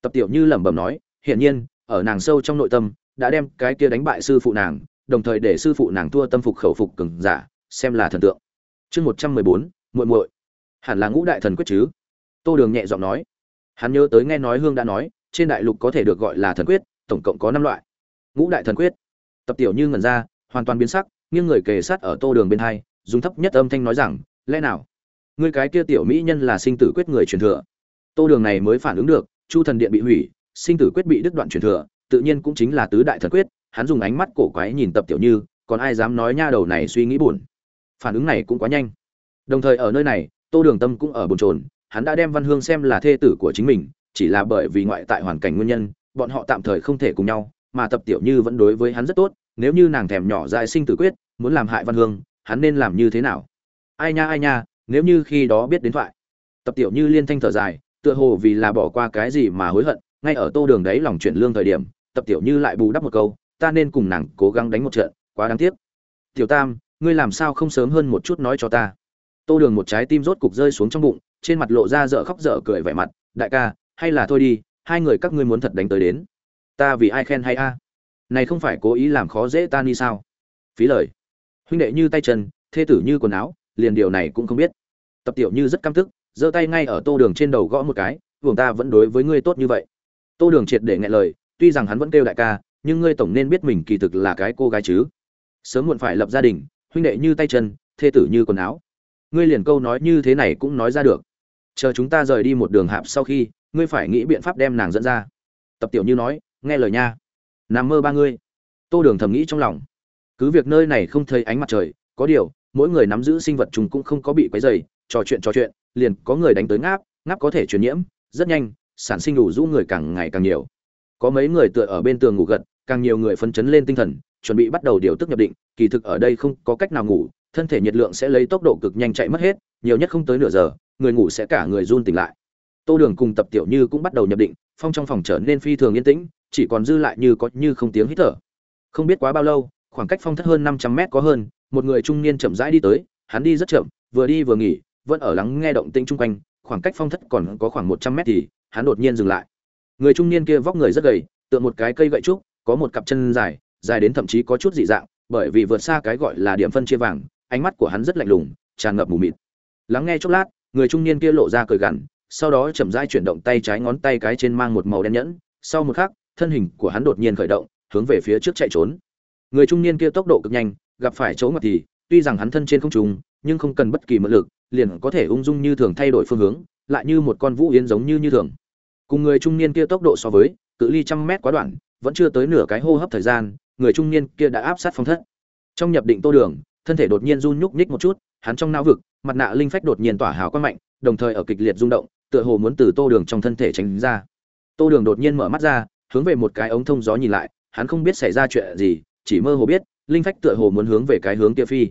Tập tiểu như lẩm bẩm nói, hiển nhiên ở nàng sâu trong nội tâm, đã đem cái kia đánh bại sư phụ nàng, đồng thời để sư phụ nàng thua tâm phục khẩu phục cường giả, xem là thần tượng. Chương một trăm mười bốn, muội muội. Hẳn là ngũ đại thần quyết chứ? Tô đường nhẹ giọng nói. Hắn nhớ tới nghe nói hương đã nói, trên đại lục có thể được gọi là thần quyết, tổng cộng có năm loại. Ngũ đại thần quyết. Tập tiểu như ngẩn ra, hoàn toàn biến sắc, nghiêng người kề sát ở tô đường bên hai, dùng thấp nhất âm thanh nói rằng, lẽ nào, ngươi cái kia tiểu mỹ nhân là sinh tử quyết người truyền thừa? Tô đường này mới phản ứng được, chu thần điện bị hủy sinh tử quyết bị đứt đoạn truyền thừa, tự nhiên cũng chính là tứ đại thần quyết, hắn dùng ánh mắt cổ quái nhìn tập tiểu như, còn ai dám nói nha đầu này suy nghĩ buồn. Phản ứng này cũng quá nhanh. Đồng thời ở nơi này, tô đường tâm cũng ở bồn trồn hắn đã đem văn hương xem là thê tử của chính mình, chỉ là bởi vì ngoại tại hoàn cảnh nguyên nhân, bọn họ tạm thời không thể cùng nhau, mà tập tiểu như vẫn đối với hắn rất tốt, nếu như nàng thèm nhỏ dại sinh tử quyết, muốn làm hại văn hương, hắn nên làm như thế nào? Ai nha ai nha, nếu như khi đó biết đến thoại. Tập tiểu như liên thanh thở dài, tựa hồ vì là bỏ qua cái gì mà hối hận ngay ở tô đường đấy lòng chuyển lương thời điểm, tập tiểu như lại bù đắp một câu, ta nên cùng nàng cố gắng đánh một trận, quá đáng tiếc. Tiểu tam, ngươi làm sao không sớm hơn một chút nói cho ta? Tô đường một trái tim rốt cục rơi xuống trong bụng, trên mặt lộ ra dở khóc dở cười vẻ mặt, đại ca, hay là thôi đi, hai người các ngươi muốn thật đánh tới đến. Ta vì ai khen hay a? Này không phải cố ý làm khó dễ ta ni sao? Phí lời. Huynh đệ như tay chân, thê tử như quần áo, liền điều này cũng không biết. Tập tiểu như rất căm tức, giơ tay ngay ở tô đường trên đầu gõ một cái vùng ta vẫn đối với ngươi tốt như vậy tô đường triệt để nghe lời, tuy rằng hắn vẫn kêu đại ca, nhưng ngươi tổng nên biết mình kỳ thực là cái cô gái chứ. Sớm muộn phải lập gia đình, huynh đệ như tay chân, thê tử như quần áo. Ngươi liền câu nói như thế này cũng nói ra được. Chờ chúng ta rời đi một đường hạp sau khi, ngươi phải nghĩ biện pháp đem nàng dẫn ra. Tập tiểu như nói, nghe lời nha. Nằm mơ ba ngươi. Tô đường thầm nghĩ trong lòng. Cứ việc nơi này không thấy ánh mặt trời, có điều, mỗi người nắm giữ sinh vật chúng cũng không có bị quấy dày trò chuyện trò chuyện, liền có người đánh tới ngáp ngáp có thể truyền nhiễm, rất nhanh sản sinh đủ rũ người càng ngày càng nhiều. Có mấy người tựa ở bên tường ngủ gật, càng nhiều người phấn chấn lên tinh thần, chuẩn bị bắt đầu điều tức nhập định, kỳ thực ở đây không có cách nào ngủ, thân thể nhiệt lượng sẽ lấy tốc độ cực nhanh chạy mất hết, nhiều nhất không tới nửa giờ, người ngủ sẽ cả người run tỉnh lại. Tô đường cùng tập tiểu như cũng bắt đầu nhập định, phong trong phòng trở nên phi thường yên tĩnh, chỉ còn dư lại như có như không tiếng hít thở. Không biết quá bao lâu, khoảng cách phong thất hơn năm trăm mét có hơn, một người trung niên chậm rãi đi tới, hắn đi rất chậm, vừa đi vừa nghỉ, vẫn ở lắng nghe động tĩnh chung quanh, khoảng cách phong thất còn có khoảng một trăm mét thì hắn đột nhiên dừng lại. Người trung niên kia vóc người rất gầy tựa một cái cây gậy trúc có một cặp chân dài dài đến thậm chí có chút dị dạng bởi vì vượt xa cái gọi là điểm phân chia vàng ánh mắt của hắn rất lạnh lùng tràn ngập mù mịt. Lắng nghe chốc lát người trung niên kia lộ ra cười gằn sau đó chậm rãi chuyển động tay trái ngón tay cái trên mang một màu đen nhẫn sau một khắc thân hình của hắn đột nhiên khởi động hướng về phía trước chạy trốn. Người trung niên kia tốc độ cực nhanh gặp phải chỗ ngặt thì tuy rằng hắn thân trên không trùng, nhưng không cần bất kỳ mượn lực liền có thể ung dung như thường thay đổi phương hướng lại như một con vũ yến giống như như thường. Cùng người trung niên kia tốc độ so với, cự ly trăm mét quá đoạn, vẫn chưa tới nửa cái hô hấp thời gian, người trung niên kia đã áp sát phong thất. Trong nhập định tô đường, thân thể đột nhiên run nhúc nhích một chút, hắn trong não vực, mặt nạ linh phách đột nhiên tỏa hào quang mạnh, đồng thời ở kịch liệt rung động, tựa hồ muốn từ tô đường trong thân thể tránh ra. Tô đường đột nhiên mở mắt ra, hướng về một cái ống thông gió nhìn lại, hắn không biết xảy ra chuyện gì, chỉ mơ hồ biết, linh phách tựa hồ muốn hướng về cái hướng kia phi.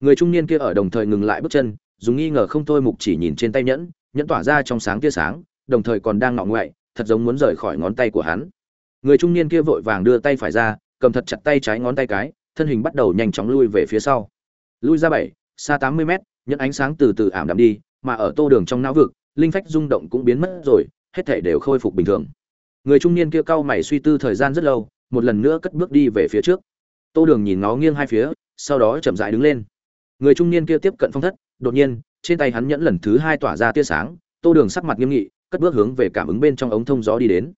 Người trung niên kia ở đồng thời ngừng lại bước chân, dùng nghi ngờ không thôi mục chỉ nhìn trên tay nhẫn nhẫn tỏa ra trong sáng tia sáng, đồng thời còn đang ngọ ngoại, thật giống muốn rời khỏi ngón tay của hắn. Người trung niên kia vội vàng đưa tay phải ra, cầm thật chặt tay trái ngón tay cái, thân hình bắt đầu nhanh chóng lui về phía sau. Lui ra bảy, xa tám mươi mét, nhẫn ánh sáng từ từ ảm đạm đi, mà ở tô đường trong não vực, linh phách rung động cũng biến mất rồi, hết thể đều khôi phục bình thường. Người trung niên kia cau mày suy tư thời gian rất lâu, một lần nữa cất bước đi về phía trước. Tô đường nhìn nó nghiêng hai phía, sau đó chậm rãi đứng lên. Người trung niên kia tiếp cận phong thất, đột nhiên trên tay hắn nhẫn lần thứ hai tỏa ra tia sáng, tô đường sắc mặt nghiêm nghị, cất bước hướng về cảm ứng bên trong ống thông gió đi đến.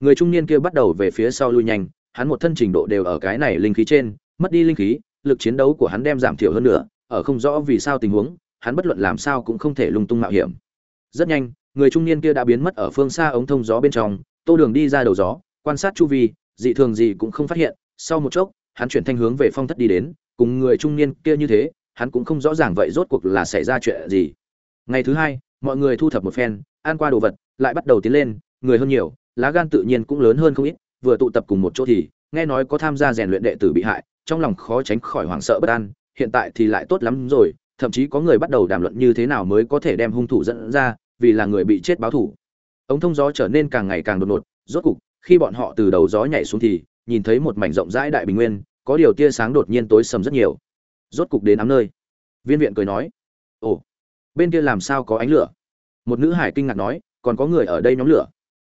Người trung niên kia bắt đầu về phía sau lui nhanh, hắn một thân trình độ đều ở cái này linh khí trên, mất đi linh khí, lực chiến đấu của hắn đem giảm thiểu hơn nữa, ở không rõ vì sao tình huống, hắn bất luận làm sao cũng không thể lung tung mạo hiểm. Rất nhanh, người trung niên kia đã biến mất ở phương xa ống thông gió bên trong, tô đường đi ra đầu gió, quan sát chu vi, dị thường gì cũng không phát hiện. Sau một chốc, hắn chuyển thanh hướng về phong thất đi đến, cùng người trung niên kia như thế hắn cũng không rõ ràng vậy rốt cuộc là xảy ra chuyện gì. Ngày thứ hai, mọi người thu thập một phen, ăn qua đồ vật, lại bắt đầu tiến lên, người hơn nhiều, lá gan tự nhiên cũng lớn hơn không ít, vừa tụ tập cùng một chỗ thì, nghe nói có tham gia rèn luyện đệ tử bị hại, trong lòng khó tránh khỏi hoảng sợ bất an, hiện tại thì lại tốt lắm rồi, thậm chí có người bắt đầu đàm luận như thế nào mới có thể đem hung thủ dẫn ra, vì là người bị chết báo thủ. Ống thông gió trở nên càng ngày càng đột ngột, rốt cục, khi bọn họ từ đầu gió nhảy xuống thì, nhìn thấy một mảnh rộng rãi đại bình nguyên, có điều tia sáng đột nhiên tối sầm rất nhiều rốt cục đến ám nơi. Viên viện cười nói, ồ, bên kia làm sao có ánh lửa? Một nữ hải kinh ngạc nói, còn có người ở đây nhóm lửa.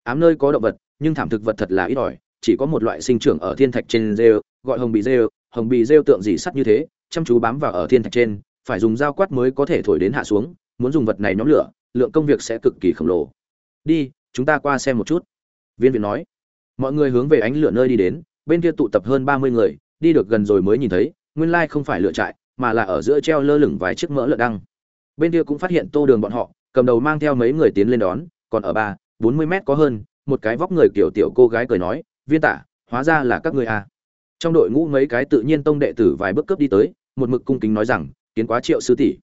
Ám nơi có động vật, nhưng thảm thực vật thật là ít ỏi, chỉ có một loại sinh trưởng ở thiên thạch trên rêu, gọi hồng bì rêu. Hồng bì rêu tượng gì sắt như thế, chăm chú bám vào ở thiên thạch trên, phải dùng dao quát mới có thể thổi đến hạ xuống, muốn dùng vật này nhóm lửa, lượng công việc sẽ cực kỳ khổng lồ. Đi, chúng ta qua xem một chút. Viên viện nói. Mọi người hướng về ánh lửa nơi đi đến, bên kia tụ tập hơn ba mươi người, đi được gần rồi mới nhìn thấy nguyên lai không phải lựa trại, mà là ở giữa treo lơ lửng vài chiếc mỡ lợn đăng. Bên kia cũng phát hiện tô đường bọn họ, cầm đầu mang theo mấy người tiến lên đón, còn ở ba, bốn mươi mét có hơn, một cái vóc người kiểu tiểu cô gái cười nói, viên tả, hóa ra là các ngươi à. trong đội ngũ mấy cái tự nhiên tông đệ tử vài bước cướp đi tới, một mực cung kính nói rằng, kiến quá triệu sư tỷ.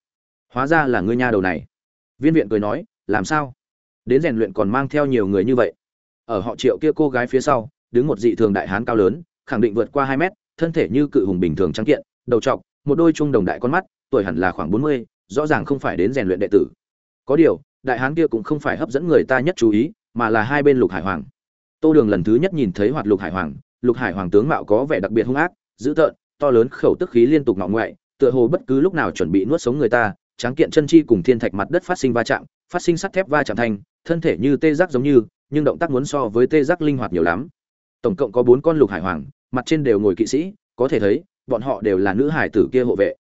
Hóa ra là ngươi nha đầu này. Viên viện cười nói, làm sao? Đến rèn luyện còn mang theo nhiều người như vậy. Ở họ triệu kia cô gái phía sau, đứng một dị thường đại hán cao lớn, khẳng định vượt qua hai mét thân thể như cự hùng bình thường trắng kiện, đầu trọc, một đôi trung đồng đại con mắt, tuổi hẳn là khoảng bốn mươi, rõ ràng không phải đến rèn luyện đệ tử. Có điều, đại hán kia cũng không phải hấp dẫn người ta nhất chú ý, mà là hai bên lục hải hoàng. Tô đường lần thứ nhất nhìn thấy hoạt lục hải hoàng, lục hải hoàng tướng mạo có vẻ đặc biệt hung ác, dữ tợn, to lớn khẩu tức khí liên tục ngọ ngoại, tựa hồ bất cứ lúc nào chuẩn bị nuốt sống người ta, tráng kiện chân chi cùng thiên thạch mặt đất phát sinh va chạm, phát sinh sắt thép va chạm thành, thân thể như tê giác giống như, nhưng động tác muốn so với tê giác linh hoạt nhiều lắm. Tổng cộng có bốn con lục hải hoàng mặt trên đều ngồi kỵ sĩ, có thể thấy, bọn họ đều là nữ hải tử kia hộ vệ.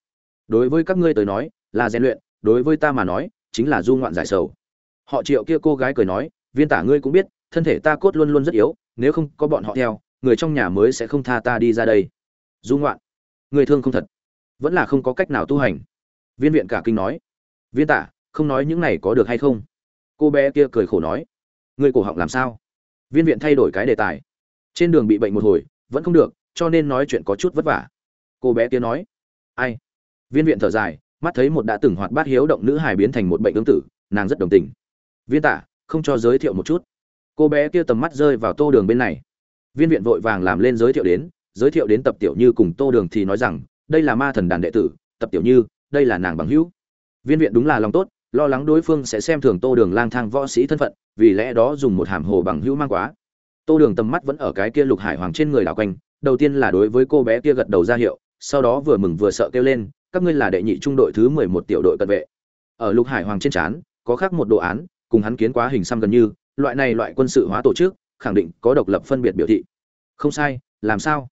Đối với các ngươi tới nói, là rèn luyện, đối với ta mà nói, chính là du ngoạn giải sầu. Họ triệu kia cô gái cười nói, viên tả ngươi cũng biết, thân thể ta cốt luôn luôn rất yếu, nếu không có bọn họ theo, người trong nhà mới sẽ không tha ta đi ra đây. Du ngoạn, người thương không thật, vẫn là không có cách nào tu hành. Viên viện cả kinh nói, viên tả, không nói những này có được hay không? Cô bé kia cười khổ nói người cổ họng làm sao? Viên viện thay đổi cái đề tài, trên đường bị bệnh một hồi vẫn không được, cho nên nói chuyện có chút vất vả. Cô bé kia nói, ai? Viên viện thở dài, mắt thấy một đã từng hoạt bát hiếu động nữ hài biến thành một bệnh tương tự nàng rất đồng tình. Viên tả, không cho giới thiệu một chút. Cô bé kia tầm mắt rơi vào tô đường bên này. Viên viện vội vàng làm lên giới thiệu đến, giới thiệu đến tập tiểu như cùng tô đường thì nói rằng, đây là ma thần đàn đệ tử, tập tiểu như, đây là nàng bằng hữu. Viên viện đúng là lòng tốt, lo lắng đối phương sẽ xem thường tô đường lang thang võ sĩ thân phận, vì lẽ đó dùng một hàm hồ bằng hữu mang quá tô đường tầm mắt vẫn ở cái kia lục hải hoàng trên người đảo quanh, đầu tiên là đối với cô bé kia gật đầu ra hiệu, sau đó vừa mừng vừa sợ kêu lên, các ngươi là đệ nhị trung đội thứ mười một tiểu đội cận vệ. Ở lục hải hoàng trên trán, có khác một đồ án, cùng hắn kiến quá hình xăm gần như, loại này loại quân sự hóa tổ chức, khẳng định có độc lập phân biệt biểu thị. Không sai, làm sao?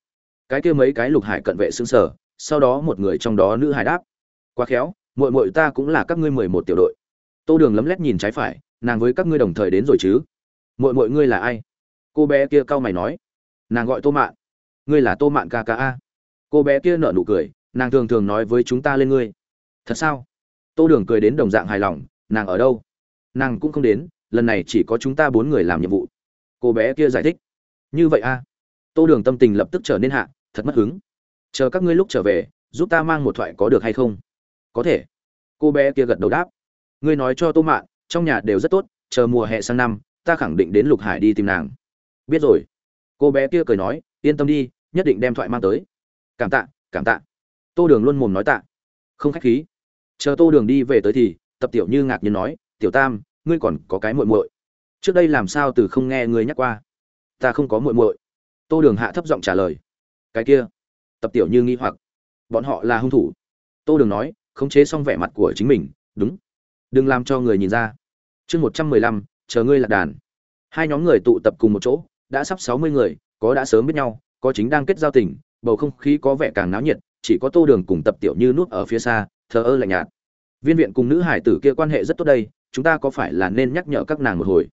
Cái kia mấy cái lục hải cận vệ xứng sở sau đó một người trong đó nữ hải đáp, quá khéo mội mội ta cũng là các ngươi mười một tiểu đội. Tô đường lấm lét nhìn trái phải, nàng với các ngươi đồng thời đến rồi chứ? Mội mội ngươi là ai? Cô bé kia cau mày nói. Nàng gọi tô mạn. Ngươi là tô mạn ca ca a. Cô bé kia nở nụ cười, nàng thường thường nói với chúng ta lên ngươi. Thật sao? Tô đường cười đến đồng dạng hài lòng, nàng ở đâu? Nàng cũng không đến, lần này chỉ có chúng ta bốn người làm nhiệm vụ. Cô bé kia giải thích. Như vậy a. Tô đường tâm tình lập tức trở nên hạ, thật mất hứng. Chờ các ngươi lúc trở về, giúp ta mang một thoại có được hay không? Có thể. Cô bé kia gật đầu đáp. Ngươi nói cho tô mạn, trong nhà đều rất tốt, chờ mùa hè sang năm, ta khẳng định đến lục hải đi tìm nàng biết rồi. Cô bé kia cười nói, yên tâm đi, nhất định đem thoại mang tới. Cảm tạ cảm tạ. Tô đường luôn mồm nói tạ. Không khách khí. Chờ tô đường đi về tới thì, tập tiểu như ngạc nhiên nói, tiểu tam, ngươi còn có cái muội muội. Trước đây làm sao từ không nghe ngươi nhắc qua? Ta không có muội muội. Tô đường hạ thấp giọng trả lời. Cái kia. Tập tiểu như nghi hoặc. Bọn họ là hung thủ. Tô đường nói, khống chế xong vẻ mặt của chính mình. Đúng. Đừng làm cho người nhìn ra. Chương một trăm mười lăm, chờ ngươi lạc đàn. Hai nhóm người tụ tập cùng một chỗ đã sắp sáu mươi người, có đã sớm biết nhau, có chính đang kết giao tình, bầu không khí có vẻ càng náo nhiệt, chỉ có tô đường cùng tập tiểu như núp ở phía xa, thờ ơ lạnh nhạt. Viên viện cùng nữ hải tử kia quan hệ rất tốt đây, chúng ta có phải là nên nhắc nhở các nàng một hồi?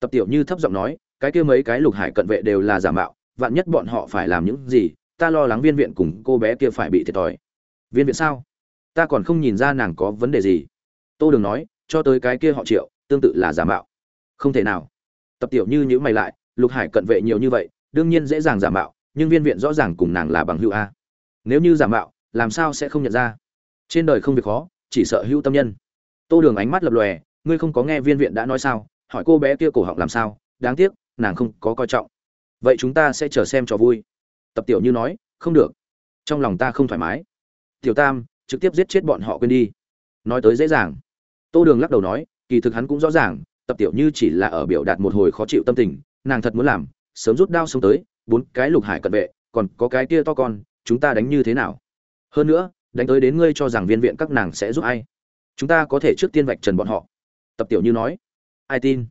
Tập tiểu như thấp giọng nói, cái kia mấy cái lục hải cận vệ đều là giả mạo, vạn nhất bọn họ phải làm những gì, ta lo lắng viên viện cùng cô bé kia phải bị thiệt thòi. Viên viện sao? Ta còn không nhìn ra nàng có vấn đề gì. Tô đường nói, cho tới cái kia họ triệu, tương tự là giả mạo. Không thể nào. Tập tiểu như nhíu mày lại lục hải cận vệ nhiều như vậy, đương nhiên dễ dàng giả mạo, nhưng viên viện rõ ràng cùng nàng là bằng hữu a. Nếu như giả mạo, làm sao sẽ không nhận ra? Trên đời không việc khó, chỉ sợ hữu tâm nhân. Tô đường ánh mắt lập lòe, ngươi không có nghe viên viện đã nói sao? Hỏi cô bé kia cổ họng làm sao? Đáng tiếc, nàng không có coi trọng. Vậy chúng ta sẽ chờ xem cho vui. Tập tiểu như nói, không được. Trong lòng ta không thoải mái. Tiểu tam, trực tiếp giết chết bọn họ quên đi. Nói tới dễ dàng. Tô đường lắc đầu nói, kỳ thực hắn cũng rõ ràng, tập tiểu như chỉ là ở biểu đạt một hồi khó chịu tâm tình nàng thật muốn làm, sớm rút đao xông tới, bốn cái lục hải cận vệ, còn có cái kia to con, chúng ta đánh như thế nào? Hơn nữa, đánh tới đến ngươi cho rằng viên viện các nàng sẽ giúp ai? Chúng ta có thể trước tiên vạch trần bọn họ. Tập tiểu như nói. Ai tin?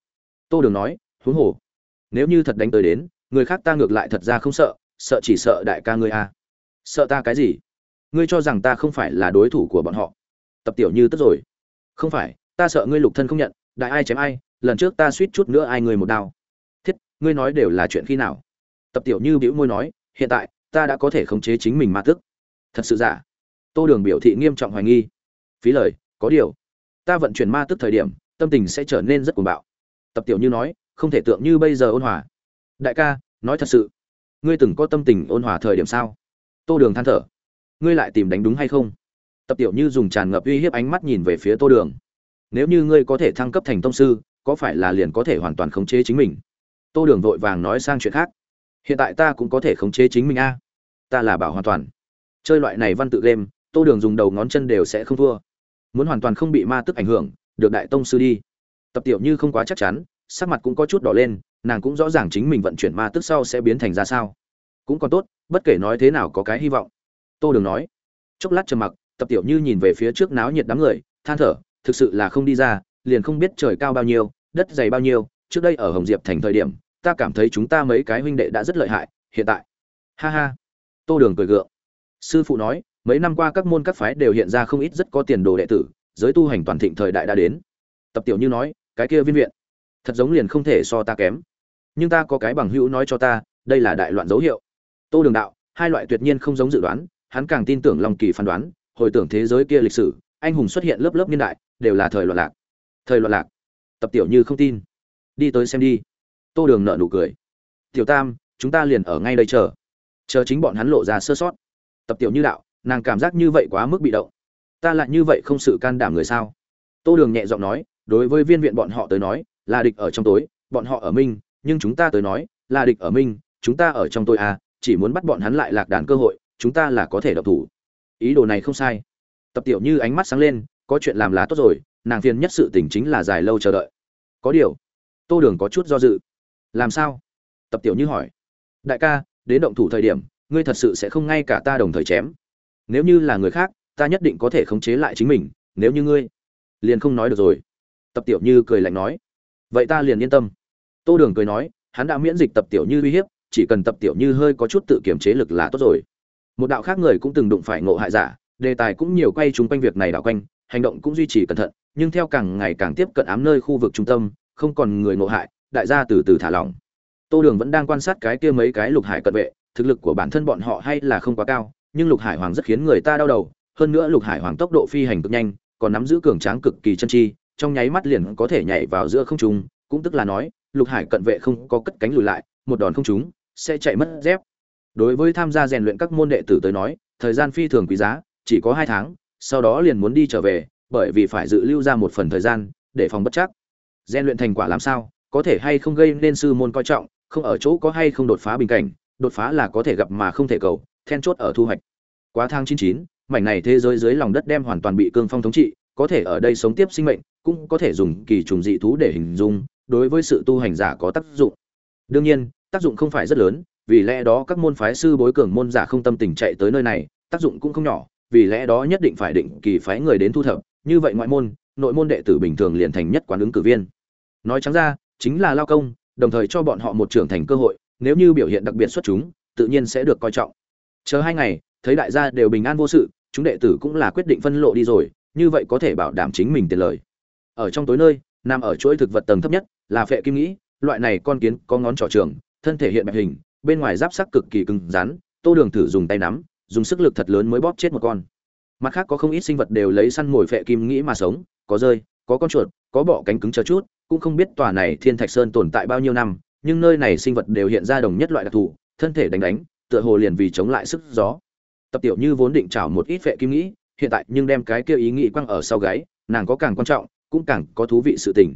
Tô đường nói, huống hồ, nếu như thật đánh tới đến, người khác ta ngược lại thật ra không sợ sợ chỉ sợ đại ca ngươi a. À. sợ ta cái gì? Ngươi cho rằng ta không phải là đối thủ của bọn họ? Tập tiểu như tất rồi. Không phải, ta sợ ngươi lục thân không nhận, đại ai chém ai, lần trước ta suýt chút nữa ai người một đao ngươi nói đều là chuyện khi nào? Tập tiểu như bĩu môi nói, hiện tại, ta đã có thể khống chế chính mình ma tức. Thật sự giả. Tô đường biểu thị nghiêm trọng hoài nghi. Phí lời, có điều. Ta vận chuyển ma tức thời điểm, tâm tình sẽ trở nên rất cuồng bạo. Tập tiểu như nói, không thể tượng như bây giờ ôn hòa. Đại ca, nói thật sự. Ngươi từng có tâm tình ôn hòa thời điểm sao? Tô đường than thở. Ngươi lại tìm đánh đúng hay không? Tập tiểu như dùng tràn ngập uy hiếp ánh mắt nhìn về phía tô đường. Nếu như ngươi có thể thăng cấp thành tông sư, có phải là liền có thể hoàn toàn khống chế chính mình? Tô đường vội vàng nói sang chuyện khác. Hiện tại ta cũng có thể khống chế chính mình a. Ta là bảo hoàn toàn. Chơi loại này văn tự game, tô đường dùng đầu ngón chân đều sẽ không thua. Muốn hoàn toàn không bị ma tức ảnh hưởng, được đại tông sư đi. Tập tiểu như không quá chắc chắn, sắc mặt cũng có chút đỏ lên, nàng cũng rõ ràng chính mình vận chuyển ma tức sau sẽ biến thành ra sao. Cũng còn tốt, bất kể nói thế nào có cái hy vọng. Tô đường nói. Chốc lát trầm mặc, tập tiểu như nhìn về phía trước náo nhiệt đám người, than thở, thực sự là không đi ra, liền không biết trời cao bao nhiêu, đất dày bao nhiêu trước đây ở hồng diệp thành thời điểm, ta cảm thấy chúng ta mấy cái huynh đệ đã rất lợi hại, hiện tại. Ha ha. Tô đường cười gượng. Sư phụ nói, mấy năm qua các môn các phái đều hiện ra không ít rất có tiền đồ đệ tử, giới tu hành toàn thịnh thời đại đã đến. Tập tiểu như nói, cái kia viên viện, thật giống liền không thể so ta kém. Nhưng ta có cái bằng hữu nói cho ta, đây là đại loạn dấu hiệu. Tô đường đạo, hai loại tuyệt nhiên không giống dự đoán, hắn càng tin tưởng lòng kỳ phán đoán, hồi tưởng thế giới kia lịch sử, anh hùng xuất hiện lớp lớp niên đại, đều là thời loạn lạc. Thời loạn lạc. Tập tiểu như không tin đi tới xem đi. Tô đường nợ nụ cười. Tiểu tam, chúng ta liền ở ngay đây chờ. Chờ chính bọn hắn lộ ra sơ sót. Tập tiểu như đạo, nàng cảm giác như vậy quá mức bị động. Ta lại như vậy không sự can đảm người sao? Tô đường nhẹ giọng nói, đối với viên viện bọn họ tới nói, là địch ở trong tối, bọn họ ở minh, nhưng chúng ta tới nói, là địch ở minh, chúng ta ở trong tôi à chỉ muốn bắt bọn hắn lại lạc đàn cơ hội, chúng ta là có thể độc thủ. Ý đồ này không sai. Tập tiểu như ánh mắt sáng lên, có chuyện làm lá tốt rồi, nàng phiền nhất sự tình chính là dài lâu chờ đợi. Có điều tô đường có chút do dự. Làm sao? Tập tiểu như hỏi. Đại ca, đến động thủ thời điểm, ngươi thật sự sẽ không ngay cả ta đồng thời chém. Nếu như là người khác, ta nhất định có thể khống chế lại chính mình, nếu như ngươi. Liền không nói được rồi. Tập tiểu như cười lạnh nói. Vậy ta liền yên tâm. Tô đường cười nói, hắn đã miễn dịch tập tiểu như uy hiếp, chỉ cần tập tiểu như hơi có chút tự kiểm chế lực là tốt rồi. Một đạo khác người cũng từng đụng phải ngộ hại giả, đề tài cũng nhiều quay chung quanh việc này đảo quanh, hành động cũng duy trì cẩn thận, nhưng theo càng ngày càng tiếp cận ám nơi khu vực trung tâm không còn người ngộ hại, đại gia từ từ thả lỏng. Tô đường vẫn đang quan sát cái kia mấy cái lục hải cận vệ, thực lực của bản thân bọn họ hay là không quá cao, nhưng lục hải hoàng rất khiến người ta đau đầu, hơn nữa lục hải hoàng tốc độ phi hành cực nhanh, còn nắm giữ cường tráng cực kỳ chân chi, trong nháy mắt liền có thể nhảy vào giữa không trung, cũng tức là nói, lục hải cận vệ không có cất cánh lùi lại, một đòn không trúng, sẽ chạy mất dép. Đối với tham gia rèn luyện các môn đệ tử tới nói, thời gian phi thường quý giá, chỉ có hai tháng, sau đó liền muốn đi trở về, bởi vì phải dự lưu ra một phần thời gian, để phòng bất chắc rèn luyện thành quả làm sao, có thể hay không gây nên sư môn coi trọng, không ở chỗ có hay không đột phá bình cảnh, đột phá là có thể gặp mà không thể cầu, then chốt ở thu hoạch. Quá tháng chín chín, mảnh này thế giới dưới lòng đất đem hoàn toàn bị cương phong thống trị, có thể ở đây sống tiếp sinh mệnh, cũng có thể dùng kỳ trùng dị thú để hình dung, đối với sự tu hành giả có tác dụng. Đương nhiên, tác dụng không phải rất lớn, vì lẽ đó các môn phái sư bối cường môn giả không tâm tình chạy tới nơi này, tác dụng cũng không nhỏ, vì lẽ đó nhất định phải định kỳ phái người đến thu thập, như vậy ngoại môn nội môn đệ tử bình thường liền thành nhất quán ứng cử viên. Nói trắng ra, chính là lao công, đồng thời cho bọn họ một trưởng thành cơ hội, nếu như biểu hiện đặc biệt xuất chúng, tự nhiên sẽ được coi trọng. Chờ hai ngày, thấy đại gia đều bình an vô sự, chúng đệ tử cũng là quyết định phân lộ đi rồi, như vậy có thể bảo đảm chính mình tiền lời. Ở trong tối nơi, nằm ở chuỗi thực vật tầng thấp nhất, là phệ kim nghĩ, loại này con kiến có ngón trỏ trường, thân thể hiện bẹp hình, bên ngoài giáp sắc cực kỳ cứng rắn, tô đường thử dùng tay nắm, dùng sức lực thật lớn mới bóp chết một con. Mặt khác có không ít sinh vật đều lấy săn mồi phệ kim nghĩ mà sống có rơi, có con chuột, có bọ cánh cứng chờ chút, cũng không biết tòa này thiên thạch sơn tồn tại bao nhiêu năm, nhưng nơi này sinh vật đều hiện ra đồng nhất loại đặc thù, thân thể đánh đánh, tựa hồ liền vì chống lại sức gió. Tập tiểu như vốn định trảo một ít phệ kim nghĩ, hiện tại nhưng đem cái kia ý nghĩ quăng ở sau gáy, nàng có càng quan trọng, cũng càng có thú vị sự tình.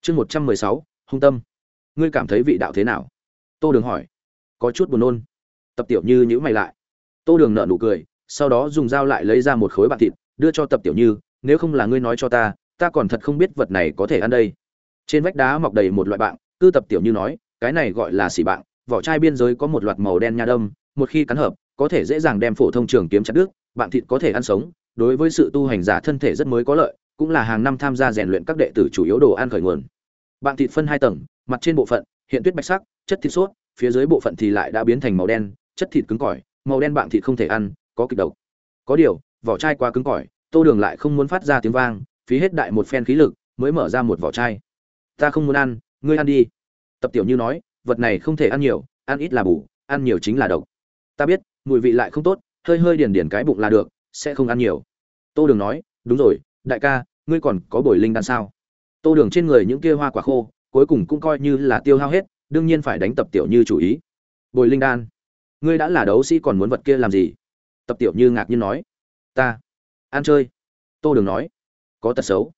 Chương một trăm mười sáu, hung tâm. Ngươi cảm thấy vị đạo thế nào? Tô đường hỏi. Có chút buồn nôn. Tập tiểu như nhữ mày lại. Tô đường nợ nụ cười, sau đó dùng dao lại lấy ra một khối bạc thịt, đưa cho tập tiểu như nếu không là ngươi nói cho ta ta còn thật không biết vật này có thể ăn đây. Trên vách đá mọc đầy một loại bạn, cư tập tiểu như nói, cái này gọi là xỉ bạn, vỏ chai biên giới có một loạt màu đen nha đâm, một khi cắn hợp, có thể dễ dàng đem phổ thông trường kiếm chặt đứt, bạn thịt có thể ăn sống, đối với sự tu hành giả thân thể rất mới có lợi, cũng là hàng năm tham gia rèn luyện các đệ tử chủ yếu đồ ăn khởi nguồn. Bạn thịt phân hai tầng, mặt trên bộ phận, hiện tuyết bạch sắc, chất thịt suốt phía dưới bộ phận thì lại đã biến thành màu đen, chất thịt cứng cỏi, màu đen bạn thịt không thể ăn, có kịch độc. Có điều, vỏ chai quá cứng cỏi tô đường lại không muốn phát ra tiếng vang, phí hết đại một phen khí lực, mới mở ra một vỏ chai. Ta không muốn ăn, ngươi ăn đi. Tập tiểu như nói, vật này không thể ăn nhiều, ăn ít là bù, ăn nhiều chính là độc. Ta biết, mùi vị lại không tốt, hơi hơi điền điền cái bụng là được, sẽ không ăn nhiều. Tô đường nói, đúng rồi, đại ca, ngươi còn có bồi linh đan sao? Tô đường trên người những kia hoa quả khô, cuối cùng cũng coi như là tiêu hao hết, đương nhiên phải đánh tập tiểu như chủ ý. Bồi linh đan? Ngươi đã là đấu sĩ còn muốn vật kia làm gì? Tập tiểu như ngạc nhiên nói, ta ăn chơi. Tô đường nói, có tật xấu.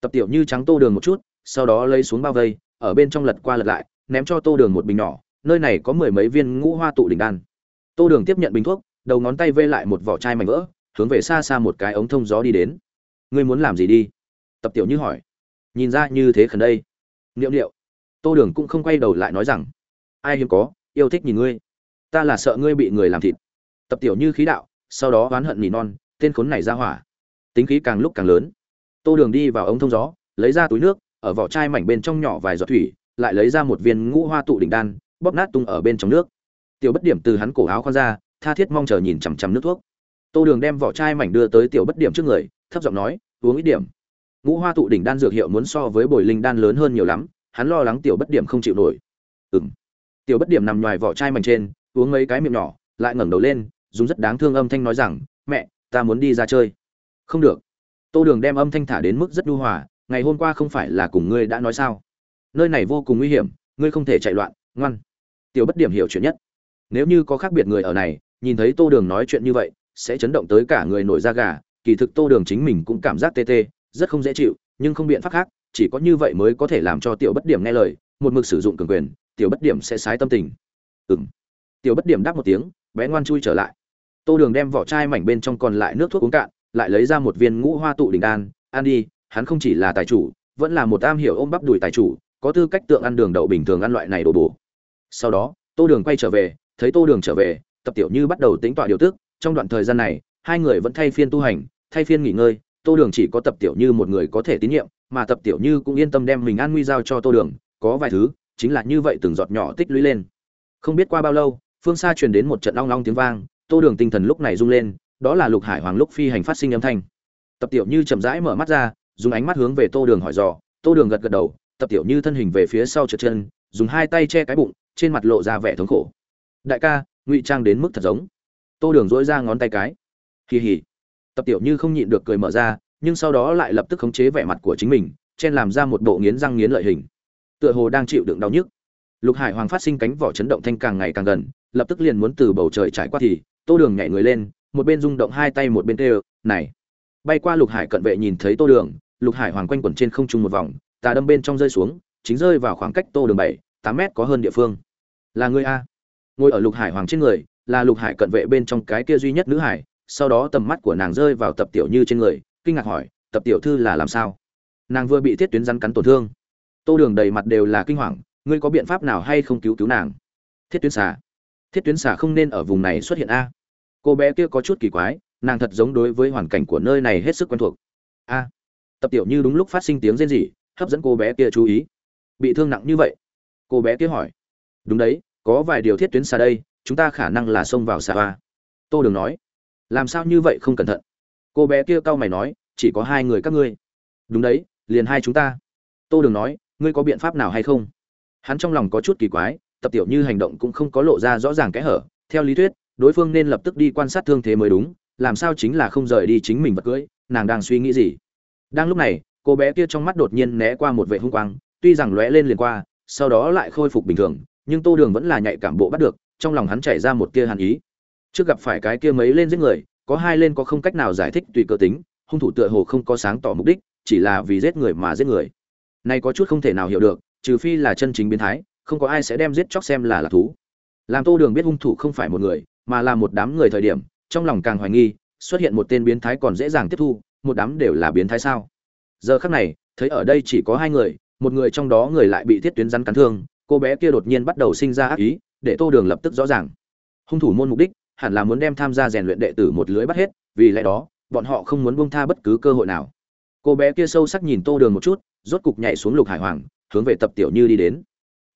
Tập tiểu như trắng tô đường một chút, sau đó lấy xuống bao vây, ở bên trong lật qua lật lại, ném cho tô đường một bình nhỏ, nơi này có mười mấy viên ngũ hoa tụ đỉnh đan. Tô đường tiếp nhận bình thuốc, đầu ngón tay vê lại một vỏ chai mảnh vỡ, hướng về xa xa một cái ống thông gió đi đến. Ngươi muốn làm gì đi? Tập tiểu như hỏi. Nhìn ra như thế khẩn đây. Niệm niệu. Tô đường cũng không quay đầu lại nói rằng, ai hiếm có, yêu thích nhìn ngươi. Ta là sợ ngươi bị người làm thịt. Tập tiểu như khí đạo, sau đó oán hận nỉ non tên khốn này ra hỏa. Tính khí càng lúc càng lớn. Tô đường đi vào ống thông gió, lấy ra túi nước, ở vỏ chai mảnh bên trong nhỏ vài giọt thủy, lại lấy ra một viên ngũ hoa tụ đỉnh đan, bóp nát tung ở bên trong nước. Tiểu bất điểm từ hắn cổ áo khoan ra, tha thiết mong chờ nhìn chằm chằm nước thuốc. Tô đường đem vỏ chai mảnh đưa tới tiểu bất điểm trước người, thấp giọng nói, uống ít điểm. Ngũ hoa tụ đỉnh đan dược hiệu muốn so với bồi linh đan lớn hơn nhiều lắm, hắn lo lắng tiểu bất điểm không chịu nổi. Ừng tiểu bất điểm nằm ngoài vỏ chai mảnh trên, uống mấy cái miệng nhỏ, lại ngẩng đầu lên, dùng rất đáng thương âm thanh nói rằng, mẹ ta muốn đi ra chơi. Không được. Tô đường đem âm thanh thả đến mức rất nhu hòa, ngày hôm qua không phải là cùng ngươi đã nói sao? Nơi này vô cùng nguy hiểm, ngươi không thể chạy loạn, ngoan. Tiểu bất điểm hiểu chuyện nhất. Nếu như có khác biệt người ở này, nhìn thấy tô đường nói chuyện như vậy, sẽ chấn động tới cả người nổi da gà. Kỳ thực tô đường chính mình cũng cảm giác tê tê, rất không dễ chịu, nhưng không biện pháp khác, chỉ có như vậy mới có thể làm cho tiểu bất điểm nghe lời, một mực sử dụng cường quyền, tiểu bất điểm sẽ sái tâm tình. Ừng tiểu bất điểm đáp một tiếng, bé ngoan chui trở lại tô đường đem vỏ chai mảnh bên trong còn lại nước thuốc uống cạn, lại lấy ra một viên ngũ hoa tụ đỉnh đan. Ăn đi, hắn không chỉ là tài chủ, vẫn là một am hiểu ôm bắp đùi tài chủ, có tư cách tượng ăn đường đậu bình thường ăn loại này đồ bổ. Sau đó, tô đường quay trở về, thấy tô đường trở về, tập tiểu như bắt đầu tính tọa điều tức. Trong đoạn thời gian này, hai người vẫn thay phiên tu hành, thay phiên nghỉ ngơi. Tô đường chỉ có tập tiểu như một người có thể tín nhiệm, mà tập tiểu như cũng yên tâm đem mình an nguy giao cho tô đường. Có vài thứ, chính là như vậy từng giọt nhỏ tích lũy lên. Không biết qua bao lâu, phương xa truyền đến một trận long long tiếng vang tô đường tinh thần lúc này rung lên, đó là lục hải hoàng lúc phi hành phát sinh âm thanh. Tập tiểu như chậm rãi mở mắt ra, dùng ánh mắt hướng về tô đường hỏi dò. Tô đường gật gật đầu, tập tiểu như thân hình về phía sau trượt chân, dùng hai tay che cái bụng, trên mặt lộ ra vẻ thống khổ. Đại ca, ngụy trang đến mức thật giống. Tô đường dỗi ra ngón tay cái. Kỳ hỉ tập tiểu như không nhịn được cười mở ra, nhưng sau đó lại lập tức khống chế vẻ mặt của chính mình, chen làm ra một bộ nghiến răng nghiến lợi hình. Tựa hồ đang chịu đựng đau nhức. Lục hải hoàng phát sinh cánh vỏ chấn động thanh càng ngày càng gần, lập tức liền muốn từ bầu trời trải qua thì tô đường nhảy người lên, một bên rung động hai tay một bên tê này! Bay qua lục hải cận vệ nhìn thấy tô đường, lục hải hoàng quanh quẩn trên không trung một vòng, tà đâm bên trong rơi xuống, chính rơi vào khoảng cách tô đường bảy, tám mét có hơn địa phương. Là người a? Ngồi ở lục hải hoàng trên người, là lục hải cận vệ bên trong cái kia duy nhất nữ hải, sau đó tầm mắt của nàng rơi vào tập tiểu như trên người, kinh ngạc hỏi, tập tiểu thư là làm sao? Nàng vừa bị thiết tuyến rắn cắn tổn thương. Tô đường đầy mặt đều là kinh hoàng, ngươi có biện pháp nào hay không cứu cứu nàng? Thiết tuyến xà. Thiết tuyến xà không nên ở vùng này xuất hiện a cô bé kia có chút kỳ quái, nàng thật giống đối với hoàn cảnh của nơi này hết sức quen thuộc. A, tập tiểu như đúng lúc phát sinh tiếng rên rỉ, hấp dẫn cô bé kia chú ý. Bị thương nặng như vậy? Cô bé kia hỏi. Đúng đấy, có vài điều thiết tuyến xa đây, chúng ta khả năng là xông vào xà hoa. Tô đường nói. Làm sao như vậy không cẩn thận? Cô bé kia cau mày nói, chỉ có hai người các ngươi. Đúng đấy, liền hai chúng ta. Tô đường nói, ngươi có biện pháp nào hay không? Hắn trong lòng có chút kỳ quái, tập tiểu như hành động cũng không có lộ ra rõ ràng kẽ hở, theo lý thuyết đối phương nên lập tức đi quan sát thương thế mới đúng, làm sao chính là không rời đi chính mình vật cưỡi nàng đang suy nghĩ gì? Đang lúc này, cô bé kia trong mắt đột nhiên né qua một vệ hung quang, tuy rằng lóe lên liền qua, sau đó lại khôi phục bình thường, nhưng tô đường vẫn là nhạy cảm bộ bắt được, trong lòng hắn chảy ra một tia hàn ý. Trước gặp phải cái kia mấy lên giết người, có hai lên có không cách nào giải thích tùy cơ tính, hung thủ tựa hồ không có sáng tỏ mục đích, chỉ là vì giết người mà giết người. Này có chút không thể nào hiểu được, trừ phi là chân chính biến thái, không có ai sẽ đem giết chóc xem là lạc thú. Làm tô đường biết hung thủ không phải một người mà là một đám người thời điểm, trong lòng càng hoài nghi, xuất hiện một tên biến thái còn dễ dàng tiếp thu, một đám đều là biến thái sao? Giờ khắc này, thấy ở đây chỉ có hai người, một người trong đó người lại bị thiết tuyến rắn cắn thương, cô bé kia đột nhiên bắt đầu sinh ra ác ý, để tô đường lập tức rõ ràng. Hung thủ môn mục đích, hẳn là muốn đem tham gia rèn luyện đệ tử một lưới bắt hết, vì lẽ đó, bọn họ không muốn buông tha bất cứ cơ hội nào. Cô bé kia sâu sắc nhìn tô đường một chút, rốt cục nhảy xuống lục hải hoàng, hướng về tập tiểu như đi đến.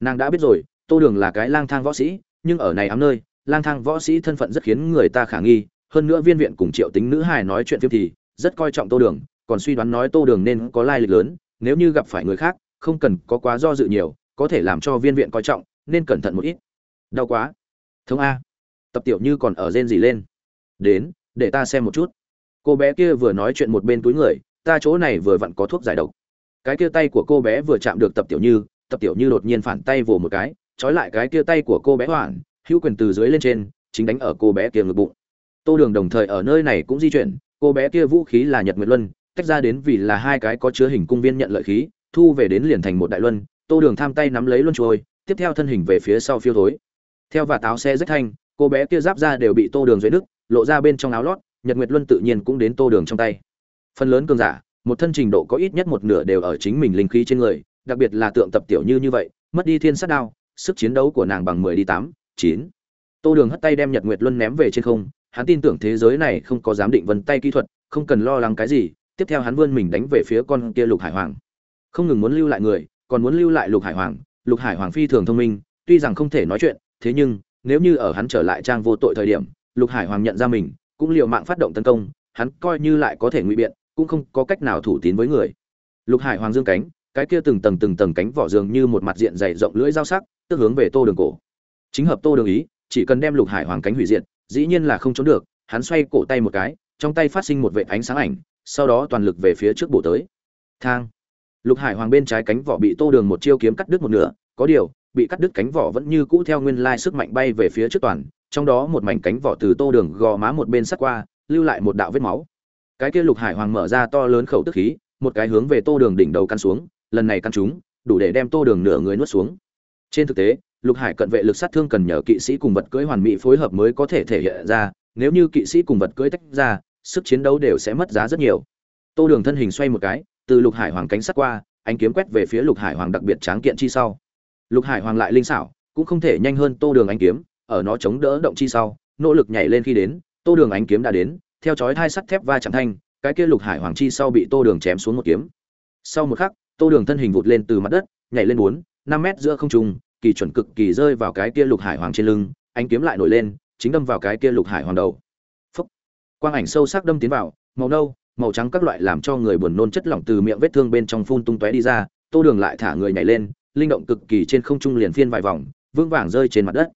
Nàng đã biết rồi, tô đường là cái lang thang võ sĩ, nhưng ở này ám nơi lang thang võ sĩ thân phận rất khiến người ta khả nghi, hơn nữa viên viện cùng triệu tính nữ hài nói chuyện phim thì rất coi trọng tô đường, còn suy đoán nói tô đường nên có lai lịch lớn, nếu như gặp phải người khác, không cần có quá do dự nhiều, có thể làm cho viên viện coi trọng, nên cẩn thận một ít. Đau quá. Thông a. Tập tiểu như còn ở rên gì lên. Đến, để ta xem một chút. Cô bé kia vừa nói chuyện một bên túi người, ta chỗ này vừa vặn có thuốc giải độc. Cái kia tay của cô bé vừa chạm được tập tiểu như, tập tiểu như đột nhiên phản tay vồ một cái, trói lại cái kia tay của cô bé hoảng hữu quyền từ dưới lên trên, chính đánh ở cô bé kia ngực bụng. Tô đường đồng thời ở nơi này cũng di chuyển, cô bé kia vũ khí là nhật nguyệt luân, tách ra đến vì là hai cái có chứa hình cung viên nhận lợi khí, thu về đến liền thành một đại luân, tô đường tham tay nắm lấy luân trôi tiếp theo thân hình về phía sau phiêu thối. Theo và táo xe rách thanh, cô bé kia giáp ra đều bị tô đường dưới nước lộ ra bên trong áo lót, nhật nguyệt luân tự nhiên cũng đến tô đường trong tay. Phần lớn cường giả, một thân trình độ có ít nhất một nửa đều ở chính mình linh khí trên người, đặc biệt là tượng tập tiểu như như vậy, mất đi thiên sát đao, sức chiến đấu của nàng bằng mười đi tám chín. Tô đường hất tay đem nhật nguyệt luân ném về trên không, hắn tin tưởng thế giới này không có giám định vân tay kỹ thuật, không cần lo lắng cái gì, tiếp theo hắn vươn mình đánh về phía con kia lục hải hoàng. Không ngừng muốn lưu lại người, còn muốn lưu lại lục hải hoàng, lục hải hoàng phi thường thông minh, tuy rằng không thể nói chuyện, thế nhưng, nếu như ở hắn trở lại trang vô tội thời điểm, lục hải hoàng nhận ra mình, cũng liều mạng phát động tấn công, hắn coi như lại có thể ngụy biện, cũng không có cách nào thủ tín với người. Lục hải hoàng dương cánh, cái kia từng tầng từng tầng cánh vỏ dường như một mặt diện dày rộng lưỡi dao sắc, tức hướng về tô đường cổ chính hợp tô đường ý, chỉ cần đem lục hải hoàng cánh hủy diệt, dĩ nhiên là không trốn được, hắn xoay cổ tay một cái, trong tay phát sinh một vệ ánh sáng ảnh, sau đó toàn lực về phía trước bổ tới. Thang. Lục hải hoàng bên trái cánh vỏ bị tô đường một chiêu kiếm cắt đứt một nửa, có điều, bị cắt đứt cánh vỏ vẫn như cũ theo nguyên lai sức mạnh bay về phía trước toàn, trong đó một mảnh cánh vỏ từ tô đường gò má một bên sắt qua, lưu lại một đạo vết máu. Cái kia lục hải hoàng mở ra to lớn khẩu tức khí, một cái hướng về tô đường đỉnh đầu căn xuống, lần này căn chúng, đủ để đem tô đường nửa người nuốt xuống. Trên thực tế lục hải cận vệ lực sát thương cần nhờ kỵ sĩ cùng vật cưỡi hoàn mỹ phối hợp mới có thể thể hiện ra, nếu như kỵ sĩ cùng vật cưỡi tách ra, sức chiến đấu đều sẽ mất giá rất nhiều. Tô đường thân hình xoay một cái, từ lục hải hoàng cánh sắt qua anh kiếm quét về phía lục hải hoàng đặc biệt tráng kiện chi sau. Lục hải hoàng lại linh xảo, cũng không thể nhanh hơn tô đường anh kiếm, ở nó chống đỡ động chi sau, nỗ lực nhảy lên khi đến, tô đường anh kiếm đã đến, theo chói hai sắt thép va chạm thanh, cái kia lục hải hoàng chi sau bị tô đường chém xuống một kiếm. Sau một khắc, tô đường thân hình vụt lên từ mặt đất, nhảy lên bốn, năm mét giữa không trung kỳ chuẩn cực kỳ rơi vào cái kia lục hải hoàng trên lưng anh kiếm lại nổi lên, chính đâm vào cái kia lục hải hoàng đầu. Phúc. Quang ảnh sâu sắc đâm tiến vào, màu nâu, màu trắng các loại làm cho người buồn nôn chất lỏng từ miệng vết thương bên trong phun tung tóe đi ra, tô đường lại thả người nhảy lên, linh động cực kỳ trên không trung liền phiên vài vòng, vững vàng rơi trên mặt đất.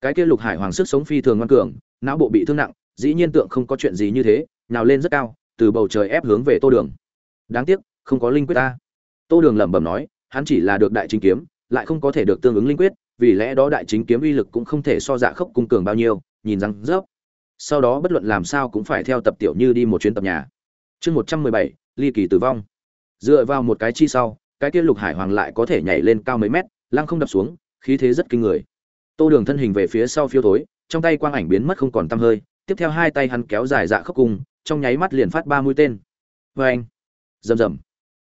Cái kia lục hải hoàng sức sống phi thường ngoan cường, não bộ bị thương nặng, dĩ nhiên tượng không có chuyện gì như thế, nào lên rất cao, từ bầu trời ép hướng về tô đường. Đáng tiếc, không có linh quyết ta. Tô đường lẩm bẩm nói, hắn chỉ là được đại chính kiếm lại không có thể được tương ứng linh quyết, vì lẽ đó đại chính kiếm uy lực cũng không thể so dạ khốc cung cường bao nhiêu, nhìn răng rớp. Sau đó bất luận làm sao cũng phải theo tập tiểu như đi một chuyến tập nhà. Chương một trăm mười bảy, ly kỳ tử vong. Dựa vào một cái chi sau, cái kia lục hải hoàng lại có thể nhảy lên cao mấy mét, lăng không đập xuống, khí thế rất kinh người. Tô đường thân hình về phía sau phiêu thối, trong tay quang ảnh biến mất không còn tăm hơi, tiếp theo hai tay hắn kéo dài dạ khốc cung, trong nháy mắt liền phát ba mũi tên. Vê anh rầm rầm.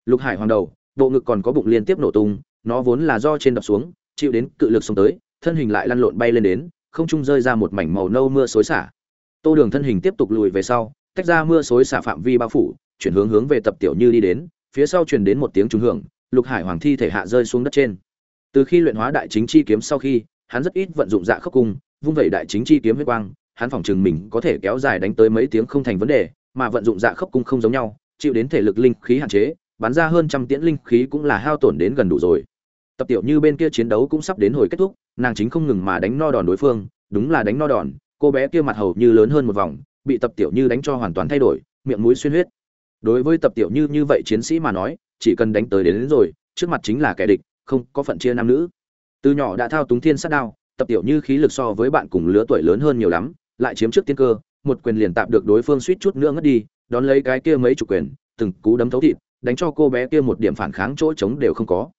Lục hải hoàng đầu, bộ ngực còn có bụng liên tiếp nổ tung nó vốn là do trên đập xuống, chịu đến cự lực xông tới, thân hình lại lăn lộn bay lên đến, không trung rơi ra một mảnh màu nâu mưa xối xả. Tô đường thân hình tiếp tục lùi về sau, tách ra mưa xối xả phạm vi bao phủ, chuyển hướng hướng về tập tiểu như đi đến, phía sau truyền đến một tiếng trùng hưởng, lục hải hoàng thi thể hạ rơi xuống đất trên. Từ khi luyện hóa đại chính chi kiếm sau khi, hắn rất ít vận dụng dạ khốc cung, vung vẩy đại chính chi kiếm huyết quang, hắn phỏng chừng mình có thể kéo dài đánh tới mấy tiếng không thành vấn đề, mà vận dụng dạ khốc cung không giống nhau, chịu đến thể lực linh khí hạn chế, bắn ra hơn trăm tiễn linh khí cũng là hao tổn đến gần đủ rồi tập tiểu như bên kia chiến đấu cũng sắp đến hồi kết thúc nàng chính không ngừng mà đánh no đòn đối phương đúng là đánh no đòn cô bé kia mặt hầu như lớn hơn một vòng bị tập tiểu như đánh cho hoàn toàn thay đổi miệng mũi xuyên huyết. Đối với tập tiểu như như vậy chiến sĩ mà nói chỉ cần đánh tới đến, đến rồi trước mặt chính là kẻ địch không có phận chia nam nữ. Từ nhỏ đã thao túng thiên sát đao tập tiểu như khí lực so với bạn cùng lứa tuổi lớn hơn nhiều lắm lại chiếm trước tiên cơ một quyền liền tạm được đối phương suýt chút nữa ngất đi đón lấy cái kia mấy chủ quyền từng cú đấm thấu thịt đánh cho cô bé kia một điểm phản kháng chỗ trống đều không có.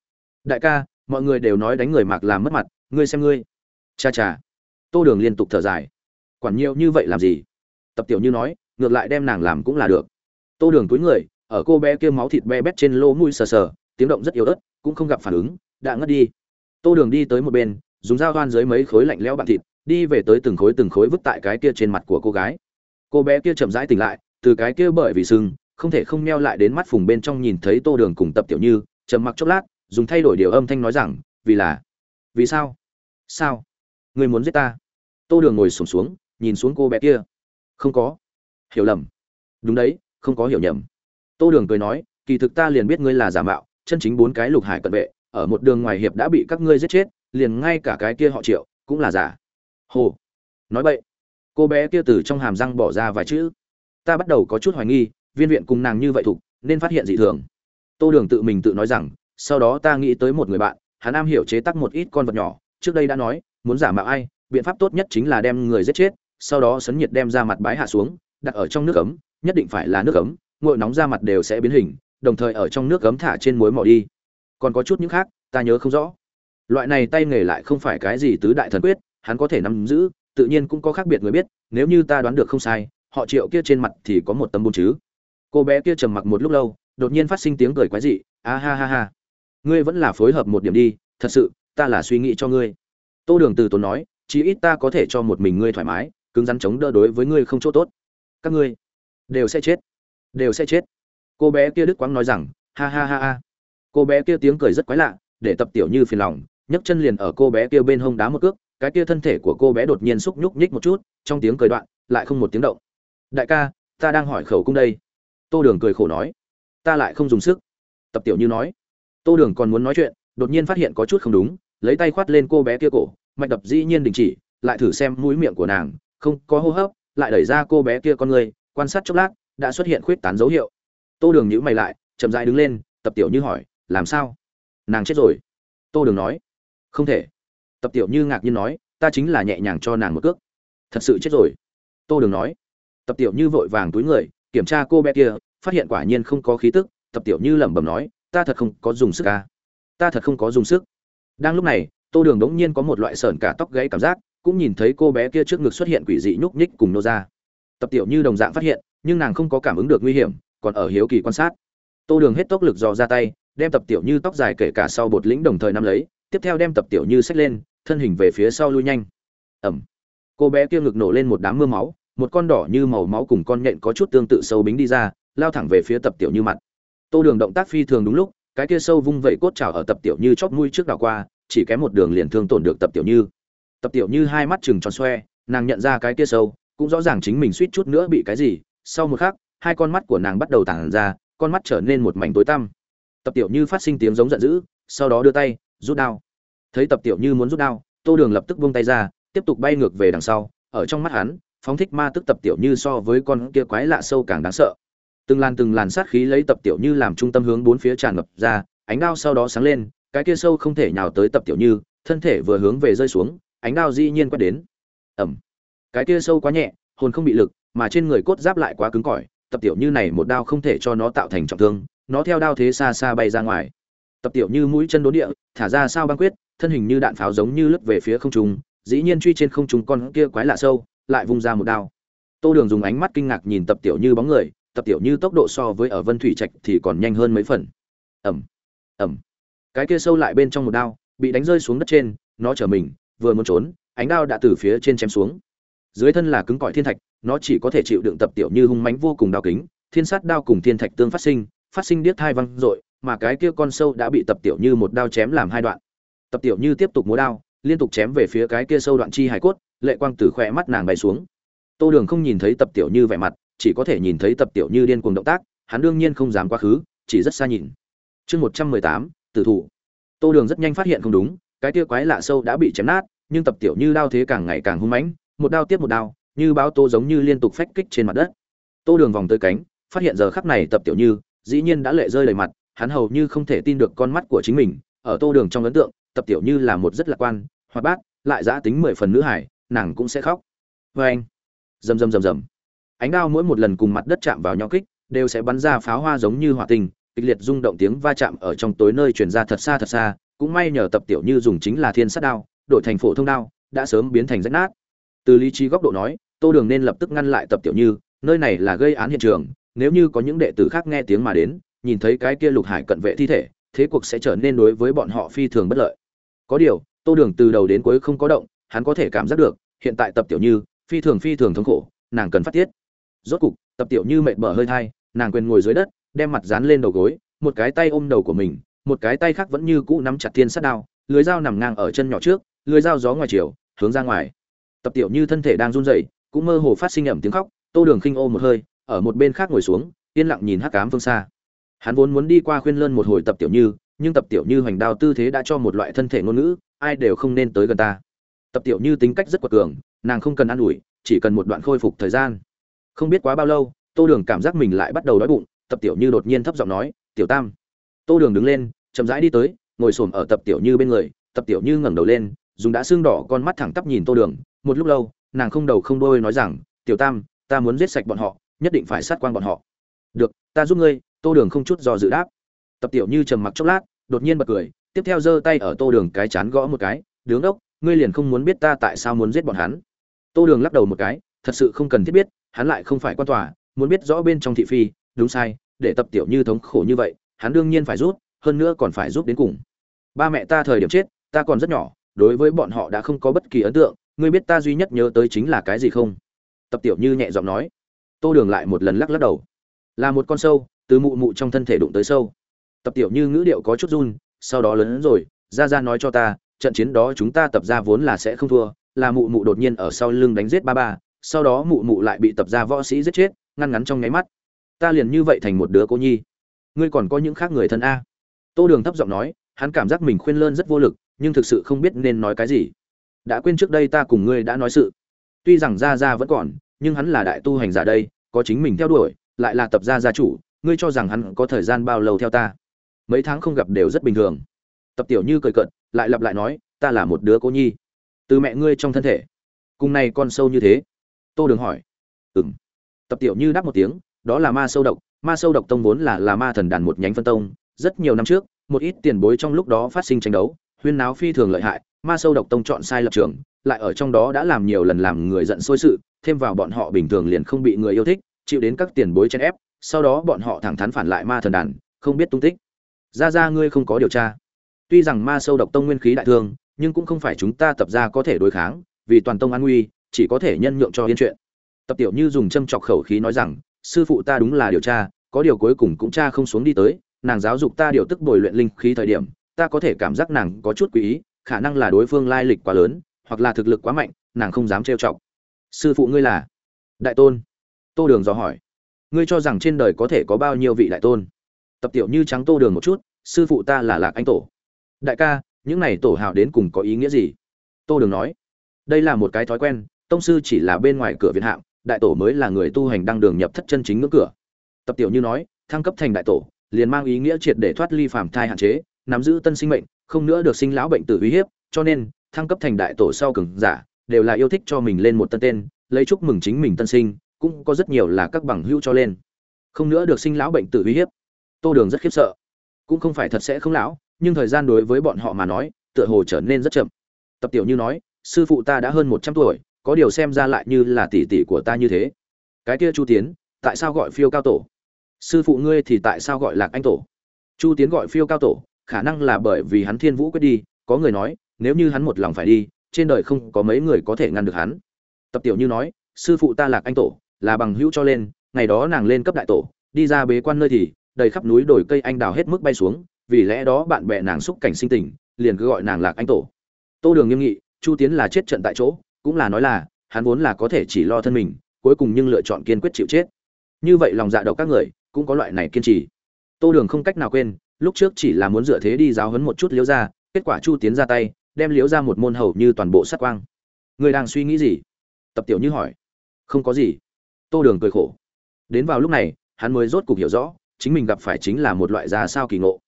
Đại ca mọi người đều nói đánh người mạc làm mất mặt, ngươi xem ngươi. Cha cha. Tô đường liên tục thở dài. Quản nhiều như vậy làm gì? Tập tiểu như nói, ngược lại đem nàng làm cũng là được. Tô đường túi người, ở cô bé kia máu thịt be bét trên lô mũi sờ sờ, tiếng động rất yếu ớt, cũng không gặp phản ứng, đã ngất đi. Tô đường đi tới một bên, dùng dao toan dưới mấy khối lạnh lẽo bạn thịt, đi về tới từng khối từng khối vứt tại cái kia trên mặt của cô gái. Cô bé kia chậm rãi tỉnh lại, từ cái kia bởi vì sưng, không thể không neo lại đến mắt phùng bên trong nhìn thấy tô đường cùng tập tiểu như, trầm mặc chốc lát dùng thay đổi điều âm thanh nói rằng vì là vì sao? Sao? Người muốn giết ta? Tô đường ngồi sổm xuống, xuống nhìn xuống cô bé kia. Không có. Hiểu lầm. Đúng đấy không có hiểu nhầm. Tô đường cười nói kỳ thực ta liền biết ngươi là giả mạo chân chính bốn cái lục hải cận vệ ở một đường ngoài hiệp đã bị các ngươi giết chết liền ngay cả cái kia họ triệu cũng là giả. Hồ. Nói vậy cô bé kia từ trong hàm răng bỏ ra vài chữ. Ta bắt đầu có chút hoài nghi viên viện cùng nàng như vậy thục nên phát hiện dị thường. Tô đường tự mình tự nói rằng sau đó ta nghĩ tới một người bạn, hắn am hiểu chế tác một ít con vật nhỏ, trước đây đã nói, muốn giả mạo ai, biện pháp tốt nhất chính là đem người giết chết, sau đó sấn nhiệt đem ra mặt bái hạ xuống, đặt ở trong nước ấm, nhất định phải là nước ấm nguội nóng ra mặt đều sẽ biến hình, đồng thời ở trong nước ấm thả trên muối mỏ đi. Còn có chút những khác, ta nhớ không rõ. Loại này tay nghề lại không phải cái gì tứ đại thần quyết, hắn có thể nắm giữ, tự nhiên cũng có khác biệt người biết, nếu như ta đoán được không sai, họ triệu kia trên mặt thì có một tấm bùn chứ. Cô bé kia trầm mặc một lúc lâu, đột nhiên phát sinh tiếng cười quái dị, a ha ha ha ngươi vẫn là phối hợp một điểm đi, thật sự, ta là suy nghĩ cho ngươi. Tô đường từ tốn nói, chí ít ta có thể cho một mình ngươi thoải mái, cứng rắn chống đỡ đối với ngươi không chỗ tốt. Các ngươi đều sẽ chết, đều sẽ chết. Cô bé kia đức quáng nói rằng, ha ha ha ha. Cô bé kia tiếng cười rất quái lạ, để tập tiểu như phiền lòng, nhấc chân liền ở cô bé kia bên hông đá một cước, cái kia thân thể của cô bé đột nhiên xúc nhúc nhích một chút, trong tiếng cười đoạn, lại không một tiếng động. Đại ca, ta đang hỏi khẩu cung đây. Tô đường cười khổ nói, ta lại không dùng sức. Tập tiểu như nói tô đường còn muốn nói chuyện, đột nhiên phát hiện có chút không đúng, lấy tay khoát lên cô bé kia cổ, mạch đập dĩ nhiên đình chỉ, lại thử xem mũi miệng của nàng, không có hô hấp, lại đẩy ra cô bé kia con người, quan sát chốc lát, đã xuất hiện khuyết tán dấu hiệu. Tô đường nhữ mày lại, chậm dại đứng lên, tập tiểu như hỏi, làm sao? Nàng chết rồi? Tô đường nói, không thể. Tập tiểu như ngạc nhiên nói, ta chính là nhẹ nhàng cho nàng một cước. Thật sự chết rồi? Tô đường nói. Tập tiểu như vội vàng túi người, kiểm tra cô bé kia, phát hiện quả nhiên không có khí tức. Tập tiểu như lẩm bẩm nói ta thật không có dùng sức ca ta thật không có dùng sức. Đang lúc này, tô đường đống nhiên có một loại sởn cả tóc gãy cảm giác, cũng nhìn thấy cô bé kia trước ngực xuất hiện quỷ dị nhúc nhích cùng nô ra. Tập tiểu như đồng dạng phát hiện, nhưng nàng không có cảm ứng được nguy hiểm, còn ở hiếu kỳ quan sát. Tô đường hết tốc lực dò ra tay, đem tập tiểu như tóc dài kể cả sau bột lĩnh đồng thời nắm lấy, tiếp theo đem tập tiểu như xách lên, thân hình về phía sau lui nhanh. Ẩm. Cô bé kia ngực nổ lên một đám mưa máu, một con đỏ như màu máu cùng con nhện có chút tương tự sâu bính đi ra, lao thẳng về phía tập tiểu như mặt tô đường động tác phi thường đúng lúc, cái kia sâu vung vẩy cốt chảo ở tập tiểu như chóp mũi trước đảo qua, chỉ kém một đường liền thương tổn được tập tiểu như. Tập tiểu như hai mắt chừng tròn xoe, nàng nhận ra cái kia sâu, cũng rõ ràng chính mình suýt chút nữa bị cái gì. Sau một khắc, hai con mắt của nàng bắt đầu tản ra, con mắt trở nên một mảnh tối tăm. Tập tiểu như phát sinh tiếng giống giận dữ, sau đó đưa tay, rút đao. Thấy tập tiểu như muốn rút đao, tô đường lập tức buông tay ra, tiếp tục bay ngược về đằng sau. Ở trong mắt hắn, phóng thích ma tức tập tiểu như so với con kia quái lạ sâu càng đáng sợ từng làn từng làn sát khí lấy tập tiểu như làm trung tâm hướng bốn phía tràn ngập ra, ánh đao sau đó sáng lên, cái kia sâu không thể nhào tới tập tiểu như, thân thể vừa hướng về rơi xuống, ánh đao dĩ nhiên quét đến. Ẩm cái kia sâu quá nhẹ, hồn không bị lực, mà trên người cốt giáp lại quá cứng cỏi, tập tiểu như này một đao không thể cho nó tạo thành trọng thương, nó theo đao thế xa xa bay ra ngoài. Tập tiểu như mũi chân đốn địa, thả ra sao băng quyết, thân hình như đạn pháo giống như lướt về phía không trung, dĩ nhiên truy trên không trung con kia quái lạ sâu, lại vung ra một đao. Tô đường dùng ánh mắt kinh ngạc nhìn tập tiểu như bóng người tập tiểu như tốc độ so với ở vân thủy trạch thì còn nhanh hơn mấy phần. Ẩm ẩm cái kia sâu lại bên trong một đao, bị đánh rơi xuống đất trên, nó chở mình, vừa muốn trốn, ánh đao đã từ phía trên chém xuống. Dưới thân là cứng cỏi thiên thạch, nó chỉ có thể chịu đựng tập tiểu như hung mãnh vô cùng đao kính, thiên sát đao cùng thiên thạch tương phát sinh phát sinh điếc thai văng dội, mà cái kia con sâu đã bị tập tiểu như một đao chém làm hai đoạn. Tập tiểu như tiếp tục múa đao, liên tục chém về phía cái kia sâu đoạn chi hải cốt, lệ quang từ khỏe mắt nàng bay xuống. Tô đường không nhìn thấy tập tiểu như vẻ mặt chỉ có thể nhìn thấy tập tiểu như điên cuồng động tác, hắn đương nhiên không dám quá khứ, chỉ rất xa nhìn. Chương một trăm mười tám, tử thủ. Tô đường rất nhanh phát hiện không đúng, cái kia quái lạ sâu đã bị chém nát, nhưng tập tiểu như đao thế càng ngày càng hung mãnh, một đao tiếp một đao, như báo tô giống như liên tục phách kích trên mặt đất. Tô đường vòng tới cánh, phát hiện giờ khắc này tập tiểu như, dĩ nhiên đã lệ rơi đầy mặt, hắn hầu như không thể tin được con mắt của chính mình. Ở tô đường trong ấn tượng, tập tiểu như là một rất lạc quan, hoạt bát, lại giã tính mười phần nữ hải, nàng cũng sẽ khóc. Vê anh rầm rầm rầm rầm ánh đao mỗi một lần cùng mặt đất chạm vào nhau kích, đều sẽ bắn ra pháo hoa giống như hỏa tinh, kịch liệt rung động tiếng va chạm ở trong tối nơi truyền ra thật xa thật xa. Cũng may nhờ tập tiểu như dùng chính là thiên sát đao, đổi thành phổ thông đao, đã sớm biến thành rách nát. Từ lý trí góc độ nói, tô đường nên lập tức ngăn lại tập tiểu như, nơi này là gây án hiện trường, nếu như có những đệ tử khác nghe tiếng mà đến, nhìn thấy cái kia lục hải cận vệ thi thể, thế cuộc sẽ trở nên đối với bọn họ phi thường bất lợi. Có điều, tô đường từ đầu đến cuối không có động, hắn có thể cảm giác được, hiện tại tập tiểu như, phi thường phi thường thống khổ, nàng cần phát tiết rốt cục, tập tiểu như mệt mở hơi thai, nàng quên ngồi dưới đất, đem mặt dán lên đầu gối, một cái tay ôm đầu của mình, một cái tay khác vẫn như cũ nắm chặt thiên sát đao, lưới dao nằm ngang ở chân nhỏ trước, lưới dao gió ngoài chiều, hướng ra ngoài. Tập tiểu như thân thể đang run rẩy, cũng mơ hồ phát sinh ẩm tiếng khóc, tô đường khinh ô một hơi, ở một bên khác ngồi xuống, yên lặng nhìn hắc cám phương xa. Hắn vốn muốn đi qua khuyên lơn một hồi tập tiểu như, nhưng tập tiểu như hoành đao tư thế đã cho một loại thân thể ngôn ngữ, ai đều không nên tới gần ta. Tập tiểu như tính cách rất quật cường, nàng không cần ă n ủi, chỉ cần một đoạn khôi phục thời gian không biết quá bao lâu, tô đường cảm giác mình lại bắt đầu đói bụng, tập tiểu như đột nhiên thấp giọng nói, tiểu tam. Tô đường đứng lên, chậm rãi đi tới, ngồi xổm ở tập tiểu như bên người, tập tiểu như ngẩng đầu lên, dùng đã xương đỏ con mắt thẳng tắp nhìn tô đường. Một lúc lâu, nàng không đầu không đôi nói rằng, tiểu tam, ta muốn giết sạch bọn họ, nhất định phải sát quan bọn họ. Được, ta giúp ngươi. Tô đường không chút do dự đáp. Tập tiểu như trầm mặc chốc lát, đột nhiên bật cười, tiếp theo giơ tay ở tô đường cái chán gõ một cái, đứng ốc, ngươi liền không muốn biết ta tại sao muốn giết bọn hắn. Tô đường lắc đầu một cái, thật sự không cần thiết biết hắn lại không phải quan tòa, muốn biết rõ bên trong thị phi, đúng sai, để tập tiểu như thống khổ như vậy, hắn đương nhiên phải rút hơn nữa còn phải giúp đến cùng. Ba mẹ ta thời điểm chết, ta còn rất nhỏ, đối với bọn họ đã không có bất kỳ ấn tượng, ngươi biết ta duy nhất nhớ tới chính là cái gì không? Tập tiểu như nhẹ giọng nói. Tô đường lại một lần lắc lắc đầu. Là một con sâu, từ mụ mụ trong thân thể đụng tới sâu. Tập tiểu như ngữ điệu có chút run, sau đó lớn hơn rồi, ra ra nói cho ta, trận chiến đó chúng ta tập ra vốn là sẽ không thua, là mụ mụ đột nhiên ở sau lưng đánh giết ba ba sau đó mụ mụ lại bị tập ra võ sĩ giết chết, ngăn ngắn trong nháy mắt. Ta liền như vậy thành một đứa cô nhi. Ngươi còn có những khác người thân a. Tô đường thấp giọng nói, hắn cảm giác mình khuyên lơn rất vô lực, nhưng thực sự không biết nên nói cái gì. Đã quên trước đây ta cùng ngươi đã nói sự. Tuy rằng gia gia vẫn còn, nhưng hắn là đại tu hành giả đây, có chính mình theo đuổi, lại là tập gia gia chủ, ngươi cho rằng hắn có thời gian bao lâu theo ta? Mấy tháng không gặp đều rất bình thường. Tập tiểu như cười cận lại lặp lại nói, ta là một đứa cô nhi. Từ mẹ ngươi trong thân thể. Cùng này con sâu như thế tô đường hỏi. Ừng tập tiểu như đáp một tiếng, đó là ma sâu độc. Ma sâu độc tông vốn là là ma thần đàn một nhánh phân tông. Rất nhiều năm trước, một ít tiền bối trong lúc đó phát sinh tranh đấu, huyên náo phi thường lợi hại, ma sâu độc tông chọn sai lập trường, lại ở trong đó đã làm nhiều lần làm người giận sôi sự, thêm vào bọn họ bình thường liền không bị người yêu thích, chịu đến các tiền bối chen ép, sau đó bọn họ thẳng thắn phản lại ma thần đàn, không biết tung tích. Ra ra, ngươi không có điều tra. Tuy rằng ma sâu độc tông nguyên khí đại thương, nhưng cũng không phải chúng ta tập ra có thể đối kháng, vì toàn tông an nguy chỉ có thể nhân nhượng cho yên chuyện. Tập tiểu như dùng châm chọc khẩu khí nói rằng, sư phụ ta đúng là điều tra, có điều cuối cùng cũng cha không xuống đi tới, nàng giáo dục ta điều tức bồi luyện linh khí thời điểm, ta có thể cảm giác nàng có chút quý ý, khả năng là đối phương lai lịch quá lớn, hoặc là thực lực quá mạnh, nàng không dám trêu chọc. Sư phụ ngươi là? Đại tôn. Tô đường dò hỏi. Ngươi cho rằng trên đời có thể có bao nhiêu vị đại tôn? Tập tiểu như trắng tô đường một chút, sư phụ ta là lạc anh tổ. Đại ca, những này tổ hào đến cùng có ý nghĩa gì? Tô đường nói. Đây là một cái thói quen tông sư chỉ là bên ngoài cửa viện hạng đại tổ mới là người tu hành đăng đường nhập thất chân chính ngưỡng cửa. Tập tiểu như nói, thăng cấp thành đại tổ, liền mang ý nghĩa triệt để thoát ly phàm thai hạn chế, nắm giữ tân sinh mệnh, không nữa được sinh lão bệnh tử uy hiếp, cho nên, thăng cấp thành đại tổ sau cường giả, đều là yêu thích cho mình lên một tân tên, lấy chúc mừng chính mình tân sinh, cũng có rất nhiều là các bằng hữu cho lên. Không nữa được sinh lão bệnh tử uy hiếp. Tô đường rất khiếp sợ. Cũng không phải thật sẽ không lão, nhưng thời gian đối với bọn họ mà nói, tựa hồ trở nên rất chậm. Tập tiểu như nói, sư phụ ta đã hơn một trăm tuổi có điều xem ra lại như là tỷ tỷ của ta như thế. Cái kia chu tiến, tại sao gọi phiêu cao tổ? Sư phụ ngươi thì tại sao gọi lạc anh tổ? Chu tiến gọi phiêu cao tổ, khả năng là bởi vì hắn thiên vũ quyết đi, có người nói, nếu như hắn một lòng phải đi, trên đời không có mấy người có thể ngăn được hắn. Tập tiểu như nói, sư phụ ta lạc anh tổ, là bằng hữu cho lên, ngày đó nàng lên cấp đại tổ, đi ra bế quan nơi thì, đầy khắp núi đồi cây anh đào hết mức bay xuống, vì lẽ đó bạn bè nàng xúc cảnh sinh tình, liền cứ gọi nàng lạc anh tổ. Tô đường nghiêm nghị, chu tiến là chết trận tại chỗ cũng là nói là, hắn vốn là có thể chỉ lo thân mình, cuối cùng nhưng lựa chọn kiên quyết chịu chết. Như vậy lòng dạ độc các người, cũng có loại này kiên trì. Tô đường không cách nào quên, lúc trước chỉ là muốn dựa thế đi giáo hấn một chút liễu ra kết quả chu tiến ra tay, đem liễu ra một môn hầu như toàn bộ sát quang. Người đang suy nghĩ gì? Tập tiểu như hỏi. Không có gì. Tô đường cười khổ. Đến vào lúc này, hắn mới rốt cục hiểu rõ, chính mình gặp phải chính là một loại già sao kỳ ngộ.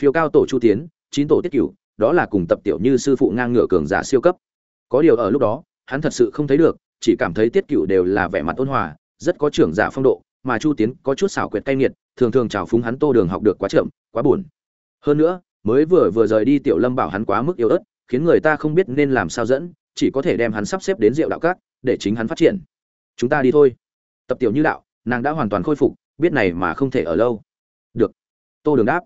Phiêu cao tổ chu tiến, chín tổ tiết cửu, đó là cùng tập tiểu như sư phụ ngang ngửa cường giả siêu cấp. Có điều ở lúc đó hắn thật sự không thấy được, chỉ cảm thấy tiết cửu đều là vẻ mặt ôn hòa, rất có trưởng giả phong độ, mà chu tiến có chút xảo quyệt cay nghiệt, thường thường chào phúng hắn tô đường học được quá chậm, quá buồn. Hơn nữa, mới vừa vừa rời đi tiểu lâm bảo hắn quá mức yếu ớt, khiến người ta không biết nên làm sao dẫn, chỉ có thể đem hắn sắp xếp đến rượu đạo cát để chính hắn phát triển. Chúng ta đi thôi. Tập tiểu như đạo, nàng đã hoàn toàn khôi phục, biết này mà không thể ở lâu. Được. Tô đường đáp.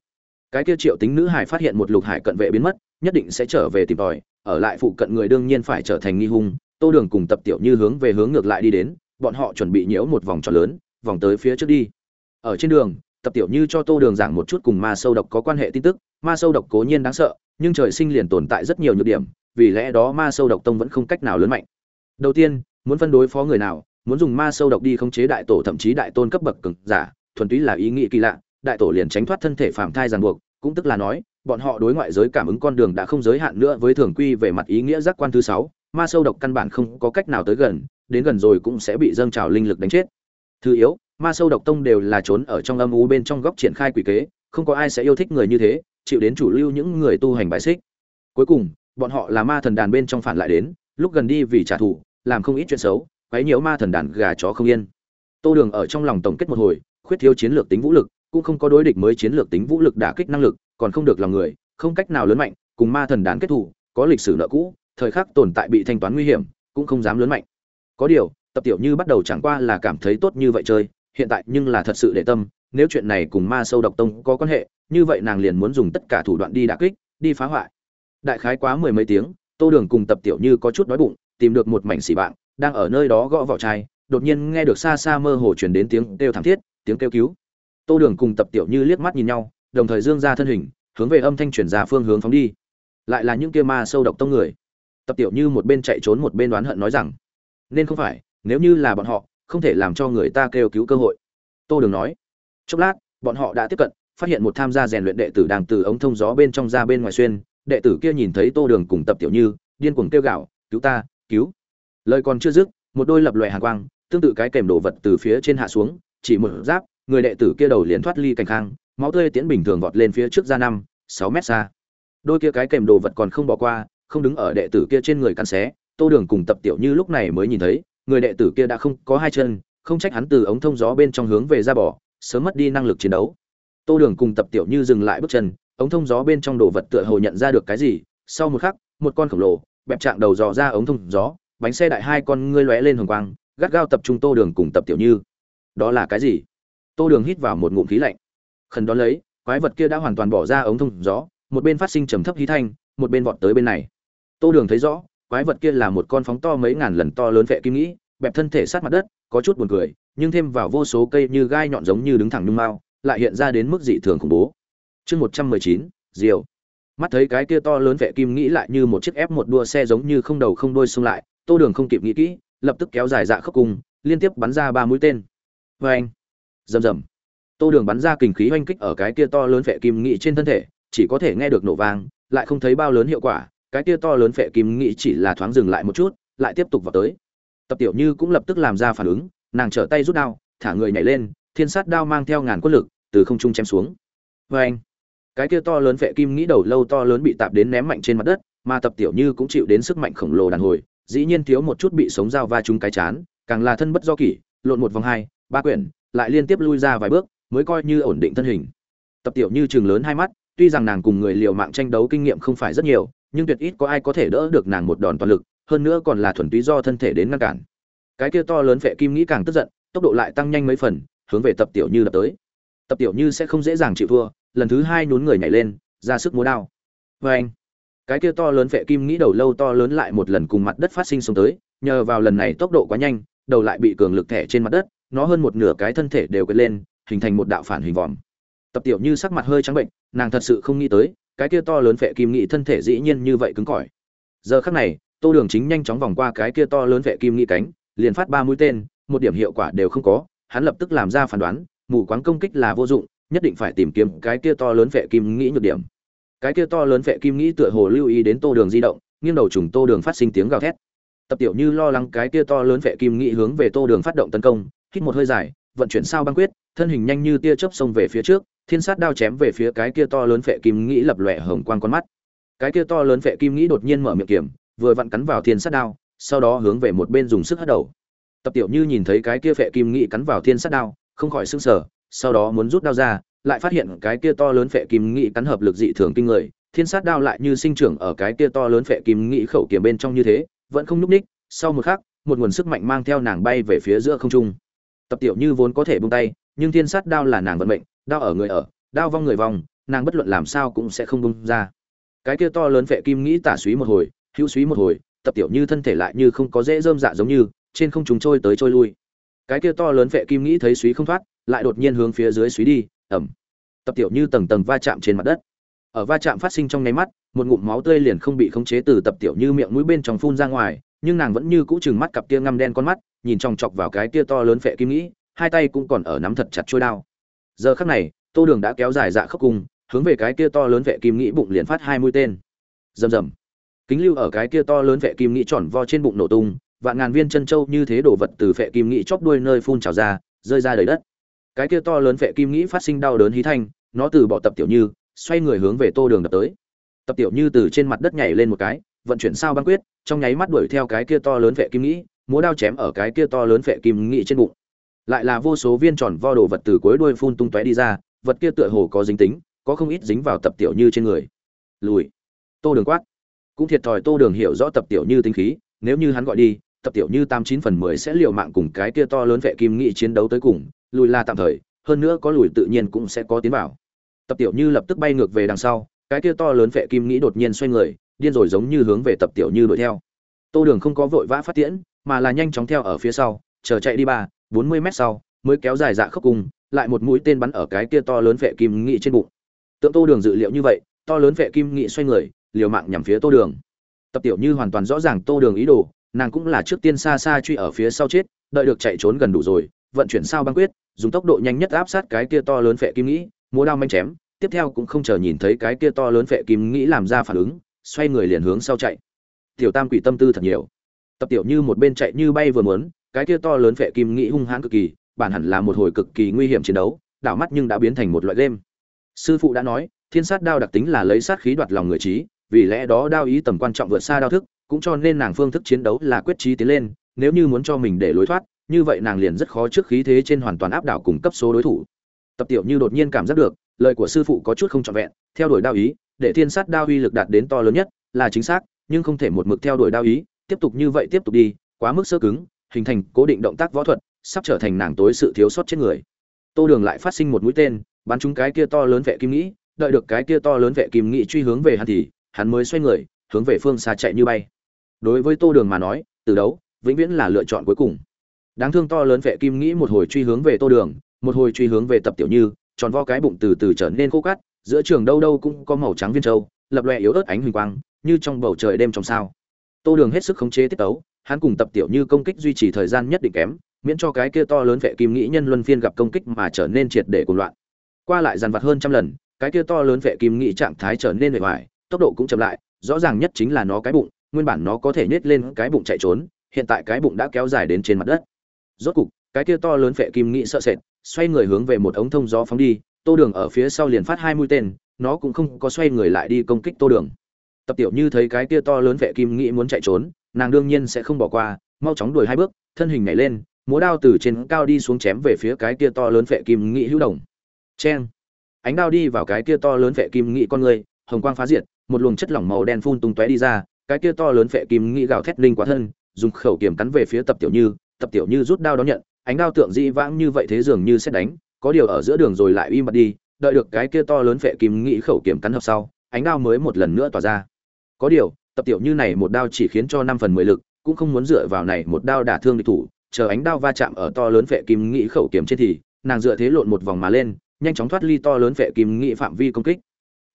Cái kia triệu tính nữ hải phát hiện một lục hải cận vệ biến mất, nhất định sẽ trở về tìm tòi, ở lại phụ cận người đương nhiên phải trở thành nghi hung tô đường cùng tập tiểu như hướng về hướng ngược lại đi đến, bọn họ chuẩn bị nhiễu một vòng tròn lớn, vòng tới phía trước đi. Ở trên đường, tập tiểu như cho tô đường giảng một chút cùng ma sâu độc có quan hệ tin tức. Ma sâu độc cố nhiên đáng sợ, nhưng trời sinh liền tồn tại rất nhiều nhược điểm, vì lẽ đó ma sâu độc tông vẫn không cách nào lớn mạnh. Đầu tiên, muốn phân đối phó người nào, muốn dùng ma sâu độc đi khống chế đại tổ thậm chí đại tôn cấp bậc cực giả, thuần túy là ý nghĩ kỳ lạ, đại tổ liền tránh thoát thân thể phạm thai ràng buộc, cũng tức là nói, bọn họ đối ngoại giới cảm ứng con đường đã không giới hạn nữa với thường quy về mặt ý nghĩa giác quan thứ sáu ma sâu độc căn bản không có cách nào tới gần, đến gần rồi cũng sẽ bị dâng trào linh lực đánh chết. Thứ yếu, ma sâu độc tông đều là trốn ở trong âm u bên trong góc triển khai quỷ kế, không có ai sẽ yêu thích người như thế, chịu đến chủ lưu những người tu hành bại xích. Cuối cùng, bọn họ là ma thần đàn bên trong phản lại đến, lúc gần đi vì trả thù, làm không ít chuyện xấu, quấy nhiễu ma thần đàn gà chó không yên. Tô đường ở trong lòng tổng kết một hồi, khuyết thiếu chiến lược tính vũ lực, cũng không có đối địch mới chiến lược tính vũ lực đả kích năng lực, còn không được lòng người, không cách nào lớn mạnh, cùng ma thần đàn kết thủ có lịch sử nợ cũ thời khắc tồn tại bị thanh toán nguy hiểm, cũng không dám lớn mạnh. Có điều, tập tiểu như bắt đầu chẳng qua là cảm thấy tốt như vậy chơi, hiện tại nhưng là thật sự để tâm, nếu chuyện này cùng ma sâu độc tông có quan hệ, như vậy nàng liền muốn dùng tất cả thủ đoạn đi đả kích, đi phá hoại. Đại khái quá mười mấy tiếng, tô đường cùng tập tiểu như có chút đói bụng, tìm được một mảnh xỉ bạn đang ở nơi đó gõ vỏ chai, đột nhiên nghe được xa xa mơ hồ chuyển đến tiếng kêu thảm thiết, tiếng kêu cứu. Tô đường cùng tập tiểu như liếc mắt nhìn nhau, đồng thời dương ra thân hình, hướng về âm thanh chuyển ra phương hướng phóng đi. Lại là những kia ma sâu độc tông người tập tiểu như một bên chạy trốn một bên đoán hận nói rằng, nên không phải, nếu như là bọn họ, không thể làm cho người ta kêu cứu cơ hội. Tô đường nói. Chốc lát, bọn họ đã tiếp cận, phát hiện một tham gia rèn luyện đệ tử đang từ ống thông gió bên trong ra bên ngoài xuyên. Đệ tử kia nhìn thấy tô đường cùng tập tiểu như, điên cuồng kêu gạo cứu ta, cứu! Lời còn chưa dứt, một đôi lập loè hàng quang, tương tự cái kèm đồ vật từ phía trên hạ xuống, chỉ một giáp, người đệ tử kia đầu liền thoát ly cảnh khang, máu tươi tiễn bình thường vọt lên phía trước ra năm, sáu mét xa. Đôi kia cái kèm đồ vật còn không bỏ qua không đứng ở đệ tử kia trên người căn xé, tô đường cùng tập tiểu như lúc này mới nhìn thấy, người đệ tử kia đã không có hai chân, không trách hắn từ ống thông gió bên trong hướng về ra bỏ, sớm mất đi năng lực chiến đấu. Tô đường cùng tập tiểu như dừng lại bước chân, ống thông gió bên trong đồ vật tựa hồ nhận ra được cái gì, sau một khắc, một con khổng lồ, bẹp trạng đầu dò ra ống thông gió, bánh xe đại hai con ngươi lóe lên hồng quang, gắt gao tập trung tô đường cùng tập tiểu như. Đó là cái gì? Tô đường hít vào một ngụm khí lạnh. Khẩn đón lấy, quái vật kia đã hoàn toàn bỏ ra ống thông gió, một bên phát sinh trầm thấp khí thanh, một bên vọt tới bên này tô đường thấy rõ, quái vật kia là một con phóng to mấy ngàn lần to lớn vệ kim nghĩ, bẹp thân thể sát mặt đất, có chút buồn cười, nhưng thêm vào vô số cây như gai nhọn giống như đứng thẳng nhung mao, lại hiện ra đến mức dị thường khủng bố. Chương một trăm mười chín, diều. Mắt thấy cái kia to lớn vệ kim nghĩ lại như một chiếc ép một đua xe giống như không đầu không đuôi xung lại, tô đường không kịp nghĩ kỹ, lập tức kéo dài dạ khốc cung liên tiếp bắn ra ba mũi tên. Vê anh rầm rầm. Tô đường bắn ra kình khí oanh kích ở cái kia to lớn vệ kim nghĩ trên thân thể, chỉ có thể nghe được nổ vang, lại không thấy bao lớn hiệu quả cái kia to lớn phệ kim nghĩ chỉ là thoáng dừng lại một chút, lại tiếp tục vào tới. Tập tiểu như cũng lập tức làm ra phản ứng, nàng trở tay rút đao, thả người nhảy lên, thiên sát đao mang theo ngàn quân lực, từ không trung chém xuống. Vê anh cái kia to lớn phệ kim nghĩ đầu lâu to lớn bị tạp đến ném mạnh trên mặt đất, mà tập tiểu như cũng chịu đến sức mạnh khổng lồ đàn hồi, dĩ nhiên thiếu một chút bị sống dao va trúng cái chán, càng là thân bất do kỷ, lộn một vòng hai, ba quyển, lại liên tiếp lui ra vài bước, mới coi như ổn định thân hình. Tập tiểu như trường lớn hai mắt, tuy rằng nàng cùng người liều mạng tranh đấu kinh nghiệm không phải rất nhiều nhưng tuyệt ít có ai có thể đỡ được nàng một đòn toàn lực, hơn nữa còn là thuần túy do thân thể đến ngăn cản. Cái kia to lớn vệ kim nghĩ càng tức giận, tốc độ lại tăng nhanh mấy phần, hướng về tập tiểu như đập tới. Tập tiểu như sẽ không dễ dàng chịu thua, lần thứ hai nhún người nhảy lên, ra sức múa đao. Vê anh, cái kia to lớn vệ kim nghĩ đầu lâu to lớn lại một lần cùng mặt đất phát sinh xuống tới, nhờ vào lần này tốc độ quá nhanh, đầu lại bị cường lực thẻ trên mặt đất, nó hơn một nửa cái thân thể đều quệt lên, hình thành một đạo phản hình vòm. Tập tiểu như sắc mặt hơi trắng bệnh, nàng thật sự không nghĩ tới cái kia to lớn vệ kim nghị thân thể dĩ nhiên như vậy cứng cỏi. Giờ khắc này, tô đường chính nhanh chóng vòng qua cái kia to lớn vệ kim nghị cánh, liền phát ba mũi tên, một điểm hiệu quả đều không có, hắn lập tức làm ra phán đoán, mù quáng công kích là vô dụng, nhất định phải tìm kiếm cái kia to lớn vệ kim nghĩ nhược điểm. Cái kia to lớn vệ kim nghĩ tựa hồ lưu ý đến tô đường di động, nghiêng đầu trùng tô đường phát sinh tiếng gào thét. Tập tiểu như lo lắng cái kia to lớn vệ kim nghĩ hướng về tô đường phát động tấn công, hít một hơi dài, vận chuyển sao băng quyết, thân hình nhanh như tia chớp xông về phía trước thiên sát đao chém về phía cái kia to lớn phệ kim nghĩ lập lòe hồng quang con mắt. Cái kia to lớn phệ kim nghĩ đột nhiên mở miệng kiểm, vừa vặn cắn vào thiên sát đao, sau đó hướng về một bên dùng sức hất đầu. Tập tiểu như nhìn thấy cái kia phệ kim nghĩ cắn vào thiên sát đao, không khỏi sưng sở sau đó muốn rút đao ra, lại phát hiện cái kia to lớn phệ kim nghĩ cắn hợp lực dị thường kinh người, thiên sát đao lại như sinh trưởng ở cái kia to lớn phệ kim nghĩ khẩu kiểm bên trong như thế, vẫn không nhúc ních sau một khắc, một nguồn sức mạnh mang theo nàng bay về phía giữa không trung. Tập tiểu như vốn có thể buông tay, nhưng thiên sát đao là nàng vận mệnh đao ở người ở, đao vong người vong, nàng bất luận làm sao cũng sẽ không buông ra. Cái kia to lớn vệ kim nghĩ tả suý một hồi, hữu suý một hồi, tập tiểu như thân thể lại như không có dễ dơm dạ giống như, trên không chúng trôi tới trôi lui. Cái kia to lớn vệ kim nghĩ thấy suý không thoát, lại đột nhiên hướng phía dưới suý đi ẩm tập tiểu như tầng tầng va chạm trên mặt đất. Ở va chạm phát sinh trong nháy mắt, một ngụm máu tươi liền không bị khống chế từ tập tiểu như miệng mũi bên trong phun ra ngoài, nhưng nàng vẫn như cũ chừng mắt cặp kia ngăm đen con mắt, nhìn chòng chọc vào cái kia to lớn vệ kim nghĩ, hai tay cũng còn ở nắm thật chặt trôi đao giờ khắc này, tô đường đã kéo dài dạ khốc cung, hướng về cái kia to lớn vệ kim nghĩ bụng liền phát hai mũi tên. Rầm rầm. Kính lưu ở cái kia to lớn vệ kim nghĩ tròn vo trên bụng nổ tung, vạn ngàn viên chân trâu như thế đổ vật từ vệ kim nghĩ chóp đuôi nơi phun trào ra, rơi ra đầy đất. Cái kia to lớn vệ kim nghĩ phát sinh đau đớn hí thanh, nó từ bỏ tập tiểu như, xoay người hướng về tô đường đập tới. Tập tiểu như từ trên mặt đất nhảy lên một cái, vận chuyển sao băng quyết, trong nháy mắt đuổi theo cái kia to lớn vệ kim nghĩ, múa đao chém ở cái kia to lớn vệ kim nghĩ trên bụng lại là vô số viên tròn vo đồ vật từ cuối đuôi phun tung tóe đi ra, vật kia tựa hồ có dính tính, có không ít dính vào tập tiểu như trên người. Lùi. Tô đường quát. Cũng thiệt thòi tô đường hiểu rõ tập tiểu như tính khí, nếu như hắn gọi đi, tập tiểu như tám chín phần mười sẽ liều mạng cùng cái kia to lớn vệ kim nghị chiến đấu tới cùng, lùi là tạm thời, hơn nữa có lùi tự nhiên cũng sẽ có tiến vào. Tập tiểu như lập tức bay ngược về đằng sau, cái kia to lớn vệ kim nghĩ đột nhiên xoay người, điên rồi giống như hướng về tập tiểu như đuổi theo. Tô đường không có vội vã phát tiễn, mà là nhanh chóng theo ở phía sau, chờ chạy đi ba bốn mươi mét sau, mới kéo dài dạ khốc cùng, lại một mũi tên bắn ở cái kia to lớn vệ kim nghị trên bụng. Tượng tô đường dự liệu như vậy, to lớn vệ kim nghị xoay người, liều mạng nhằm phía tô đường. Tập tiểu như hoàn toàn rõ ràng tô đường ý đồ, nàng cũng là trước tiên xa xa truy ở phía sau chết, đợi được chạy trốn gần đủ rồi, vận chuyển sao băng quyết, dùng tốc độ nhanh nhất áp sát cái kia to lớn vệ kim nghĩ múa đao manh chém, tiếp theo cũng không chờ nhìn thấy cái kia to lớn vệ kim nghĩ làm ra phản ứng, xoay người liền hướng sau chạy. Tiểu tam quỷ tâm tư thật nhiều. Tập tiểu như một bên chạy như bay vừa muốn cái kia to lớn phệ kim nghĩ hung hãn cực kỳ, bản hẳn là một hồi cực kỳ nguy hiểm chiến đấu, đảo mắt nhưng đã biến thành một loại game. Sư phụ đã nói, thiên sát đao đặc tính là lấy sát khí đoạt lòng người trí, vì lẽ đó đao ý tầm quan trọng vượt xa đao thức, cũng cho nên nàng phương thức chiến đấu là quyết trí tiến lên, nếu như muốn cho mình để lối thoát, như vậy nàng liền rất khó trước khí thế trên hoàn toàn áp đảo cùng cấp số đối thủ. Tập tiểu như đột nhiên cảm giác được, lời của sư phụ có chút không trọn vẹn, theo đuổi đao ý, để thiên sát đao uy lực đạt đến to lớn nhất, là chính xác, nhưng không thể một mực theo đuổi đao ý, tiếp tục như vậy tiếp tục đi, quá mức sơ cứng hình thành cố định động tác võ thuật, sắp trở thành nàng tối sự thiếu sót trên người. Tô đường lại phát sinh một mũi tên, bắn trúng cái kia to lớn vệ kim nghĩ, đợi được cái kia to lớn vệ kim nghĩ truy hướng về hắn thì, hắn mới xoay người, hướng về phương xa chạy như bay. Đối với tô đường mà nói, từ đấu, vĩnh viễn là lựa chọn cuối cùng. Đáng thương to lớn vệ kim nghĩ một hồi truy hướng về tô đường, một hồi truy hướng về tập tiểu như, tròn vo cái bụng từ từ trở nên khô cát, giữa trường đâu đâu cũng có màu trắng viên trâu lập lòe yếu ớt ánh huỳnh quang, như trong bầu trời đêm trong sao. Tô đường hết sức khống chế tiết tấu hắn cùng tập tiểu như công kích duy trì thời gian nhất định kém, miễn cho cái kia to lớn vệ kim nghĩ nhân luân phiên gặp công kích mà trở nên triệt để cuồng loạn. Qua lại dàn vặt hơn trăm lần, cái kia to lớn vệ kim nghĩ trạng thái trở nên bề ngoài tốc độ cũng chậm lại, rõ ràng nhất chính là nó cái bụng, nguyên bản nó có thể nhét lên cái bụng chạy trốn, hiện tại cái bụng đã kéo dài đến trên mặt đất. Rốt cục, cái kia to lớn vệ kim nghĩ sợ sệt, xoay người hướng về một ống thông gió phóng đi, tô đường ở phía sau liền phát hai mũi tên, nó cũng không có xoay người lại đi công kích tô đường. Tập tiểu như thấy cái kia to lớn vệ kim nghĩ muốn chạy trốn nàng đương nhiên sẽ không bỏ qua, mau chóng đuổi hai bước, thân hình nhảy lên, múa đao từ trên cao đi xuống chém về phía cái kia to lớn phệ kim nghị hữu đồng. Cheng. Ánh đao đi vào cái kia to lớn phệ kim nghị con người, hồng quang phá diệt, một luồng chất lỏng màu đen phun tung tóe đi ra, cái kia to lớn phệ kim nghị gào thét linh quá thân, dùng khẩu kiếm cắn về phía tập tiểu như, tập tiểu như rút đao đón nhận, ánh đao tượng dĩ vãng như vậy thế dường như sẽ đánh, có điều ở giữa đường rồi lại im bặt đi, đợi được cái kia to lớn phệ kim nghị khẩu kiếm cắn hợp sau, ánh đao mới một lần nữa tỏa ra. Có điều tập tiểu như này một đao chỉ khiến cho năm phần mười lực, cũng không muốn dựa vào này một đao đả thương địch thủ, chờ ánh đao va chạm ở to lớn vệ kim nghĩ khẩu kiếm trên thì, nàng dựa thế lộn một vòng mà lên, nhanh chóng thoát ly to lớn vệ kim nghĩ phạm vi công kích.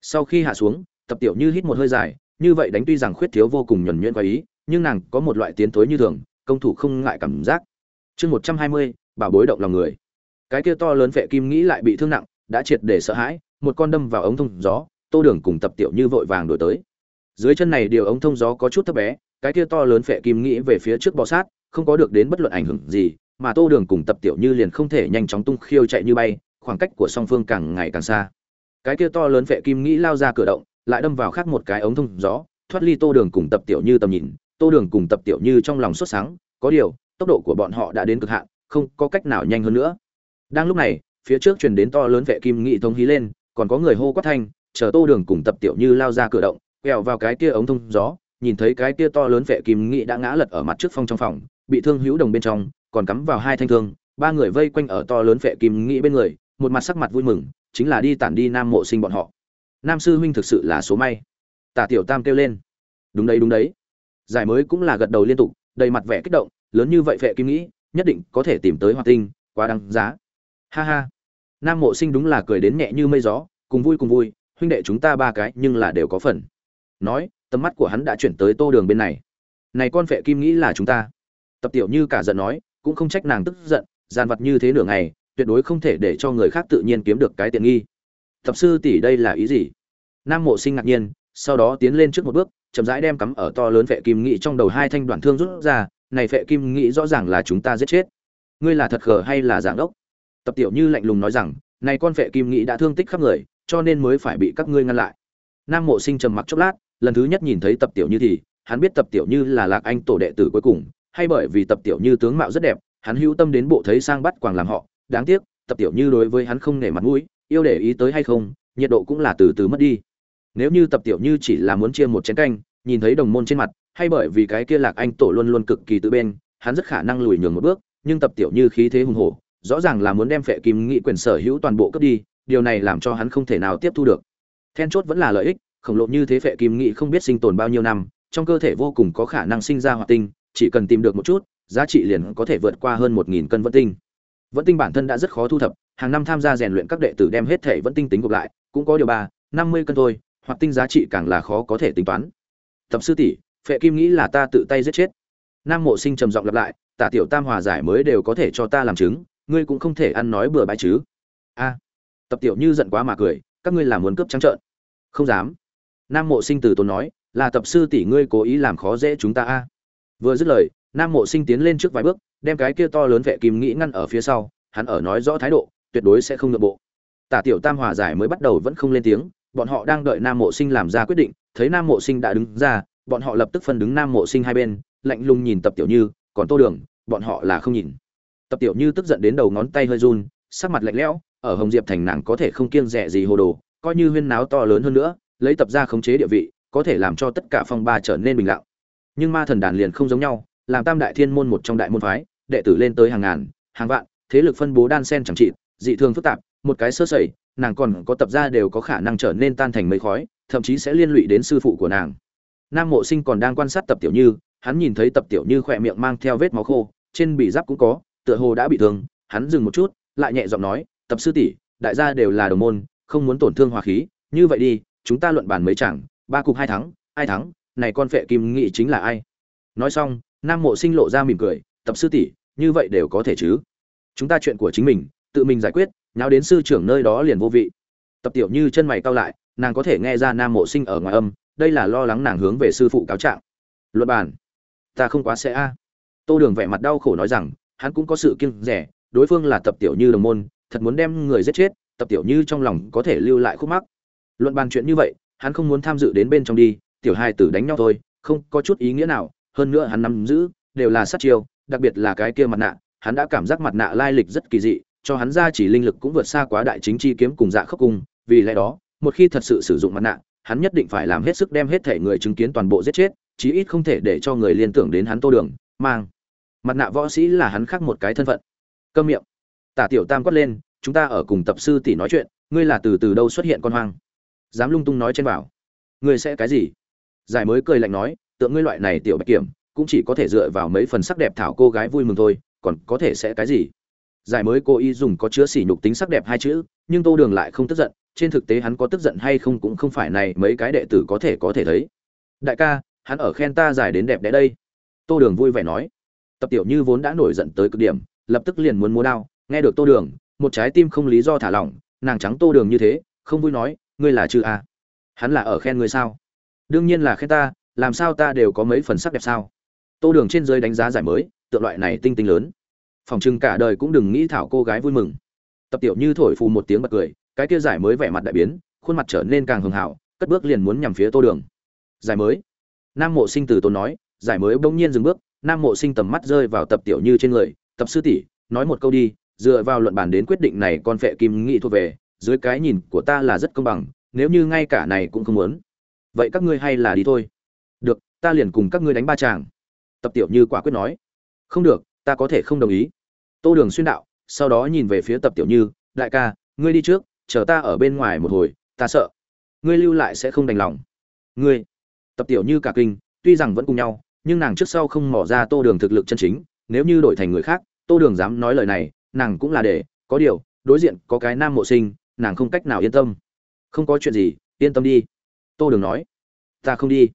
Sau khi hạ xuống, tập tiểu như hít một hơi dài, như vậy đánh tuy rằng khuyết thiếu vô cùng nhuần nhuyễn quá ý, nhưng nàng có một loại tiến tối như thường, công thủ không ngại cảm giác. Chương một trăm hai mươi, bảo bối động lòng người. Cái kia to lớn vệ kim nghĩ lại bị thương nặng, đã triệt để sợ hãi, một con đâm vào ống thông gió, tô đường cùng tập tiểu như vội vàng đổi tới dưới chân này điều ống thông gió có chút thấp bé, cái kia to lớn vệ kim nghĩ về phía trước bò sát, không có được đến bất luận ảnh hưởng gì, mà tô đường cùng tập tiểu như liền không thể nhanh chóng tung khiêu chạy như bay, khoảng cách của song phương càng ngày càng xa. Cái kia to lớn vệ kim nghĩ lao ra cửa động, lại đâm vào khác một cái ống thông gió, thoát ly tô đường cùng tập tiểu như tầm nhìn, tô đường cùng tập tiểu như trong lòng sốt sáng, có điều, tốc độ của bọn họ đã đến cực hạn, không có cách nào nhanh hơn nữa. Đang lúc này, phía trước truyền đến to lớn vệ kim nghị thông hí lên, còn có người hô quát thanh, chờ tô đường cùng tập tiểu như lao ra cửa động quẹo vào cái kia ống thông gió, nhìn thấy cái kia to lớn vệ kim nghị đã ngã lật ở mặt trước phong trong phòng, bị thương hữu đồng bên trong, còn cắm vào hai thanh thương, ba người vây quanh ở to lớn vệ kim nghị bên người, một mặt sắc mặt vui mừng, chính là đi tản đi nam mộ sinh bọn họ. Nam sư huynh thực sự là số may. Tả tiểu tam kêu lên. Đúng đấy đúng đấy. Giải mới cũng là gật đầu liên tục, đầy mặt vẻ kích động, lớn như vậy vệ kim nghĩ, nhất định có thể tìm tới hoạt tinh, quá đáng giá. Ha ha. Nam mộ sinh đúng là cười đến nhẹ như mây gió, cùng vui cùng vui, huynh đệ chúng ta ba cái nhưng là đều có phần nói, tầm mắt của hắn đã chuyển tới tô đường bên này. Này con vệ kim nghĩ là chúng ta. Tập tiểu như cả giận nói, cũng không trách nàng tức giận, gian vật như thế nửa ngày, tuyệt đối không thể để cho người khác tự nhiên kiếm được cái tiện nghi. Tập sư tỷ đây là ý gì? Nam mộ sinh ngạc nhiên, sau đó tiến lên trước một bước, chậm rãi đem cắm ở to lớn vệ kim nghĩ trong đầu hai thanh đoạn thương rút ra, này vệ kim nghĩ rõ ràng là chúng ta giết chết. Ngươi là thật khờ hay là giảng ốc tập tiểu như lạnh lùng nói rằng, này con vệ kim nghĩ đã thương tích khắp người, cho nên mới phải bị các ngươi ngăn lại. Nam mộ sinh trầm mặc chốc lát lần thứ nhất nhìn thấy tập tiểu như thì, hắn biết tập tiểu như là lạc anh tổ đệ tử cuối cùng, hay bởi vì tập tiểu như tướng mạo rất đẹp, hắn hữu tâm đến bộ thấy sang bắt quàng làm họ. Đáng tiếc, tập tiểu như đối với hắn không nể mặt mũi, yêu để ý tới hay không, nhiệt độ cũng là từ từ mất đi. Nếu như tập tiểu như chỉ là muốn chia một chén canh, nhìn thấy đồng môn trên mặt, hay bởi vì cái kia lạc anh tổ luôn luôn cực kỳ tự bên, hắn rất khả năng lùi nhường một bước, nhưng tập tiểu như khí thế hùng hổ, rõ ràng là muốn đem phệ kim nghị quyền sở hữu toàn bộ cướp đi, điều này làm cho hắn không thể nào tiếp thu được. Then chốt vẫn là lợi ích khổng lồ như thế phệ kim nghị không biết sinh tồn bao nhiêu năm, trong cơ thể vô cùng có khả năng sinh ra hoạt tinh, chỉ cần tìm được một chút, giá trị liền có thể vượt qua hơn một nghìn cân vẫn tinh. Vẫn tinh bản thân đã rất khó thu thập, hàng năm tham gia rèn luyện các đệ tử đem hết thể vẫn tinh tính gộp lại, cũng có điều ba, năm mươi cân thôi hoặc tinh giá trị càng là khó có thể tính toán. Tập sư tỷ, phệ kim nghĩ là ta tự tay giết chết. Nam mộ sinh trầm giọng lặp lại, tả tiểu tam hòa giải mới đều có thể cho ta làm chứng, ngươi cũng không thể ăn nói bừa bãi chứ. A. Tập tiểu như giận quá mà cười, các ngươi làm muốn cướp trắng trợn. Không dám nam mộ sinh từ tốn nói, là tập sư tỷ ngươi cố ý làm khó dễ chúng ta a. Vừa dứt lời, nam mộ sinh tiến lên trước vài bước, đem cái kia to lớn vệ kim nghĩ ngăn ở phía sau, hắn ở nói rõ thái độ, tuyệt đối sẽ không nhượng bộ. Tả tiểu tam hòa giải mới bắt đầu vẫn không lên tiếng, bọn họ đang đợi nam mộ sinh làm ra quyết định, thấy nam mộ sinh đã đứng ra, bọn họ lập tức phân đứng nam mộ sinh hai bên, lạnh lùng nhìn tập tiểu như, còn tô đường, bọn họ là không nhìn. Tập tiểu như tức giận đến đầu ngón tay hơi run, sắc mặt lạnh lẽo, ở hồng diệp thành nàng có thể không kiêng rẻ gì hồ đồ, coi như huyên náo to lớn hơn nữa lấy tập ra khống chế địa vị, có thể làm cho tất cả phong ba trở nên bình lặng. Nhưng ma thần đàn liền không giống nhau, làm tam đại thiên môn một trong đại môn phái, đệ tử lên tới hàng ngàn, hàng vạn, thế lực phân bố đan sen chẳng trị dị thường phức tạp, một cái sơ sẩy, nàng còn có tập ra đều có khả năng trở nên tan thành mây khói, thậm chí sẽ liên lụy đến sư phụ của nàng. Nam mộ sinh còn đang quan sát tập tiểu như, hắn nhìn thấy tập tiểu như khỏe miệng mang theo vết máu khô, trên bị giáp cũng có, tựa hồ đã bị thương, hắn dừng một chút, lại nhẹ giọng nói, tập sư tỷ, đại gia đều là đồng môn, không muốn tổn thương hòa khí, như vậy đi chúng ta luận bàn mấy chẳng ba cục hai thắng, ai thắng, này con phệ kim nghị chính là ai? Nói xong, nam mộ sinh lộ ra mỉm cười, tập sư tỷ, như vậy đều có thể chứ? Chúng ta chuyện của chính mình, tự mình giải quyết, nháo đến sư trưởng nơi đó liền vô vị. Tập tiểu như chân mày cau lại, nàng có thể nghe ra nam mộ sinh ở ngoài âm, đây là lo lắng nàng hướng về sư phụ cáo trạng. Luật bàn? Ta không quá sẽ a. Tô đường vẻ mặt đau khổ nói rằng, hắn cũng có sự kiêng rẻ, đối phương là tập tiểu như đồng môn, thật muốn đem người giết chết, tập tiểu như trong lòng có thể lưu lại khúc mắc luận bàn chuyện như vậy, hắn không muốn tham dự đến bên trong đi, tiểu hai tử đánh nhau thôi, không có chút ý nghĩa nào, hơn nữa hắn nắm giữ, đều là sát chiêu, đặc biệt là cái kia mặt nạ, hắn đã cảm giác mặt nạ lai lịch rất kỳ dị, cho hắn ra chỉ linh lực cũng vượt xa quá đại chính chi kiếm cùng dạ khốc cung, vì lẽ đó, một khi thật sự sử dụng mặt nạ, hắn nhất định phải làm hết sức đem hết thể người chứng kiến toàn bộ giết chết, chí ít không thể để cho người liên tưởng đến hắn tô đường, mang. Mặt nạ võ sĩ là hắn khác một cái thân phận. Câm miệng. Tả tiểu tam quát lên, chúng ta ở cùng tập sư tỷ nói chuyện, ngươi là từ từ đâu xuất hiện con hoang? Dám lung tung nói trên bảo ngươi sẽ cái gì? Giải mới cười lạnh nói, tượng ngươi loại này tiểu bạch kiểm, cũng chỉ có thể dựa vào mấy phần sắc đẹp thảo cô gái vui mừng thôi, còn có thể sẽ cái gì? Giải mới cô y dùng có chứa sỉ nhục tính sắc đẹp hai chữ, nhưng tô đường lại không tức giận, trên thực tế hắn có tức giận hay không cũng không phải này mấy cái đệ tử có thể có thể thấy. Đại ca, hắn ở khen ta giải đến đẹp đẽ đây. Tô đường vui vẻ nói. Tập tiểu như vốn đã nổi giận tới cực điểm, lập tức liền muốn múa đao. Nghe được tô đường, một trái tim không lý do thả lỏng, nàng trắng tô đường như thế, không vui nói ngươi là chư a, hắn là ở khen ngươi sao? Đương nhiên là khen ta làm sao ta đều có mấy phần sắc đẹp sao? Tô đường trên dưới đánh giá giải mới tượng loại này tinh tinh lớn. Phòng chừng cả đời cũng đừng nghĩ thảo cô gái vui mừng. Tập tiểu như thổi phù một tiếng bật cười cái kia giải mới vẻ mặt đại biến khuôn mặt trở nên càng hường hảo cất bước liền muốn nhằm phía tô đường. Giải mới. Nam mộ sinh từ tốn nói giải mới bỗng nhiên dừng bước nam mộ sinh tầm mắt rơi vào tập tiểu như trên người tập sư tỷ nói một câu đi dựa vào luận bản đến quyết định này con phệ kim nghị thuộc về dưới cái nhìn của ta là rất công bằng, nếu như ngay cả này cũng không muốn. Vậy các ngươi hay là đi thôi. Được, ta liền cùng các ngươi đánh ba chàng. Tập tiểu như quả quyết nói. Không được, ta có thể không đồng ý. Tô đường xuyên đạo, sau đó nhìn về phía tập tiểu như, đại ca, ngươi đi trước, chờ ta ở bên ngoài một hồi, ta sợ. Ngươi lưu lại sẽ không đành lòng. Ngươi? Tập tiểu như cả kinh, tuy rằng vẫn cùng nhau, nhưng nàng trước sau không mỏ ra tô đường thực lực chân chính, nếu như đổi thành người khác, tô đường dám nói lời này, nàng cũng là để, có điều, đối diện có cái nam mộ sinh nàng không cách nào yên tâm. Không có chuyện gì, yên tâm đi. Tô đường nói. Ta không đi.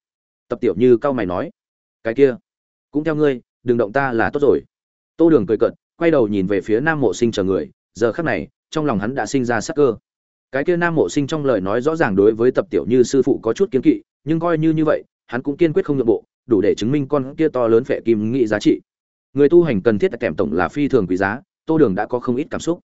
Tập tiểu như cao mày nói. Cái kia, cũng theo ngươi, đừng động ta là tốt rồi. Tô đường cười cận quay đầu nhìn về phía nam mộ sinh chờ người. Giờ khắc này, trong lòng hắn đã sinh ra sắc cơ. Cái kia nam mộ sinh trong lời nói rõ ràng đối với tập tiểu như sư phụ có chút kiến kỵ, nhưng coi như như vậy, hắn cũng kiên quyết không nhượng bộ, đủ để chứng minh con kia to lớn phệ kim nghị giá trị. Người tu hành cần thiết kèm tổng là phi thường quý giá, tô đường đã có không ít cảm xúc.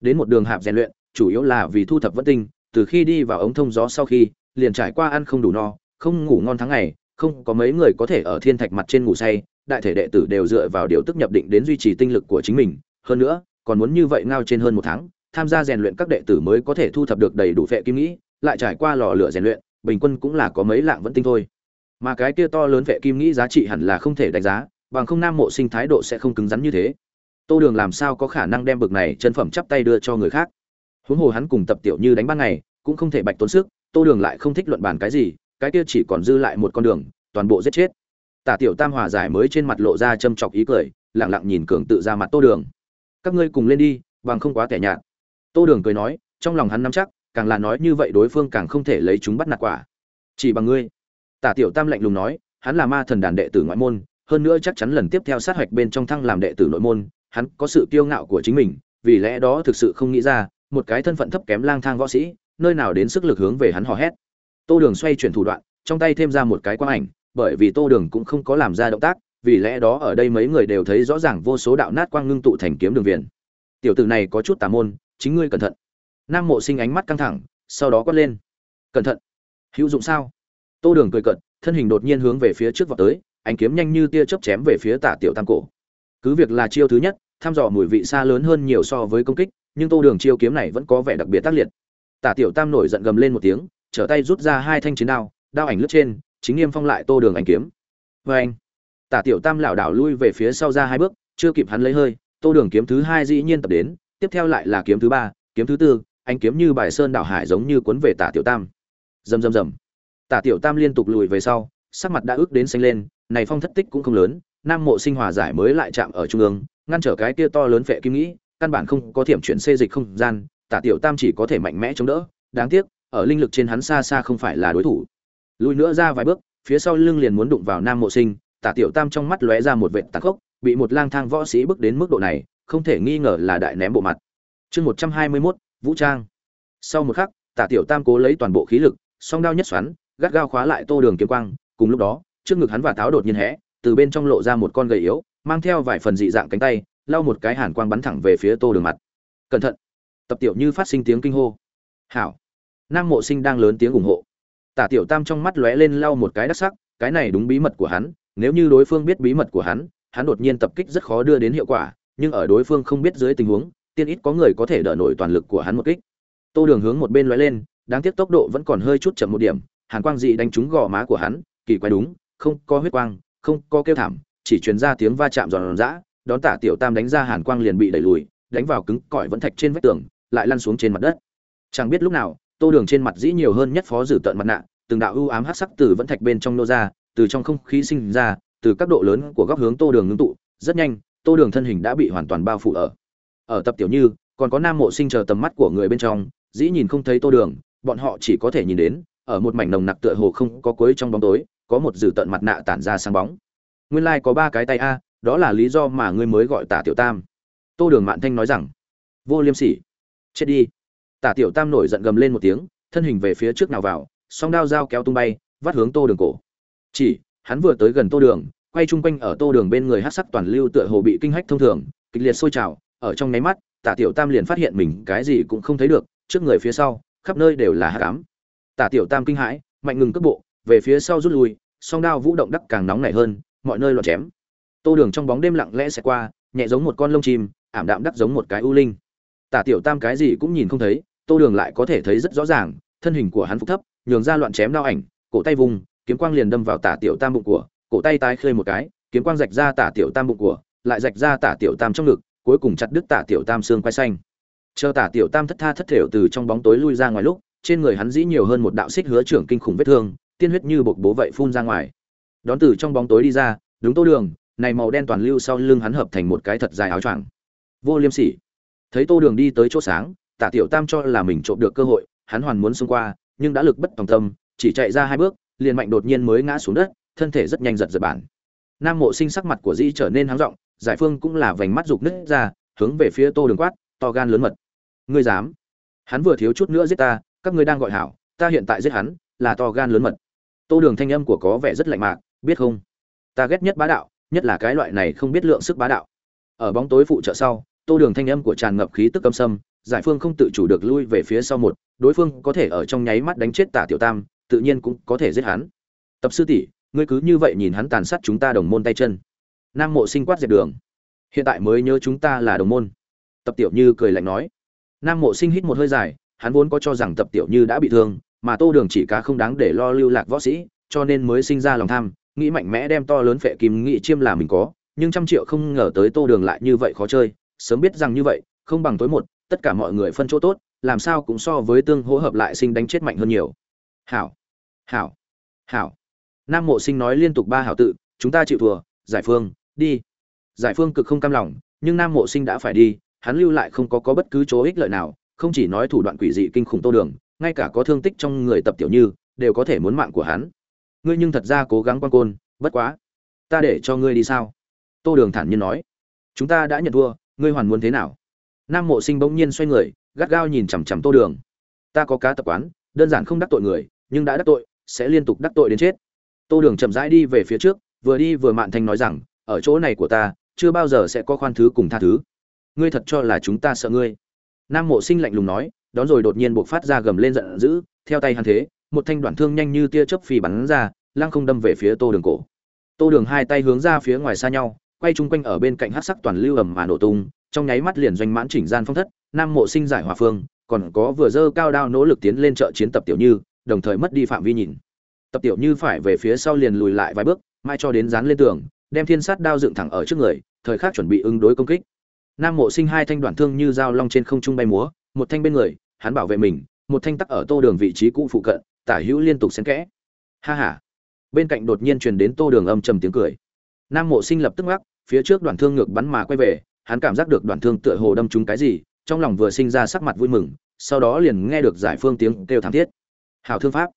Đến một đường hạp rèn luyện chủ yếu là vì thu thập vận tinh, từ khi đi vào ống thông gió sau khi, liền trải qua ăn không đủ no, không ngủ ngon tháng ngày, không có mấy người có thể ở thiên thạch mặt trên ngủ say, đại thể đệ tử đều dựa vào điều tức nhập định đến duy trì tinh lực của chính mình. Hơn nữa, còn muốn như vậy ngao trên hơn một tháng, tham gia rèn luyện các đệ tử mới có thể thu thập được đầy đủ phệ kim nghĩ, lại trải qua lò lửa rèn luyện, bình quân cũng là có mấy lạng vẫn tinh thôi. Mà cái kia to lớn phệ kim nghĩ giá trị hẳn là không thể đánh giá, bằng không nam mộ sinh thái độ sẽ không cứng rắn như thế. Tô đường làm sao có khả năng đem bực này chân phẩm chắp tay đưa cho người khác? Huống hồ hắn cùng tập tiểu như đánh ban ngày, cũng không thể bạch tốn sức, tô đường lại không thích luận bàn cái gì, cái kia chỉ còn dư lại một con đường, toàn bộ giết chết. Tả tiểu tam hòa giải mới trên mặt lộ ra châm chọc ý cười lẳng lặng nhìn cường tự ra mặt tô đường. Các ngươi cùng lên đi, bằng không quá tẻ nhạt. Tô đường cười nói, trong lòng hắn nắm chắc, càng là nói như vậy đối phương càng không thể lấy chúng bắt nạt quả. Chỉ bằng ngươi. Tả tiểu tam lạnh lùng nói, hắn là ma thần đàn đệ tử ngoại môn, hơn nữa chắc chắn lần tiếp theo sát hạch bên trong thăng làm đệ tử nội môn, hắn có sự kiêu ngạo của chính mình, vì lẽ đó thực sự không nghĩ ra một cái thân phận thấp kém lang thang võ sĩ, nơi nào đến sức lực hướng về hắn hò hét. Tô đường xoay chuyển thủ đoạn, trong tay thêm ra một cái quang ảnh, bởi vì tô đường cũng không có làm ra động tác, vì lẽ đó ở đây mấy người đều thấy rõ ràng vô số đạo nát quang ngưng tụ thành kiếm đường viền. Tiểu tử này có chút tà môn, chính ngươi cẩn thận. Nam mộ sinh ánh mắt căng thẳng, sau đó quát lên. Cẩn thận. Hữu dụng sao? Tô đường cười cận thân hình đột nhiên hướng về phía trước vọt tới, ánh kiếm nhanh như tia chớp chém về phía tả tiểu tam cổ. Cứ việc là chiêu thứ nhất, thăm dò mùi vị xa lớn hơn nhiều so với công kích nhưng tô đường chiêu kiếm này vẫn có vẻ đặc biệt tác liệt. Tả tiểu tam nổi giận gầm lên một tiếng, trở tay rút ra hai thanh chiến đao đao ảnh lướt trên, chính nghiêm phong lại tô đường ảnh kiếm. Vê anh, tả tiểu tam lảo đảo lui về phía sau ra hai bước, chưa kịp hắn lấy hơi, tô đường kiếm thứ hai dĩ nhiên tập đến, tiếp theo lại là kiếm thứ ba, kiếm thứ tư, anh kiếm như bài sơn đảo hải giống như cuốn về tả tiểu tam. Rầm rầm rầm. Tả tiểu tam liên tục lùi về sau, sắc mặt đã ước đến xanh lên, này phong thất tích cũng không lớn, nam mộ sinh hòa giải mới lại chạm ở trung ương, ngăn trở cái kia to lớn phệ kim nghĩ căn bản không có thiểm chuyển xê dịch không gian, tả tiểu tam chỉ có thể mạnh mẽ chống đỡ. Đáng tiếc, ở linh lực trên hắn xa xa không phải là đối thủ. Lùi nữa ra vài bước, phía sau lưng liền muốn đụng vào nam mộ sinh, tả tiểu tam trong mắt lóe ra một vệt tàn khốc, bị một lang thang võ sĩ bước đến mức độ này, không thể nghi ngờ là đại ném bộ mặt. Chương một trăm hai mươi mốt, vũ trang. Sau một khắc, tả tiểu tam cố lấy toàn bộ khí lực, song đao nhất xoắn, gắt gao khóa lại tô đường kiếm quang, cùng lúc đó, trước ngực hắn và táo đột nhiên hẽ từ bên trong lộ ra một con gầy yếu, mang theo vài phần dị dạng cánh tay lau một cái hàn quang bắn thẳng về phía tô đường mặt. Cẩn thận. Tập tiểu như phát sinh tiếng kinh hô. Hảo. Nam mộ sinh đang lớn tiếng ủng hộ. Tả tiểu tam trong mắt lóe lên lau một cái đắc sắc, cái này đúng bí mật của hắn, nếu như đối phương biết bí mật của hắn hắn đột nhiên tập kích rất khó đưa đến hiệu quả, nhưng ở đối phương không biết dưới tình huống, tiên ít có người có thể đỡ nổi toàn lực của hắn một kích. Tô đường hướng một bên lóe lên, đáng tiếc tốc độ vẫn còn hơi chút chậm một điểm, hàn quang dị đánh trúng gò má của hắn, kỳ quái đúng, không có huyết quang, không có kêu thảm, chỉ truyền ra tiếng va chạm giòn giã đón tả tiểu tam đánh ra hàn quang liền bị đẩy lùi, đánh vào cứng cỏi vẫn thạch trên vách tường, lại lăn xuống trên mặt đất. Chẳng biết lúc nào, tô đường trên mặt dĩ nhiều hơn nhất phó dử tận mặt nạ, từng đạo ưu ám hắc sắc từ vẫn thạch bên trong nô ra, từ trong không khí sinh ra, từ các độ lớn của góc hướng tô đường ngưng tụ, rất nhanh, tô đường thân hình đã bị hoàn toàn bao phủ ở ở tập tiểu như, còn có nam mộ sinh chờ tầm mắt của người bên trong, dĩ nhìn không thấy tô đường, bọn họ chỉ có thể nhìn đến, ở một mảnh nồng nặc tựa hồ không có cuối trong bóng tối, có một dử tận mặt nạ tản ra sáng bóng. Nguyên lai có ba cái tay a đó là lý do mà ngươi mới gọi tả tiểu tam. Tô đường mạn thanh nói rằng, vô liêm sỉ. Chết đi. Tả tiểu tam nổi giận gầm lên một tiếng, thân hình về phía trước nào vào, song đao dao kéo tung bay, vắt hướng tô đường cổ. Chỉ, hắn vừa tới gần tô đường, quay chung quanh ở tô đường bên người hát sắc toàn lưu tựa hồ bị kinh hách thông thường, kịch liệt sôi trào, ở trong nháy mắt, tả tiểu tam liền phát hiện mình cái gì cũng không thấy được, trước người phía sau, khắp nơi đều là hát cám tả tiểu tam kinh hãi, mạnh ngừng cước bộ, về phía sau rút lui, song đao vũ động đắc càng nóng nảy hơn, mọi nơi loạn chém tô đường trong bóng đêm lặng lẽ sẽ qua, nhẹ giống một con lông chim, ảm đạm đắc giống một cái u linh. Tả tiểu tam cái gì cũng nhìn không thấy, tô đường lại có thể thấy rất rõ ràng, thân hình của hắn phục thấp, nhường ra loạn chém đao ảnh, cổ tay vùng, kiếm quang liền đâm vào tả tiểu tam bụng của, cổ tay tái khơi một cái, kiếm quang rạch ra tả tiểu tam bụng của, lại rạch ra tả tiểu tam trong ngực, cuối cùng chặt đứt tả tiểu tam xương quay xanh. Chờ tả tiểu tam thất tha thất thểu từ trong bóng tối lui ra ngoài lúc, trên người hắn dĩ nhiều hơn một đạo xích hứa trưởng kinh khủng vết thương, tiên huyết như bộc bố vậy phun ra ngoài. Đón từ trong bóng tối đi ra, đúng tô đường này màu đen toàn lưu sau lưng hắn hợp thành một cái thật dài áo choàng. Vô liêm sỉ. Thấy tô đường đi tới chỗ sáng, tả tiểu tam cho là mình trộm được cơ hội, hắn hoàn muốn xông qua, nhưng đã lực bất tòng tâm, chỉ chạy ra hai bước, liền mạnh đột nhiên mới ngã xuống đất, thân thể rất nhanh giật giật bản. Nam mộ sinh sắc mặt của dĩ trở nên háng rộng giải phương cũng là vành mắt rục nứt ra, hướng về phía tô đường quát, to gan lớn mật. Ngươi dám? Hắn vừa thiếu chút nữa giết ta, các ngươi đang gọi hảo, ta hiện tại giết hắn, là to gan lớn mật. Tô đường thanh âm của có vẻ rất lạnh mạc, biết không? Ta ghét nhất bá đạo nhất là cái loại này không biết lượng sức bá đạo. Ở bóng tối phụ trợ sau, tô đường thanh âm của tràn ngập khí tức âm sâm, giải phương không tự chủ được lui về phía sau một, đối phương có thể ở trong nháy mắt đánh chết tả tiểu tam, tự nhiên cũng có thể giết hắn. Tập sư tỷ, ngươi cứ như vậy nhìn hắn tàn sát chúng ta đồng môn tay chân. Nam mộ sinh quát dẹp đường. Hiện tại mới nhớ chúng ta là đồng môn. Tập tiểu như cười lạnh nói. Nam mộ sinh hít một hơi dài, hắn vốn có cho rằng tập tiểu như đã bị thương, mà tô đường chỉ cá không đáng để lo lưu lạc võ sĩ, cho nên mới sinh ra lòng tham nghĩ mạnh mẽ đem to lớn phệ kim nghị chiêm là mình có, nhưng trăm triệu không ngờ tới tô đường lại như vậy khó chơi, sớm biết rằng như vậy, không bằng tối một, tất cả mọi người phân chỗ tốt, làm sao cũng so với tương hỗ hợp lại sinh đánh chết mạnh hơn nhiều. Hảo hảo hảo. Nam mộ sinh nói liên tục ba hảo tự, chúng ta chịu thua, giải phương, đi. Giải phương cực không cam lòng, nhưng nam mộ sinh đã phải đi, hắn lưu lại không có có bất cứ chỗ ích lợi nào, không chỉ nói thủ đoạn quỷ dị kinh khủng tô đường, ngay cả có thương tích trong người tập tiểu như, đều có thể muốn mạng của hắn ngươi nhưng thật ra cố gắng quan côn, bất quá. Ta để cho ngươi đi sao? Tô đường thản nhiên nói. Chúng ta đã nhận thua, ngươi hoàn muốn thế nào? Nam mộ sinh bỗng nhiên xoay người, gắt gao nhìn chằm chằm tô đường. Ta có cá tập quán, đơn giản không đắc tội người, nhưng đã đắc tội, sẽ liên tục đắc tội đến chết. Tô đường chậm rãi đi về phía trước, vừa đi vừa mạn thanh nói rằng, ở chỗ này của ta, chưa bao giờ sẽ có khoan thứ cùng tha thứ. Ngươi thật cho là chúng ta sợ ngươi? Nam mộ sinh lạnh lùng nói, đón rồi đột nhiên buộc phát ra gầm lên giận dữ, theo tay hắn thế một thanh đoạn thương nhanh như tia chớp phi bắn ra, lăng không đâm về phía tô đường cổ. Tô đường hai tay hướng ra phía ngoài xa nhau, quay chung quanh ở bên cạnh hắc sắc toàn lưu ầm mà nổ tung, trong nháy mắt liền doanh mãn chỉnh gian phong thất, nam mộ sinh giải hòa phương, còn có vừa dơ cao đao nỗ lực tiến lên trợ chiến tập tiểu như, đồng thời mất đi phạm vi nhìn. Tập tiểu như phải về phía sau liền lùi lại vài bước, mai cho đến dán lên tường, đem thiên sát đao dựng thẳng ở trước người, thời khắc chuẩn bị ứng đối công kích. Nam mộ sinh hai thanh đoạn thương như dao long trên không trung bay múa, một thanh bên người, hắn bảo vệ mình một thanh tắc ở tô đường vị trí cũ phụ cận, tả hữu liên tục xen kẽ. Ha ha. Bên cạnh đột nhiên truyền đến tô đường âm trầm tiếng cười. Nam mộ sinh lập tức ngắc, phía trước đoạn thương ngược bắn mà quay về, hắn cảm giác được đoạn thương tựa hồ đâm trúng cái gì, trong lòng vừa sinh ra sắc mặt vui mừng, sau đó liền nghe được giải phương tiếng kêu thảm thiết. Hào thương pháp.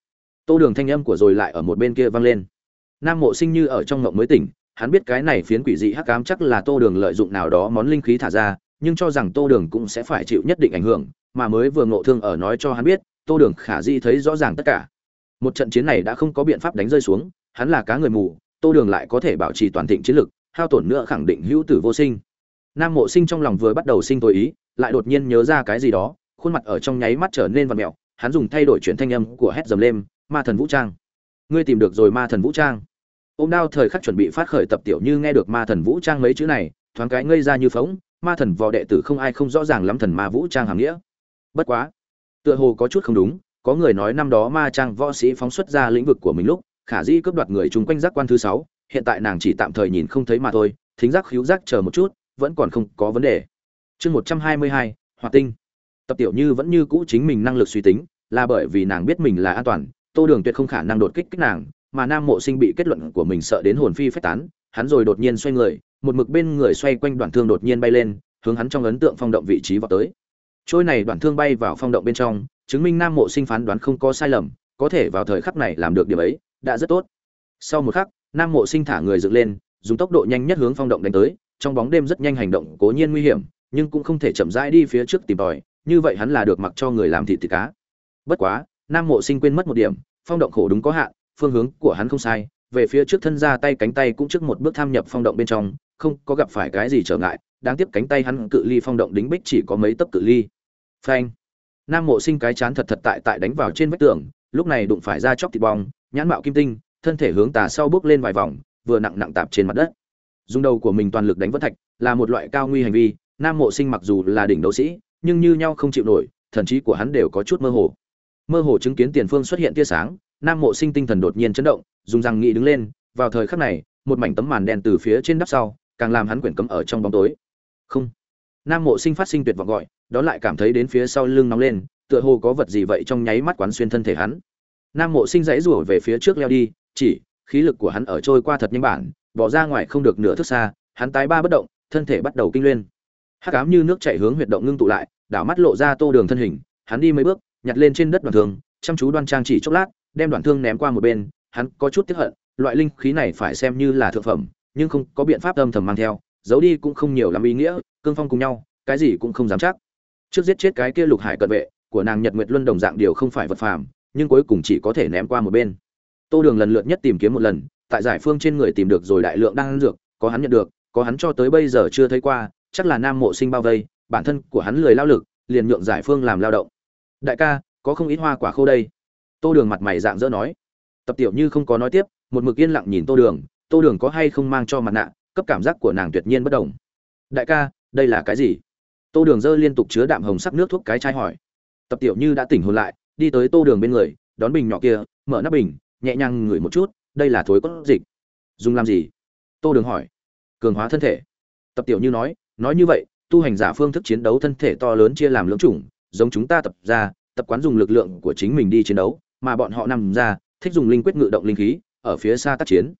Tô đường thanh âm của rồi lại ở một bên kia vang lên. Nam mộ sinh như ở trong ngộng mới tỉnh, hắn biết cái này phiến quỷ dị hắc ám chắc là tô đường lợi dụng nào đó món linh khí thả ra, nhưng cho rằng tô đường cũng sẽ phải chịu nhất định ảnh hưởng mà mới vừa ngộ thương ở nói cho hắn biết, tô đường khả di thấy rõ ràng tất cả. Một trận chiến này đã không có biện pháp đánh rơi xuống, hắn là cá người mù, tô đường lại có thể bảo trì toàn thịnh chiến lực, hao tổn nữa khẳng định hữu tử vô sinh. Nam mộ sinh trong lòng vừa bắt đầu sinh tội ý, lại đột nhiên nhớ ra cái gì đó, khuôn mặt ở trong nháy mắt trở nên vặn mẹo, hắn dùng thay đổi chuyển thanh âm của hét dầm lên, ma thần vũ trang! Ngươi tìm được rồi ma thần vũ trang! Ôm đao thời khắc chuẩn bị phát khởi tập tiểu như nghe được ma thần vũ trang mấy chữ này, thoáng cái ngây ra như phóng ma thần vò đệ tử không ai không rõ ràng lắm thần ma vũ trang hàm nghĩa bất quá, tựa hồ có chút không đúng, có người nói năm đó ma trang võ sĩ phóng xuất ra lĩnh vực của mình lúc, khả dĩ cướp đoạt người chung quanh giác quan thứ sáu, hiện tại nàng chỉ tạm thời nhìn không thấy mà thôi, thính giác khíu giác chờ một chút, vẫn còn không có vấn đề. Chương một trăm hai mươi hai hoạt tinh. Tập tiểu như vẫn như cũ chính mình năng lực suy tính, là bởi vì nàng biết mình là an toàn, tô đường tuyệt không khả năng đột kích kích nàng, mà nam mộ sinh bị kết luận của mình sợ đến hồn phi phách tán, hắn rồi đột nhiên xoay người, một mực bên người xoay quanh đoạn thương đột nhiên bay lên, hướng hắn trong ấn tượng phong động vị trí vào tới trôi này đoạn thương bay vào phong động bên trong, chứng minh nam mộ sinh phán đoán không có sai lầm, có thể vào thời khắc này làm được điểm ấy, đã rất tốt. Sau một khắc, nam mộ sinh thả người dựng lên, dùng tốc độ nhanh nhất hướng phong động đánh tới, trong bóng đêm rất nhanh hành động cố nhiên nguy hiểm, nhưng cũng không thể chậm rãi đi phía trước tìm tòi, như vậy hắn là được mặc cho người làm thịt thịt cá. Bất quá, nam mộ sinh quên mất một điểm, phong động khổ đúng có hạn, phương hướng của hắn không sai, về phía trước thân ra tay cánh tay cũng trước một bước tham nhập phong động bên trong, không có gặp phải cái gì trở ngại đáng tiếc cánh tay hắn cự ly phong động đính bích chỉ có mấy tấc cự ly. Phanh. Nam mộ sinh cái chán thật thật tại tại đánh vào trên vách tường, lúc này đụng phải ra chóc thịt bong, nhãn mạo kim tinh, thân thể hướng tà sau bước lên vài vòng, vừa nặng nặng tạp trên mặt đất. Dùng đầu của mình toàn lực đánh vỡ thạch, là một loại cao nguy hành vi, nam mộ sinh mặc dù là đỉnh đấu sĩ, nhưng như nhau không chịu nổi, thần trí của hắn đều có chút mơ hồ. Mơ hồ chứng kiến tiền phương xuất hiện tia sáng, nam mộ sinh tinh thần đột nhiên chấn động, dùng răng nghĩ đứng lên, vào thời khắc này, một mảnh tấm màn đen từ phía trên đắp sau, càng làm hắn quyển cấm ở trong bóng tối không. Nam mộ sinh phát sinh tuyệt vọng gọi đó lại cảm thấy đến phía sau lưng nóng lên, tựa hồ có vật gì vậy trong nháy mắt quán xuyên thân thể hắn. Nam mộ sinh dãy rủa về phía trước leo đi, chỉ, khí lực của hắn ở trôi qua thật nhanh bản, bỏ ra ngoài không được nửa thước xa, hắn tái ba bất động, thân thể bắt đầu kinh lên. Hắc ám như nước chảy hướng huyệt động ngưng tụ lại, đảo mắt lộ ra tô đường thân hình, hắn đi mấy bước, nhặt lên trên đất đoạn thương, chăm chú đoan trang chỉ chốc lát, đem đoạn thương ném qua một bên, hắn có chút tiếc hận, loại linh khí này phải xem như là thượng phẩm, nhưng không có biện pháp âm thầm mang theo giấu đi cũng không nhiều lắm ý nghĩa, cương phong cùng nhau, cái gì cũng không dám chắc. Trước giết chết cái kia lục hải cận vệ, của nàng nhật nguyệt luân đồng dạng điều không phải vật phàm, nhưng cuối cùng chỉ có thể ném qua một bên. Tô đường lần lượt nhất tìm kiếm một lần, tại giải phương trên người tìm được rồi đại lượng đang ăn dược, có hắn nhận được, có hắn cho tới bây giờ chưa thấy qua, chắc là nam mộ sinh bao vây, bản thân của hắn lười lao lực, liền nhượng giải phương làm lao động. Đại ca, có không ít hoa quả khô đây. Tô đường mặt mày dạng dỡ nói. Tập tiểu như không có nói tiếp, một mực yên lặng nhìn tô đường tô đường có hay không mang cho mặt nạ cấp cảm giác của nàng tuyệt nhiên bất đồng. Đại ca, đây là cái gì? Tô đường dơ liên tục chứa đạm hồng sắc nước thuốc cái chai hỏi. Tập tiểu như đã tỉnh hồn lại, đi tới tô đường bên người, đón bình nhỏ kia, mở nắp bình, nhẹ nhàng ngửi một chút, đây là thối cốt dịch. Dùng làm gì? Tô đường hỏi. Cường hóa thân thể. Tập tiểu như nói nói như vậy, tu hành giả phương thức chiến đấu thân thể to lớn chia làm lưỡng chủng, giống chúng ta tập ra, tập quán dùng lực lượng của chính mình đi chiến đấu, mà bọn họ nằm ra, thích dùng linh quyết ngự động linh khí, ở phía xa tác chiến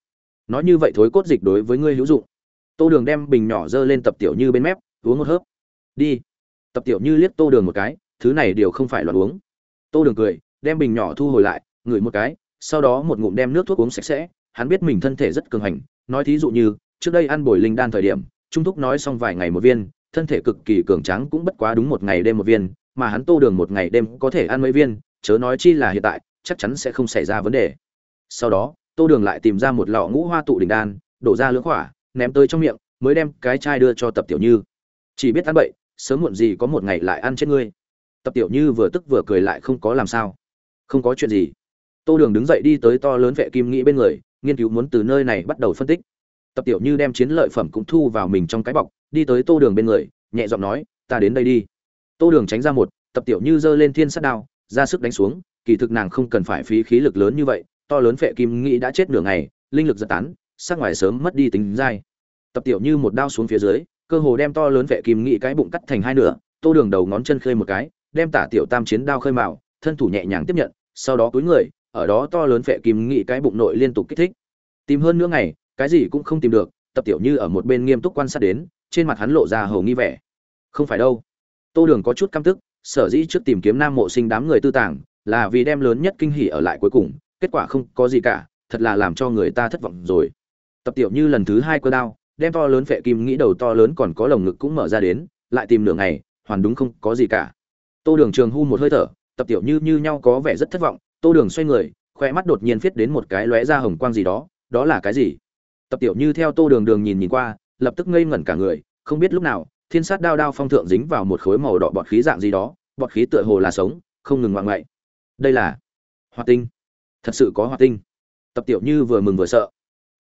nói như vậy thối cốt dịch đối với ngươi hữu dụng. Tô đường đem bình nhỏ dơ lên tập tiểu như bên mép, uống một hớp. Đi. Tập tiểu như liếc tô đường một cái, thứ này đều không phải loạn uống. Tô đường cười, đem bình nhỏ thu hồi lại, ngửi một cái, sau đó một ngụm đem nước thuốc uống sạch sẽ. Hắn biết mình thân thể rất cường hành, nói thí dụ như, trước đây ăn bồi linh đan thời điểm, trung thúc nói xong vài ngày một viên, thân thể cực kỳ cường tráng cũng bất quá đúng một ngày đêm một viên, mà hắn tô đường một ngày đêm có thể ăn mấy viên, chớ nói chi là hiện tại, chắc chắn sẽ không xảy ra vấn đề. Sau đó tô đường lại tìm ra một lọ ngũ hoa tụ đỉnh đan, đổ ra lưỡng khỏa, ném tới trong miệng, mới đem cái chai đưa cho tập tiểu như. Chỉ biết ăn bậy, sớm muộn gì có một ngày lại ăn chết ngươi. Tập tiểu như vừa tức vừa cười lại không có làm sao. Không có chuyện gì. Tô đường đứng dậy đi tới to lớn vệ kim nghĩ bên người, nghiên cứu muốn từ nơi này bắt đầu phân tích. Tập tiểu như đem chiến lợi phẩm cũng thu vào mình trong cái bọc, đi tới tô đường bên người, nhẹ giọng nói, ta đến đây đi. Tô đường tránh ra một, tập tiểu như giơ lên thiên sát đao, ra sức đánh xuống, kỳ thực nàng không cần phải phí khí lực lớn như vậy to lớn phệ kim nghĩ đã chết nửa ngày, linh lực giật tán, sắc ngoài sớm mất đi tính dai. Tập tiểu như một đao xuống phía dưới, cơ hồ đem to lớn vệ kim nghĩ cái bụng cắt thành hai nửa, tô đường đầu ngón chân khơi một cái, đem tả tiểu tam chiến đao khơi mạo thân thủ nhẹ nhàng tiếp nhận, sau đó cúi người, ở đó to lớn vệ kim nghĩ cái bụng nội liên tục kích thích. Tìm hơn nữa ngày, cái gì cũng không tìm được, tập tiểu như ở một bên nghiêm túc quan sát đến, trên mặt hắn lộ ra hầu nghi vẻ. Không phải đâu. Tô đường có chút căm tức, sở dĩ trước tìm kiếm nam mộ sinh đám người tư tàng, là vì đem lớn nhất kinh hỉ ở lại cuối cùng kết quả không có gì cả, thật là làm cho người ta thất vọng rồi. Tập tiểu như lần thứ hai cơ đao, đem to lớn phệ kim nghĩ đầu to lớn còn có lồng ngực cũng mở ra đến, lại tìm nửa ngày, hoàn đúng không có gì cả. Tô đường trường hu một hơi thở, tập tiểu như như nhau có vẻ rất thất vọng, tô đường xoay người khoe mắt đột nhiên viết đến một cái lóe ra hồng quang gì đó đó là cái gì? Tập tiểu như theo tô đường đường nhìn nhìn qua, lập tức ngây ngẩn cả người, không biết lúc nào, thiên sát đao đao phong thượng dính vào một khối màu đỏ bọt khí dạng gì đó, bọt khí tựa hồ là sống, không ngừng ngoạn ngoại. Đây là hoạt tinh thật sự có hoạt tinh. Tập tiểu như vừa mừng vừa sợ.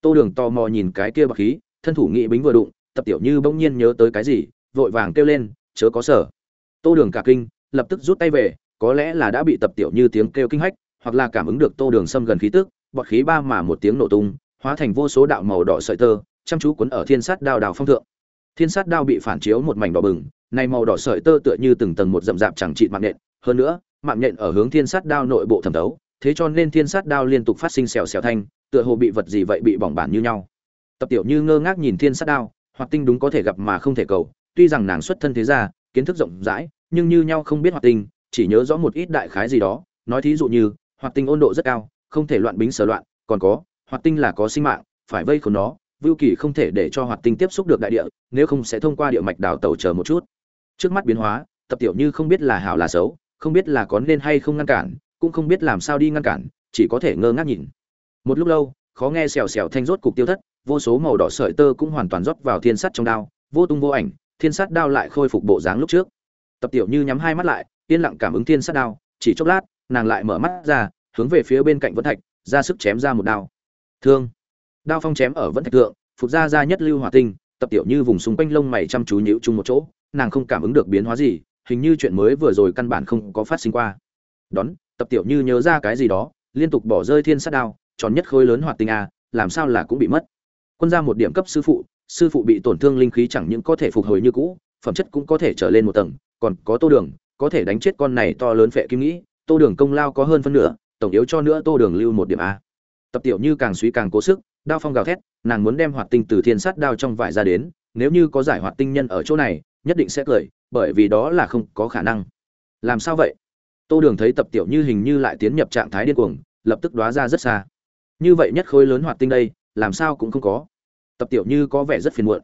Tô đường tò mò nhìn cái kia bạc khí, thân thủ nghị bính vừa đụng, tập tiểu như bỗng nhiên nhớ tới cái gì, vội vàng kêu lên, chớ có sở tô đường cả kinh, lập tức rút tay về, có lẽ là đã bị tập tiểu như tiếng kêu kinh hách, hoặc là cảm ứng được tô đường xâm gần khí tức bọt khí ba mà một tiếng nổ tung, hóa thành vô số đạo màu đỏ sợi tơ, chăm chú cuốn ở thiên sát đao đào phong thượng. Thiên sát đao bị phản chiếu một mảnh đỏ bừng, này màu đỏ sợi tơ tựa như từng tầng một rậm rạp chẳng trị mạng nhện, hơn nữa, mạng nhện ở hướng thiên sát đao nội bộ thẩm thấu thế cho nên thiên sát đao liên tục phát sinh xèo xèo thanh, tựa hồ bị vật gì vậy bị bỏng bản như nhau. Tập tiểu như ngơ ngác nhìn thiên sát đao, hoặc tinh đúng có thể gặp mà không thể cầu, tuy rằng nàng xuất thân thế gia, kiến thức rộng rãi, nhưng như nhau không biết hoạt tinh, chỉ nhớ rõ một ít đại khái gì đó, nói thí dụ như hoạt tinh ôn độ rất cao, không thể loạn bính sở loạn, còn có hoạt tinh là có sinh mạng, phải vây khốn nó, vưu kỳ không thể để cho hoạt tinh tiếp xúc được đại địa, nếu không sẽ thông qua địa mạch đào tàu chờ một chút. Trước mắt biến hóa, tập tiểu như không biết là hảo là xấu, không biết là có nên hay không ngăn cản cũng không biết làm sao đi ngăn cản, chỉ có thể ngơ ngác nhìn. Một lúc lâu, khó nghe xèo xèo thanh rốt cục tiêu thất, vô số màu đỏ sợi tơ cũng hoàn toàn rót vào thiên sắt trong đao, vô tung vô ảnh, thiên sắt đao lại khôi phục bộ dáng lúc trước. Tập tiểu như nhắm hai mắt lại, yên lặng cảm ứng thiên sắt đao, chỉ chốc lát, nàng lại mở mắt ra, hướng về phía bên cạnh vẫn thạch, ra sức chém ra một đao. Thương. Đao phong chém ở vẫn thạch thượng phục ra ra nhất lưu hỏa tinh, tập tiểu như vùng xung quanh lông mày chăm chú nhíu chung một chỗ, nàng không cảm ứng được biến hóa gì, hình như chuyện mới vừa rồi căn bản không có phát sinh qua. Đón tập tiểu như nhớ ra cái gì đó, liên tục bỏ rơi thiên sát đao, tròn nhất khối lớn hoạt tinh a, làm sao là cũng bị mất. Quân ra một điểm cấp sư phụ sư phụ bị tổn thương linh khí chẳng những có thể phục hồi như cũ, phẩm chất cũng có thể trở lên một tầng, còn có tô đường, có thể đánh chết con này to lớn phệ kim nghĩ, tô đường công lao có hơn phân nửa, tổng yếu cho nữa tô đường lưu một điểm a. Tập tiểu như càng suy càng cố sức, đao phong gào thét, nàng muốn đem hoạt tinh từ thiên sát đao trong vải ra đến, nếu như có giải hoạt tinh nhân ở chỗ này, nhất định sẽ cười, bởi vì đó là không có khả năng. Làm sao vậy? Tô đường thấy tập tiểu như hình như lại tiến nhập trạng thái điên cuồng, lập tức đoá ra rất xa. Như vậy nhất khối lớn hoạt tinh đây, làm sao cũng không có. Tập tiểu như có vẻ rất phiền muộn.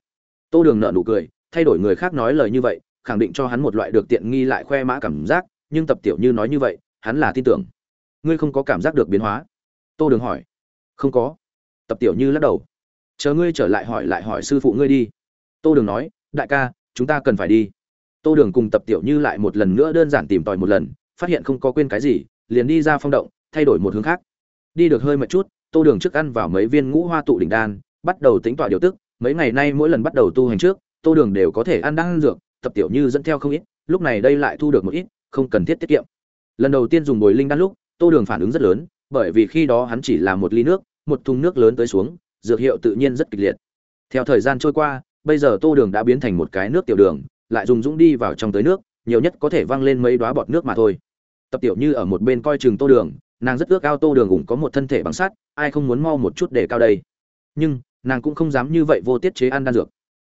Tô đường nợ nụ cười, thay đổi người khác nói lời như vậy, khẳng định cho hắn một loại được tiện nghi lại khoe mã cảm giác, nhưng tập tiểu như nói như vậy, hắn là tin tưởng. Ngươi không có cảm giác được biến hóa? Tô đường hỏi. Không có. Tập tiểu như lắc đầu. Chờ ngươi trở lại hỏi lại hỏi sư phụ ngươi đi. Tô đường nói, đại ca, chúng ta cần phải đi. Tô đường cùng tập tiểu như lại một lần nữa đơn giản tìm tòi một lần phát hiện không có quên cái gì, liền đi ra phong động, thay đổi một hướng khác. Đi được hơi một chút, tô đường trước ăn vào mấy viên ngũ hoa tụ đỉnh đan, bắt đầu tính tọa điều tức. Mấy ngày nay mỗi lần bắt đầu tu hành trước, tô đường đều có thể ăn đan dược, tập tiểu như dẫn theo không ít, lúc này đây lại thu được một ít, không cần thiết tiết kiệm. Lần đầu tiên dùng bồi linh đan lúc, tô đường phản ứng rất lớn, bởi vì khi đó hắn chỉ là một ly nước, một thùng nước lớn tới xuống, dược hiệu tự nhiên rất kịch liệt. Theo thời gian trôi qua, bây giờ tô đường đã biến thành một cái nước tiểu đường, lại dùng dũng đi vào trong tới nước, nhiều nhất có thể văng lên mấy đoá bọt nước mà thôi tập tiểu như ở một bên coi chừng tô đường, nàng rất ước ao tô đường ủng có một thân thể bằng sắt, ai không muốn mau một chút để cao đây. Nhưng, nàng cũng không dám như vậy vô tiết chế ăn đan dược.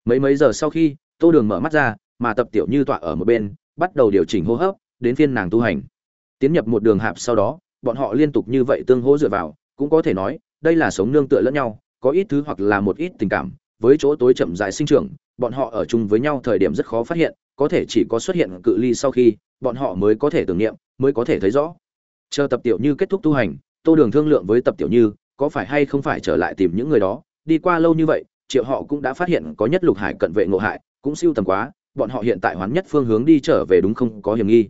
Mấy mấy giờ sau khi, tô đường mở mắt ra, mà tập tiểu như tọa ở một bên, bắt đầu điều chỉnh hô hấp, đến phiên nàng tu hành. Tiến nhập một đường hạp sau đó, bọn họ liên tục như vậy tương hỗ dựa vào, cũng có thể nói, đây là sống nương tựa lẫn nhau, có ít thứ hoặc là một ít tình cảm, với chỗ tối chậm dài sinh trưởng, bọn họ ở chung với nhau thời điểm rất khó phát hiện có thể chỉ có xuất hiện cự ly sau khi, bọn họ mới có thể tưởng niệm, mới có thể thấy rõ. Chờ tập tiểu như kết thúc tu hành, tô đường thương lượng với tập tiểu như, có phải hay không phải trở lại tìm những người đó. Đi qua lâu như vậy, triệu họ cũng đã phát hiện có nhất lục hải cận vệ ngộ hại, cũng siêu tầm quá, bọn họ hiện tại hoán nhất phương hướng đi trở về đúng không có hiểm nghi.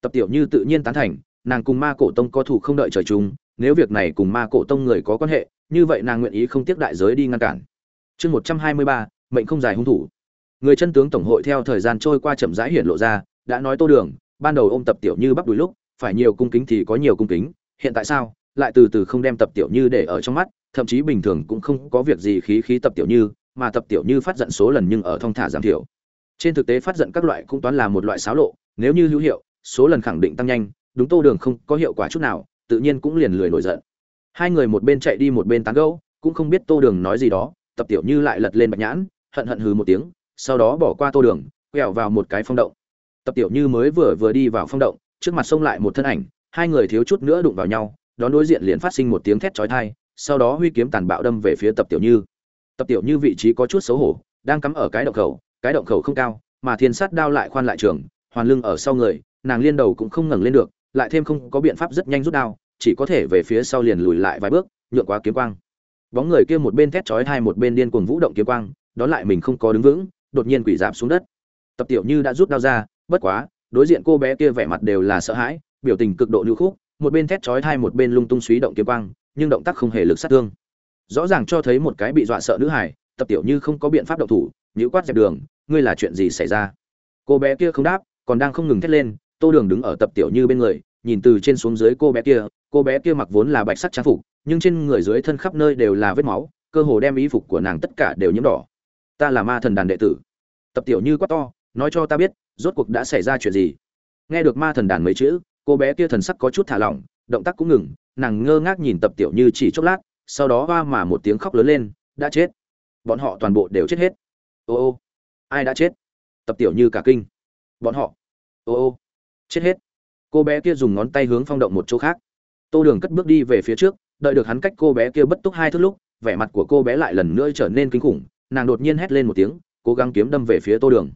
Tập tiểu như tự nhiên tán thành, nàng cùng ma cổ tông có thủ không đợi trời chung, nếu việc này cùng ma cổ tông người có quan hệ, như vậy nàng nguyện ý không tiếc đại giới đi ngăn cản. Chương một trăm hai mươi ba, mệnh không dài hung thủ người chân tướng tổng hội theo thời gian trôi qua chậm rãi hiển lộ ra, đã nói tô đường, ban đầu ôm tập tiểu như bắp đùi lúc, phải nhiều cung kính thì có nhiều cung kính, hiện tại sao, lại từ từ không đem tập tiểu như để ở trong mắt, thậm chí bình thường cũng không có việc gì khí khí tập tiểu như, mà tập tiểu như phát giận số lần nhưng ở thong thả giảm thiểu. Trên thực tế phát giận các loại cũng toán là một loại xáo lộ, nếu như hữu hiệu, số lần khẳng định tăng nhanh, đúng tô đường không có hiệu quả chút nào, tự nhiên cũng liền lười nổi giận. Hai người một bên chạy đi một bên tán gẫu, cũng không biết tô đường nói gì đó, tập tiểu như lại lật lên bạch nhãn, hận hận hừ một tiếng sau đó bỏ qua tô đường, quẹo vào một cái phong động. Tập tiểu như mới vừa vừa đi vào phong động, trước mặt xông lại một thân ảnh, hai người thiếu chút nữa đụng vào nhau, đón đối diện liền phát sinh một tiếng thét chói tai, sau đó huy kiếm tàn bạo đâm về phía tập tiểu như. Tập tiểu như vị trí có chút xấu hổ, đang cắm ở cái động khẩu, cái động khẩu không cao, mà thiên sát đao lại khoan lại trường, hoàn lưng ở sau người, nàng liên đầu cũng không ngẩng lên được, lại thêm không có biện pháp rất nhanh rút đao, chỉ có thể về phía sau liền lùi lại vài bước, nhượng quá kiếm quang. Bóng người kia một bên thét chói hai một bên điên cuồng vũ động kiếm quang, đón lại mình không có đứng vững đột nhiên quỷ giảm xuống đất. Tập tiểu như đã rút đao ra, bất quá, đối diện cô bé kia vẻ mặt đều là sợ hãi, biểu tình cực độ lưu khúc, một bên thét chói hai một bên lung tung suý động kiếm quang, nhưng động tác không hề lực sát thương. Rõ ràng cho thấy một cái bị dọa sợ nữ hải tập tiểu như không có biện pháp động thủ nhữ quát dẹp đường, ngươi là chuyện gì xảy ra? Cô bé kia không đáp, còn đang không ngừng thét lên, tô đường đứng ở tập tiểu như bên người, nhìn từ trên xuống dưới cô bé kia, cô bé kia mặc vốn là bạch sắc trang phục, nhưng trên người dưới thân khắp nơi đều là vết máu, cơ hồ đem y phục của nàng tất cả đều nhiễm đỏ ta là ma thần đàn đệ tử. Tập tiểu như quát to, nói cho ta biết, rốt cuộc đã xảy ra chuyện gì? Nghe được ma thần đàn mấy chữ, cô bé kia thần sắc có chút thả lỏng, động tác cũng ngừng, nàng ngơ ngác nhìn tập tiểu như chỉ chốc lát, sau đó hoa mà một tiếng khóc lớn lên, đã chết. Bọn họ toàn bộ đều chết hết. Ô ô, ai đã chết? Tập tiểu như cả kinh. Bọn họ. Ô ô, chết hết. Cô bé kia dùng ngón tay hướng phong động một chỗ khác. Tô đường cất bước đi về phía trước, đợi được hắn cách cô bé kia bất túc hai thước lúc, vẻ mặt của cô bé lại lần nữa trở nên kinh khủng nàng đột nhiên hét lên một tiếng, cố gắng kiếm đâm về phía tô đường.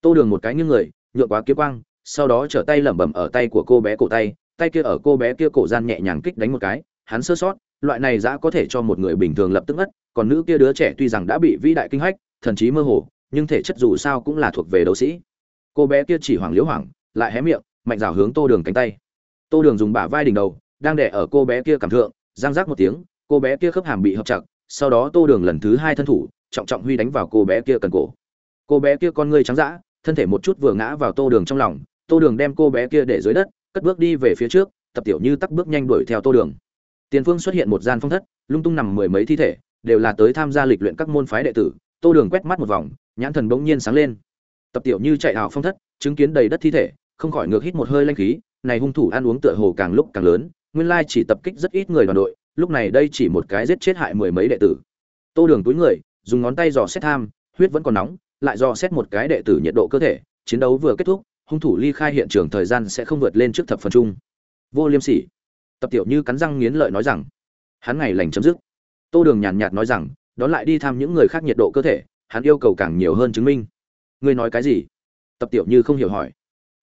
Tô đường một cái như người nhựa quá kiếm quang, sau đó trở tay lẩm bẩm ở tay của cô bé cổ tay tay kia ở cô bé kia cổ gian nhẹ nhàng kích đánh một cái, hắn sơ sót, loại này dã có thể cho một người bình thường lập tức ngất, còn nữ kia đứa trẻ tuy rằng đã bị vĩ đại kinh hách, thần trí mơ hồ, nhưng thể chất dù sao cũng là thuộc về đấu sĩ. Cô bé kia chỉ hoảng liễu hoảng, lại hé miệng, mạnh rào hướng tô đường cánh tay. Tô đường dùng bả vai đỉnh đầu, đang đẻ ở cô bé kia cảm thượng giang giác một tiếng, cô bé kia khớp hàm bị hợp chặt, sau đó tô đường lần thứ hai thân thủ trọng trọng huy đánh vào cô bé kia cần cổ. Cô bé kia con ngươi trắng dã, thân thể một chút vừa ngã vào tô đường trong lòng, tô đường đem cô bé kia để dưới đất, cất bước đi về phía trước, tập tiểu như tắc bước nhanh đuổi theo tô đường. Tiền phương xuất hiện một gian phong thất, lung tung nằm mười mấy thi thể, đều là tới tham gia lịch luyện các môn phái đệ tử, tô đường quét mắt một vòng, nhãn thần bỗng nhiên sáng lên. Tập tiểu như chạy ảo phong thất, chứng kiến đầy đất thi thể, không khỏi ngược hít một hơi lanh khí, này hung thủ ăn uống tựa hồ càng lúc càng lớn, nguyên lai chỉ tập kích rất ít người đoàn đội, lúc này đây chỉ một cái giết chết hại mười mấy đệ tử. Tô đường túi người dùng ngón tay dò xét tham, huyết vẫn còn nóng, lại dò xét một cái đệ tử nhiệt độ cơ thể, chiến đấu vừa kết thúc, hung thủ ly khai hiện trường thời gian sẽ không vượt lên trước thập phần chung. Vô liêm sỉ. Tập tiểu như cắn răng nghiến lợi nói rằng, hắn ngày lành chấm dứt. Tô đường nhàn nhạt nói rằng, đón lại đi thăm những người khác nhiệt độ cơ thể, hắn yêu cầu càng nhiều hơn chứng minh. Ngươi nói cái gì? Tập tiểu như không hiểu hỏi.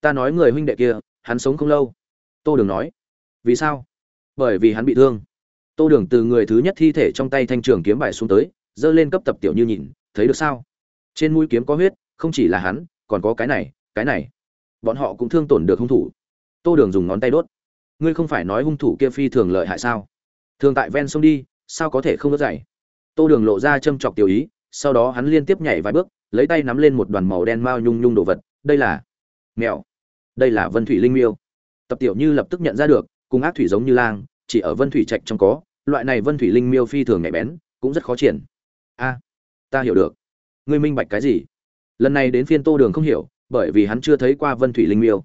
Ta nói người huynh đệ kia, hắn sống không lâu. Tô đường nói. Vì sao? Bởi vì hắn bị thương. Tô đường từ người thứ nhất thi thể trong tay thanh trường kiếm bài xuống tới giơ lên cấp tập tiểu như nhìn, thấy được sao? Trên mũi kiếm có huyết, không chỉ là hắn, còn có cái này cái này. Bọn họ cũng thương tổn được hung thủ. Tô đường dùng ngón tay đốt. Ngươi không phải nói hung thủ kia phi thường lợi hại sao? Thường tại ven sông đi, sao có thể không đốt dày tô đường lộ ra châm chọc tiểu ý, sau đó hắn liên tiếp nhảy vài bước, lấy tay nắm lên một đoàn màu đen mao nhung nhung đồ vật, đây là mèo. Đây là vân thủy linh miêu. Tập tiểu như lập tức nhận ra được, cùng ác thủy giống như lang, chỉ ở vân thủy trạch trong có, loại này vân thủy linh miêu phi thường nhạy bén, cũng rất khó triển a, ta hiểu được. Ngươi minh bạch cái gì? Lần này đến phiên tô đường không hiểu, bởi vì hắn chưa thấy qua vân thủy linh miêu.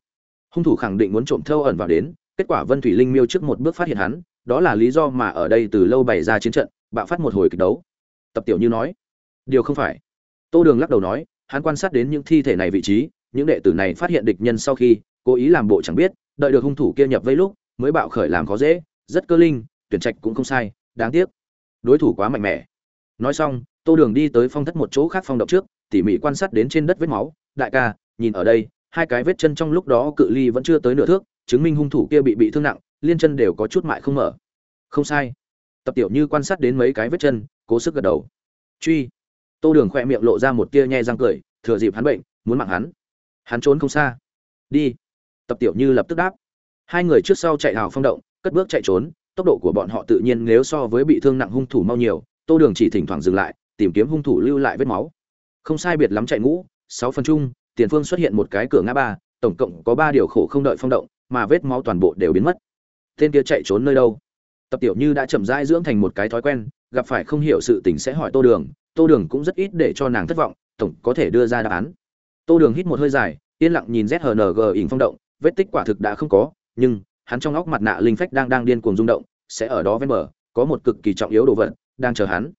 Hung thủ khẳng định muốn trộm thâu ẩn vào đến, kết quả vân thủy linh miêu trước một bước phát hiện hắn, đó là lý do mà ở đây từ lâu bày ra chiến trận, bạo phát một hồi kịch đấu. Tập tiểu như nói, điều không phải. Tô đường lắc đầu nói, hắn quan sát đến những thi thể này vị trí, những đệ tử này phát hiện địch nhân sau khi, cố ý làm bộ chẳng biết, đợi được hung thủ kia nhập vây lúc, mới bạo khởi làm khó dễ, rất cơ linh, tuyển trạch cũng không sai, đáng tiếc. Đối thủ quá mạnh mẽ nói xong, tô đường đi tới phong thất một chỗ khác phong động trước, tỉ mỉ quan sát đến trên đất vết máu. Đại ca, nhìn ở đây, hai cái vết chân trong lúc đó cự ly vẫn chưa tới nửa thước, chứng minh hung thủ kia bị bị thương nặng, liên chân đều có chút mại không mở. Không sai. Tập tiểu như quan sát đến mấy cái vết chân, cố sức gật đầu. Truy. Tô đường khỏe miệng lộ ra một tia nhe răng cười, thừa dịp hắn bệnh, muốn mạng hắn. Hắn trốn không xa. Đi. Tập tiểu như lập tức đáp. Hai người trước sau chạy hào phong động, cất bước chạy trốn, tốc độ của bọn họ tự nhiên nếu so với bị thương nặng hung thủ mau nhiều tô đường chỉ thỉnh thoảng dừng lại, tìm kiếm hung thủ lưu lại vết máu. Không sai biệt lắm chạy ngũ, sáu phần chung, tiền phương xuất hiện một cái cửa ngã ba, tổng cộng có ba điều khổ không đợi phong động, mà vết máu toàn bộ đều biến mất. Tên kia chạy trốn nơi đâu? Tập tiểu như đã chậm rãi dưỡng thành một cái thói quen, gặp phải không hiểu sự tình sẽ hỏi tô đường tô đường cũng rất ít để cho nàng thất vọng, tổng có thể đưa ra đáp án. Tô đường hít một hơi dài, yên lặng nhìn zhng ỉn phong động, vết tích quả thực đã không có, nhưng hắn trong óc mặt nạ linh phách đang đang điên cuồng rung động, sẽ ở đó ven bờ, có một cực kỳ trọng yếu đồ vật đang chờ hắn.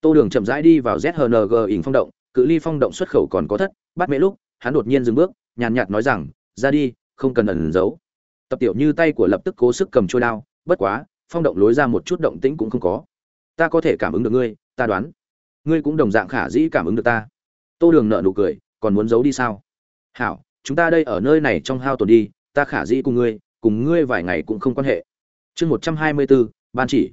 Tô đường chậm rãi đi vào zhng ỉn phong động, cự ly phong động xuất khẩu còn có thất, bắt mễ lúc, hắn đột nhiên dừng bước, nhàn nhạt nói rằng, ra đi, không cần ẩn giấu. Tập tiểu như tay của lập tức cố sức cầm trôi đao, bất quá, phong động lối ra một chút động tĩnh cũng không có. Ta có thể cảm ứng được ngươi, ta đoán. Ngươi cũng đồng dạng khả dĩ cảm ứng được ta. Tô đường nợ nụ cười, còn muốn giấu đi sao? Hảo, chúng ta đây ở nơi này trong hao tổn đi, ta khả dĩ cùng ngươi cùng ngươi vài ngày cũng không quan hệ. Chương một trăm hai mươi bốn, ban chỉ.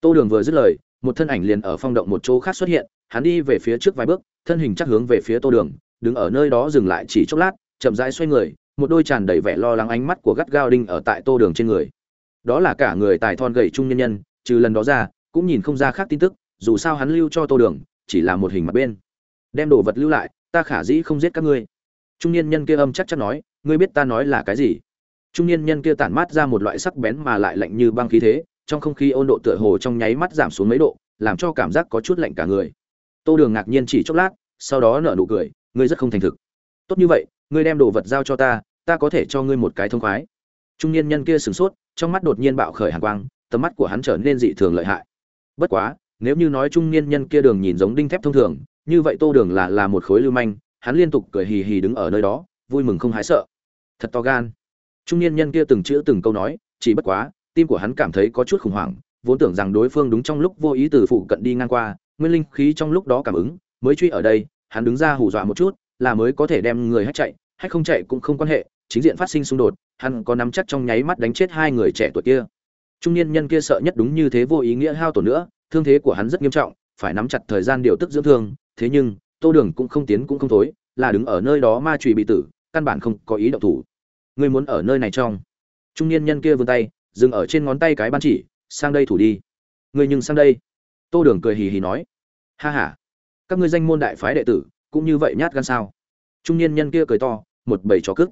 Tô đường vừa dứt lời một thân ảnh liền ở phong động một chỗ khác xuất hiện, hắn đi về phía trước vài bước, thân hình chắc hướng về phía tô đường, đứng ở nơi đó dừng lại chỉ chốc lát, chậm rãi xoay người, một đôi tràn đầy vẻ lo lắng ánh mắt của gắt gao đinh ở tại tô đường trên người. Đó là cả người tài thon gầy trung nhân nhân, trừ lần đó ra, cũng nhìn không ra khác tin tức, dù sao hắn lưu cho tô đường, chỉ là một hình mặt bên. Đem đồ vật lưu lại, ta khả dĩ không giết các ngươi. Trung niên nhân kia âm chắc chắn nói, ngươi biết ta nói là cái gì? Trung niên nhân kia tản mát ra một loại sắc bén mà lại lạnh như băng khí thế trong không khí ôn độ tựa hồ trong nháy mắt giảm xuống mấy độ, làm cho cảm giác có chút lạnh cả người. Tô đường ngạc nhiên chỉ chốc lát, sau đó nở nụ cười, ngươi rất không thành thực. Tốt như vậy, ngươi đem đồ vật giao cho ta ta có thể cho ngươi một cái thông khoái. Trung niên nhân kia sửng sốt, trong mắt đột nhiên bạo khởi hàn quang, tầm mắt của hắn trở nên dị thường lợi hại. Bất quá, nếu như nói trung niên nhân kia đường nhìn giống đinh thép thông thường, như vậy tô đường là là một khối lưu manh, hắn liên tục cười hì hì đứng ở nơi đó, vui mừng không hái sợ. Thật to gan. Trung niên nhân kia từng chữ từng câu nói, chỉ bất quá tim của hắn cảm thấy có chút khủng hoảng, vốn tưởng rằng đối phương đúng trong lúc vô ý từ phụ cận đi ngang qua, nguyên linh khí trong lúc đó cảm ứng, mới truy ở đây, hắn đứng ra hù dọa một chút, là mới có thể đem người hách chạy hay không chạy cũng không quan hệ, chính diện phát sinh xung đột, hắn có nắm chắc trong nháy mắt đánh chết hai người trẻ tuổi kia. Trung niên nhân kia sợ nhất đúng như thế vô ý nghĩa hao tổn nữa, thương thế của hắn rất nghiêm trọng, phải nắm chặt thời gian điều tức dưỡng thương, thế nhưng, tô đường cũng không tiến cũng không thối, là đứng ở nơi đó ma trùy bị tử, căn bản không có ý động thủ. Ngươi muốn ở nơi này trong. Trung niên nhân kia vươn tay dừng ở trên ngón tay cái ban chỉ, sang đây thủ đi. Ngươi nhưng sang đây. Tô đường cười hì hì nói. Ha ha. Các ngươi danh môn đại phái đệ tử, cũng như vậy nhát gan sao? Trung niên nhân kia cười to, một bầy chó cức.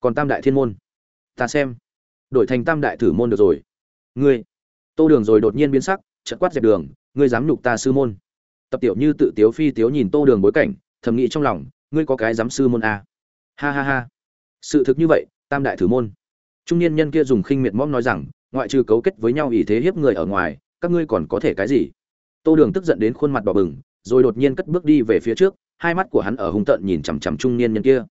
Còn tam đại thiên môn? Ta xem. Đổi thành tam đại thử môn được rồi. Ngươi. Tô đường rồi đột nhiên biến sắc chật quát dẹp đường. Ngươi dám nhục ta sư môn. Tập tiểu như tự tiếu phi tiếu nhìn tô đường bối cảnh, thầm nghĩ trong lòng. Ngươi có cái dám sư môn à. ha ha ha. Sự thực như vậy, tam đại thử môn trung niên nhân kia dùng khinh miệt mõm nói rằng, ngoại trừ cấu kết với nhau ý thế hiếp người ở ngoài, các ngươi còn có thể cái gì? Tô đường tức giận đến khuôn mặt đỏ bừng, rồi đột nhiên cất bước đi về phía trước, hai mắt của hắn ở hung tợn nhìn chằm chằm trung niên nhân kia.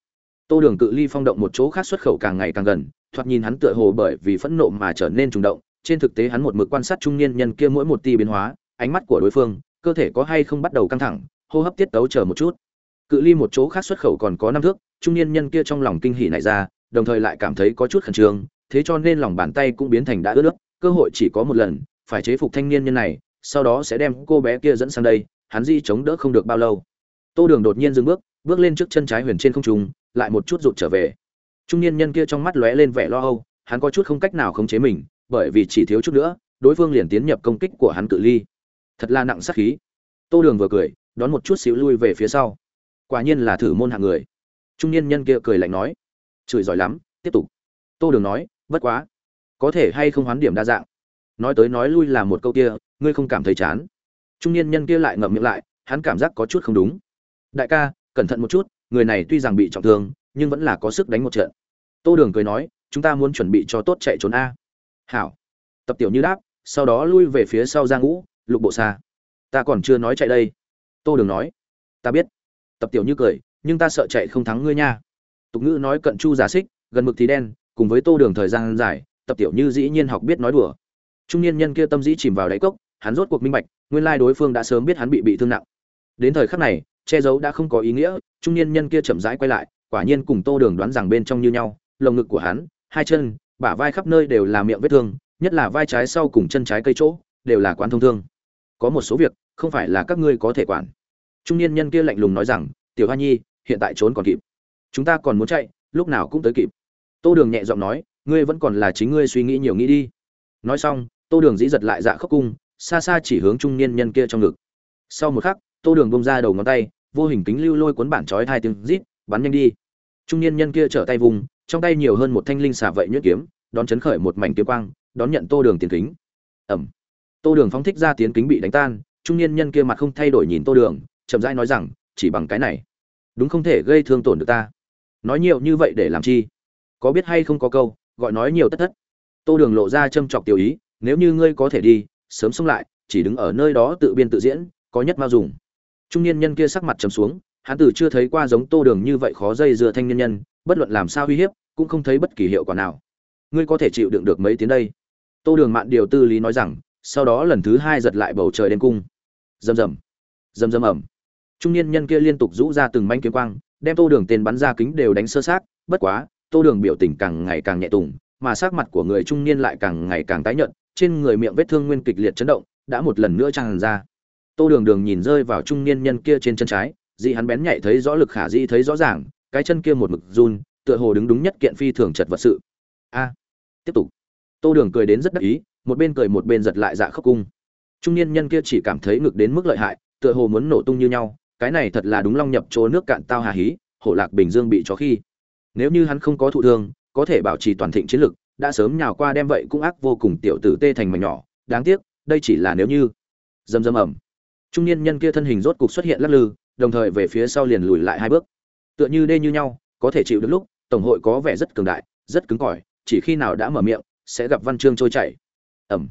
Tô đường cự ly phong động một chỗ khác xuất khẩu càng ngày càng gần, thoạt nhìn hắn tựa hồ bởi vì phẫn nộ mà trở nên trùng động, trên thực tế hắn một mực quan sát trung niên nhân kia mỗi một ti biến hóa, ánh mắt của đối phương, cơ thể có hay không bắt đầu căng thẳng, hô hấp tiết tấu chờ một chút. Cự ly một chỗ khác xuất khẩu còn có năm thước, trung niên nhân kia trong lòng kinh hỉ này ra đồng thời lại cảm thấy có chút khẩn trương, thế cho nên lòng bàn tay cũng biến thành đã ướt nước, cơ hội chỉ có một lần, phải chế phục thanh niên nhân này, sau đó sẽ đem cô bé kia dẫn sang đây, hắn di chống đỡ không được bao lâu. Tô đường đột nhiên dừng bước bước lên trước chân trái huyền trên không trung, lại một chút rụt trở về. Trung niên nhân kia trong mắt lóe lên vẻ lo âu, hắn có chút không cách nào khống chế mình, bởi vì chỉ thiếu chút nữa, đối phương liền tiến nhập công kích của hắn cự ly. Thật là nặng sát khí. Tô đường vừa cười, đón một chút xíu lui về phía sau. Quả nhiên là thử môn hạng người. Trung niên nhân kia cười lạnh nói chửi giỏi lắm, tiếp tục. Tô đường nói, bất quá, có thể hay không hoán điểm đa dạng? Nói tới nói lui là một câu kia, ngươi không cảm thấy chán? Trung niên nhân kia lại ngậm miệng lại, hắn cảm giác có chút không đúng. Đại ca, cẩn thận một chút, người này tuy rằng bị trọng thương, nhưng vẫn là có sức đánh một trận. Tô đường cười nói, chúng ta muốn chuẩn bị cho tốt chạy trốn a. Hảo. Tập tiểu như đáp, sau đó lui về phía sau ra ngũ, lục bộ xa. Ta còn chưa nói chạy đây. Tô đường nói, ta biết. Tập tiểu như cười, nhưng ta sợ chạy không thắng ngươi nha tục ngữ nói cận chu giả xích, gần mực thì đen, cùng với tô đường thời gian dài, tập tiểu như dĩ nhiên học biết nói đùa. Trung niên nhân kia tâm dĩ chìm vào đáy cốc, hắn rốt cuộc minh bạch, nguyên lai đối phương đã sớm biết hắn bị bị thương nặng. Đến thời khắc này, che giấu đã không có ý nghĩa, trung niên nhân kia chậm rãi quay lại, quả nhiên cùng tô đường đoán rằng bên trong như nhau, lồng ngực của hắn, hai chân, bả vai khắp nơi đều là miệng vết thương, nhất là vai trái sau cùng chân trái cây chỗ, đều là quán thông thương. Có một số việc, không phải là các ngươi có thể quản. Trung niên nhân kia lạnh lùng nói rằng, tiểu hoa nhi, hiện tại trốn còn kịp chúng ta còn muốn chạy, lúc nào cũng tới kịp. Tô đường nhẹ giọng nói, ngươi vẫn còn là chính ngươi suy nghĩ nhiều nghĩ đi. Nói xong, tô đường dĩ giật lại dạ khóc cung, xa xa chỉ hướng trung niên nhân kia trong ngực. Sau một khắc, tô đường bông ra đầu ngón tay, vô hình kính lưu lôi cuốn bản trói hai tiếng rít, bắn nhanh đi. Trung niên nhân kia trở tay vùng, trong tay nhiều hơn một thanh linh xà vậy nhuyễn kiếm, đón chấn khởi một mảnh kiếm quang, đón nhận tô đường tiền kính. Ẩm tô đường phóng thích ra tiến kính bị đánh tan, trung niên nhân kia mặt không thay đổi nhìn tô đường, chậm rãi nói rằng, chỉ bằng cái này, đúng không thể gây thương tổn được ta nói nhiều như vậy để làm chi? Có biết hay không có câu, gọi nói nhiều tất thất. Tô đường lộ ra châm chọc tiểu ý, nếu như ngươi có thể đi, sớm xông lại, chỉ đứng ở nơi đó tự biên tự diễn, có nhất mao dùng. Trung niên nhân kia sắc mặt trầm xuống, hắn tử chưa thấy qua giống tô đường như vậy khó dây dưa thanh niên nhân, bất luận làm sao uy hiếp, cũng không thấy bất kỳ hiệu quả nào. Ngươi có thể chịu đựng được mấy tiếng đây? Tô đường mạn điều tư lý nói rằng, sau đó lần thứ hai giật lại bầu trời đêm cung. Rầm rầm. Rầm rầm ẩm trung niên nhân kia liên tục rũ ra từng manh kiếm quang đem tô đường tên bắn ra kính đều đánh sơ sát bất quá, tô đường biểu tình càng ngày càng nhẹ tùng, mà sắc mặt của người trung niên lại càng ngày càng tái nhợt, trên người miệng vết thương nguyên kịch liệt chấn động, đã một lần nữa tràn ra. Tô đường đường nhìn rơi vào trung niên nhân kia trên chân trái, dị hắn bén nhạy thấy rõ lực khả dĩ thấy rõ ràng, cái chân kia một mực run, tựa hồ đứng đúng nhất kiện phi thường chật vật sự. A, tiếp tục. Tô đường cười đến rất đắc ý, một bên cười một bên giật lại dạ khóc cung. Trung niên nhân kia chỉ cảm thấy ngực đến mức lợi hại, tựa hồ muốn nổ tung như nhau cái này thật là đúng long nhập chỗ nước cạn tao hà hí, hổ lạc bình dương bị chó khi. Nếu như hắn không có thụ thương, có thể bảo trì toàn thịnh chiến lực, đã sớm nhào qua đem vậy cũng ác vô cùng tiểu tử tê thành mảnh nhỏ. Đáng tiếc, đây chỉ là nếu như. Dầm dầm ẩm trung niên nhân kia thân hình rốt cục xuất hiện lắc lư, đồng thời về phía sau liền lùi lại hai bước. Tựa như đê như nhau, có thể chịu được lúc, tổng hội có vẻ rất cường đại, rất cứng cỏi, chỉ khi nào đã mở miệng, sẽ gặp văn chương trôi chảy. Ẩm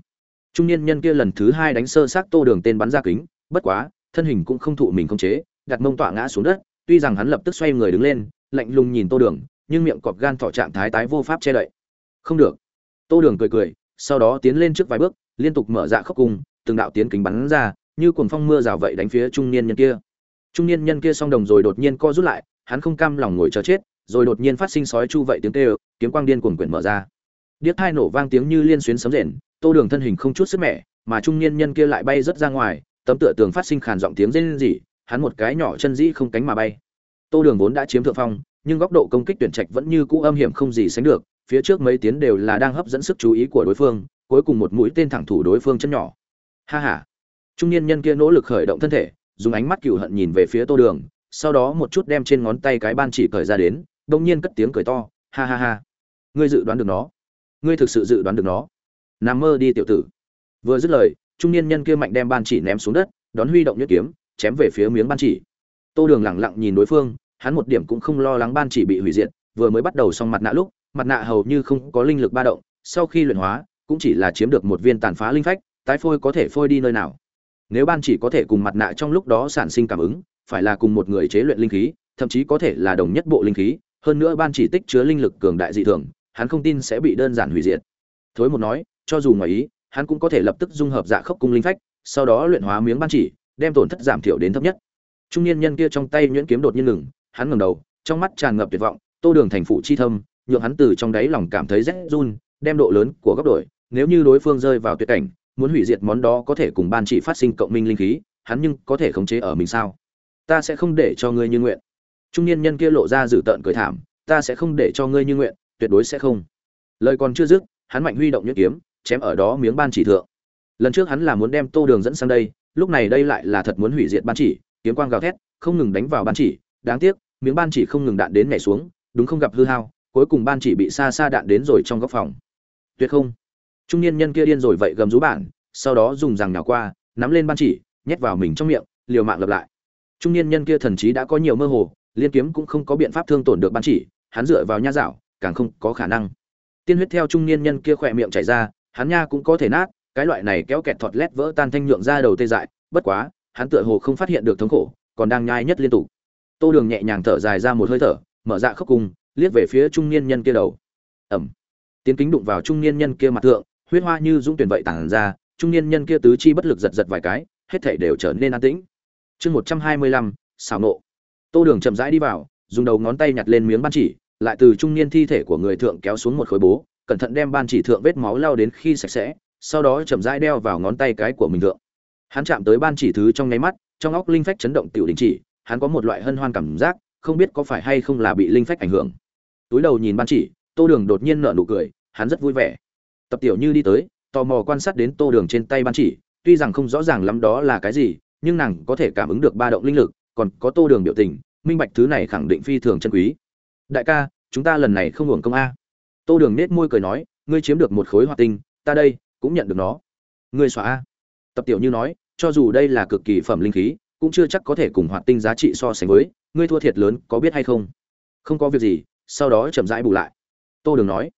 trung niên nhân kia lần thứ hai đánh sơ xác tô đường tên bắn ra kính, bất quá thân hình cũng không thụ mình không chế, đặt mông tọa ngã xuống đất, tuy rằng hắn lập tức xoay người đứng lên, lạnh lùng nhìn tô đường, nhưng miệng cọp gan thọ trạng thái tái vô pháp che đậy. Không được. Tô đường cười cười, sau đó tiến lên trước vài bước, liên tục mở dạ khốc cùng, từng đạo tiến kính bắn ra, như cuồng phong mưa rào vậy đánh phía trung niên nhân kia. Trung niên nhân kia song đồng rồi đột nhiên co rút lại, hắn không cam lòng ngồi chờ chết, rồi đột nhiên phát sinh sói chu vậy tiếng kêu, kiếm quang điên cuồng quyển mở ra. Điếc hai nổ vang tiếng như liên xuyến sấm rền, tô đường thân hình không chút sức mẻ, mà trung niên nhân kia lại bay rất ra ngoài tấm tựa tường phát sinh khàn giọng tiếng rên rỉ, hắn một cái nhỏ chân dĩ không cánh mà bay. Tô đường vốn đã chiếm thượng phong, nhưng góc độ công kích tuyển trạch vẫn như cũ âm hiểm không gì sánh được, phía trước mấy tiến đều là đang hấp dẫn sức chú ý của đối phương, cuối cùng một mũi tên thẳng thủ đối phương chân nhỏ. Ha ha. Trung niên nhân kia nỗ lực khởi động thân thể, dùng ánh mắt cừu hận nhìn về phía tô đường, sau đó một chút đem trên ngón tay cái ban chỉ cởi ra đến đông nhiên cất tiếng cười to, ha ha ha. Ngươi dự đoán được nó. Ngươi thực sự dự đoán được nó. Nằm mơ đi, tiểu tử. Vừa dứt lời trung niên nhân kia mạnh đem ban chỉ ném xuống đất, đón huy động nhuyễn kiếm, chém về phía miếng ban chỉ. Tô đường lẳng lặng nhìn đối phương, hắn một điểm cũng không lo lắng ban chỉ bị hủy diệt, vừa mới bắt đầu xong mặt nạ lúc, mặt nạ hầu như không có linh lực ba động, sau khi luyện hóa, cũng chỉ là chiếm được một viên tàn phá linh phách, tái phôi có thể phôi đi nơi nào. Nếu ban chỉ có thể cùng mặt nạ trong lúc đó sản sinh cảm ứng, phải là cùng một người chế luyện linh khí, thậm chí có thể là đồng nhất bộ linh khí, hơn nữa ban chỉ tích chứa linh lực cường đại dị thường, hắn không tin sẽ bị đơn giản hủy diệt. Thối một nói, cho dù ngoài ý hắn cũng có thể lập tức dung hợp dạ khốc cung linh phách, sau đó luyện hóa miếng ban chỉ, đem tổn thất giảm thiểu đến thấp nhất. Trung niên nhân kia trong tay nhuyễn kiếm đột nhiên ngừng, hắn ngẩng đầu, trong mắt tràn ngập tuyệt vọng, tô đường thành phụ chi thâm, nhượng hắn từ trong đáy lòng cảm thấy rét run, đem độ lớn của góc đổi, nếu như đối phương rơi vào tuyệt cảnh, muốn hủy diệt món đó có thể cùng ban chỉ phát sinh cộng minh linh khí, hắn nhưng có thể khống chế ở mình sao? Ta sẽ không để cho ngươi như nguyện. Trung niên nhân kia lộ ra dử tợn cười thảm, ta sẽ không để cho ngươi như nguyện, tuyệt đối sẽ không. Lời còn chưa dứt, hắn mạnh huy động nhuyễn kiếm chém ở đó miếng ban chỉ thượng. Lần trước hắn là muốn đem tô đường dẫn sang đây, lúc này đây lại là thật muốn hủy diệt ban chỉ, kiếm quang gào thét, không ngừng đánh vào ban chỉ. Đáng tiếc, miếng ban chỉ không ngừng đạn đến nhảy xuống, đúng không gặp hư hao, cuối cùng ban chỉ bị xa xa đạn đến rồi trong góc phòng. Tuyệt không. Trung niên nhân kia điên rồi vậy gầm rú bản, sau đó dùng rằng nhào qua, nắm lên ban chỉ, nhét vào mình trong miệng, liều mạng lập lại. Trung niên nhân kia thần chí đã có nhiều mơ hồ, liên kiếm cũng không có biện pháp thương tổn được ban chỉ, hắn dựa vào nha dạo, càng không có khả năng. Tiên huyết theo trung niên nhân kia khỏe miệng chảy ra hắn nha cũng có thể nát, cái loại này kéo kẹt thọt lét vỡ tan thanh nhượng ra đầu tê dại, bất quá, hắn tựa hồ không phát hiện được thống khổ, còn đang nhai nhất liên tục. Tô đường nhẹ nhàng thở dài ra một hơi thở, mở dạ khóc cùng, liếc về phía trung niên nhân kia đầu. Ẩm. Tiến kính đụng vào trung niên nhân kia mặt thượng, huyết hoa như dũng tuyển vậy tản ra, trung niên nhân kia tứ chi bất lực giật giật vài cái, hết thảy đều trở nên an tĩnh. Chương một trăm hai mươi lăm, xảo nộ. Tô đường chậm rãi đi vào, dùng đầu ngón tay nhặt lên miếng ban chỉ, lại từ trung niên thi thể của người thượng kéo xuống một khối bố cẩn thận đem ban chỉ thượng vết máu lao đến khi sạch sẽ, sau đó chậm rãi đeo vào ngón tay cái của mình thượng. Hắn chạm tới ban chỉ thứ trong nháy mắt, trong óc linh phách chấn động tiểu đình chỉ, hắn có một loại hân hoan cảm giác, không biết có phải hay không là bị linh phách ảnh hưởng. Túi đầu nhìn ban chỉ, tô đường đột nhiên nở nụ cười, hắn rất vui vẻ. Tập tiểu như đi tới, tò mò quan sát đến tô đường trên tay ban chỉ, tuy rằng không rõ ràng lắm đó là cái gì, nhưng nàng có thể cảm ứng được ba động linh lực, còn có tô đường biểu tình, minh bạch thứ này khẳng định phi thường chân quý. Đại ca, chúng ta lần này không hưởng công a tô đường nết môi cười nói, ngươi chiếm được một khối hoạt tinh, ta đây cũng nhận được nó. Ngươi xóa a? Tập tiểu như nói, cho dù đây là cực kỳ phẩm linh khí, cũng chưa chắc có thể cùng hoạt tinh giá trị so sánh với, ngươi thua thiệt lớn, có biết hay không? Không có việc gì, sau đó chậm rãi bù lại. Tô đường nói,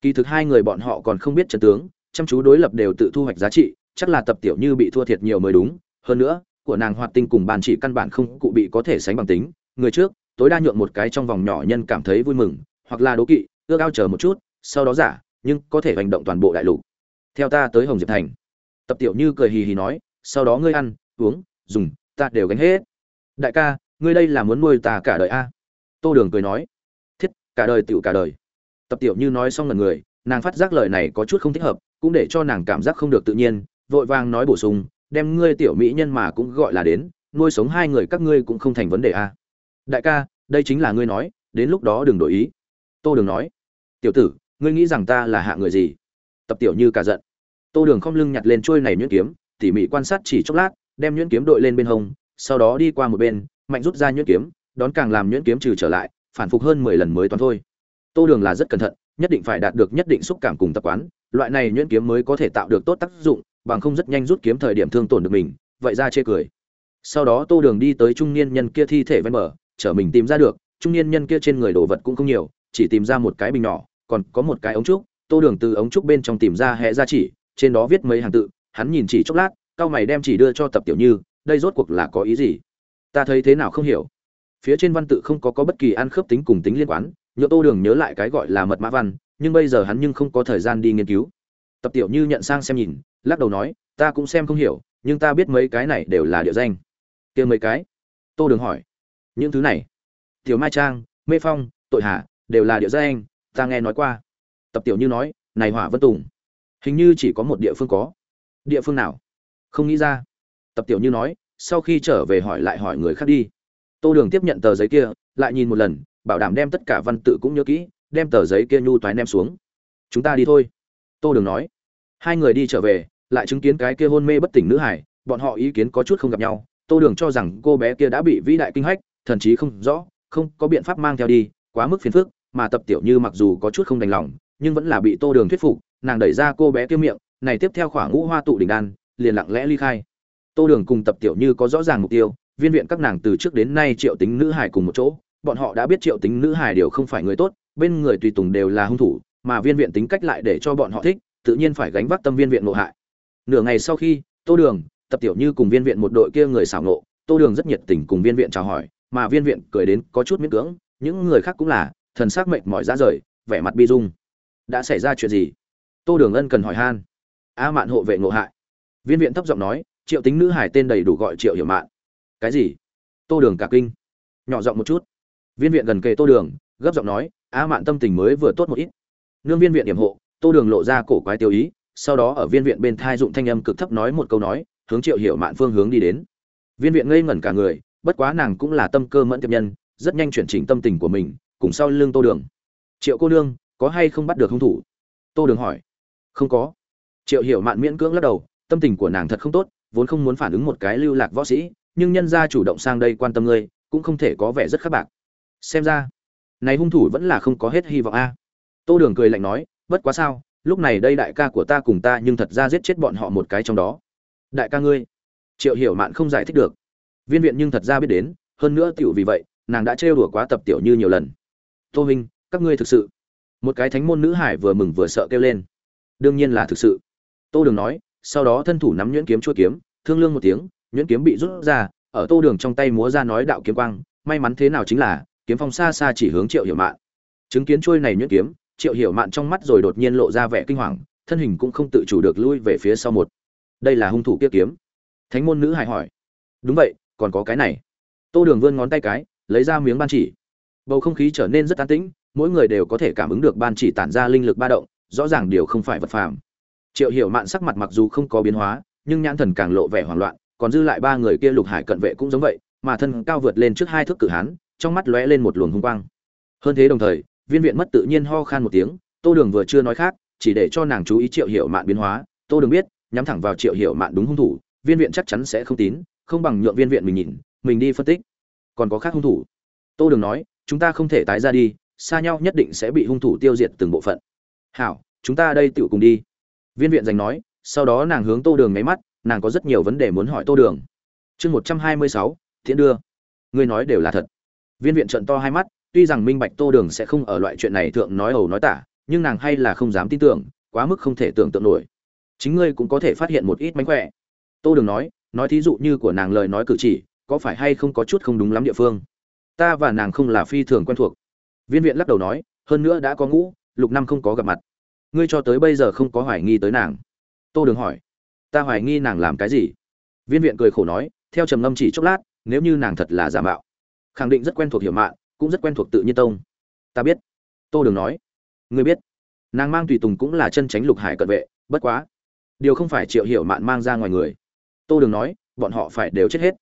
kỳ thực hai người bọn họ còn không biết trận tướng, chăm chú đối lập đều tự thu hoạch giá trị, chắc là tập tiểu như bị thua thiệt nhiều mới đúng. Hơn nữa, của nàng hoạt tinh cùng bàn chỉ căn bản không cụ bị có thể sánh bằng tính. Người trước, tối đa nhượng một cái trong vòng nhỏ nhân cảm thấy vui mừng, hoặc là đố kỵ ước ao chờ một chút, sau đó giả, nhưng có thể hành động toàn bộ đại lục. Theo ta tới hồng diệp thành. Tập tiểu như cười hì hì nói, sau đó ngươi ăn, uống, dùng, ta đều gánh hết. Đại ca, ngươi đây là muốn nuôi ta cả đời a? Tô đường cười nói, thiết, cả đời tựu cả đời. Tập tiểu như nói xong lần người, nàng phát giác lời này có chút không thích hợp, cũng để cho nàng cảm giác không được tự nhiên, vội vàng nói bổ sung, đem ngươi tiểu mỹ nhân mà cũng gọi là đến, nuôi sống hai người các ngươi cũng không thành vấn đề a. Đại ca, đây chính là ngươi nói, đến lúc đó đừng đổi ý. Tô đường nói tiểu tử, ngươi nghĩ rằng ta là hạ người gì? Tập tiểu như cả giận. Tô đường không lưng nhặt lên trôi này nhuyễn kiếm, tỉ mỉ quan sát chỉ chốc lát, đem nhuyễn kiếm đội lên bên hông, sau đó đi qua một bên, mạnh rút ra nhuyễn kiếm, đón càng làm nhuyễn kiếm trừ trở lại, phản phục hơn mười lần mới toàn thôi. Tô đường là rất cẩn thận, nhất định phải đạt được nhất định xúc cảm cùng tập quán, loại này nhuyễn kiếm mới có thể tạo được tốt tác dụng, bằng không rất nhanh rút kiếm thời điểm thương tổn được mình, vậy ra chê cười. Sau đó tô đường đi tới trung niên nhân kia thi thể ven bờ, chở mình tìm ra được, trung niên nhân kia trên người đồ vật cũng không nhiều, chỉ tìm ra một cái bình nhỏ còn có một cái ống trúc, tô đường từ ống trúc bên trong tìm ra hệ ra chỉ trên đó viết mấy hàng tự, hắn nhìn chỉ chốc lát cao mày đem chỉ đưa cho tập tiểu như, đây rốt cuộc là có ý gì? Ta thấy thế nào không hiểu. Phía trên văn tự không có có bất kỳ ăn khớp tính cùng tính liên quan nhựa tô đường nhớ lại cái gọi là mật mã văn, nhưng bây giờ hắn nhưng không có thời gian đi nghiên cứu. Tập tiểu như nhận sang xem nhìn, lắc đầu nói, ta cũng xem không hiểu, nhưng ta biết mấy cái này đều là địa danh. Kia mấy cái? Tô đường hỏi. Những thứ này? Tiểu mai trang, mê phong, tội hà, đều là địa danh ta nghe nói qua. Tập tiểu như nói, này hỏa vân tùng, hình như chỉ có một địa phương có. Địa phương nào? Không nghĩ ra. Tập tiểu như nói, sau khi trở về hỏi lại hỏi người khác đi. Tô đường tiếp nhận tờ giấy kia, lại nhìn một lần, bảo đảm đem tất cả văn tự cũng nhớ kỹ, đem tờ giấy kia nhu toái nem xuống. Chúng ta đi thôi. Tô đường nói. Hai người đi trở về, lại chứng kiến cái kia hôn mê bất tỉnh nữ hải, bọn họ ý kiến có chút không gặp nhau. Tô đường cho rằng cô bé kia đã bị vĩ đại kinh hách, thần chí không rõ, không có biện pháp mang theo đi, quá mức phiền phức mà tập tiểu như mặc dù có chút không đành lòng, nhưng vẫn là bị tô đường thuyết phục, nàng đẩy ra cô bé kia miệng, này tiếp theo khoảng ngũ hoa tụ đỉnh đan, liền lặng lẽ ly khai. Tô đường cùng tập tiểu như có rõ ràng mục tiêu, viên viện các nàng từ trước đến nay triệu tính nữ hải cùng một chỗ, bọn họ đã biết triệu tính nữ hải đều không phải người tốt, bên người tùy tùng đều là hung thủ, mà viên viện tính cách lại để cho bọn họ thích, tự nhiên phải gánh vác tâm viên viện nội hại. Nửa ngày sau khi, tô đường, tập tiểu như cùng viên viện một đội kia người xảo nộ, tô đường rất nhiệt tình cùng viên viện chào hỏi, mà viên viện cười đến có chút miễn cưỡng, những người khác cũng là thần sắc mệt mỏi ra rời, vẻ mặt bi dung. Đã xảy ra chuyện gì? Tô đường ân cần hỏi han. A mạn hộ vệ ngộ hại. Viên viện thấp giọng nói, triệu tính nữ hải tên đầy đủ gọi triệu hiểu mạn. Cái gì? Tô đường cả kinh. Nhỏ giọng một chút. Viên viện gần kề tô đường, gấp giọng nói, a mạn tâm tình mới vừa tốt một ít. Nương viên viện điểm hộ, tô đường lộ ra cổ quái tiêu ý, sau đó ở viên viện bên thai dụng thanh âm cực thấp nói một câu nói, hướng triệu hiểu mạn phương hướng đi đến. Viên viện ngây ngẩn cả người, bất quá nàng cũng là tâm cơ mẫn tiệp nhân, rất nhanh chuyển chỉnh tâm tình của mình cùng sau lưng tô đường. Triệu cô nương, có hay không bắt được hung thủ? Tô đường hỏi. Không có. Triệu hiểu mạn miễn cưỡng lắc đầu, tâm tình của nàng thật không tốt, vốn không muốn phản ứng một cái lưu lạc võ sĩ, nhưng nhân gia chủ động sang đây quan tâm ngươi, cũng không thể có vẻ rất khắc bạc. Xem ra, này hung thủ vẫn là không có hết hy vọng a. Tô đường cười lạnh nói, bất quá sao, lúc này đây đại ca của ta cùng ta nhưng thật ra giết chết bọn họ một cái trong đó. Đại ca ngươi? Triệu hiểu mạn không giải thích được. Viên viện nhưng thật ra biết đến, hơn nữa tiểu vì vậy, nàng đã trêu đùa quá tập tiểu như nhiều lần tô huynh các ngươi thực sự. Một cái thánh môn nữ hải vừa mừng vừa sợ kêu lên. Đương nhiên là thực sự. Tô đường nói, sau đó thân thủ nắm nhuyễn kiếm chua kiếm, thương lương một tiếng, nhuyễn kiếm bị rút ra, ở tô đường trong tay múa ra nói đạo kiếm quang, may mắn thế nào chính là, kiếm phong xa xa chỉ hướng triệu hiểu mạn. Chứng kiến trôi này nhuyễn kiếm, triệu hiểu mạn trong mắt rồi đột nhiên lộ ra vẻ kinh hoàng, thân hình cũng không tự chủ được lui về phía sau một. Đây là hung thủ kia kiếm. Thánh môn nữ hải hỏi. Đúng vậy, còn có cái này. Tô đường vươn ngón tay cái, lấy ra miếng ban chỉ bầu không khí trở nên rất an tĩnh, mỗi người đều có thể cảm ứng được ban chỉ tản ra linh lực ba động, rõ ràng điều không phải vật phàm. Triệu hiểu mạn sắc mặt mặc dù không có biến hóa, nhưng nhãn thần càng lộ vẻ hoảng loạn, còn dư lại ba người kia lục hải cận vệ cũng giống vậy, mà thân cao vượt lên trước hai thước cử hán, trong mắt lóe lên một luồng hung quang. Hơn thế đồng thời, viên viện mất tự nhiên ho khan một tiếng, tô đường vừa chưa nói khác, chỉ để cho nàng chú ý triệu hiểu mạn biến hóa. Tô đường biết, nhắm thẳng vào triệu hiểu mạn đúng hung thủ, viên viện chắc chắn sẽ không tín, không bằng nhượng viên viện mình nhìn, mình đi phân tích. Còn có khác hung thủ. Tô đường nói chúng ta không thể tái ra đi, xa nhau nhất định sẽ bị hung thủ tiêu diệt từng bộ phận. Hảo, chúng ta đây tự cùng đi. Viên viện giành nói, sau đó nàng hướng tô đường nháy mắt, nàng có rất nhiều vấn đề muốn hỏi tô đường. Chương một trăm hai mươi sáu, thiện đưa. Ngươi nói đều là thật. Viên viện trận to hai mắt, tuy rằng minh bạch tô đường sẽ không ở loại chuyện này thượng nói ầu nói tả, nhưng nàng hay là không dám tin tưởng, quá mức không thể tưởng tượng nổi. Chính ngươi cũng có thể phát hiện một ít mánh khỏe. Tô đường nói nói thí dụ như của nàng lời nói cử chỉ, có phải hay không có chút không đúng lắm địa phương? Ta và nàng không là phi thường quen thuộc. Viên viện lắc đầu nói, hơn nữa đã có ngũ, lục năm không có gặp mặt. Ngươi cho tới bây giờ không có hoài nghi tới nàng. Tô đường hỏi, ta hoài nghi nàng làm cái gì? Viên viện cười khổ nói, theo trầm ngâm chỉ chốc lát, nếu như nàng thật là giả mạo, khẳng định rất quen thuộc hiểu mạn, cũng rất quen thuộc tự nhiên tông. Ta biết. Tô đường nói, ngươi biết, nàng mang tùy tùng cũng là chân tránh lục hải cận vệ, bất quá, điều không phải triệu hiểu mạn mang ra ngoài người. Tô đường nói, bọn họ phải đều chết hết.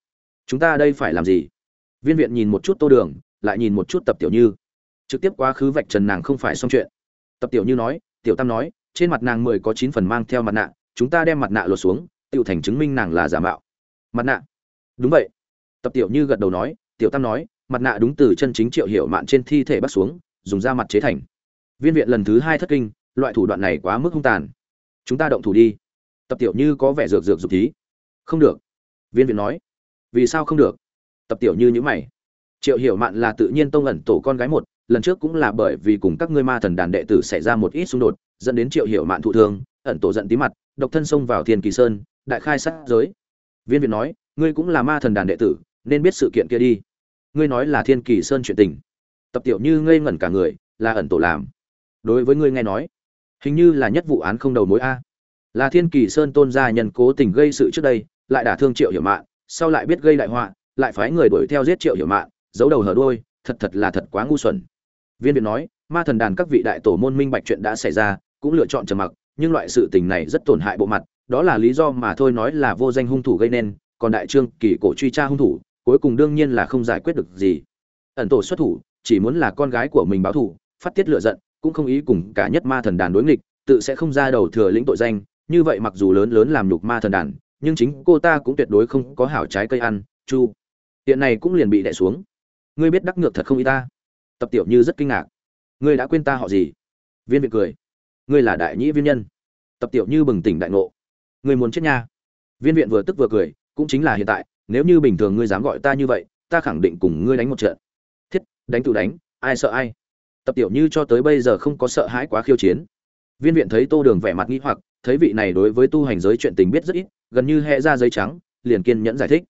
Chúng ta đây phải làm gì? Viên viện nhìn một chút tô đường, lại nhìn một chút tập tiểu như. Trực tiếp quá khứ vạch trần nàng không phải xong chuyện. Tập tiểu như nói, tiểu tam nói, trên mặt nàng mười có chín phần mang theo mặt nạ, chúng ta đem mặt nạ lột xuống tự thành chứng minh nàng là giả mạo. Mặt nạ? Đúng vậy. Tập tiểu như gật đầu nói, tiểu tam nói, mặt nạ đúng từ chân chính triệu hiểu mạn trên thi thể bắt xuống, dùng da mặt chế thành. Viên viện lần thứ hai thất kinh, loại thủ đoạn này quá mức hung tàn. Chúng ta động thủ đi. Tập tiểu như có vẻ dược dược dục thí. Không được. Viên viện nói. Vì sao không được? Tập tiểu như nhữ mày. Triệu hiểu mạn là tự nhiên tông ẩn tổ con gái một, lần trước cũng là bởi vì cùng các ngươi ma thần đàn đệ tử xảy ra một ít xung đột, dẫn đến triệu hiểu mạn thụ thương, ẩn tổ giận tí mặt, độc thân xông vào thiên kỳ sơn, đại khai sát giới. Viên việt nói, ngươi cũng là ma thần đàn đệ tử, nên biết sự kiện kia đi. Ngươi nói là thiên kỳ sơn chuyện tình. Tập tiểu như ngây ngẩn cả người, là ẩn tổ làm. Đối với ngươi nghe nói, hình như là nhất vụ án không đầu mối a. Là thiên kỳ sơn tôn gia nhân cố tình gây sự trước đây, lại đả thương triệu hiểu mạn, sau lại biết gây đại họa lại phái người đuổi theo giết triệu hiểu mạn, giấu đầu hở đôi thật thật là thật quá ngu xuẩn. Viên viện nói, ma thần đàn các vị đại tổ môn minh bạch chuyện đã xảy ra, cũng lựa chọn trầm mặc, nhưng loại sự tình này rất tổn hại bộ mặt, đó là lý do mà thôi nói là vô danh hung thủ gây nên, còn đại trương, kỳ cổ truy tra hung thủ, cuối cùng đương nhiên là không giải quyết được gì. Ẩn tổ xuất thủ, chỉ muốn là con gái của mình báo thù, phát tiết lựa giận, cũng không ý cùng cả nhất ma thần đàn đối nghịch, tự sẽ không ra đầu thừa lĩnh tội danh, như vậy mặc dù lớn lớn làm nhục ma thần đàn, nhưng chính cô ta cũng tuyệt đối không có hảo trái cây ăn, chu hiện này cũng liền bị đẻ xuống. Ngươi biết đắc ngược thật không y ta? Tập tiểu như rất kinh ngạc. Ngươi đã quên ta họ gì? Viên viện cười. Ngươi là đại nhĩ viên nhân. Tập tiểu như bừng tỉnh đại ngộ. Ngươi muốn chết nha. Viên viện vừa tức vừa cười, cũng chính là hiện tại, nếu như bình thường ngươi dám gọi ta như vậy, ta khẳng định cùng ngươi đánh một trận. Thiết, đánh tự đánh, ai sợ ai? Tập tiểu như cho tới bây giờ không có sợ hãi quá khiêu chiến. Viên viện thấy tô đường vẻ mặt nghi hoặc, thấy vị này đối với tu hành giới chuyện tình biết rất ít, gần như hẹ ra giấy trắng, liền kiên nhẫn giải thích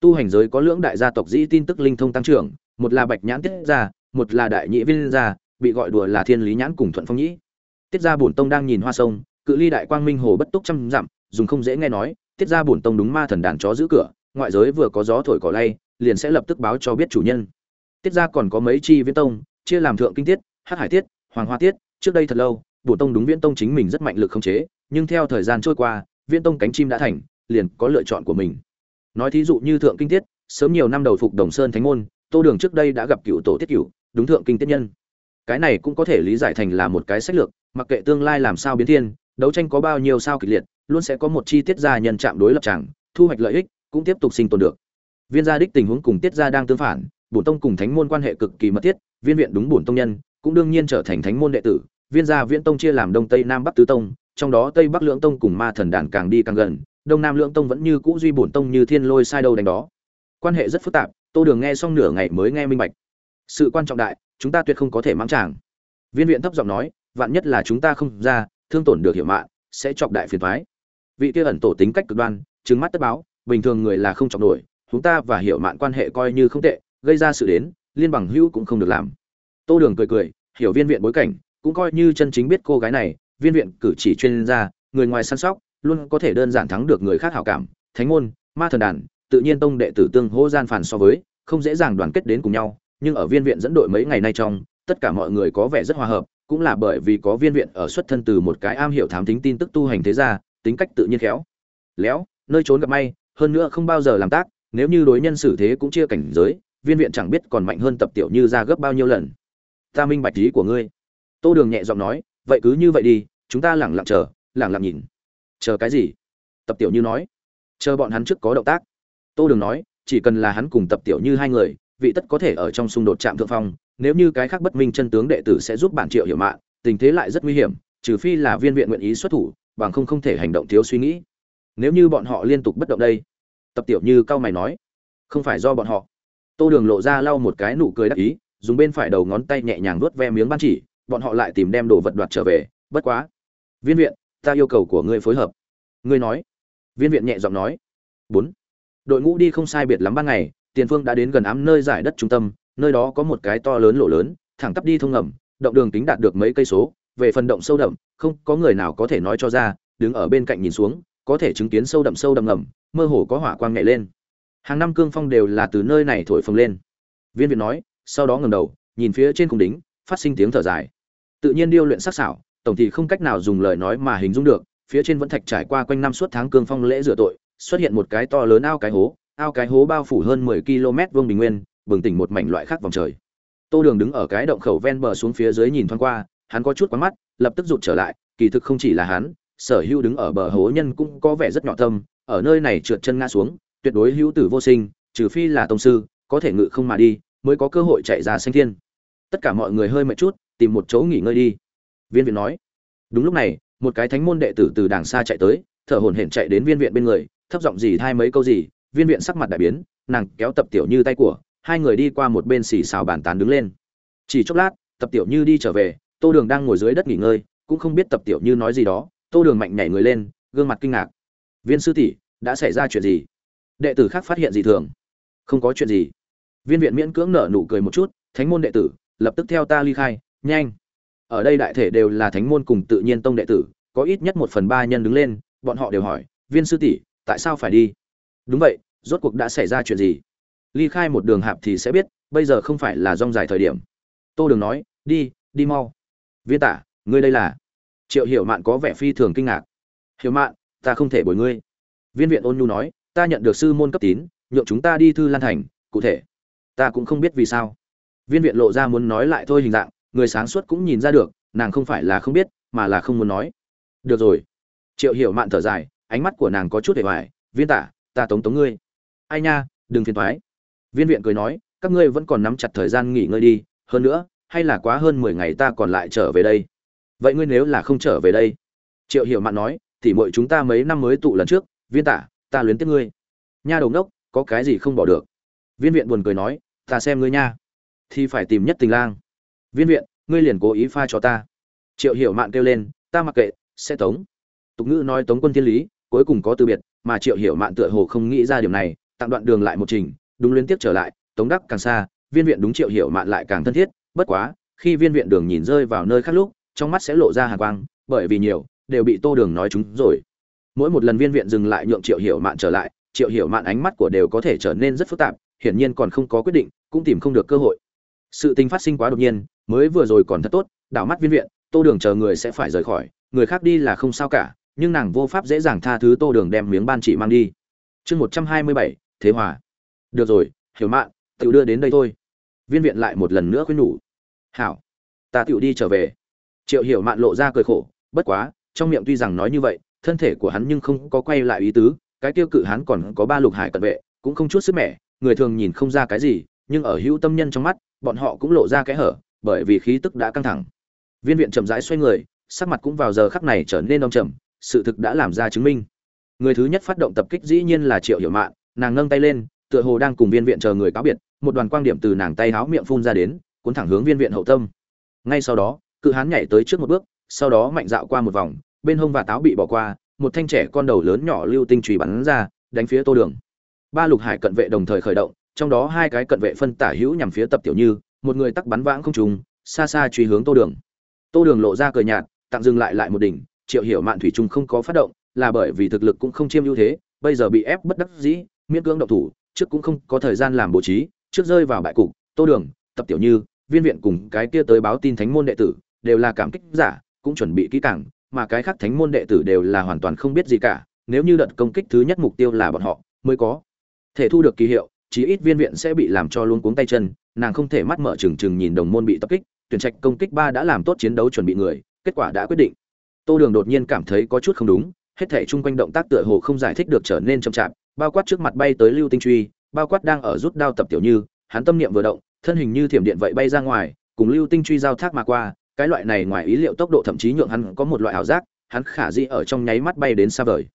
tu hành giới có lưỡng đại gia tộc dĩ tin tức linh thông tăng trưởng, một là bạch nhãn tiết gia, một là đại nhị viên gia, bị gọi đùa là thiên lý nhãn cùng thuận phong nhĩ. Tiết gia bổn tông đang nhìn hoa sông, cự ly đại quang minh hồ bất túc trăm dặm, dùng không dễ nghe nói, tiết gia bổn tông đúng ma thần đàn chó giữ cửa, ngoại giới vừa có gió thổi cỏ lay, liền sẽ lập tức báo cho biết chủ nhân. Tiết gia còn có mấy chi viễn tông, chia làm thượng kinh tiết hát hải tiết, hoàng hoa tiết, trước đây thật lâu, bổn tông đúng viễn tông chính mình rất mạnh lực không chế, nhưng theo thời gian trôi qua, viễn tông cánh chim đã thành, liền có lựa chọn của mình nói thí dụ như thượng kinh tiết, sớm nhiều năm đầu phục đồng sơn thánh môn, tô đường trước đây đã gặp cựu tổ tiết cựu đúng thượng kinh tiết nhân. Cái này cũng có thể lý giải thành là một cái sách lược, mặc kệ tương lai làm sao biến thiên, đấu tranh có bao nhiêu sao kịch liệt, luôn sẽ có một chi tiết gia nhân chạm đối lập chẳng, thu hoạch lợi ích, cũng tiếp tục sinh tồn được. Viên gia đích tình huống cùng tiết gia đang tương phản, bổn tông cùng thánh môn quan hệ cực kỳ mật thiết, viên viện đúng bổn tông nhân, cũng đương nhiên trở thành thánh môn đệ tử, viên gia viễn tông chia làm đông tây nam bắc tứ tông, trong đó tây bắc lưỡng tông cùng ma thần đàn càng đi càng gần đông nam lưỡng tông vẫn như cũ duy bổn tông như thiên lôi sai đâu đánh đó. Quan hệ rất phức tạp, tô đường nghe xong nửa ngày mới nghe minh bạch. Sự quan trọng đại, chúng ta tuyệt không có thể mang chàng viên viện thấp giọng nói, vạn nhất là chúng ta không ra, thương tổn được hiểu mạn sẽ chọc đại phiền thoái. Vị kia ẩn tổ tính cách cực đoan trứng mắt tất báo, bình thường người là không chọc nổi, chúng ta và hiểu mạn quan hệ coi như không tệ, gây ra sự đến, liên bằng hữu cũng không được làm. Tô đường cười cười, hiểu viên viện bối cảnh, cũng coi như chân chính biết cô gái này, viên viện cử chỉ chuyên gia, người ngoài săn sóc luôn có thể đơn giản thắng được người khác hảo cảm, thánh môn, ma thần đàn, tự nhiên tông đệ tử tương hô gian phản so với, không dễ dàng đoàn kết đến cùng nhau, nhưng ở viên viện dẫn đội mấy ngày nay trong, tất cả mọi người có vẻ rất hòa hợp, cũng là bởi vì có viên viện ở xuất thân từ một cái am hiểu thám tính tin tức tu hành thế gia, tính cách tự nhiên khéo. Léo, nơi trốn gặp may, hơn nữa không bao giờ làm tác, nếu như đối nhân xử thế cũng chia cảnh giới, viên viện chẳng biết còn mạnh hơn tập tiểu như ra gấp bao nhiêu lần. Ta minh bạch ý của ngươi. Tô đường nhẹ giọng nói, vậy cứ như vậy đi, chúng ta lẳng lặng chờ, lẳng lặng nhìn chờ cái gì? Tập tiểu như nói. Chờ bọn hắn trước có động tác. Tô đường nói, chỉ cần là hắn cùng tập tiểu như hai người, vị tất có thể ở trong xung đột chạm thượng phong, nếu như cái khác bất minh chân tướng đệ tử sẽ giúp bản triệu hiểu mạng tình thế lại rất nguy hiểm, trừ phi là viên viện nguyện ý xuất thủ, bằng không không thể hành động thiếu suy nghĩ. Nếu như bọn họ liên tục bất động đây, tập tiểu như cao mày nói, không phải do bọn họ. Tô đường lộ ra lau một cái nụ cười đắc ý, dùng bên phải đầu ngón tay nhẹ nhàng vuốt ve miếng ban chỉ, bọn họ lại tìm đem đồ vật đoạt trở về, bất quá. Viên viện ta yêu cầu của ngươi phối hợp. Ngươi nói. Viên viện nhẹ giọng nói. Bốn. Đội ngũ đi không sai biệt lắm ban ngày, tiền phương đã đến gần ám nơi giải đất trung tâm, nơi đó có một cái to lớn lộ lớn, thẳng tắp đi thông ngầm, động đường tính đạt được mấy cây số, về phần động sâu đậm, không có người nào có thể nói cho ra, đứng ở bên cạnh nhìn xuống, có thể chứng kiến sâu đậm sâu đậm ngầm, mơ hồ có hỏa quang nhảy lên. Hàng năm cương phong đều là từ nơi này thổi phồng lên. Viên viện nói, sau đó ngầm đầu, nhìn phía trên cung đính phát sinh tiếng thở dài. Tự nhiên điêu luyện sắc sảo tổng thì không cách nào dùng lời nói mà hình dung được, phía trên vẫn thạch trải qua quanh năm suốt tháng cương phong lễ rửa tội, xuất hiện một cái to lớn ao cái hố, ao cái hố bao phủ hơn 10 km vuông bình nguyên, bừng tỉnh một mảnh loại khác vòng trời. Tô đường đứng ở cái động khẩu ven bờ xuống phía dưới nhìn thoáng qua, hắn có chút quán mắt, lập tức rụt trở lại, kỳ thực không chỉ là hắn, sở hữu đứng ở bờ hố nhân cũng có vẻ rất nhỏ tâm ở nơi này trượt chân ngã xuống, tuyệt đối hữu tử vô sinh, trừ phi là tông sư, có thể ngự không mà đi, mới có cơ hội chạy ra sinh thiên. Tất cả mọi người hơi mệt chút, tìm một chỗ nghỉ ngơi đi viên viện nói. Đúng lúc này, một cái thánh môn đệ tử từ đàng xa chạy tới, thở hổn hển chạy đến viên viện bên người, thấp giọng gì thay mấy câu gì, viên viện sắc mặt đại biến, nàng kéo tập tiểu như tay của, hai người đi qua một bên xì xào bàn tán đứng lên. Chỉ chốc lát, tập tiểu như đi trở về, tô đường đang ngồi dưới đất nghỉ ngơi, cũng không biết tập tiểu như nói gì đó, tô đường mạnh nhảy người lên, gương mặt kinh ngạc. Viên sư tỷ, đã xảy ra chuyện gì? Đệ tử khác phát hiện gì thường? Không có chuyện gì. Viên viện miễn cưỡng nở nụ cười một chút, thánh môn đệ tử, lập tức theo ta ly khai, nhanh ở đây đại thể đều là thánh môn cùng tự nhiên tông đệ tử, có ít nhất một phần ba nhân đứng lên, bọn họ đều hỏi, viên sư tỷ, tại sao phải đi? Đúng vậy, rốt cuộc đã xảy ra chuyện gì? Ly khai một đường hạp thì sẽ biết, bây giờ không phải là rong dài thời điểm. Tô đường nói, đi đi mau. Viên tả, ngươi đây là? Triệu hiểu mạn có vẻ phi thường kinh ngạc. Hiểu mạn, ta không thể bồi ngươi. Viên viện ôn nhu nói, ta nhận được sư môn cấp tín, nhượng chúng ta đi thư lan thành, cụ thể. Ta cũng không biết vì sao. Viên viện lộ ra muốn nói lại thôi hình dạng người sáng suốt cũng nhìn ra được nàng không phải là không biết mà là không muốn nói. Được rồi. Triệu hiểu mạn thở dài ánh mắt của nàng có chút hề hoài viên tả ta tống tống ngươi. Ai nha đừng phiền thoái viên viện cười nói các ngươi vẫn còn nắm chặt thời gian nghỉ ngơi đi hơn nữa hay là quá hơn mười ngày ta còn lại trở về đây? Vậy ngươi nếu là không trở về đây? Triệu hiểu mạn nói thì mỗi chúng ta mấy năm mới tụ lần trước viên tả ta luyến tiếc ngươi. Nha đầu nốc, có cái gì không bỏ được? Viên viện buồn cười nói ta xem ngươi nha. Thì phải tìm nhất tình lang viên viện, ngươi liền cố ý pha cho ta. Triệu hiểu mạn kêu lên, ta mặc kệ, sẽ tống. Tục ngữ nói tống quân thiên lý, cuối cùng có từ biệt, mà triệu hiểu mạn tựa hồ không nghĩ ra điều này tạm đoạn đường lại một trình, đúng liên tiếp trở lại, tống đắc càng xa, viên viện đúng triệu hiểu mạn lại càng thân thiết, bất quá, khi viên viện đường nhìn rơi vào nơi khác lúc, trong mắt sẽ lộ ra hà quang, bởi vì nhiều, đều bị tô đường nói chúng rồi. Mỗi một lần viên viện dừng lại nhượng triệu hiểu mạn trở lại, triệu hiểu mạn ánh mắt của đều có thể trở nên rất phức tạp, hiển nhiên còn không có quyết định, cũng tìm không được cơ hội. Sự tình phát sinh quá đột nhiên mới vừa rồi còn thật tốt, đảo mắt viên viện, tô đường chờ người sẽ phải rời khỏi, người khác đi là không sao cả, nhưng nàng vô pháp dễ dàng tha thứ tô đường đem miếng ban chỉ mang đi. Chương một trăm hai mươi bảy, thế hòa. Được rồi, hiểu mạn tự đưa đến đây thôi. Viên viện lại một lần nữa khuyên nhủ. Hảo, ta tựu đi trở về. Triệu hiểu mạn lộ ra cười khổ, bất quá, trong miệng tuy rằng nói như vậy, thân thể của hắn nhưng không có quay lại ý tứ, cái tiêu cự hắn còn có ba lục hải cận vệ, cũng không chút sức mẻ, người thường nhìn không ra cái gì, nhưng ở hữu tâm nhân trong mắt, bọn họ cũng lộ ra cái hở bởi vì khí tức đã căng thẳng. Viên viện chậm rãi xoay người, sắc mặt cũng vào giờ khắc này trở nên đông trầm, sự thực đã làm ra chứng minh. Người thứ nhất phát động tập kích dĩ nhiên là triệu hiểu mạn, nàng nâng tay lên, tựa hồ đang cùng viên viện chờ người cáo biệt, một đoàn quang điểm từ nàng tay háo miệng phun ra đến, cuốn thẳng hướng viên viện hậu tâm. Ngay sau đó, cự hán nhảy tới trước một bước, sau đó mạnh dạo qua một vòng, bên hông và táo bị bỏ qua, một thanh trẻ con đầu lớn nhỏ lưu tinh trùy bắn ra, đánh phía tô đường. Ba lục hải cận vệ đồng thời khởi động, trong đó hai cái cận vệ phân tả hữu nhằm phía tập tiểu như một người tắc bắn vãng không trùng xa xa truy hướng tô đường. Tô đường lộ ra cờ nhạt tặng dừng lại lại một đỉnh, triệu hiểu mạn thủy trung không có phát động, là bởi vì thực lực cũng không chiêm ưu thế, bây giờ bị ép bất đắc dĩ, miễn cưỡng động thủ, trước cũng không có thời gian làm bố trí, trước rơi vào bại cục, tô đường, tập tiểu như, viên viện cùng cái kia tới báo tin thánh môn đệ tử, đều là cảm kích giả, cũng chuẩn bị kỹ càng, mà cái khác thánh môn đệ tử đều là hoàn toàn không biết gì cả, nếu như đợt công kích thứ nhất mục tiêu là bọn họ, mới có thể thu được kỳ hiệu, chí ít viên viện sẽ bị làm cho luôn cuống tay chân nàng không thể mắt mở trừng trừng nhìn đồng môn bị tập kích, tuyển trạch công kích ba đã làm tốt chiến đấu chuẩn bị người, kết quả đã quyết định. Tô đường đột nhiên cảm thấy có chút không đúng, hết thể chung quanh động tác tựa hồ không giải thích được trở nên chậm chạp, bao quát trước mặt bay tới lưu tinh truy, bao quát đang ở rút đao tập tiểu như, hắn tâm niệm vừa động, thân hình như thiểm điện vậy bay ra ngoài, cùng lưu tinh truy giao thác mà qua, cái loại này ngoài ý liệu tốc độ thậm chí nhượng hắn có một loại ảo giác, hắn khả dĩ ở trong nháy mắt bay đến xa vời.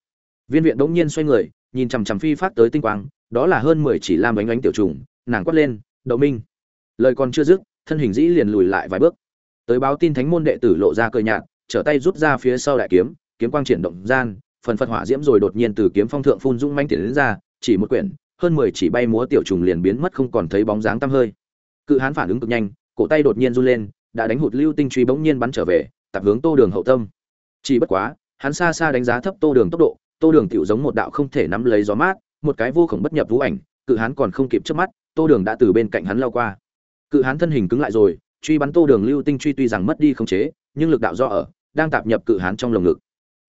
Viên viện đống nhiên xoay người, nhìn chằm chằm phi phát tới tinh quang, đó là hơn mười chỉ lam ánh ánh tiểu trùng, nàng quát lên đậu minh. Lời còn chưa dứt, thân hình dĩ liền lùi lại vài bước. Tới báo tin thánh môn đệ tử lộ ra cờ nhạt, trở tay rút ra phía sau đại kiếm kiếm quang triển động gian, phần phật hỏa diễm rồi đột nhiên từ kiếm phong thượng phun dung manh tiến đến ra, chỉ một quyển, hơn mười chỉ bay múa tiểu trùng liền biến mất không còn thấy bóng dáng tăm hơi. Cự hán phản ứng cực nhanh, cổ tay đột nhiên run lên, đã đánh hụt lưu tinh truy bỗng nhiên bắn trở về, tập hướng tô đường hậu tâm. Chỉ bất quá, hắn xa xa đánh giá thấp tô đường tốc độ, tô đường tiểu giống một đạo không thể nắm lấy gió mát, một cái vô khổng bất nhập vũ ảnh, cự hán còn không kịp trước mắt tô đường đã từ bên cạnh hắn lao qua. Cự hán thân hình cứng lại rồi, truy bắn tô đường lưu tinh truy tuy rằng mất đi không chế, nhưng lực đạo do ở, đang tạp nhập cự hán trong lồng ngực.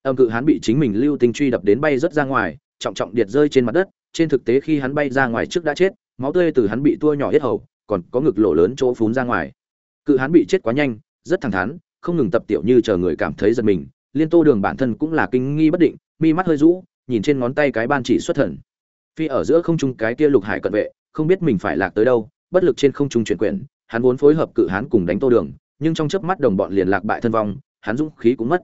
Âm cự hán bị chính mình lưu tinh truy đập đến bay rất ra ngoài, trọng trọng điệt rơi trên mặt đất, trên thực tế khi hắn bay ra ngoài trước đã chết, máu tươi từ hắn bị tua nhỏ hết hầu, còn có ngực lỗ lớn chỗ phún ra ngoài. Cự hán bị chết quá nhanh, rất thẳng thắn, không ngừng tập tiểu như chờ người cảm thấy giật mình, liên tô đường bản thân cũng là kinh nghi bất định, mi mắt hơi rũ, nhìn trên ngón tay cái ban chỉ xuất thần. Phi ở giữa không trung cái kia lục hải cận vệ không biết mình phải lạc tới đâu, bất lực trên không trung chuyển quyển, hắn vốn phối hợp cự hán cùng đánh tô đường, nhưng trong chớp mắt đồng bọn liền lạc bại thân vong, hắn dũng khí cũng mất.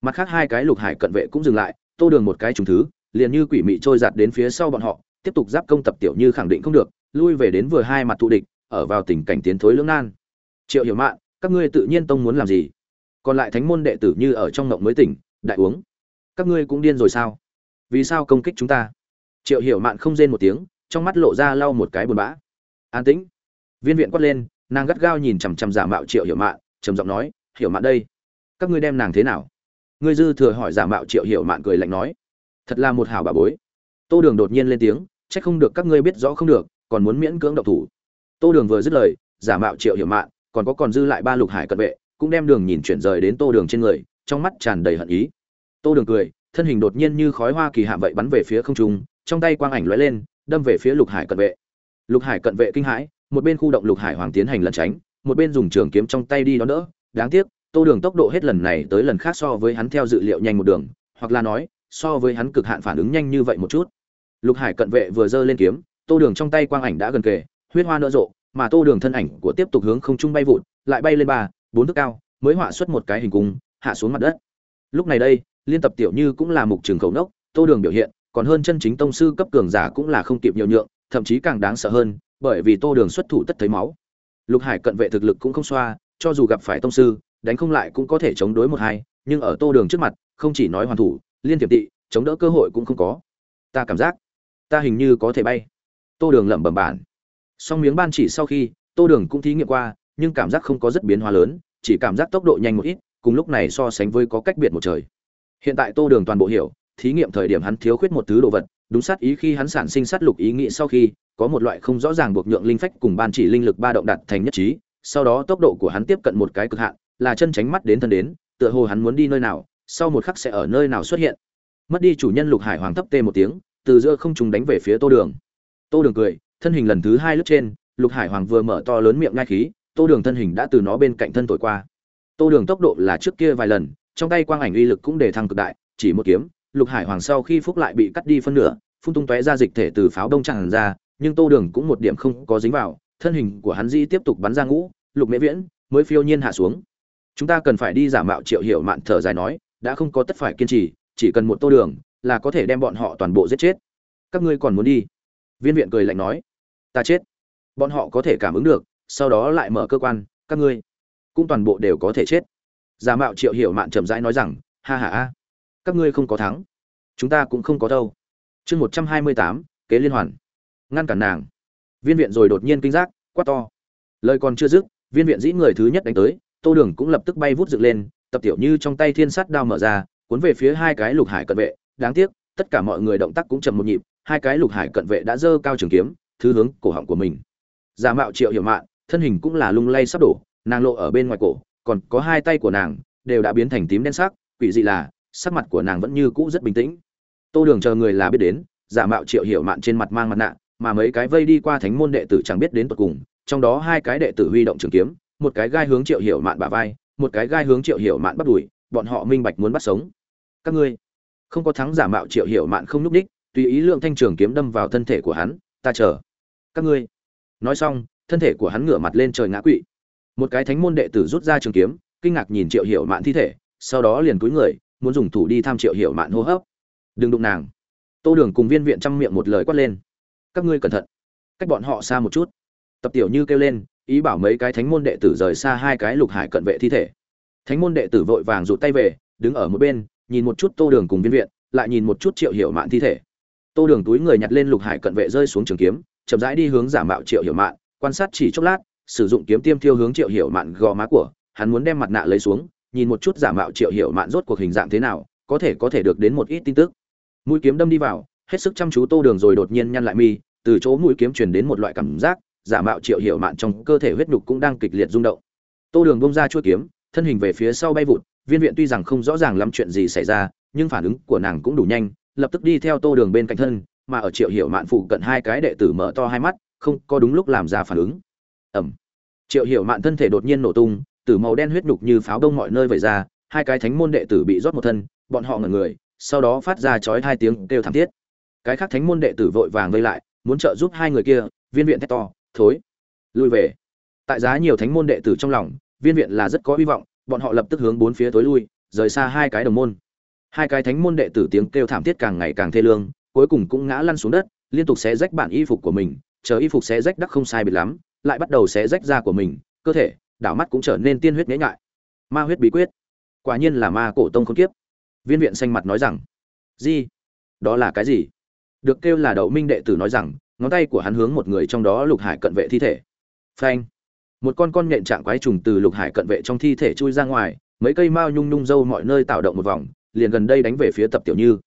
Mặt khác hai cái lục hải cận vệ cũng dừng lại, tô đường một cái trùng thứ, liền như quỷ mị trôi giạt đến phía sau bọn họ, tiếp tục giáp công tập tiểu như khẳng định không được, lui về đến vừa hai mặt tụ địch, ở vào tình cảnh tiến thối lưỡng nan. Triệu hiểu mạn, các ngươi tự nhiên tông muốn làm gì? Còn lại thánh môn đệ tử như ở trong ngộng mới tỉnh, đại uống. Các ngươi cũng điên rồi sao? Vì sao công kích chúng ta? Triệu hiểu mạn không rên một tiếng trong mắt lộ ra lau một cái buồn bã. An tĩnh. Viên viện quát lên, nàng gắt gao nhìn chằm chằm giả mạo triệu hiểu mạn, trầm giọng nói, hiểu mạn đây, các ngươi đem nàng thế nào? Ngươi dư thừa hỏi giả mạo triệu hiểu mạn cười lạnh nói, thật là một hảo bà bối. Tô đường đột nhiên lên tiếng trách không được các ngươi biết rõ không được, còn muốn miễn cưỡng độc thủ. Tô đường vừa dứt lời, giả mạo triệu hiểu mạn còn có còn dư lại ba lục hải cận vệ, cũng đem đường nhìn chuyển rời đến tô đường trên người, trong mắt tràn đầy hận ý. Tô đường cười, thân hình đột nhiên như khói hoa kỳ hạ vậy bắn về phía không trung, trong tay quang ảnh lóe lên đâm về phía lục hải cận vệ. Lục hải cận vệ kinh hãi, một bên khu động lục hải hoàng tiến hành lẩn tránh, một bên dùng trường kiếm trong tay đi đón đỡ. Đáng tiếc, tô đường tốc độ hết lần này tới lần khác so với hắn theo dự liệu nhanh một đường, hoặc là nói, so với hắn cực hạn phản ứng nhanh như vậy một chút. Lục hải cận vệ vừa giơ lên kiếm, tô đường trong tay quang ảnh đã gần kề, huyết hoa nở rộ, mà tô đường thân ảnh của tiếp tục hướng không trung bay vụt, lại bay lên ba, bốn thước cao, mới họa xuất một cái hình cung, hạ xuống mặt đất. Lúc này đây, liên tập tiểu như cũng là mục trường khẩu nốc, tô đường biểu hiện còn hơn chân chính tông sư cấp cường giả cũng là không kịp nhiều nhượng, thậm chí càng đáng sợ hơn, bởi vì tô đường xuất thủ tất thấy máu. Lục hải cận vệ thực lực cũng không xoa, cho dù gặp phải tông sư, đánh không lại cũng có thể chống đối một hai, nhưng ở tô đường trước mặt, không chỉ nói hoàn thủ, liên tiệp tị, chống đỡ cơ hội cũng không có. Ta cảm giác, ta hình như có thể bay. Tô đường lẩm bẩm bản. Song miếng ban chỉ sau khi, tô đường cũng thí nghiệm qua, nhưng cảm giác không có rất biến hóa lớn, chỉ cảm giác tốc độ nhanh một ít, cùng lúc này so sánh với có cách biệt một trời. Hiện tại tô đường toàn bộ hiểu thí nghiệm thời điểm hắn thiếu khuyết một thứ đồ vật, đúng sát ý khi hắn sản sinh sát lục ý nghĩ sau khi, có một loại không rõ ràng buộc nhượng linh phách cùng ban chỉ linh lực ba động đặt thành nhất trí, sau đó tốc độ của hắn tiếp cận một cái cực hạn, là chân tránh mắt đến thân đến, tựa hồ hắn muốn đi nơi nào, sau một khắc sẽ ở nơi nào xuất hiện. Mất đi chủ nhân lục hải hoàng thấp tê một tiếng, từ giữa không trùng đánh về phía tô đường. Tô đường cười, thân hình lần thứ hai lướt trên, lục hải hoàng vừa mở to lớn miệng ngai khí, tô đường thân hình đã từ nó bên cạnh thân thổi qua. Tô đường tốc độ là trước kia vài lần, trong tay quang ảnh uy lực cũng để thăng cực đại, chỉ một kiếm lục hải hoàng sau khi phúc lại bị cắt đi phân nửa, phun tung tóe ra dịch thể từ pháo đông tràn ra, nhưng tô đường cũng một điểm không có dính vào, thân hình của hắn dĩ tiếp tục bắn ra ngũ, lục mễ viễn mới phiêu nhiên hạ xuống. Chúng ta cần phải đi giả mạo triệu hiểu mạn thở dài nói, đã không có tất phải kiên trì, chỉ cần một tô đường là có thể đem bọn họ toàn bộ giết chết. Các ngươi còn muốn đi? Viên viện cười lạnh nói, ta chết. Bọn họ có thể cảm ứng được, sau đó lại mở cơ quan, các ngươi cũng toàn bộ đều có thể chết. Giả mạo triệu hiểu mạn chậm rãi nói rằng, ha ha a các ngươi không có thắng, chúng ta cũng không có đâu. Chương một trăm hai mươi tám, kế liên hoàn. Ngăn cản nàng. Viên viện rồi đột nhiên kinh giác, quát to. Lời còn chưa dứt, viên viện dĩ người thứ nhất đánh tới, tô đường cũng lập tức bay vút dựng lên, tập tiểu như trong tay thiên sắt đao mở ra, cuốn về phía hai cái lục hải cận vệ. Đáng tiếc, tất cả mọi người động tác cũng chậm một nhịp, hai cái lục hải cận vệ đã dơ cao trường kiếm, thứ hướng cổ họng của mình. Giả mạo triệu hiểu mạn, thân hình cũng là lung lay sắp đổ, nàng lộ ở bên ngoài cổ, còn có hai tay của nàng, đều đã biến thành tím đen sắc, quỷ dị là sắc mặt của nàng vẫn như cũ rất bình tĩnh. Tô đường chờ người là biết đến, giả mạo triệu hiểu mạn trên mặt mang mặt nạ, mà mấy cái vây đi qua thánh môn đệ tử chẳng biết đến tận cùng, trong đó hai cái đệ tử huy động trường kiếm, một cái gai hướng triệu hiểu mạn bả vai, một cái gai hướng triệu hiểu mạn bắt đuổi, bọn họ minh bạch muốn bắt sống. Các ngươi, không có thắng giả mạo triệu hiểu mạn không núp đích, tùy ý lượng thanh trường kiếm đâm vào thân thể của hắn, ta chờ. Các ngươi, nói xong, thân thể của hắn ngửa mặt lên trời ngã quỵ. Một cái thánh môn đệ tử rút ra trường kiếm, kinh ngạc nhìn triệu hiểu mạn thi thể, sau đó liền cúi người muốn dùng thủ đi tham triệu hiểu mạn hô hấp. Đừng đụng nàng. Tô đường cùng viên viện chăm miệng một lời quát lên. Các ngươi cẩn thận. Cách bọn họ xa một chút. Tập tiểu như kêu lên, ý bảo mấy cái thánh môn đệ tử rời xa hai cái lục hải cận vệ thi thể. Thánh môn đệ tử vội vàng rụt tay về, đứng ở một bên, nhìn một chút tô đường cùng viên viện, lại nhìn một chút triệu hiểu mạn thi thể. Tô đường túi người nhặt lên lục hải cận vệ rơi xuống trường kiếm, chậm rãi đi hướng giả mạo triệu hiểu mạn, quan sát chỉ chốc lát, sử dụng kiếm tiêm thiêu hướng triệu hiểu mạn gò má của, hắn muốn đem mặt nạ lấy xuống nhìn một chút giả mạo triệu hiểu mạn rốt cuộc hình dạng thế nào, có thể có thể được đến một ít tin tức. Mũi kiếm đâm đi vào, hết sức chăm chú tô đường rồi đột nhiên nhăn lại mi, từ chỗ mũi kiếm truyền đến một loại cảm giác, giả mạo triệu hiểu mạn trong cơ thể huyết nhục cũng đang kịch liệt rung động. Tô đường bông ra chuôi kiếm, thân hình về phía sau bay vụt, viên viện tuy rằng không rõ ràng lắm chuyện gì xảy ra, nhưng phản ứng của nàng cũng đủ nhanh, lập tức đi theo tô đường bên cạnh thân, mà ở triệu hiểu mạn phụ cận hai cái đệ tử mở to hai mắt, không có đúng lúc làm ra phản ứng. Ẩm triệu hiểu mạn thân thể đột nhiên nổ tung từ màu đen huyết nhục như pháo đông mọi nơi vẩy ra, hai cái thánh môn đệ tử bị rót một thân, bọn họ ngẩn người, sau đó phát ra chói hai tiếng kêu thảm thiết. Cái khác thánh môn đệ tử vội vàng vây lại, muốn trợ giúp hai người kia, viên viện thét to, thối, lui về. Tại giá nhiều thánh môn đệ tử trong lòng, viên viện là rất có hy vọng, bọn họ lập tức hướng bốn phía tối lui, rời xa hai cái đồng môn. Hai cái thánh môn đệ tử tiếng kêu thảm thiết càng ngày càng thê lương, cuối cùng cũng ngã lăn xuống đất, liên tục xé rách bản y phục của mình, chờ y phục xé rách đắc không sai biệt lắm, lại bắt đầu xé rách da của mình, cơ thể đảo mắt cũng trở nên tiên huyết nhễ ngại, ma huyết bí quyết. Quả nhiên là ma cổ tông không kiếp. Viên viện xanh mặt nói rằng gì? Đó là cái gì? Được kêu là đậu minh đệ tử nói rằng ngón tay của hắn hướng một người trong đó lục hải cận vệ thi thể. Phanh. Một con con nhện trạng quái trùng từ lục hải cận vệ trong thi thể chui ra ngoài mấy cây mao nhung nhung dâu mọi nơi tạo động một vòng liền gần đây đánh về phía tập tiểu như.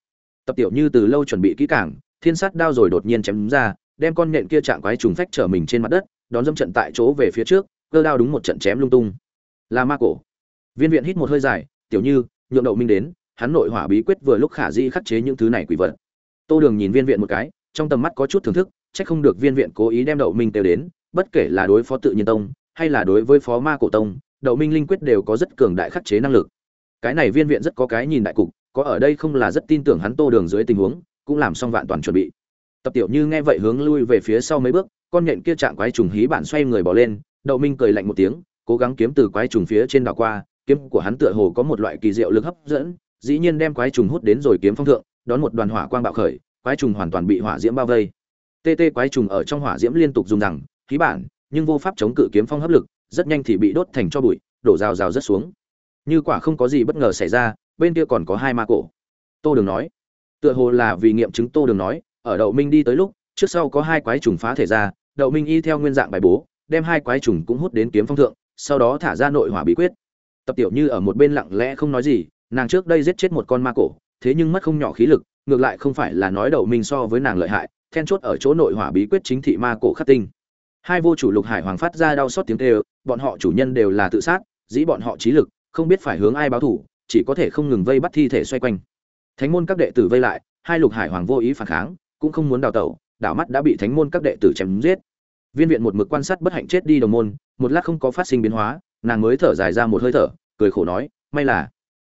Tập tiểu như từ lâu chuẩn bị kỹ càng thiên sát đao rồi đột nhiên chém ra đem con nhện kia trạng quái trùng phách trở mình trên mặt đất đón dâm trận tại chỗ về phía trước cơ đao đúng một trận chém lung tung. Là ma cổ. Viên viện hít một hơi dài, tiểu như, nhượng đậu minh đến, hắn nội hỏa bí quyết vừa lúc khả di khắc chế những thứ này quỷ vật. Tô đường nhìn viên viện một cái, trong tầm mắt có chút thưởng thức, chắc không được viên viện cố ý đem đậu minh tiêu đến, bất kể là đối phó tự nhiên tông, hay là đối với phó ma cổ tông, đậu minh linh quyết đều có rất cường đại khắc chế năng lực. Cái này viên viện rất có cái nhìn đại cục, có ở đây không là rất tin tưởng hắn tô đường dưới tình huống, cũng làm xong vạn toàn chuẩn bị. Tập tiểu như nghe vậy hướng lui về phía sau mấy bước, con nhện kia chạm quái trùng hí bản xoay người bỏ lên đậu minh cười lạnh một tiếng, cố gắng kiếm từ quái trùng phía trên đảo qua, kiếm của hắn tựa hồ có một loại kỳ diệu lực hấp dẫn, dĩ nhiên đem quái trùng hút đến rồi kiếm phong thượng, đón một đoàn hỏa quang bạo khởi, quái trùng hoàn toàn bị hỏa diễm bao vây. TT quái trùng ở trong hỏa diễm liên tục dùng rằng khí bản, nhưng vô pháp chống cự kiếm phong hấp lực, rất nhanh thì bị đốt thành cho bụi, đổ rào rào rất xuống. Như quả không có gì bất ngờ xảy ra, bên kia còn có hai ma cổ. Tô đường nói, tựa hồ là vì nghiệm chứng tô đường nói, ở đậu minh đi tới lúc, trước sau có hai quái trùng phá thể ra, đậu minh y theo nguyên dạng bài bố đem hai quái trùng cũng hút đến kiếm phong thượng, sau đó thả ra nội hỏa bí quyết. Tập tiểu như ở một bên lặng lẽ không nói gì, nàng trước đây giết chết một con ma cổ, thế nhưng mất không nhỏ khí lực, ngược lại không phải là nói đầu mình so với nàng lợi hại, then chốt ở chỗ nội hỏa bí quyết chính thị ma cổ khắc tinh. Hai vô chủ lục hải hoàng phát ra đau xót tiếng kêu, bọn họ chủ nhân đều là tự sát, dĩ bọn họ trí lực, không biết phải hướng ai báo thủ, chỉ có thể không ngừng vây bắt thi thể xoay quanh. Thánh môn các đệ tử vây lại, hai lục hải hoàng vô ý phản kháng, cũng không muốn đào tẩu, đảo mắt đã bị thánh môn các đệ tử chém giết viên viện một mực quan sát bất hạnh chết đi đồng môn, một lát không có phát sinh biến hóa, nàng mới thở dài ra một hơi thở, cười khổ nói, may là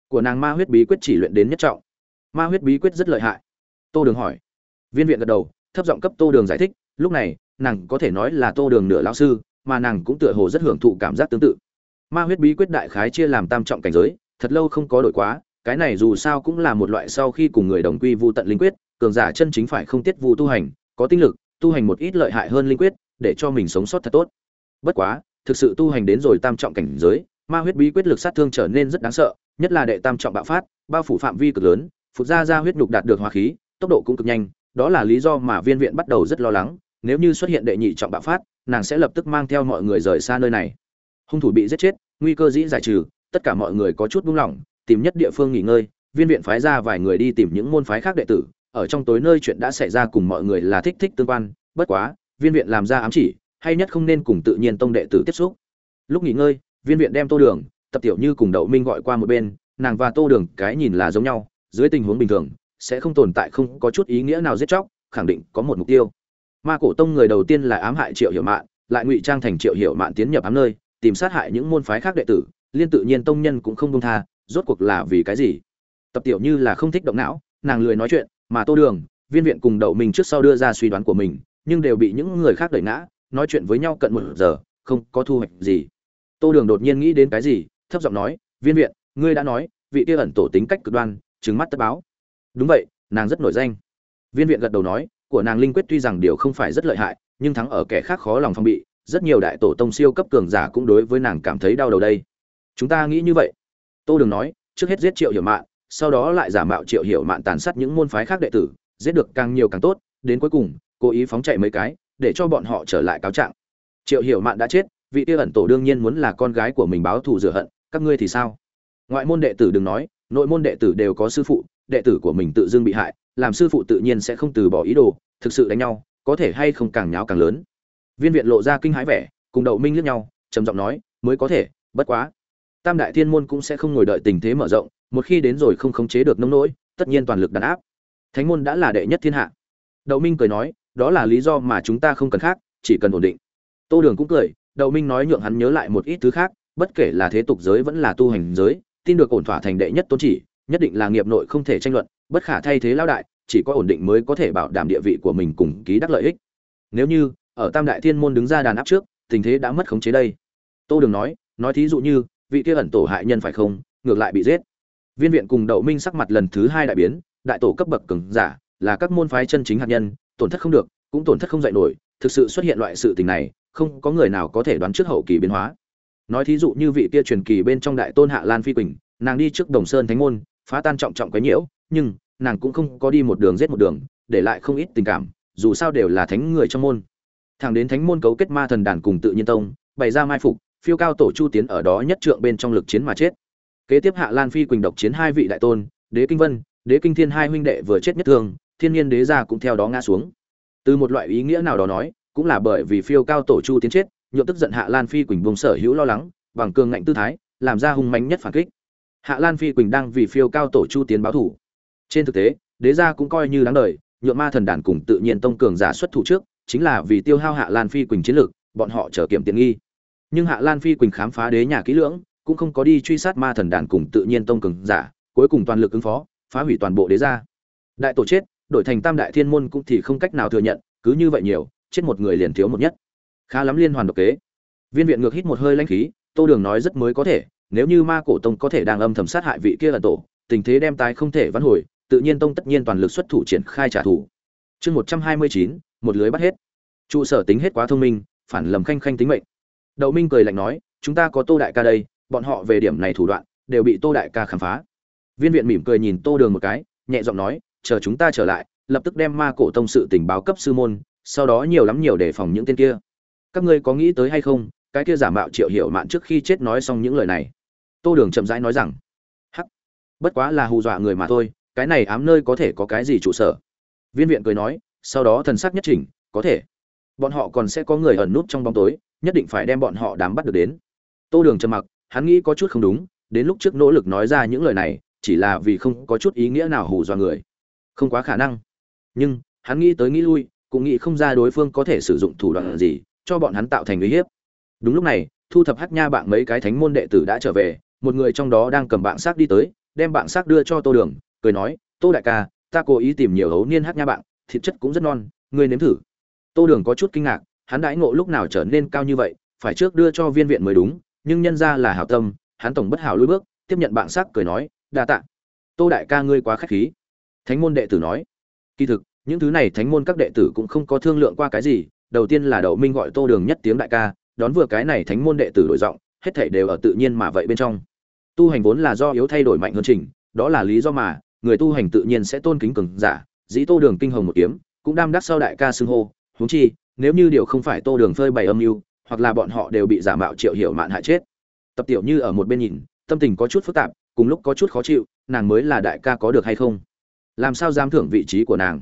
của nàng ma huyết bí quyết chỉ luyện đến nhất trọng. Ma huyết bí quyết rất lợi hại. Tô đường hỏi. Viên viện gật đầu, thấp giọng cấp tô đường giải thích, lúc này, nàng có thể nói là tô đường nửa lão sư, mà nàng cũng tựa hồ rất hưởng thụ cảm giác tương tự. Ma huyết bí quyết đại khái chia làm tam trọng cảnh giới, thật lâu không có đổi quá, cái này dù sao cũng là một loại sau khi cùng người đồng quy vu tận linh quyết, cường giả chân chính phải không tiết vụ tu hành, có tinh lực, tu hành một ít lợi hại hơn linh quyết để cho mình sống sót thật tốt. Bất quá, thực sự tu hành đến rồi tam trọng cảnh giới, ma huyết bí quyết lực sát thương trở nên rất đáng sợ, nhất là đệ tam trọng bạo phát, bao phủ phạm vi cực lớn phục ra ra huyết nhục đạt được hóa khí, tốc độ cũng cực nhanh, đó là lý do mà viên viện bắt đầu rất lo lắng, nếu như xuất hiện đệ nhị trọng bạo phát, nàng sẽ lập tức mang theo mọi người rời xa nơi này. Hung thủ bị giết chết, nguy cơ dĩ giải trừ, tất cả mọi người có chút buông lỏng, tìm nhất địa phương nghỉ ngơi, viên viện phái ra vài người đi tìm những môn phái khác đệ tử, ở trong tối nơi chuyện đã xảy ra cùng mọi người là thích thích tương quan, bất quá viên viện làm ra ám chỉ, hay nhất không nên cùng tự nhiên tông đệ tử tiếp xúc. Lúc nghỉ ngơi, viên viện đem tô đường, tập tiểu như cùng đậu minh gọi qua một bên, nàng và tô đường cái nhìn là giống nhau, dưới tình huống bình thường, sẽ không tồn tại không có chút ý nghĩa nào giết chóc, khẳng định có một mục tiêu. Ma cổ tông người đầu tiên là ám hại triệu hiểu mạn, lại ngụy trang thành triệu hiểu mạn tiến nhập ám nơi, tìm sát hại những môn phái khác đệ tử, liên tự nhiên tông nhân cũng không công tha, rốt cuộc là vì cái gì? Tập tiểu như là không thích động não, nàng lười nói chuyện, mà tô đường, viên viện cùng đậu mình trước sau đưa ra suy đoán của mình nhưng đều bị những người khác đẩy ngã, nói chuyện với nhau cận một giờ, không có thu hoạch gì. Tô đường đột nhiên nghĩ đến cái gì, thấp giọng nói, viên viện, ngươi đã nói, vị kia ẩn tổ tính cách cực đoan trứng mắt tất báo. Đúng vậy, nàng rất nổi danh. Viên viện gật đầu nói, của nàng linh quyết tuy rằng điều không phải rất lợi hại, nhưng thắng ở kẻ khác khó lòng phong bị, rất nhiều đại tổ tông siêu cấp cường giả cũng đối với nàng cảm thấy đau đầu đây. Chúng ta nghĩ như vậy. Tô đường nói, trước hết giết triệu hiểu mạn, sau đó lại giả mạo triệu hiểu mạn tàn sát những môn phái khác đệ tử, giết được càng nhiều càng tốt, đến cuối cùng cố ý phóng chạy mấy cái, để cho bọn họ trở lại cáo trạng. Triệu hiểu mạn đã chết, vị tiêu ẩn tổ đương nhiên muốn là con gái của mình báo thù rửa hận, các ngươi thì sao? Ngoại môn đệ tử đừng nói, nội môn đệ tử đều có sư phụ, đệ tử của mình tự dưng bị hại, làm sư phụ tự nhiên sẽ không từ bỏ ý đồ, thực sự đánh nhau, có thể hay không càng nháo càng lớn. Viên viện lộ ra kinh hãi vẻ, cùng đậu minh liếc nhau, trầm giọng nói, mới có thể, bất quá, tam đại thiên môn cũng sẽ không ngồi đợi tình thế mở rộng, một khi đến rồi không khống chế được nông nỗi, tất nhiên toàn lực đàn áp. Thánh môn đã là đệ nhất thiên hạ. Đậu minh cười nói đó là lý do mà chúng ta không cần khác, chỉ cần ổn định. Tô đường cũng cười, đậu minh nói nhượng hắn nhớ lại một ít thứ khác, bất kể là thế tục giới vẫn là tu hành giới, tin được ổn thỏa thành đệ nhất tôn chỉ, nhất định là nghiệp nội không thể tranh luận, bất khả thay thế lao đại, chỉ có ổn định mới có thể bảo đảm địa vị của mình cùng ký đắc lợi ích. Nếu như, ở tam đại thiên môn đứng ra đàn áp trước, tình thế đã mất khống chế đây. Tô đường nói nói thí dụ như, vị kia ẩn tổ hại nhân phải không, ngược lại bị giết. Viên viện cùng đậu minh sắc mặt lần thứ hai đại biến, đại tổ cấp bậc cường giả, là các môn phái chân chính hạt nhân tổn thất không được, cũng tổn thất không dạy nổi, thực sự xuất hiện loại sự tình này, không có người nào có thể đoán trước hậu kỳ biến hóa. Nói thí dụ như vị kia truyền kỳ bên trong đại tôn hạ lan phi quỳnh, nàng đi trước đồng sơn thánh môn, phá tan trọng trọng quấy nhiễu, nhưng nàng cũng không có đi một đường giết một đường, để lại không ít tình cảm, dù sao đều là thánh người trong môn. Thẳng đến thánh môn cấu kết ma thần đàn cùng tự nhiên tông, bày ra mai phục, phiêu cao tổ chu tiến ở đó nhất trượng bên trong lực chiến mà chết. Kế tiếp hạ lan phi quỳnh độc chiến hai vị đại tôn, đế kinh vân, đế kinh thiên hai huynh đệ vừa chết nhất thương thiên nhiên đế gia cũng theo đó ngã xuống. Từ một loại ý nghĩa nào đó nói, cũng là bởi vì phiêu cao tổ chu tiến chết nhộn tức giận hạ lan phi quỳnh vùng sở hữu lo lắng, bằng cường ngạnh tư thái, làm ra hung mạnh nhất phản kích. Hạ lan phi quỳnh đang vì phiêu cao tổ chu tiến báo thủ. Trên thực tế, đế gia cũng coi như đáng đời, nhượng ma thần đàn cùng tự nhiên tông cường giả xuất thủ trước, chính là vì tiêu hao hạ lan phi quỳnh chiến lược bọn họ trở kiểm tiện nghi. Nhưng hạ lan phi quỳnh khám phá đế nhà kỹ lưỡng, cũng không có đi truy sát ma thần đàn cùng tự nhiên tông cường giả, cuối cùng toàn lực ứng phó, phá hủy toàn bộ đế gia. Đại tổ chết đổi thành tam đại thiên môn cũng thì không cách nào thừa nhận, cứ như vậy nhiều, chết một người liền thiếu một nhất. Khá lắm liên hoàn độc kế. Viên viện ngược hít một hơi lãnh khí, tô đường nói rất mới có thể, nếu như ma cổ tông có thể đang âm thầm sát hại vị kia là tổ, tình thế đem tái không thể vãn hồi, tự nhiên tông tất nhiên toàn lực xuất thủ triển khai trả thù. Chương một trăm hai mươi chín, một lưới bắt hết. Trụ sở tính hết quá thông minh, phản lầm khanh khanh tính mệnh. Đậu minh cười lạnh nói, chúng ta có tô đại ca đây, bọn họ về điểm này thủ đoạn, đều bị tô đại ca khám phá. Viên viện mỉm cười nhìn tô đường một cái, nhẹ giọng nói chờ chúng ta trở lại, lập tức đem ma cổ tông sự tình báo cấp sư môn, sau đó nhiều lắm nhiều để phòng những tên kia. Các ngươi có nghĩ tới hay không, cái kia giả mạo triệu hiểu mạn trước khi chết nói xong những lời này. Tô đường chậm rãi nói rằng, hắc, bất quá là hù dọa người mà thôi, cái này ám nơi có thể có cái gì trụ sở? Viên viện cười nói, sau đó thần sắc nhất chỉnh, có thể. Bọn họ còn sẽ có người ẩn nút trong bóng tối, nhất định phải đem bọn họ đám bắt được đến. Tô đường trầm mặc, hắn nghĩ có chút không đúng, đến lúc trước nỗ lực nói ra những lời này, chỉ là vì không có chút ý nghĩa nào hù dọa người không quá khả năng. Nhưng, hắn nghĩ tới nghĩ lui, cũng nghĩ không ra đối phương có thể sử dụng thủ đoạn gì, cho bọn hắn tạo thành uy hiếp. Đúng lúc này, thu thập hát nha bạn mấy cái thánh môn đệ tử đã trở về, một người trong đó đang cầm bạn xác đi tới, đem bạn xác đưa cho tô đường, cười nói, tô đại ca, ta cố ý tìm nhiều hấu niên hát nha bạn, thịt chất cũng rất non, ngươi nếm thử. Tô đường có chút kinh ngạc, hắn đãi ngộ lúc nào trở nên cao như vậy, phải trước đưa cho viên viện mới đúng, nhưng nhân ra là hảo tâm, hắn tổng bất hảo lùi bước, tiếp nhận bạn xác cười nói, đa tạ. Tô đại ca ngươi quá khách khí thánh môn đệ tử nói, kỳ thực, những thứ này thánh môn các đệ tử cũng không có thương lượng qua cái gì. Đầu tiên là đậu minh gọi tô đường nhất tiếng đại ca, đón vừa cái này thánh môn đệ tử đổi giọng, hết thảy đều ở tự nhiên mà vậy bên trong. Tu hành vốn là do yếu thay đổi mạnh hơn trình đó là lý do mà, người tu hành tự nhiên sẽ tôn kính cường giả, dĩ tô đường kinh hồng một kiếm, cũng đam đắc sau đại ca xưng hô, huống chi, nếu như điều không phải tô đường phơi bày âm mưu, hoặc là bọn họ đều bị giả mạo triệu hiểu mạn hại chết. Tập tiểu như ở một bên nhìn, tâm tình có chút phức tạp, cùng lúc có chút khó chịu, nàng mới là đại ca có được hay không? Làm sao dám thưởng vị trí của nàng?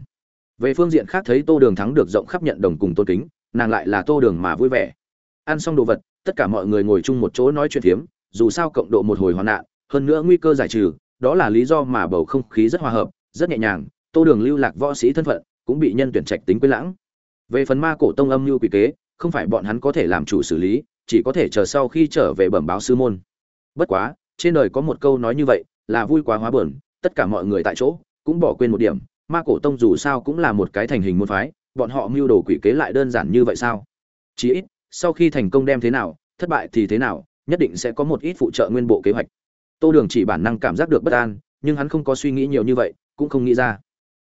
Về phương diện khác thấy tô đường thắng được rộng khắp nhận đồng cùng tôn kính, nàng lại là tô đường mà vui vẻ. Ăn xong đồ vật, tất cả mọi người ngồi chung một chỗ nói chuyện phiếm, dù sao cộng độ một hồi hoạn nạn, hơn nữa nguy cơ giải trừ, đó là lý do mà bầu không khí rất hòa hợp, rất nhẹ nhàng, tô đường lưu lạc võ sĩ thân phận, cũng bị nhân tuyển trạch tính quyết lãng. Về phần ma cổ tông âm mưu quỷ kế, không phải bọn hắn có thể làm chủ xử lý, chỉ có thể chờ sau khi trở về bẩm báo sư môn. Bất quá, trên đời có một câu nói như vậy, là vui quá hóa bờn tất cả mọi người tại chỗ cũng bỏ quên một điểm, ma cổ tông dù sao cũng là một cái thành hình môn phái, bọn họ mưu đồ quỷ kế lại đơn giản như vậy sao? Chí ít, sau khi thành công đem thế nào, thất bại thì thế nào, nhất định sẽ có một ít phụ trợ nguyên bộ kế hoạch. Tô đường chỉ bản năng cảm giác được bất an, nhưng hắn không có suy nghĩ nhiều như vậy, cũng không nghĩ ra.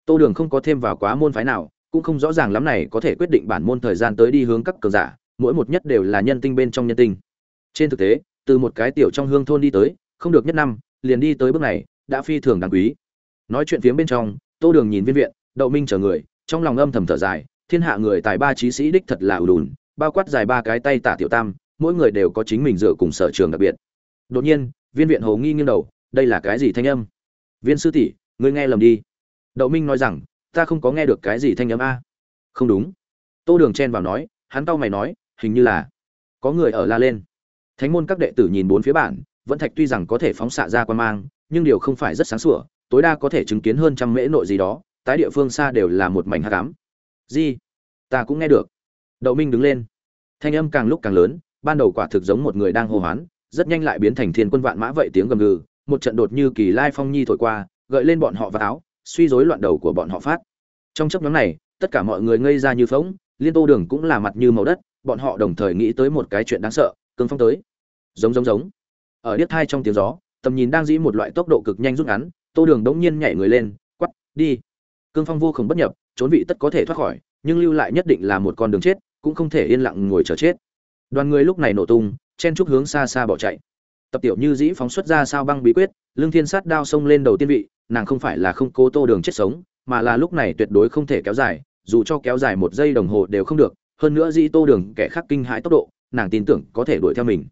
Tô đường không có thêm vào quá môn phái nào, cũng không rõ ràng lắm này có thể quyết định bản môn thời gian tới đi hướng các cờ giả, mỗi một nhất đều là nhân tinh bên trong nhân tinh. Trên thực tế, từ một cái tiểu trong hương thôn đi tới, không được nhất năm, liền đi tới bước này, đã phi thường đáng quý nói chuyện phía bên trong, tô đường nhìn viên viện, đậu minh chờ người, trong lòng âm thầm thở dài, thiên hạ người tài ba trí sĩ đích thật là ủ đùn, bao quát dài ba cái tay tả tiểu tam, mỗi người đều có chính mình dựa cùng sở trường đặc biệt. Đột nhiên, viên viện hồ nghi nghiêng đầu, đây là cái gì thanh âm? Viên sư tỷ, ngươi nghe lầm đi. Đậu minh nói rằng, ta không có nghe được cái gì thanh âm a. Không đúng. Tô đường chen vào nói, hắn tao mày nói, hình như là có người ở la lên. Thánh môn các đệ tử nhìn bốn phía bản, vẫn thạch tuy rằng có thể phóng xạ ra quan mang, nhưng điều không phải rất sáng sủa tối đa có thể chứng kiến hơn trăm mễ nội gì đó, tái địa phương xa đều là một mảnh hát cám di ta cũng nghe được. Đậu minh đứng lên. Thanh âm càng lúc càng lớn, ban đầu quả thực giống một người đang hô hoán, rất nhanh lại biến thành thiên quân vạn mã vậy tiếng gầm gừ, một trận đột như kỳ lai phong nhi thổi qua, gợi lên bọn họ vào áo, suy rối loạn đầu của bọn họ phát. Trong chấp nhóm này, tất cả mọi người ngây ra như phóng liên tô đường cũng là mặt như màu đất, bọn họ đồng thời nghĩ tới một cái chuyện đáng sợ, cương phong tới. Giống giống giống. Ở điếc thai trong tiếng gió, tầm nhìn đang dĩ một loại tốc độ cực nhanh rút ngắn tô đường đống nhiên nhảy người lên quắp đi. Cương phong vô cùng bất nhập, trốn vị tất có thể thoát khỏi, nhưng lưu lại nhất định là một con đường chết, cũng không thể yên lặng ngồi chờ chết. Đoàn người lúc này nổ tung, chen trúc hướng xa xa bỏ chạy. Tập tiểu như dĩ phóng xuất ra sao băng bí quyết lương thiên sát đao xông lên đầu tiên vị, nàng không phải là không cố tô đường chết sống, mà là lúc này tuyệt đối không thể kéo dài, dù cho kéo dài một giây đồng hồ đều không được, hơn nữa dĩ tô đường kẻ khác kinh hãi tốc độ, nàng tin tưởng có thể đuổi theo mình.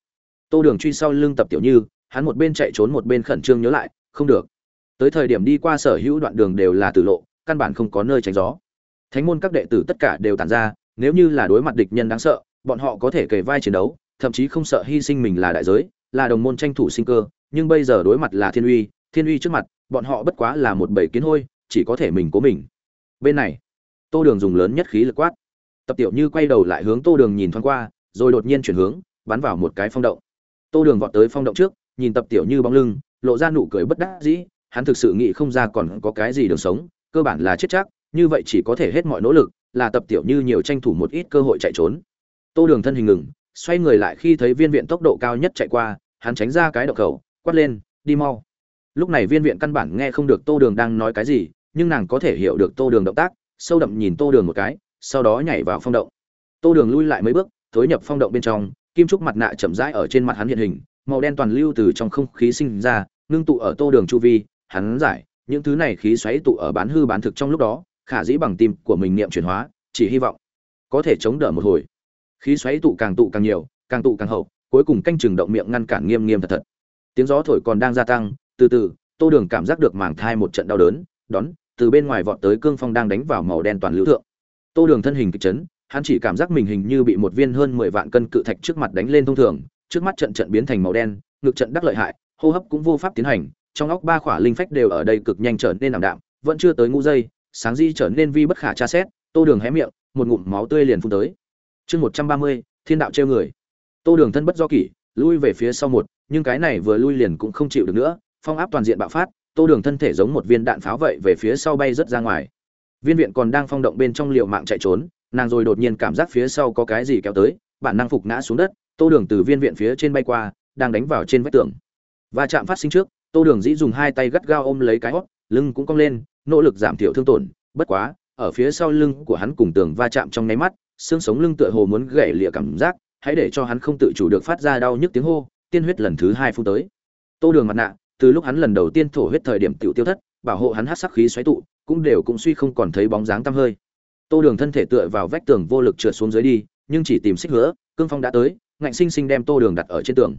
Tô đường truy sau lưng tập tiểu như, hắn một bên chạy trốn một bên khẩn trương nhớ lại, không được tới thời điểm đi qua sở hữu đoạn đường đều là tử lộ, căn bản không có nơi tránh gió. Thánh môn các đệ tử tất cả đều tàn ra, nếu như là đối mặt địch nhân đáng sợ, bọn họ có thể kề vai chiến đấu, thậm chí không sợ hy sinh mình là đại giới, là đồng môn tranh thủ sinh cơ, nhưng bây giờ đối mặt là thiên uy thiên uy trước mặt, bọn họ bất quá là một bầy kiến hôi, chỉ có thể mình cố mình. Bên này, tô đường dùng lớn nhất khí lực quát. Tập tiểu như quay đầu lại hướng tô đường nhìn thoáng qua, rồi đột nhiên chuyển hướng, bắn vào một cái phong động. Tô đường vọt tới phong động trước, nhìn tập tiểu như bóng lưng, lộ ra nụ cười bất đắc dĩ hắn thực sự nghĩ không ra còn có cái gì đường sống, cơ bản là chết chắc, như vậy chỉ có thể hết mọi nỗ lực, là tập tiểu như nhiều tranh thủ một ít cơ hội chạy trốn. Tô đường thân hình ngừng, xoay người lại khi thấy viên viện tốc độ cao nhất chạy qua, hắn tránh ra cái đậu cầu quát lên, đi mau. Lúc này viên viện căn bản nghe không được tô đường đang nói cái gì, nhưng nàng có thể hiểu được tô đường động tác, sâu đậm nhìn tô đường một cái, sau đó nhảy vào phong động. Tô đường lui lại mấy bước, thối nhập phong động bên trong, kim trúc mặt nạ chậm rãi ở trên mặt hắn hiện hình, màu đen toàn lưu từ trong không khí sinh ra, ngưng tụ ở tô đường chu vi hắn giải, những thứ này khí xoáy tụ ở bán hư bán thực trong lúc đó, khả dĩ bằng tim của mình niệm chuyển hóa, chỉ hy vọng có thể chống đỡ một hồi. Khí xoáy tụ càng tụ càng nhiều, càng tụ càng hậu, cuối cùng canh chừng động miệng ngăn cản nghiêm nghiêm thật thật. Tiếng gió thổi còn đang gia tăng, từ từ, tô đường cảm giác được màng thai một trận đau đớn, đón, từ bên ngoài vọt tới cương phong đang đánh vào màu đen toàn lưu thượng. Tô đường thân hình kịch chấn, hắn chỉ cảm giác mình hình như bị một viên hơn mười vạn cân cự thạch trước mặt đánh lên thông thường, trước mắt trận trận biến thành màu đen, ngực trận đắc lợi hại, hô hấp cũng vô pháp tiến hành trong óc ba khỏa linh phách đều ở đây cực nhanh trở nên ảm đạm, vẫn chưa tới ngũ giây, sáng di trở nên vi bất khả tra xét, tô đường hé miệng, một ngụm máu tươi liền phun tới. Chương một trăm ba mươi, thiên đạo trêu người. Tô đường thân bất do kỷ, lui về phía sau một, nhưng cái này vừa lui liền cũng không chịu được nữa, phong áp toàn diện bạo phát, tô đường thân thể giống một viên đạn pháo vậy về phía sau bay rất ra ngoài. Viên viện còn đang phong động bên trong liều mạng chạy trốn, nàng rồi đột nhiên cảm giác phía sau có cái gì kéo tới, bản năng phục ngã xuống đất, tô đường từ viên viện phía trên bay qua, đang đánh vào trên vách tường. Và chạm phát sinh trước tô đường dĩ dùng hai tay gắt gao ôm lấy cái hót, lưng cũng cong lên, nỗ lực giảm thiểu thương tổn. Bất quá, ở phía sau lưng của hắn cùng tường va chạm trong nháy mắt, xương sống lưng tựa hồ muốn gãy lịa cảm giác, hãy để cho hắn không tự chủ được phát ra đau nhức tiếng hô, tiên huyết lần thứ hai phút tới. Tô đường mặt nạ, từ lúc hắn lần đầu tiên thổ huyết thời điểm tiểu tiêu thất, bảo hộ hắn hát sắc khí xoáy tụ, cũng đều cũng suy không còn thấy bóng dáng tăm hơi. Tô đường thân thể tựa vào vách tường vô lực trượt xuống dưới đi, nhưng chỉ tìm xích hứa, cương phong đã tới, ngạnh sinh sinh đem tô đường đặt ở trên tường.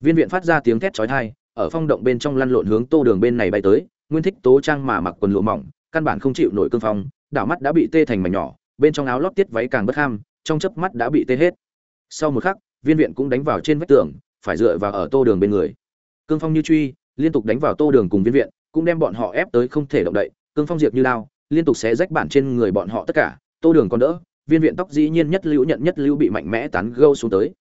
Viên viện phát ra tiếng thét chói tai ở phong động bên trong lăn lộn hướng tô đường bên này bay tới, nguyên thích tố trang mà mặc quần lụa mỏng, căn bản không chịu nổi cương phong, đảo mắt đã bị tê thành mảnh nhỏ, bên trong áo lót tiết váy càng bất ham, trong chớp mắt đã bị tê hết. Sau một khắc, viên viện cũng đánh vào trên vách tường, phải dựa vào ở tô đường bên người. Cương phong như truy, liên tục đánh vào tô đường cùng viên viện, cũng đem bọn họ ép tới không thể động đậy, cương phong diệt như lao, liên tục xé rách bản trên người bọn họ tất cả, tô đường còn đỡ, viên viện tóc dĩ nhiên nhất lưu nhận nhất lưu bị mạnh mẽ tán gâu xuống tới.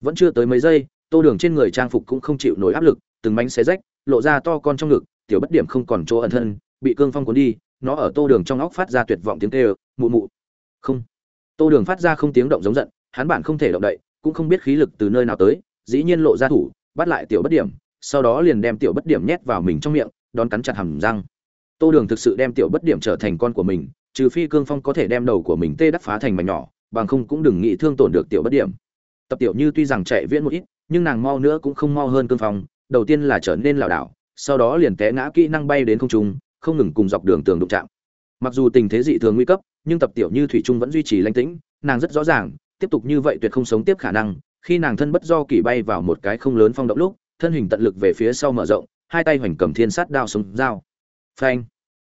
Vẫn chưa tới mấy giây, tô đường trên người trang phục cũng không chịu nổi áp lực từng bánh xé rách, lộ ra to con trong ngực, tiểu bất điểm không còn chỗ ẩn thân, bị cương phong cuốn đi, nó ở tô đường trong óc phát ra tuyệt vọng tiếng kêu, mụ mụ. Không. Tô đường phát ra không tiếng động giống giận, hắn bản không thể động đậy, cũng không biết khí lực từ nơi nào tới, dĩ nhiên lộ ra thủ, bắt lại tiểu bất điểm, sau đó liền đem tiểu bất điểm nhét vào mình trong miệng, đón cắn chặt hầm răng. Tô đường thực sự đem tiểu bất điểm trở thành con của mình, trừ phi cương phong có thể đem đầu của mình tê đắc phá thành mảnh nhỏ, bằng không cũng đừng nghĩ thương tổn được tiểu bất điểm. Tập tiểu như tuy rằng chạy viễn một ít, nhưng nàng mau nữa cũng không mau hơn cương phong đầu tiên là trở nên lảo đảo, sau đó liền té ngã kỹ năng bay đến không trung, không ngừng cùng dọc đường tường đụng chạm. Mặc dù tình thế dị thường nguy cấp, nhưng tập tiểu như thủy trung vẫn duy trì lãnh tĩnh, nàng rất rõ ràng, tiếp tục như vậy tuyệt không sống tiếp khả năng, khi nàng thân bất do kỳ bay vào một cái không lớn phong động lúc, thân hình tận lực về phía sau mở rộng, hai tay hoành cầm thiên sát đao sống dao. Phanh!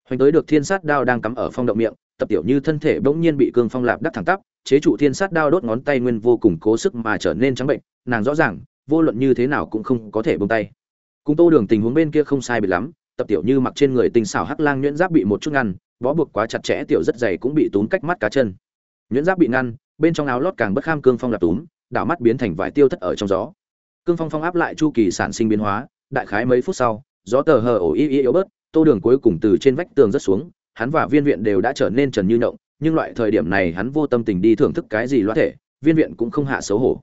Hoành tới được thiên sát đao đang cắm ở phong động miệng, tập tiểu như thân thể bỗng nhiên bị cương phong lạp đắc thẳng tắp, chế trụ thiên sát đao đốt ngón tay nguyên vô cùng cố sức mà trở nên trắng bệnh, nàng rõ ràng vô luận như thế nào cũng không có thể buông tay. Cùng tô đường tình huống bên kia không sai biệt lắm, tập tiểu như mặc trên người tinh xảo hắc lang nhuyễn giáp bị một chút ngăn bó buộc quá chặt chẽ, tiểu rất dày cũng bị tốn cách mắt cá chân. Nhuyễn giáp bị ngăn, bên trong áo lót càng bất kham cương phong lạp túm, đảo mắt biến thành vải tiêu thất ở trong gió. Cương phong phong áp lại chu kỳ sản sinh biến hóa, đại khái mấy phút sau, gió tờ hờ ổ y y yếu bớt, tô đường cuối cùng từ trên vách tường rất xuống, hắn và viên viện đều đã trở nên trần như nhộng, nhưng loại thời điểm này hắn vô tâm tình đi thưởng thức cái gì loa thể, viên viện cũng không hạ xấu hổ.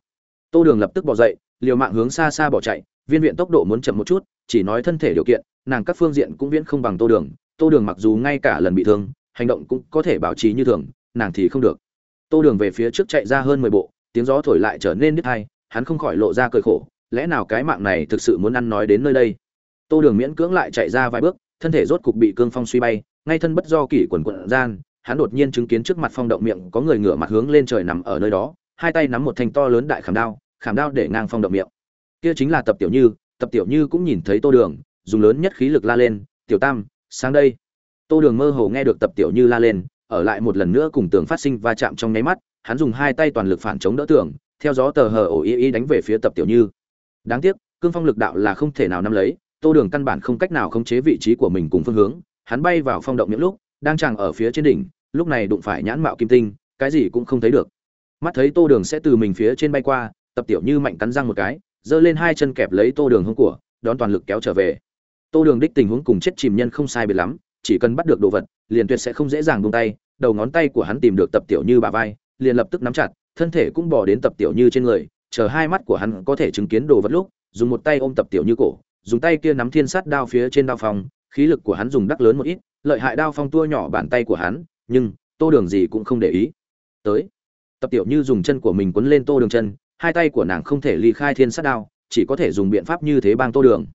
Tô đường lập tức bỏ dậy liều mạng hướng xa xa bỏ chạy, viên viện tốc độ muốn chậm một chút, chỉ nói thân thể điều kiện, nàng các phương diện cũng viễn không bằng tô đường tô đường mặc dù ngay cả lần bị thương, hành động cũng có thể bảo trì như thường, nàng thì không được. Tô đường về phía trước chạy ra hơn mười bộ, tiếng gió thổi lại trở nên đứt hai, hắn không khỏi lộ ra cơi khổ, lẽ nào cái mạng này thực sự muốn ăn nói đến nơi đây? Tô đường miễn cưỡng lại chạy ra vài bước, thân thể rốt cục bị cương phong suy bay, ngay thân bất do kỷ quần quận gian, hắn đột nhiên chứng kiến trước mặt phong động miệng có người ngửa mặt hướng lên trời nằm ở nơi đó, hai tay nắm một thanh to lớn đại khảm đao khảm đao để ngang phong động miệng. Kia chính là tập tiểu như, tập tiểu như cũng nhìn thấy tô đường, dùng lớn nhất khí lực la lên, tiểu tam sang đây. Tô đường mơ hồ nghe được tập tiểu như la lên, ở lại một lần nữa cùng tường phát sinh va chạm trong nháy mắt, hắn dùng hai tay toàn lực phản chống đỡ tường, theo gió tờ hờ ổ y y đánh về phía tập tiểu như. Đáng tiếc, cương phong lực đạo là không thể nào nắm lấy, tô đường căn bản không cách nào khống chế vị trí của mình cùng phương hướng, hắn bay vào phong động những lúc, đang chàng ở phía trên đỉnh, lúc này đụng phải nhãn mạo kim tinh, cái gì cũng không thấy được. Mắt thấy tô đường sẽ từ mình phía trên bay qua tập tiểu như mạnh cắn răng một cái, giơ lên hai chân kẹp lấy tô đường hướng của, đón toàn lực kéo trở về. Tô đường đích tình huống cùng chết chìm nhân không sai biệt lắm, chỉ cần bắt được đồ vật, liền tuyệt sẽ không dễ dàng buông tay, đầu ngón tay của hắn tìm được tập tiểu như bà vai, liền lập tức nắm chặt, thân thể cũng bỏ đến tập tiểu như trên người, chờ hai mắt của hắn có thể chứng kiến đồ vật lúc, dùng một tay ôm tập tiểu như cổ, dùng tay kia nắm thiên sát đao phía trên đao phong, khí lực của hắn dùng đắc lớn một ít, lợi hại đao phong tua nhỏ bàn tay của hắn, nhưng, tô đường gì cũng không để ý. Tới, tập tiểu như dùng chân của mình quấn lên tô đường chân hai tay của nàng không thể ly khai thiên sát đao, chỉ có thể dùng biện pháp như thế bang tô đường.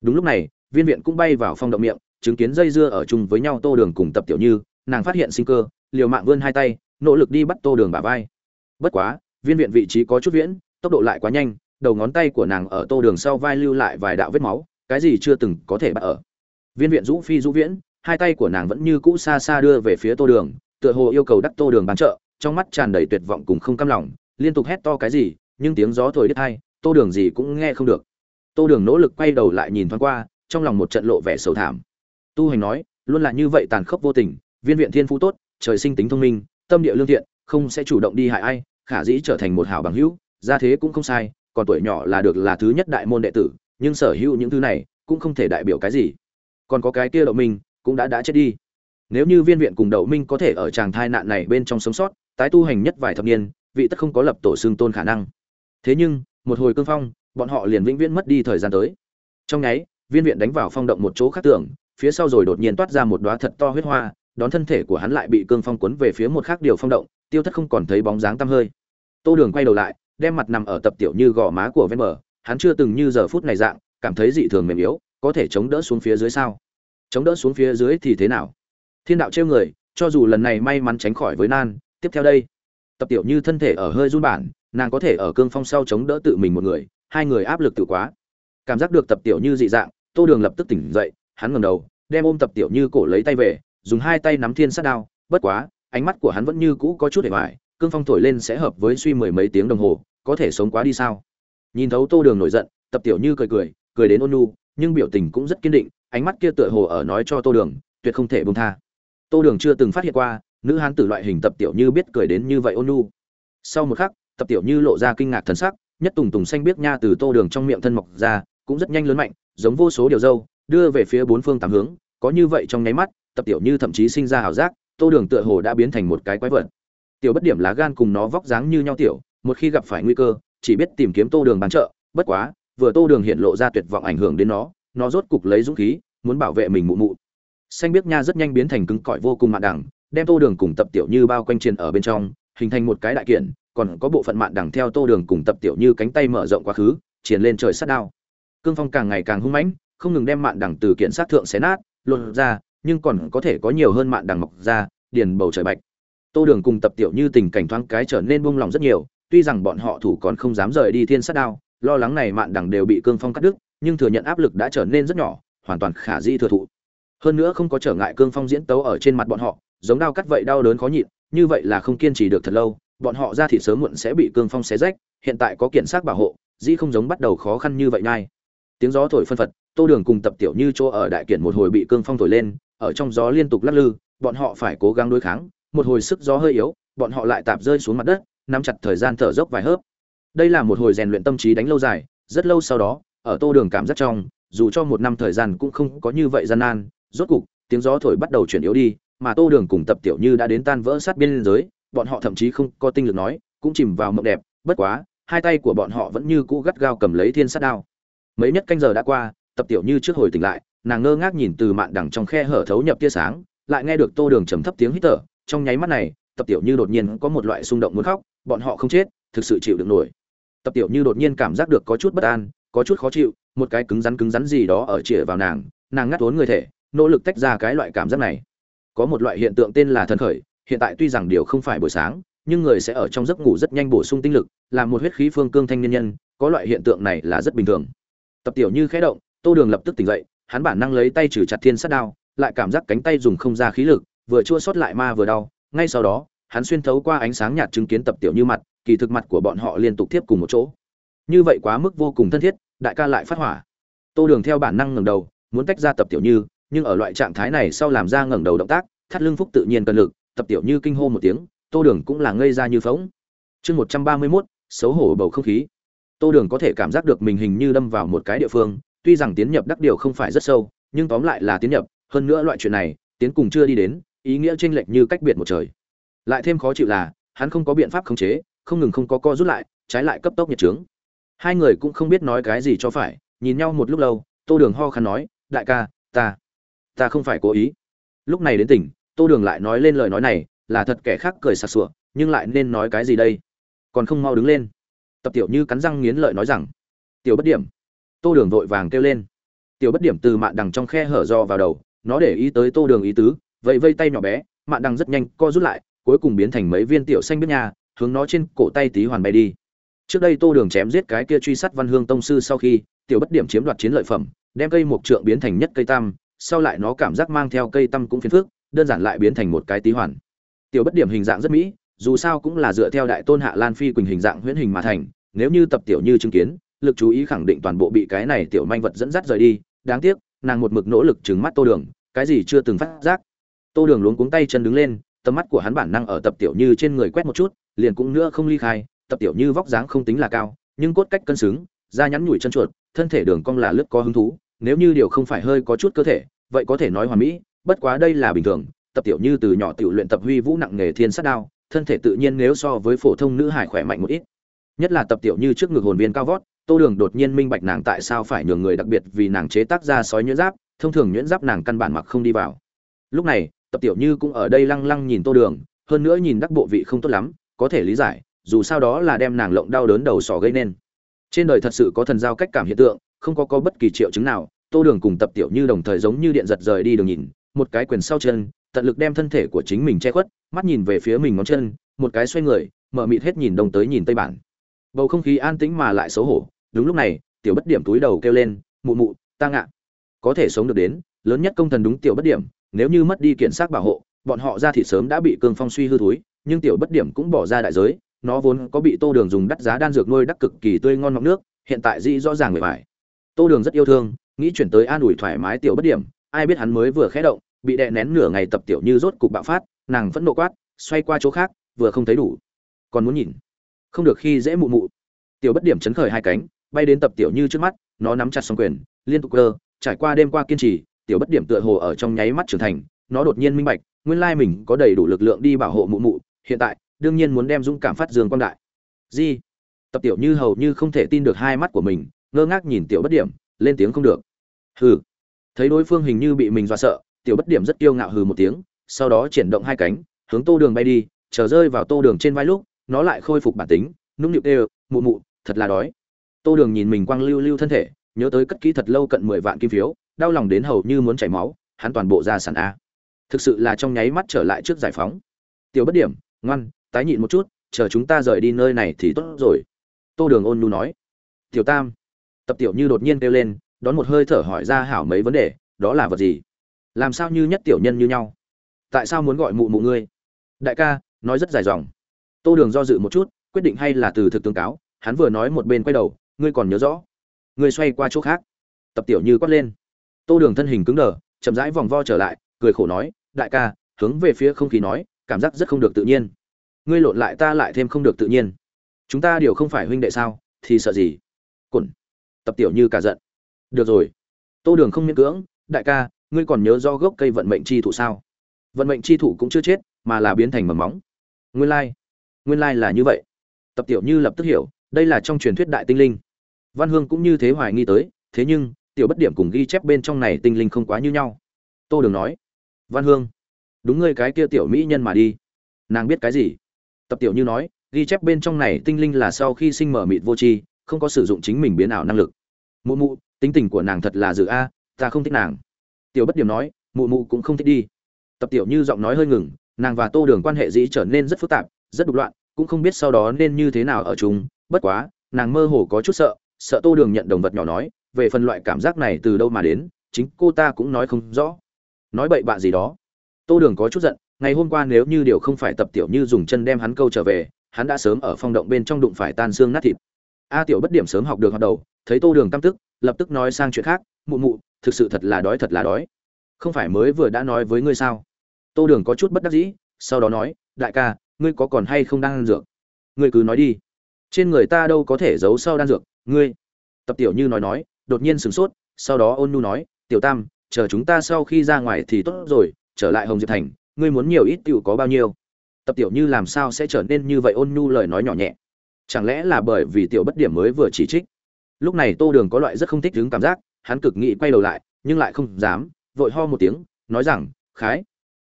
Đúng lúc này, viên viện cũng bay vào phong động miệng, chứng kiến dây dưa ở chung với nhau tô đường cùng tập tiểu như, nàng phát hiện sinh cơ, liều mạng vươn hai tay, nỗ lực đi bắt tô đường bả vai. Bất quá, viên viện vị trí có chút viễn, tốc độ lại quá nhanh, đầu ngón tay của nàng ở tô đường sau vai lưu lại vài đạo vết máu, cái gì chưa từng có thể bắt ở. Viên viện rũ phi rũ viễn, hai tay của nàng vẫn như cũ xa xa đưa về phía tô đường, tựa hồ yêu cầu đắc tô đường bán trợ, trong mắt tràn đầy tuyệt vọng cùng không cam lòng, liên tục hét to cái gì nhưng tiếng gió thổi đứt hai, tô đường gì cũng nghe không được. Tô đường nỗ lực quay đầu lại nhìn thoáng qua, trong lòng một trận lộ vẻ sầu thảm. Tu hành nói, luôn là như vậy tàn khốc vô tình, viên viện thiên phú tốt, trời sinh tính thông minh, tâm địa lương thiện, không sẽ chủ động đi hại ai, khả dĩ trở thành một hảo bằng hữu gia thế cũng không sai, còn tuổi nhỏ là được là thứ nhất đại môn đệ tử, nhưng sở hữu những thứ này cũng không thể đại biểu cái gì. Còn có cái kia đậu minh, cũng đã đã chết đi. Nếu như viên viện cùng đậu minh có thể ở tràng thai nạn này bên trong sống sót, tái tu hành nhất vài thập niên, vị tất không có lập tổ xương tôn khả năng thế nhưng, một hồi cương phong, bọn họ liền vĩnh viễn mất đi thời gian tới. Trong nháy, viên viện đánh vào phong động một chỗ khác tưởng phía sau rồi đột nhiên toát ra một đóa thật to huyết hoa, đón thân thể của hắn lại bị cương phong cuốn về phía một khác điều phong động, tiêu thất không còn thấy bóng dáng tăm hơi. Tô đường quay đầu lại, đem mặt nằm ở tập tiểu như gò má của ven bờ, hắn chưa từng như giờ phút này dạng, cảm thấy dị thường mềm yếu, có thể chống đỡ xuống phía dưới sao? Chống đỡ xuống phía dưới thì thế nào? Thiên đạo trêu người, cho dù lần này may mắn tránh khỏi với nan, tiếp theo đây. Tập tiểu như thân thể ở hơi run bản nàng có thể ở cương phong sau chống đỡ tự mình một người, hai người áp lực tự quá. Cảm giác được tập tiểu như dị dạng, tô đường lập tức tỉnh dậy, hắn ngầm đầu, đem ôm tập tiểu như cổ lấy tay về, dùng hai tay nắm thiên sát đao, bất quá, ánh mắt của hắn vẫn như cũ có chút để hoài, cương phong thổi lên sẽ hợp với suy mười mấy tiếng đồng hồ, có thể sống quá đi sao? Nhìn thấu tô đường nổi giận, tập tiểu như cười cười cười đến ôn nu nhưng biểu tình cũng rất kiên định, ánh mắt kia tựa hồ ở nói cho tô đường, tuyệt không thể bông tha. Tô đường chưa từng phát hiện qua, nữ hán tử loại hình tập tiểu như biết cười đến như vậy ôn nu sau một khắc tập tiểu như lộ ra kinh ngạc thần sắc, nhất tùng tùng xanh biết nha từ tô đường trong miệng thân mọc ra, cũng rất nhanh lớn mạnh, giống vô số điều dâu, đưa về phía bốn phương tám hướng, có như vậy trong nháy mắt, tập tiểu như thậm chí sinh ra ảo giác, tô đường tựa hồ đã biến thành một cái quái vật. Tiểu bất điểm lá gan cùng nó vóc dáng như nhau tiểu, một khi gặp phải nguy cơ, chỉ biết tìm kiếm tô đường bán trợ, bất quá, vừa tô đường hiện lộ ra tuyệt vọng ảnh hưởng đến nó nó rốt cục lấy dũng khí, muốn bảo vệ mình mụ mụ. Xanh biết nha rất nhanh biến thành cứng cỏi vô cùng mạn đẳng, đem tô đường cùng tập tiểu như bao quanh trên ở bên trong, hình thành một cái đại kiện còn có bộ phận mạn đằng theo tô đường cùng tập tiểu như cánh tay mở rộng quá khứ, triển lên trời sát đao. Cương phong càng ngày càng hung mãnh, không ngừng đem mạn đằng từ kiện sát thượng xé nát, lột ra, nhưng còn có thể có nhiều hơn mạn đằng mọc ra, điền bầu trời bạch. Tô đường cùng tập tiểu như tình cảnh thoáng cái trở nên buông lòng rất nhiều, tuy rằng bọn họ thủ còn không dám rời đi thiên sát đao, lo lắng này mạn đằng đều bị cương phong cắt đứt, nhưng thừa nhận áp lực đã trở nên rất nhỏ, hoàn toàn khả di thừa thụ. Hơn nữa không có trở ngại cương phong diễn tấu ở trên mặt bọn họ, giống đao cắt vậy đau đớn khó nhịn, như vậy là không kiên trì được thật lâu bọn họ ra thịt sớm muộn sẽ bị cương phong xé rách, hiện tại có kiện xác bảo hộ, dĩ không giống bắt đầu khó khăn như vậy ngay tiếng gió thổi phân phật, tô đường cùng tập tiểu như chỗ ở đại kiện một hồi bị cương phong thổi lên, ở trong gió liên tục lắc lư, bọn họ phải cố gắng đối kháng, một hồi sức gió hơi yếu, bọn họ lại tạp rơi xuống mặt đất, nắm chặt thời gian thở dốc vài hớp. Đây là một hồi rèn luyện tâm trí đánh lâu dài, rất lâu sau đó, ở tô đường cảm giác trong, dù cho một năm thời gian cũng không có như vậy gian nan, rốt cục, tiếng gió thổi bắt đầu chuyển yếu đi, mà tô đường cùng tập tiểu như đã đến tan vỡ sát biên giới bọn họ thậm chí không có tinh lực nói, cũng chìm vào mộng đẹp, bất quá, hai tay của bọn họ vẫn như cũ gắt gao cầm lấy thiên sát đao. Mấy nhất canh giờ đã qua, tập tiểu như trước hồi tỉnh lại, nàng ngơ ngác nhìn từ mạn đằng trong khe hở thấu nhập tia sáng, lại nghe được tô đường trầm thấp tiếng hít thở, trong nháy mắt này, tập tiểu như đột nhiên có một loại xung động muốn khóc, bọn họ không chết, thực sự chịu được nổi. Tập tiểu như đột nhiên cảm giác được có chút bất an, có chút khó chịu, một cái cứng rắn cứng rắn gì đó ở chĩa vào nàng nàng ngắt vốn người thể, nỗ lực tách ra cái loại cảm giác này. Có một loại hiện tượng tên là thần khởi hiện tại tuy rằng điều không phải buổi sáng, nhưng người sẽ ở trong giấc ngủ rất nhanh bổ sung tinh lực, làm một huyết khí phương cương thanh niên nhân, có loại hiện tượng này là rất bình thường. Tập tiểu như khẽ động, tô đường lập tức tỉnh dậy, hắn bản năng lấy tay trừ chặt thiên sát đao, lại cảm giác cánh tay dùng không ra khí lực, vừa chua sót lại ma vừa đau. Ngay sau đó, hắn xuyên thấu qua ánh sáng nhạt chứng kiến tập tiểu như mặt, kỳ thực mặt của bọn họ liên tục tiếp cùng một chỗ. Như vậy quá mức vô cùng thân thiết, đại ca lại phát hỏa. Tô đường theo bản năng ngẩng đầu, muốn tách ra tập tiểu như, nhưng ở loại trạng thái này sau làm ra ngẩng đầu động tác, thắt lưng phúc tự nhiên cân lực tập tiểu như kinh hô một tiếng, tô đường cũng là ngây ra như phóng chương một trăm ba mươi mốt, xấu hổ bầu không khí. Tô đường có thể cảm giác được mình hình như đâm vào một cái địa phương, tuy rằng tiến nhập đắc điều không phải rất sâu, nhưng tóm lại là tiến nhập. Hơn nữa loại chuyện này, tiến cùng chưa đi đến, ý nghĩa chênh lệch như cách biệt một trời. Lại thêm khó chịu là, hắn không có biện pháp khống chế, không ngừng không có co rút lại, trái lại cấp tốc nhiệt trướng. Hai người cũng không biết nói cái gì cho phải, nhìn nhau một lúc lâu, tô đường ho khăn nói, đại ca, ta ta không phải cố ý. Lúc này đến tỉnh tô đường lại nói lên lời nói này, là thật kẻ khác cười sặc sụa, nhưng lại nên nói cái gì đây? Còn không mau đứng lên. Tập tiểu như cắn răng nghiến lợi nói rằng, tiểu bất điểm. Tô đường vội vàng kêu lên. Tiểu bất điểm từ mạn đằng trong khe hở do vào đầu, nó để ý tới tô đường ý tứ vậy vây tay nhỏ bé, mạn đằng rất nhanh co rút lại, cuối cùng biến thành mấy viên tiểu xanh biết nhà, hướng nó trên cổ tay tí hoàn bay đi. Trước đây tô đường chém giết cái kia truy sát văn hương tông sư sau khi, tiểu bất điểm chiếm đoạt chiến lợi phẩm, đem cây mộc trượng biến thành nhất cây tam, sau lại nó cảm giác mang theo cây tam cũng phiền phức đơn giản lại biến thành một cái tí hoàn. Tiểu bất điểm hình dạng rất mỹ, dù sao cũng là dựa theo đại tôn hạ lan phi quỳnh hình dạng huyễn hình mà thành, nếu như tập tiểu như chứng kiến, lực chú ý khẳng định toàn bộ bị cái này tiểu manh vật dẫn dắt rời đi. Đáng tiếc, nàng một mực nỗ lực trừng mắt tô đường, cái gì chưa từng phát giác. Tô đường luống cuống tay chân đứng lên, tầm mắt của hắn bản năng ở tập tiểu như trên người quét một chút, liền cũng nữa không ly khai, tập tiểu như vóc dáng không tính là cao, nhưng cốt cách cân xứng, da nhắn nhủi chân chuột, thân thể đường cong là lướt có hứng thú, nếu như điều không phải hơi có chút cơ thể, vậy có thể nói hoàn mỹ bất quá đây là bình thường, tập tiểu như từ nhỏ tiểu luyện tập huy vũ nặng nghề thiên sát đao, thân thể tự nhiên nếu so với phổ thông nữ hải khỏe mạnh một ít. Nhất là tập tiểu như trước ngực hồn viên cao vót, tô đường đột nhiên minh bạch nàng tại sao phải nhường người đặc biệt vì nàng chế tác ra sói nhuyễn giáp, thông thường nhuyễn giáp nàng căn bản mặc không đi vào. Lúc này, tập tiểu như cũng ở đây lăng lăng nhìn tô đường, hơn nữa nhìn đắc bộ vị không tốt lắm, có thể lý giải, dù sao đó là đem nàng lộng đau đớn đầu sỏ gây nên. Trên đời thật sự có thần giao cách cảm hiện tượng, không có có bất kỳ triệu chứng nào, tô đường cùng tập tiểu như đồng thời giống như điện giật rời đi đường nhìn một cái quyền sau chân tận lực đem thân thể của chính mình che khuất mắt nhìn về phía mình ngón chân một cái xoay người mở mịt hết nhìn đông tới nhìn tây bản bầu không khí an tĩnh mà lại xấu hổ đúng lúc này tiểu bất điểm túi đầu kêu lên mụ mụ ta ngạ có thể sống được đến lớn nhất công thần đúng tiểu bất điểm nếu như mất đi kiện xác bảo hộ bọn họ ra thì sớm đã bị cương phong suy hư thối, nhưng tiểu bất điểm cũng bỏ ra đại giới nó vốn có bị tô đường dùng đắt giá đan dược nuôi đắc cực kỳ tươi ngon ngọc nước hiện tại dị rõ ràng người bại. tô đường rất yêu thương nghĩ chuyển tới an ủi thoải mái tiểu bất điểm ai biết hắn mới vừa khẽ động, bị đè nén nửa ngày tập tiểu như rốt cục bạo phát, nàng vẫn nộ quát, xoay qua chỗ khác, vừa không thấy đủ. Còn muốn nhìn? Không được khi dễ mụ mụ. Tiểu bất điểm chấn khởi hai cánh, bay đến tập tiểu như trước mắt, nó nắm chặt song quyền, liên tục cơ trải qua đêm qua kiên trì, tiểu bất điểm tựa hồ ở trong nháy mắt trưởng thành, nó đột nhiên minh bạch, nguyên lai mình có đầy đủ lực lượng đi bảo hộ mụ mụ, hiện tại, đương nhiên muốn đem dũng cảm phát dương quang đại. Gì? tập tiểu như hầu như không thể tin được hai mắt của mình, ngơ ngác nhìn tiểu bất điểm, lên tiếng không được. Hừ thấy đối phương hình như bị mình dọa sợ, tiểu bất điểm rất kiêu ngạo hừ một tiếng, sau đó chuyển động hai cánh, hướng tô đường bay đi, chờ rơi vào tô đường trên vai lúc, nó lại khôi phục bản tính, nũng nịu kêu, mụ mụ, thật là đói. Tô đường nhìn mình quăng lưu lưu thân thể, nhớ tới cất kỹ thật lâu cận mười vạn kim phiếu, đau lòng đến hầu như muốn chảy máu, hắn toàn bộ ra sản a. Thực sự là trong nháy mắt trở lại trước giải phóng. Tiểu bất điểm, ngoan, tái nhịn một chút, chờ chúng ta rời đi nơi này thì tốt rồi. Tô đường ôn nhu nói. Tiểu tam. Tập tiểu như đột nhiên kêu lên đón một hơi thở hỏi ra hảo mấy vấn đề, đó là vật gì? Làm sao như nhất tiểu nhân như nhau? Tại sao muốn gọi mụ mụ ngươi? Đại ca, nói rất dài dòng. Tô đường do dự một chút, quyết định hay là từ thực tương cáo, hắn vừa nói một bên quay đầu, ngươi còn nhớ rõ. Ngươi xoay qua chỗ khác. Tập tiểu như quát lên. Tô đường thân hình cứng đờ, chậm rãi vòng vo trở lại, cười khổ nói, đại ca, hướng về phía không khí nói, cảm giác rất không được tự nhiên. Ngươi lộn lại ta lại thêm không được tự nhiên. Chúng ta đều không phải huynh đệ sao, thì sợ gì? Cổn. Tập tiểu như cả giận được rồi. Tô đường không miễn cưỡng, đại ca, ngươi còn nhớ do gốc cây vận mệnh chi thụ sao? Vận mệnh chi thụ cũng chưa chết, mà là biến thành mầm móng. Nguyên lai、like. nguyên lai、like、là như vậy. Tập tiểu như lập tức hiểu, đây là trong truyền thuyết đại tinh linh. Văn hương cũng như thế hoài nghi tới, thế nhưng, tiểu bất điểm cùng ghi chép bên trong này tinh linh không quá như nhau. Tô đường nói, văn hương, đúng ngươi cái kia tiểu mỹ nhân mà đi. Nàng biết cái gì? Tập tiểu như nói, ghi chép bên trong này tinh linh là sau khi sinh mở mịt vô tri, không có sử dụng chính mình biến ảo năng lực. Mụ mụ tính tình của nàng thật là dự a, ta không thích nàng. Tiểu bất điểm nói, mụ mụ cũng không thích đi. Tập tiểu như giọng nói hơi ngừng, nàng và tô đường quan hệ dĩ trở nên rất phức tạp, rất đục loạn, cũng không biết sau đó nên như thế nào ở chúng. bất quá, nàng mơ hồ có chút sợ sợ tô đường nhận đồng vật nhỏ nói, về phần loại cảm giác này từ đâu mà đến, chính cô ta cũng nói không rõ. Nói bậy bạ gì đó. Tô đường có chút giận, ngày hôm qua nếu như điều không phải tập tiểu như dùng chân đem hắn câu trở về, hắn đã sớm ở phong động bên trong đụng phải tan xương nát thịt. A tiểu bất điểm sớm học được hoạt đầu thấy tô đường căm tức, lập tức nói sang chuyện khác, mụ mụ, thực sự thật là đói, thật là đói. Không phải mới vừa đã nói với ngươi sao? Tô đường có chút bất đắc dĩ, sau đó nói, đại ca, ngươi có còn hay không đang ăn dược? Ngươi cứ nói đi. Trên người ta đâu có thể giấu sau đan dược, ngươi. Tập tiểu như nói nói, đột nhiên sửng sốt, sau đó ôn nu nói, tiểu tam, chờ chúng ta sau khi ra ngoài thì tốt rồi, trở lại hồng diệp thành, ngươi muốn nhiều ít tiểu có bao nhiêu? Tập tiểu như làm sao sẽ trở nên như vậy ôn nhu lời nói nhỏ nhẹ? Chẳng lẽ là bởi vì tiểu bất điểm mới vừa chỉ trích? Lúc này tô đường có loại rất không thích đứng cảm giác, hắn cực nghị quay đầu lại, nhưng lại không dám, vội ho một tiếng, nói rằng, khái,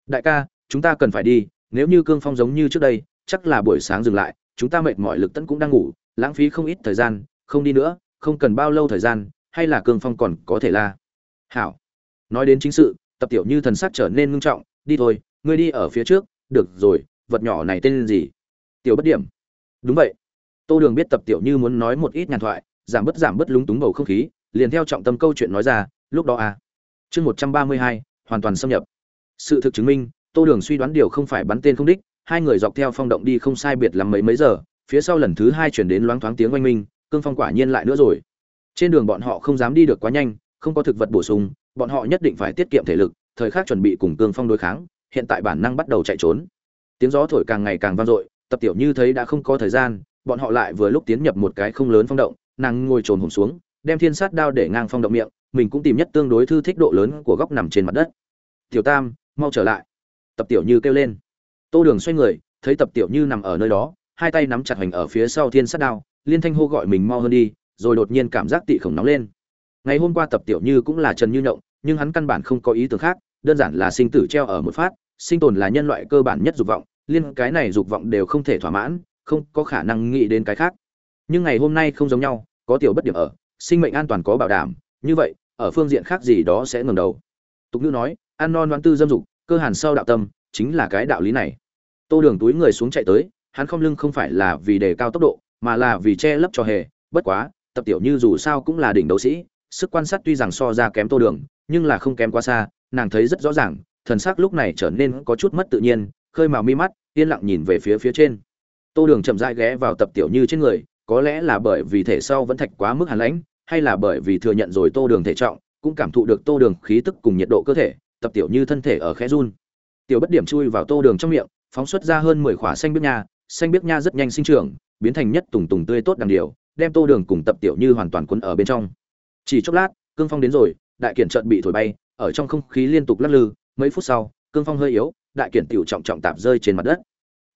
đại ca, chúng ta cần phải đi, nếu như cương phong giống như trước đây, chắc là buổi sáng dừng lại, chúng ta mệt mỏi lực tẫn cũng đang ngủ, lãng phí không ít thời gian, không đi nữa, không cần bao lâu thời gian, hay là cương phong còn có thể là hảo. Nói đến chính sự, tập tiểu như thần sắc trở nên ngưng trọng, đi thôi, ngươi đi ở phía trước, được rồi, vật nhỏ này tên gì? Tiểu bất điểm. Đúng vậy. Tô đường biết tập tiểu như muốn nói một ít nhàn thoại giảm bớt giảm bớt lúng túng bầu không khí, liền theo trọng tâm câu chuyện nói ra, lúc đó à chương một trăm ba mươi hai, hoàn toàn xâm nhập. Sự thực chứng minh, tô đường suy đoán điều không phải bắn tên không đích, hai người dọc theo phong động đi không sai biệt lắm mấy mấy giờ, phía sau lần thứ hai chuyển đến loáng thoáng tiếng oanh minh, cương phong quả nhiên lại nữa rồi. Trên đường bọn họ không dám đi được quá nhanh, không có thực vật bổ sung, bọn họ nhất định phải tiết kiệm thể lực, thời khắc chuẩn bị cùng cương phong đối kháng, hiện tại bản năng bắt đầu chạy trốn. Tiếng gió thổi càng ngày càng vang dội, tập tiểu như thấy đã không có thời gian, bọn họ lại vừa lúc tiến nhập một cái không lớn phong động nàng ngồi trồn hồn xuống, đem thiên sát đao để ngang phong động miệng, mình cũng tìm nhất tương đối thư thích độ lớn của góc nằm trên mặt đất. Tiểu tam, mau trở lại. Tập tiểu như kêu lên. Tô đường xoay người, thấy tập tiểu như nằm ở nơi đó, hai tay nắm chặt hoành ở phía sau thiên sát đao, liên thanh hô gọi mình mau hơn đi, rồi đột nhiên cảm giác tị khổng nóng lên. Ngày hôm qua tập tiểu như cũng là trần như nhộng, nhưng hắn căn bản không có ý tưởng khác, đơn giản là sinh tử treo ở một phát, sinh tồn là nhân loại cơ bản nhất dục vọng, liên cái này dục vọng đều không thể thỏa mãn, không có khả năng nghĩ đến cái khác. Nhưng ngày hôm nay không giống nhau có tiểu bất điểm ở, sinh mệnh an toàn có bảo đảm, như vậy, ở phương diện khác gì đó sẽ ngừng đầu. Tục ngữ nói, ăn non đoán tư dâm dục, cơ hàn sau đạo tâm, chính là cái đạo lý này. Tô đường túi người xuống chạy tới, hắn không lưng không phải là vì đề cao tốc độ, mà là vì che lấp cho hề, bất quá, tập tiểu như dù sao cũng là đỉnh đấu sĩ, sức quan sát tuy rằng so ra kém tô đường, nhưng là không kém quá xa, nàng thấy rất rõ ràng, thần sắc lúc này trở nên có chút mất tự nhiên, khơi màu mi mắt, yên lặng nhìn về phía phía trên. Tô đường chậm rãi ghé vào tập tiểu như trên người có lẽ là bởi vì thể sau vẫn thạch quá mức hàn lãnh, hay là bởi vì thừa nhận rồi tô đường thể trọng, cũng cảm thụ được tô đường khí tức cùng nhiệt độ cơ thể, tập tiểu như thân thể ở khẽ run. Tiểu bất điểm chui vào tô đường trong miệng, phóng xuất ra hơn mười khỏa xanh biếc nha, xanh biếc nha rất nhanh sinh trưởng, biến thành nhất tùng tùng tươi tốt đằng điều, đem tô đường cùng tập tiểu như hoàn toàn quấn ở bên trong. Chỉ chốc lát, cương phong đến rồi, đại kiển trận bị thổi bay, ở trong không khí liên tục lắc lư, mấy phút sau, cương phong hơi yếu, đại kiển tiểu trọng trọng tạp rơi trên mặt đất.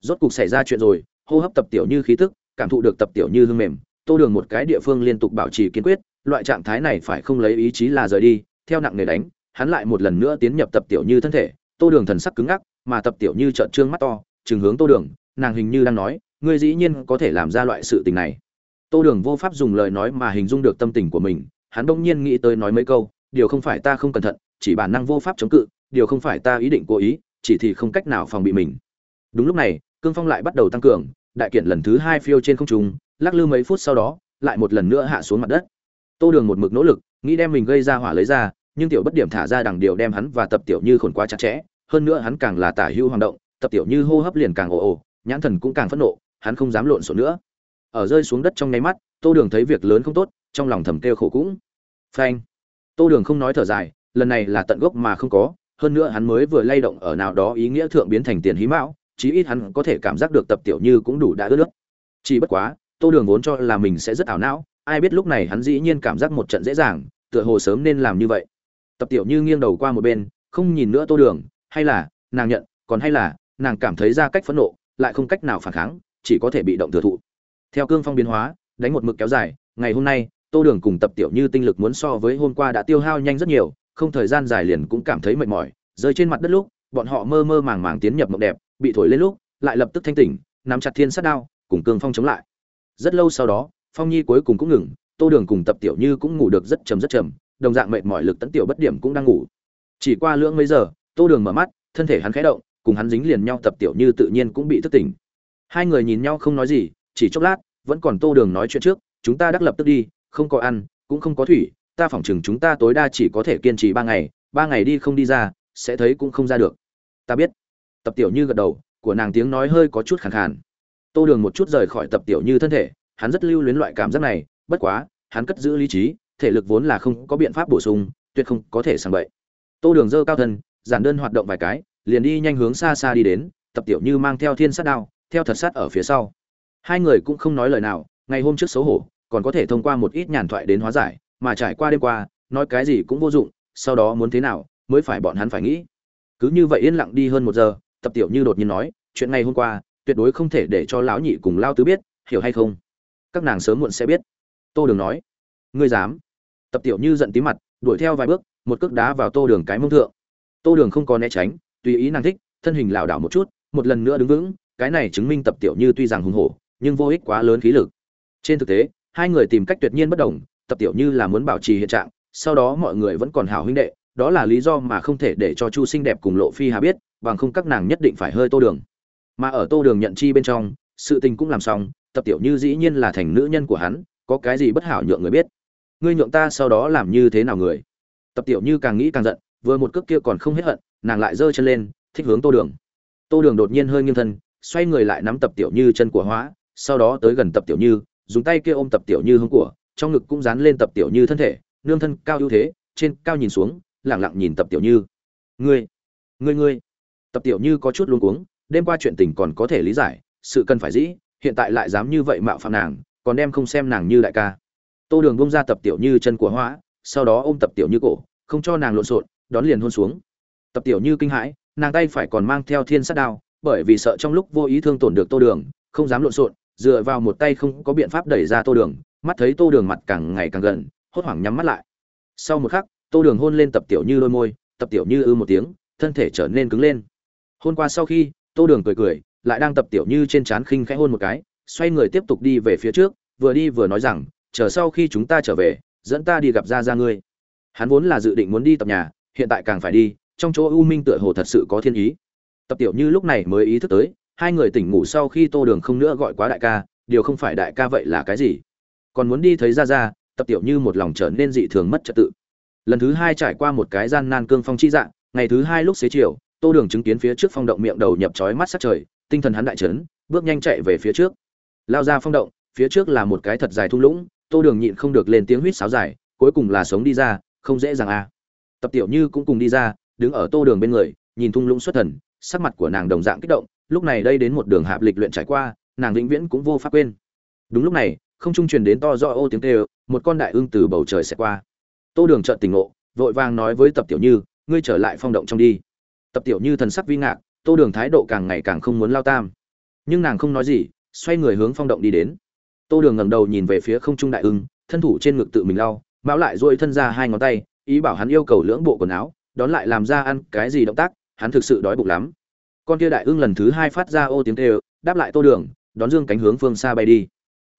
Rốt cục xảy ra chuyện rồi, hô hấp tập tiểu như khí tức cảm thụ được tập tiểu như hương mềm, tô đường một cái địa phương liên tục bảo trì kiên quyết, loại trạng thái này phải không lấy ý chí là rời đi, theo nặng nề đánh, hắn lại một lần nữa tiến nhập tập tiểu như thân thể, tô đường thần sắc cứng ngắc, mà tập tiểu như trợn trương mắt to chừng hướng tô đường, nàng hình như đang nói, ngươi dĩ nhiên có thể làm ra loại sự tình này. Tô đường vô pháp dùng lời nói mà hình dung được tâm tình của mình, hắn bỗng nhiên nghĩ tới nói mấy câu, điều không phải ta không cẩn thận, chỉ bản năng vô pháp chống cự, điều không phải ta ý định cố ý, chỉ thì không cách nào phòng bị mình. Đúng lúc này, cương phong lại bắt đầu tăng cường đại kiện lần thứ hai phiêu trên không trung, lắc lư mấy phút sau đó, lại một lần nữa hạ xuống mặt đất. Tô đường một mực nỗ lực, nghĩ đem mình gây ra hỏa lấy ra, nhưng tiểu bất điểm thả ra đằng điều đem hắn và tập tiểu như khổn quá chặt chẽ, hơn nữa hắn càng là tả hưu hoàng động, tập tiểu như hô hấp liền càng ồ ồ, nhãn thần cũng càng phẫn nộ, hắn không dám lộn xộn nữa. Ở rơi xuống đất trong nháy mắt, tô đường thấy việc lớn không tốt, trong lòng thầm kêu khổ cũng. Phanh. Tô đường không nói thở dài, lần này là tận gốc mà không có, hơn nữa hắn mới vừa lay động ở nào đó ý nghĩa thượng biến thành tiền hí mão chí ít hắn có thể cảm giác được tập tiểu như cũng đủ đã ướt nước. Chỉ bất quá, tô đường vốn cho là mình sẽ rất ảo não, ai biết lúc này hắn dĩ nhiên cảm giác một trận dễ dàng, tựa hồ sớm nên làm như vậy. Tập tiểu như nghiêng đầu qua một bên, không nhìn nữa tô đường, hay là, nàng nhận, còn hay là, nàng cảm thấy ra cách phẫn nộ, lại không cách nào phản kháng, chỉ có thể bị động thừa thụ. Theo cương phong biến hóa, đánh một mực kéo dài, ngày hôm nay, tô đường cùng tập tiểu như tinh lực muốn so với hôm qua đã tiêu hao nhanh rất nhiều, không thời gian dài liền cũng cảm thấy mệt mỏi, rơi trên mặt đất lúc, bọn họ mơ mơ màng màng tiến nhập mộng đẹp bị thổi lên lúc, lại lập tức thanh tỉnh, nắm chặt thiên sát đao, cùng cương phong chống lại. Rất lâu sau đó, phong nhi cuối cùng cũng ngừng, tô đường cùng tập tiểu như cũng ngủ được rất chầm rất chầm đồng dạng mệt mỏi lực tấn tiểu bất điểm cũng đang ngủ. Chỉ qua lưỡng mấy giờ, tô đường mở mắt, thân thể hắn khẽ động, cùng hắn dính liền nhau, tập tiểu như tự nhiên cũng bị thức tỉnh. Hai người nhìn nhau không nói gì, chỉ chốc lát, vẫn còn tô đường nói chuyện trước, chúng ta đắc lập tức đi, không có ăn, cũng không có thủy, ta phỏng chừng chúng ta tối đa chỉ có thể kiên trì ba ngày ba ngày đi không đi ra, sẽ thấy cũng không ra được. Ta biết tập tiểu như gật đầu, của nàng tiếng nói hơi có chút khàn khàn. Tô đường một chút rời khỏi tập tiểu như thân thể, hắn rất lưu luyến loại cảm giác này, bất quá, hắn cất giữ lý trí, thể lực vốn là không có biện pháp bổ sung, tuyệt không có thể sang bậy. Tô đường dơ cao thân, giản đơn hoạt động vài cái, liền đi nhanh hướng xa xa đi đến, tập tiểu như mang theo thiên sát đao, theo thật sát ở phía sau. Hai người cũng không nói lời nào, ngày hôm trước xấu hổ, còn có thể thông qua một ít nhàn thoại đến hóa giải, mà trải qua đêm qua, nói cái gì cũng vô dụng, sau đó muốn thế nào, mới phải bọn hắn phải nghĩ. Cứ như vậy yên lặng đi hơn một giờ tập tiểu như đột nhiên nói, chuyện ngày hôm qua, tuyệt đối không thể để cho lão nhị cùng lao tứ biết, hiểu hay không? Các nàng sớm muộn sẽ biết. Tô đường nói, ngươi dám? Tập tiểu như giận tí mặt, đuổi theo vài bước, một cước đá vào tô đường cái mông thượng. Tô đường không có né tránh, tùy ý nàng thích, thân hình lảo đảo một chút, một lần nữa đứng vững, cái này chứng minh tập tiểu như tuy rằng hùng hổ, nhưng vô ích quá lớn khí lực. Trên thực tế, hai người tìm cách tuyệt nhiên bất đồng, tập tiểu như là muốn bảo trì hiện trạng, sau đó mọi người vẫn còn hảo huynh đệ đó là lý do mà không thể để cho chu xinh đẹp cùng lộ phi hà biết, bằng không các nàng nhất định phải hơi tô đường. Mà ở tô đường nhận chi bên trong, sự tình cũng làm xong, tập tiểu như dĩ nhiên là thành nữ nhân của hắn, có cái gì bất hảo nhượng người biết. Ngươi nhượng ta sau đó làm như thế nào người? Tập tiểu như càng nghĩ càng giận, vừa một cước kia còn không hết hận, nàng lại giơ chân lên, thích hướng tô đường. Tô đường đột nhiên hơi nghiêng thân, xoay người lại nắm tập tiểu như chân của hóa, sau đó tới gần tập tiểu như, dùng tay kia ôm tập tiểu như hướng của, trong ngực cũng dán lên tập tiểu như thân thể, nương thân cao ưu thế, trên cao nhìn xuống lẳng lặng nhìn tập tiểu như. Ngươi ngươi ngươi. Tập tiểu như có chút luống cuống, đêm qua chuyện tình còn có thể lý giải, sự cần phải dĩ, hiện tại lại dám như vậy mạo phạm nàng, còn đem không xem nàng như đại ca. Tô đường bông ra tập tiểu như chân của hóa, sau đó ôm tập tiểu như cổ, không cho nàng lộn xộn, đón liền hôn xuống. Tập tiểu như kinh hãi, nàng tay phải còn mang theo thiên sát đao, bởi vì sợ trong lúc vô ý thương tổn được tô đường, không dám lộn xộn, dựa vào một tay không có biện pháp đẩy ra tô đường, mắt thấy tô đường mặt càng ngày càng gần, hốt hoảng nhắm mắt lại. Sau một khắc tô đường hôn lên tập tiểu như đôi môi, tập tiểu như ư một tiếng, thân thể trở nên cứng lên. Hôn qua sau khi, tô đường cười cười, lại đang tập tiểu như trên trán khinh khẽ hôn một cái, xoay người tiếp tục đi về phía trước, vừa đi vừa nói rằng, chờ sau khi chúng ta trở về, dẫn ta đi gặp ra ra ngươi. Hắn vốn là dự định muốn đi tập nhà, hiện tại càng phải đi, trong chỗ u minh tựa hồ thật sự có thiên ý. Tập tiểu như lúc này mới ý thức tới, hai người tỉnh ngủ sau khi tô đường không nữa gọi quá đại ca, điều không phải đại ca vậy là cái gì? Còn muốn đi thấy ra ra tập tiểu như một lòng trở nên dị thường mất trật tự lần thứ hai trải qua một cái gian nan cương phong chi dạng, ngày thứ hai lúc xế chiều, tô đường chứng kiến phía trước phong động miệng đầu nhập chói mắt sát trời, tinh thần hắn đại trấn bước nhanh chạy về phía trước. Lao ra phong động, phía trước là một cái thật dài thung lũng, tô đường nhịn không được lên tiếng huýt sáo dài, cuối cùng là sống đi ra, không dễ dàng à. tập tiểu như cũng cùng đi ra, đứng ở tô đường bên người, nhìn thung lũng xuất thần, sắc mặt của nàng đồng dạng kích động, lúc này đây đến một đường hạp lịch luyện trải qua, nàng vĩnh viễn cũng vô pháp quên. Đúng lúc này, không trung truyền đến to do ô tiếng tê một con đại ương từ bầu trời sẽ qua tô đường trợn tỉnh ngộ, vội vàng nói với tập tiểu như, ngươi trở lại phong động trong đi. Tập tiểu như thần sắc vi ngạc, tô đường thái độ càng ngày càng không muốn lao tam. Nhưng nàng không nói gì, xoay người hướng phong động đi đến. Tô đường ngẩng đầu nhìn về phía không trung đại ưng, thân thủ trên ngực tự mình lau mão lại duỗi thân ra hai ngón tay, ý bảo hắn yêu cầu lưỡng bộ quần áo, đón lại làm ra ăn cái gì động tác, hắn thực sự đói bụng lắm. Con kia đại ưng lần thứ hai phát ra ô tiếng kêu, đáp lại tô đường, đón dương cánh hướng phương xa bay đi.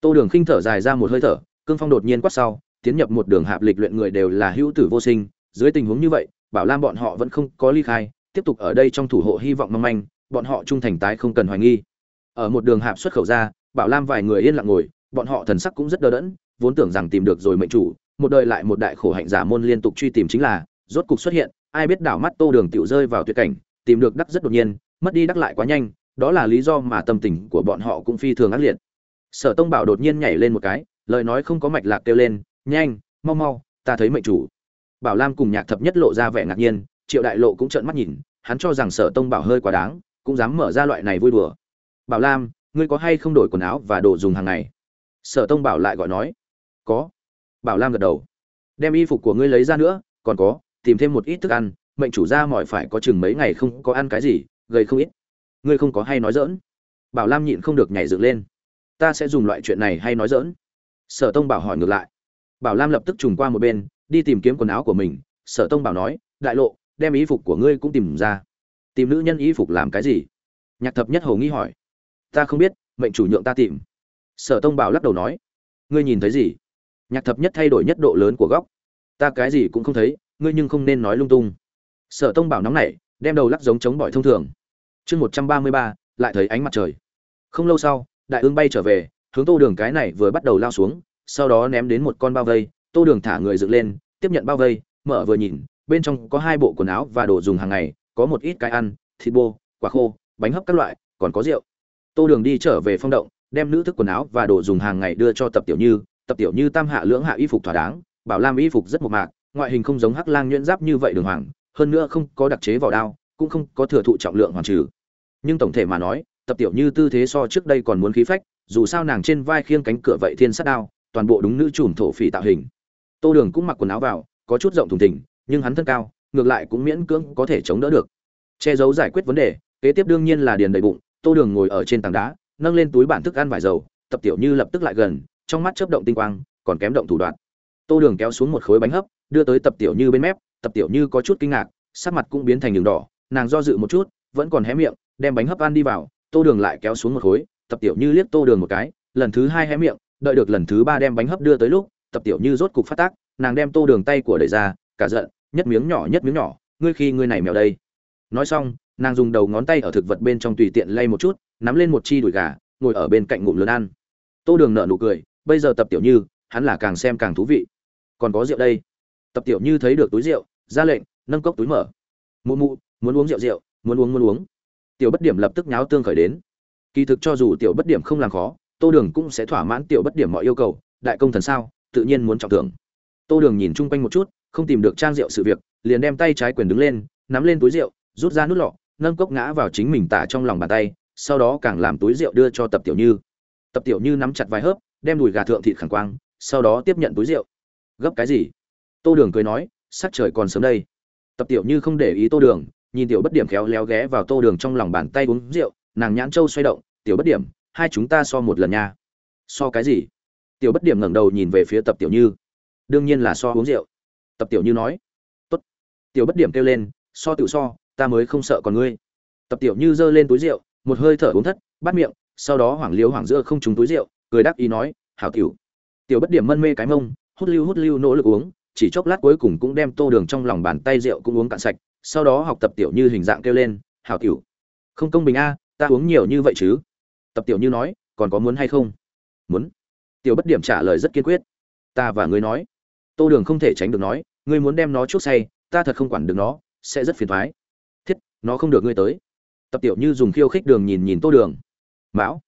Tô đường khinh thở dài ra một hơi thở, cương phong đột nhiên quát sau tiến nhập một đường hạp lịch luyện người đều là hữu tử vô sinh. Dưới tình huống như vậy, bảo lam bọn họ vẫn không có ly khai, tiếp tục ở đây trong thủ hộ hy vọng mong manh, bọn họ trung thành tái không cần hoài nghi. Ở một đường hạp xuất khẩu ra, bảo lam vài người yên lặng ngồi, bọn họ thần sắc cũng rất đờ đẫn, vốn tưởng rằng tìm được rồi mệnh chủ, một đời lại một đại khổ hạnh giả môn liên tục truy tìm chính là, rốt cục xuất hiện, ai biết đảo mắt tô đường tiểu rơi vào tuyệt cảnh, tìm được đắc rất đột nhiên, mất đi đắc lại quá nhanh, đó là lý do mà tâm tình của bọn họ cũng phi thường ác liệt. Sở tông bảo đột nhiên nhảy lên một cái, lời nói không có mạch lạc kêu lên nhanh, mau mau, ta thấy mệnh chủ. Bảo lam cùng nhạc thập nhất lộ ra vẻ ngạc nhiên, triệu đại lộ cũng trợn mắt nhìn, hắn cho rằng sở tông bảo hơi quá đáng, cũng dám mở ra loại này vui đùa. Bảo lam, ngươi có hay không đổi quần áo và đồ dùng hàng ngày? Sở tông bảo lại gọi nói, có. Bảo lam gật đầu, đem y phục của ngươi lấy ra nữa, còn có, tìm thêm một ít thức ăn, mệnh chủ ra mỏi phải có chừng mấy ngày không có ăn cái gì gây không ít. Ngươi không có hay nói dỡn bảo lam nhịn không được nhảy dựng lên, ta sẽ dùng loại chuyện này hay nói dỡn sở tông bảo hỏi ngược lại bảo lam lập tức trùng qua một bên, đi tìm kiếm quần áo của mình. Sở tông bảo nói, đại lộ, đem y phục của ngươi cũng tìm ra. Tìm nữ nhân y phục làm cái gì? Nhạc thập nhất hầu nghi hỏi. Ta không biết, mệnh chủ nhượng ta tìm. Sở tông bảo lắc đầu nói. Ngươi nhìn thấy gì? Nhạc thập nhất thay đổi nhất độ lớn của góc. Ta cái gì cũng không thấy, ngươi nhưng không nên nói lung tung. Sở tông bảo nóng nảy, đem đầu lắc giống chống bỏi thông thường. Chương một trăm ba mươi ba, lại thấy ánh mặt trời. Không lâu sau, đại ương bay trở về, hướng tô đường cái này vừa bắt đầu lao xuống sau đó ném đến một con bao vây, tô đường thả người dựng lên, tiếp nhận bao vây, mở vừa nhìn, bên trong có hai bộ quần áo và đồ dùng hàng ngày, có một ít cái ăn, thịt bô, quả khô, bánh hấp các loại, còn có rượu. Tô đường đi trở về phong động, đem nữ thức quần áo và đồ dùng hàng ngày đưa cho tập tiểu như, tập tiểu như tam hạ lưỡng hạ y phục thỏa đáng, bảo lam y phục rất mộc mạc, ngoại hình không giống hắc lang nhuyễn giáp như vậy đường hoàng, hơn nữa không có đặc chế vỏ đao, cũng không có thừa thụ trọng lượng hoàn trừ. Nhưng tổng thể mà nói, tập tiểu như tư thế so trước đây còn muốn khí phách, dù sao nàng trên vai khiêng cánh cửa vậy thiên sát đao toàn bộ đúng nữ chùm thổ phỉ tạo hình. Tô đường cũng mặc quần áo vào, có chút rộng thùng thình, nhưng hắn thân cao, ngược lại cũng miễn cưỡng có thể chống đỡ được. Che giấu giải quyết vấn đề, kế tiếp đương nhiên là điền đầy bụng, tô đường ngồi ở trên tảng đá, nâng lên túi bản thức ăn vải dầu, tập tiểu như lập tức lại gần, trong mắt chớp động tinh quang, còn kém động thủ đoạn. Tô đường kéo xuống một khối bánh hấp, đưa tới tập tiểu như bên mép, tập tiểu như có chút kinh ngạc, sắc mặt cũng biến thành đường đỏ, nàng do dự một chút, vẫn còn hé miệng, đem bánh hấp ăn đi vào, tô đường lại kéo xuống một khối, tập tiểu như liếc tô đường một cái, lần thứ hai hé miệng đợi được lần thứ ba đem bánh hấp đưa tới lúc, tập tiểu như rốt cục phát tác, nàng đem tô đường tay của đẩy ra, cả giận, nhất miếng nhỏ, nhất miếng nhỏ, ngươi khi ngươi này mèo đây. Nói xong, nàng dùng đầu ngón tay ở thực vật bên trong tùy tiện lay một chút, nắm lên một chi đùi gà, ngồi ở bên cạnh ngụm lớn ăn. Tô đường nợ nụ cười, bây giờ tập tiểu như, hắn là càng xem càng thú vị. Còn có rượu đây. Tập tiểu như thấy được túi rượu, ra lệnh, nâng cốc túi mở. Mụ mụ, muốn uống rượu rượu, muốn uống muốn uống. Tiểu bất điểm lập tức nháo tương khởi đến. Kỳ thực cho dù tiểu bất điểm không làm khó tô đường cũng sẽ thỏa mãn tiểu bất điểm mọi yêu cầu, đại công thần sao, tự nhiên muốn trọng thưởng. Tô đường nhìn chung quanh một chút, không tìm được trang rượu sự việc, liền đem tay trái quyền đứng lên, nắm lên túi rượu, rút ra nút lọ, nâng cốc ngã vào chính mình tả trong lòng bàn tay, sau đó càng làm túi rượu đưa cho tập tiểu như. Tập tiểu như nắm chặt vài hớp, đem đùi gà thượng thịt khẳng quang, sau đó tiếp nhận túi rượu. Gấp cái gì? Tô đường cười nói, sắc trời còn sớm đây. Tập tiểu như không để ý tô đường, nhìn tiểu bất điểm khéo léo ghé vào tô đường trong lòng bàn tay uống rượu, nàng nhãn trâu xoay động, tiểu bất điểm hai chúng ta so một lần nha. So cái gì? Tiểu bất điểm ngẩng đầu nhìn về phía tập tiểu như. Đương nhiên là so uống rượu. Tập tiểu như nói. Tốt. Tiểu bất điểm kêu lên, so tự so, ta mới không sợ còn ngươi. Tập tiểu như giơ lên túi rượu, một hơi thở uống thất, bắt miệng, sau đó hoảng liếu hoảng giữa không trúng túi rượu, cười đáp ý nói, hảo tiểu. Tiểu bất điểm mân mê cái mông, hút lưu hút lưu nỗ lực uống, chỉ chốc lát cuối cùng cũng đem tô đường trong lòng bàn tay rượu cũng uống cạn sạch, sau đó học tập tiểu như hình dạng kêu lên, hảo tiểu. Không công bình a, ta uống nhiều như vậy chứ tập tiểu như nói, còn có muốn hay không? Muốn. Tiểu bất điểm trả lời rất kiên quyết. Ta và ngươi nói. Tô đường không thể tránh được nói, ngươi muốn đem nó chuốc say, ta thật không quản được nó, sẽ rất phiền thoái. Thiết, nó không được ngươi tới. Tập tiểu như dùng khiêu khích đường nhìn nhìn tô đường. Mão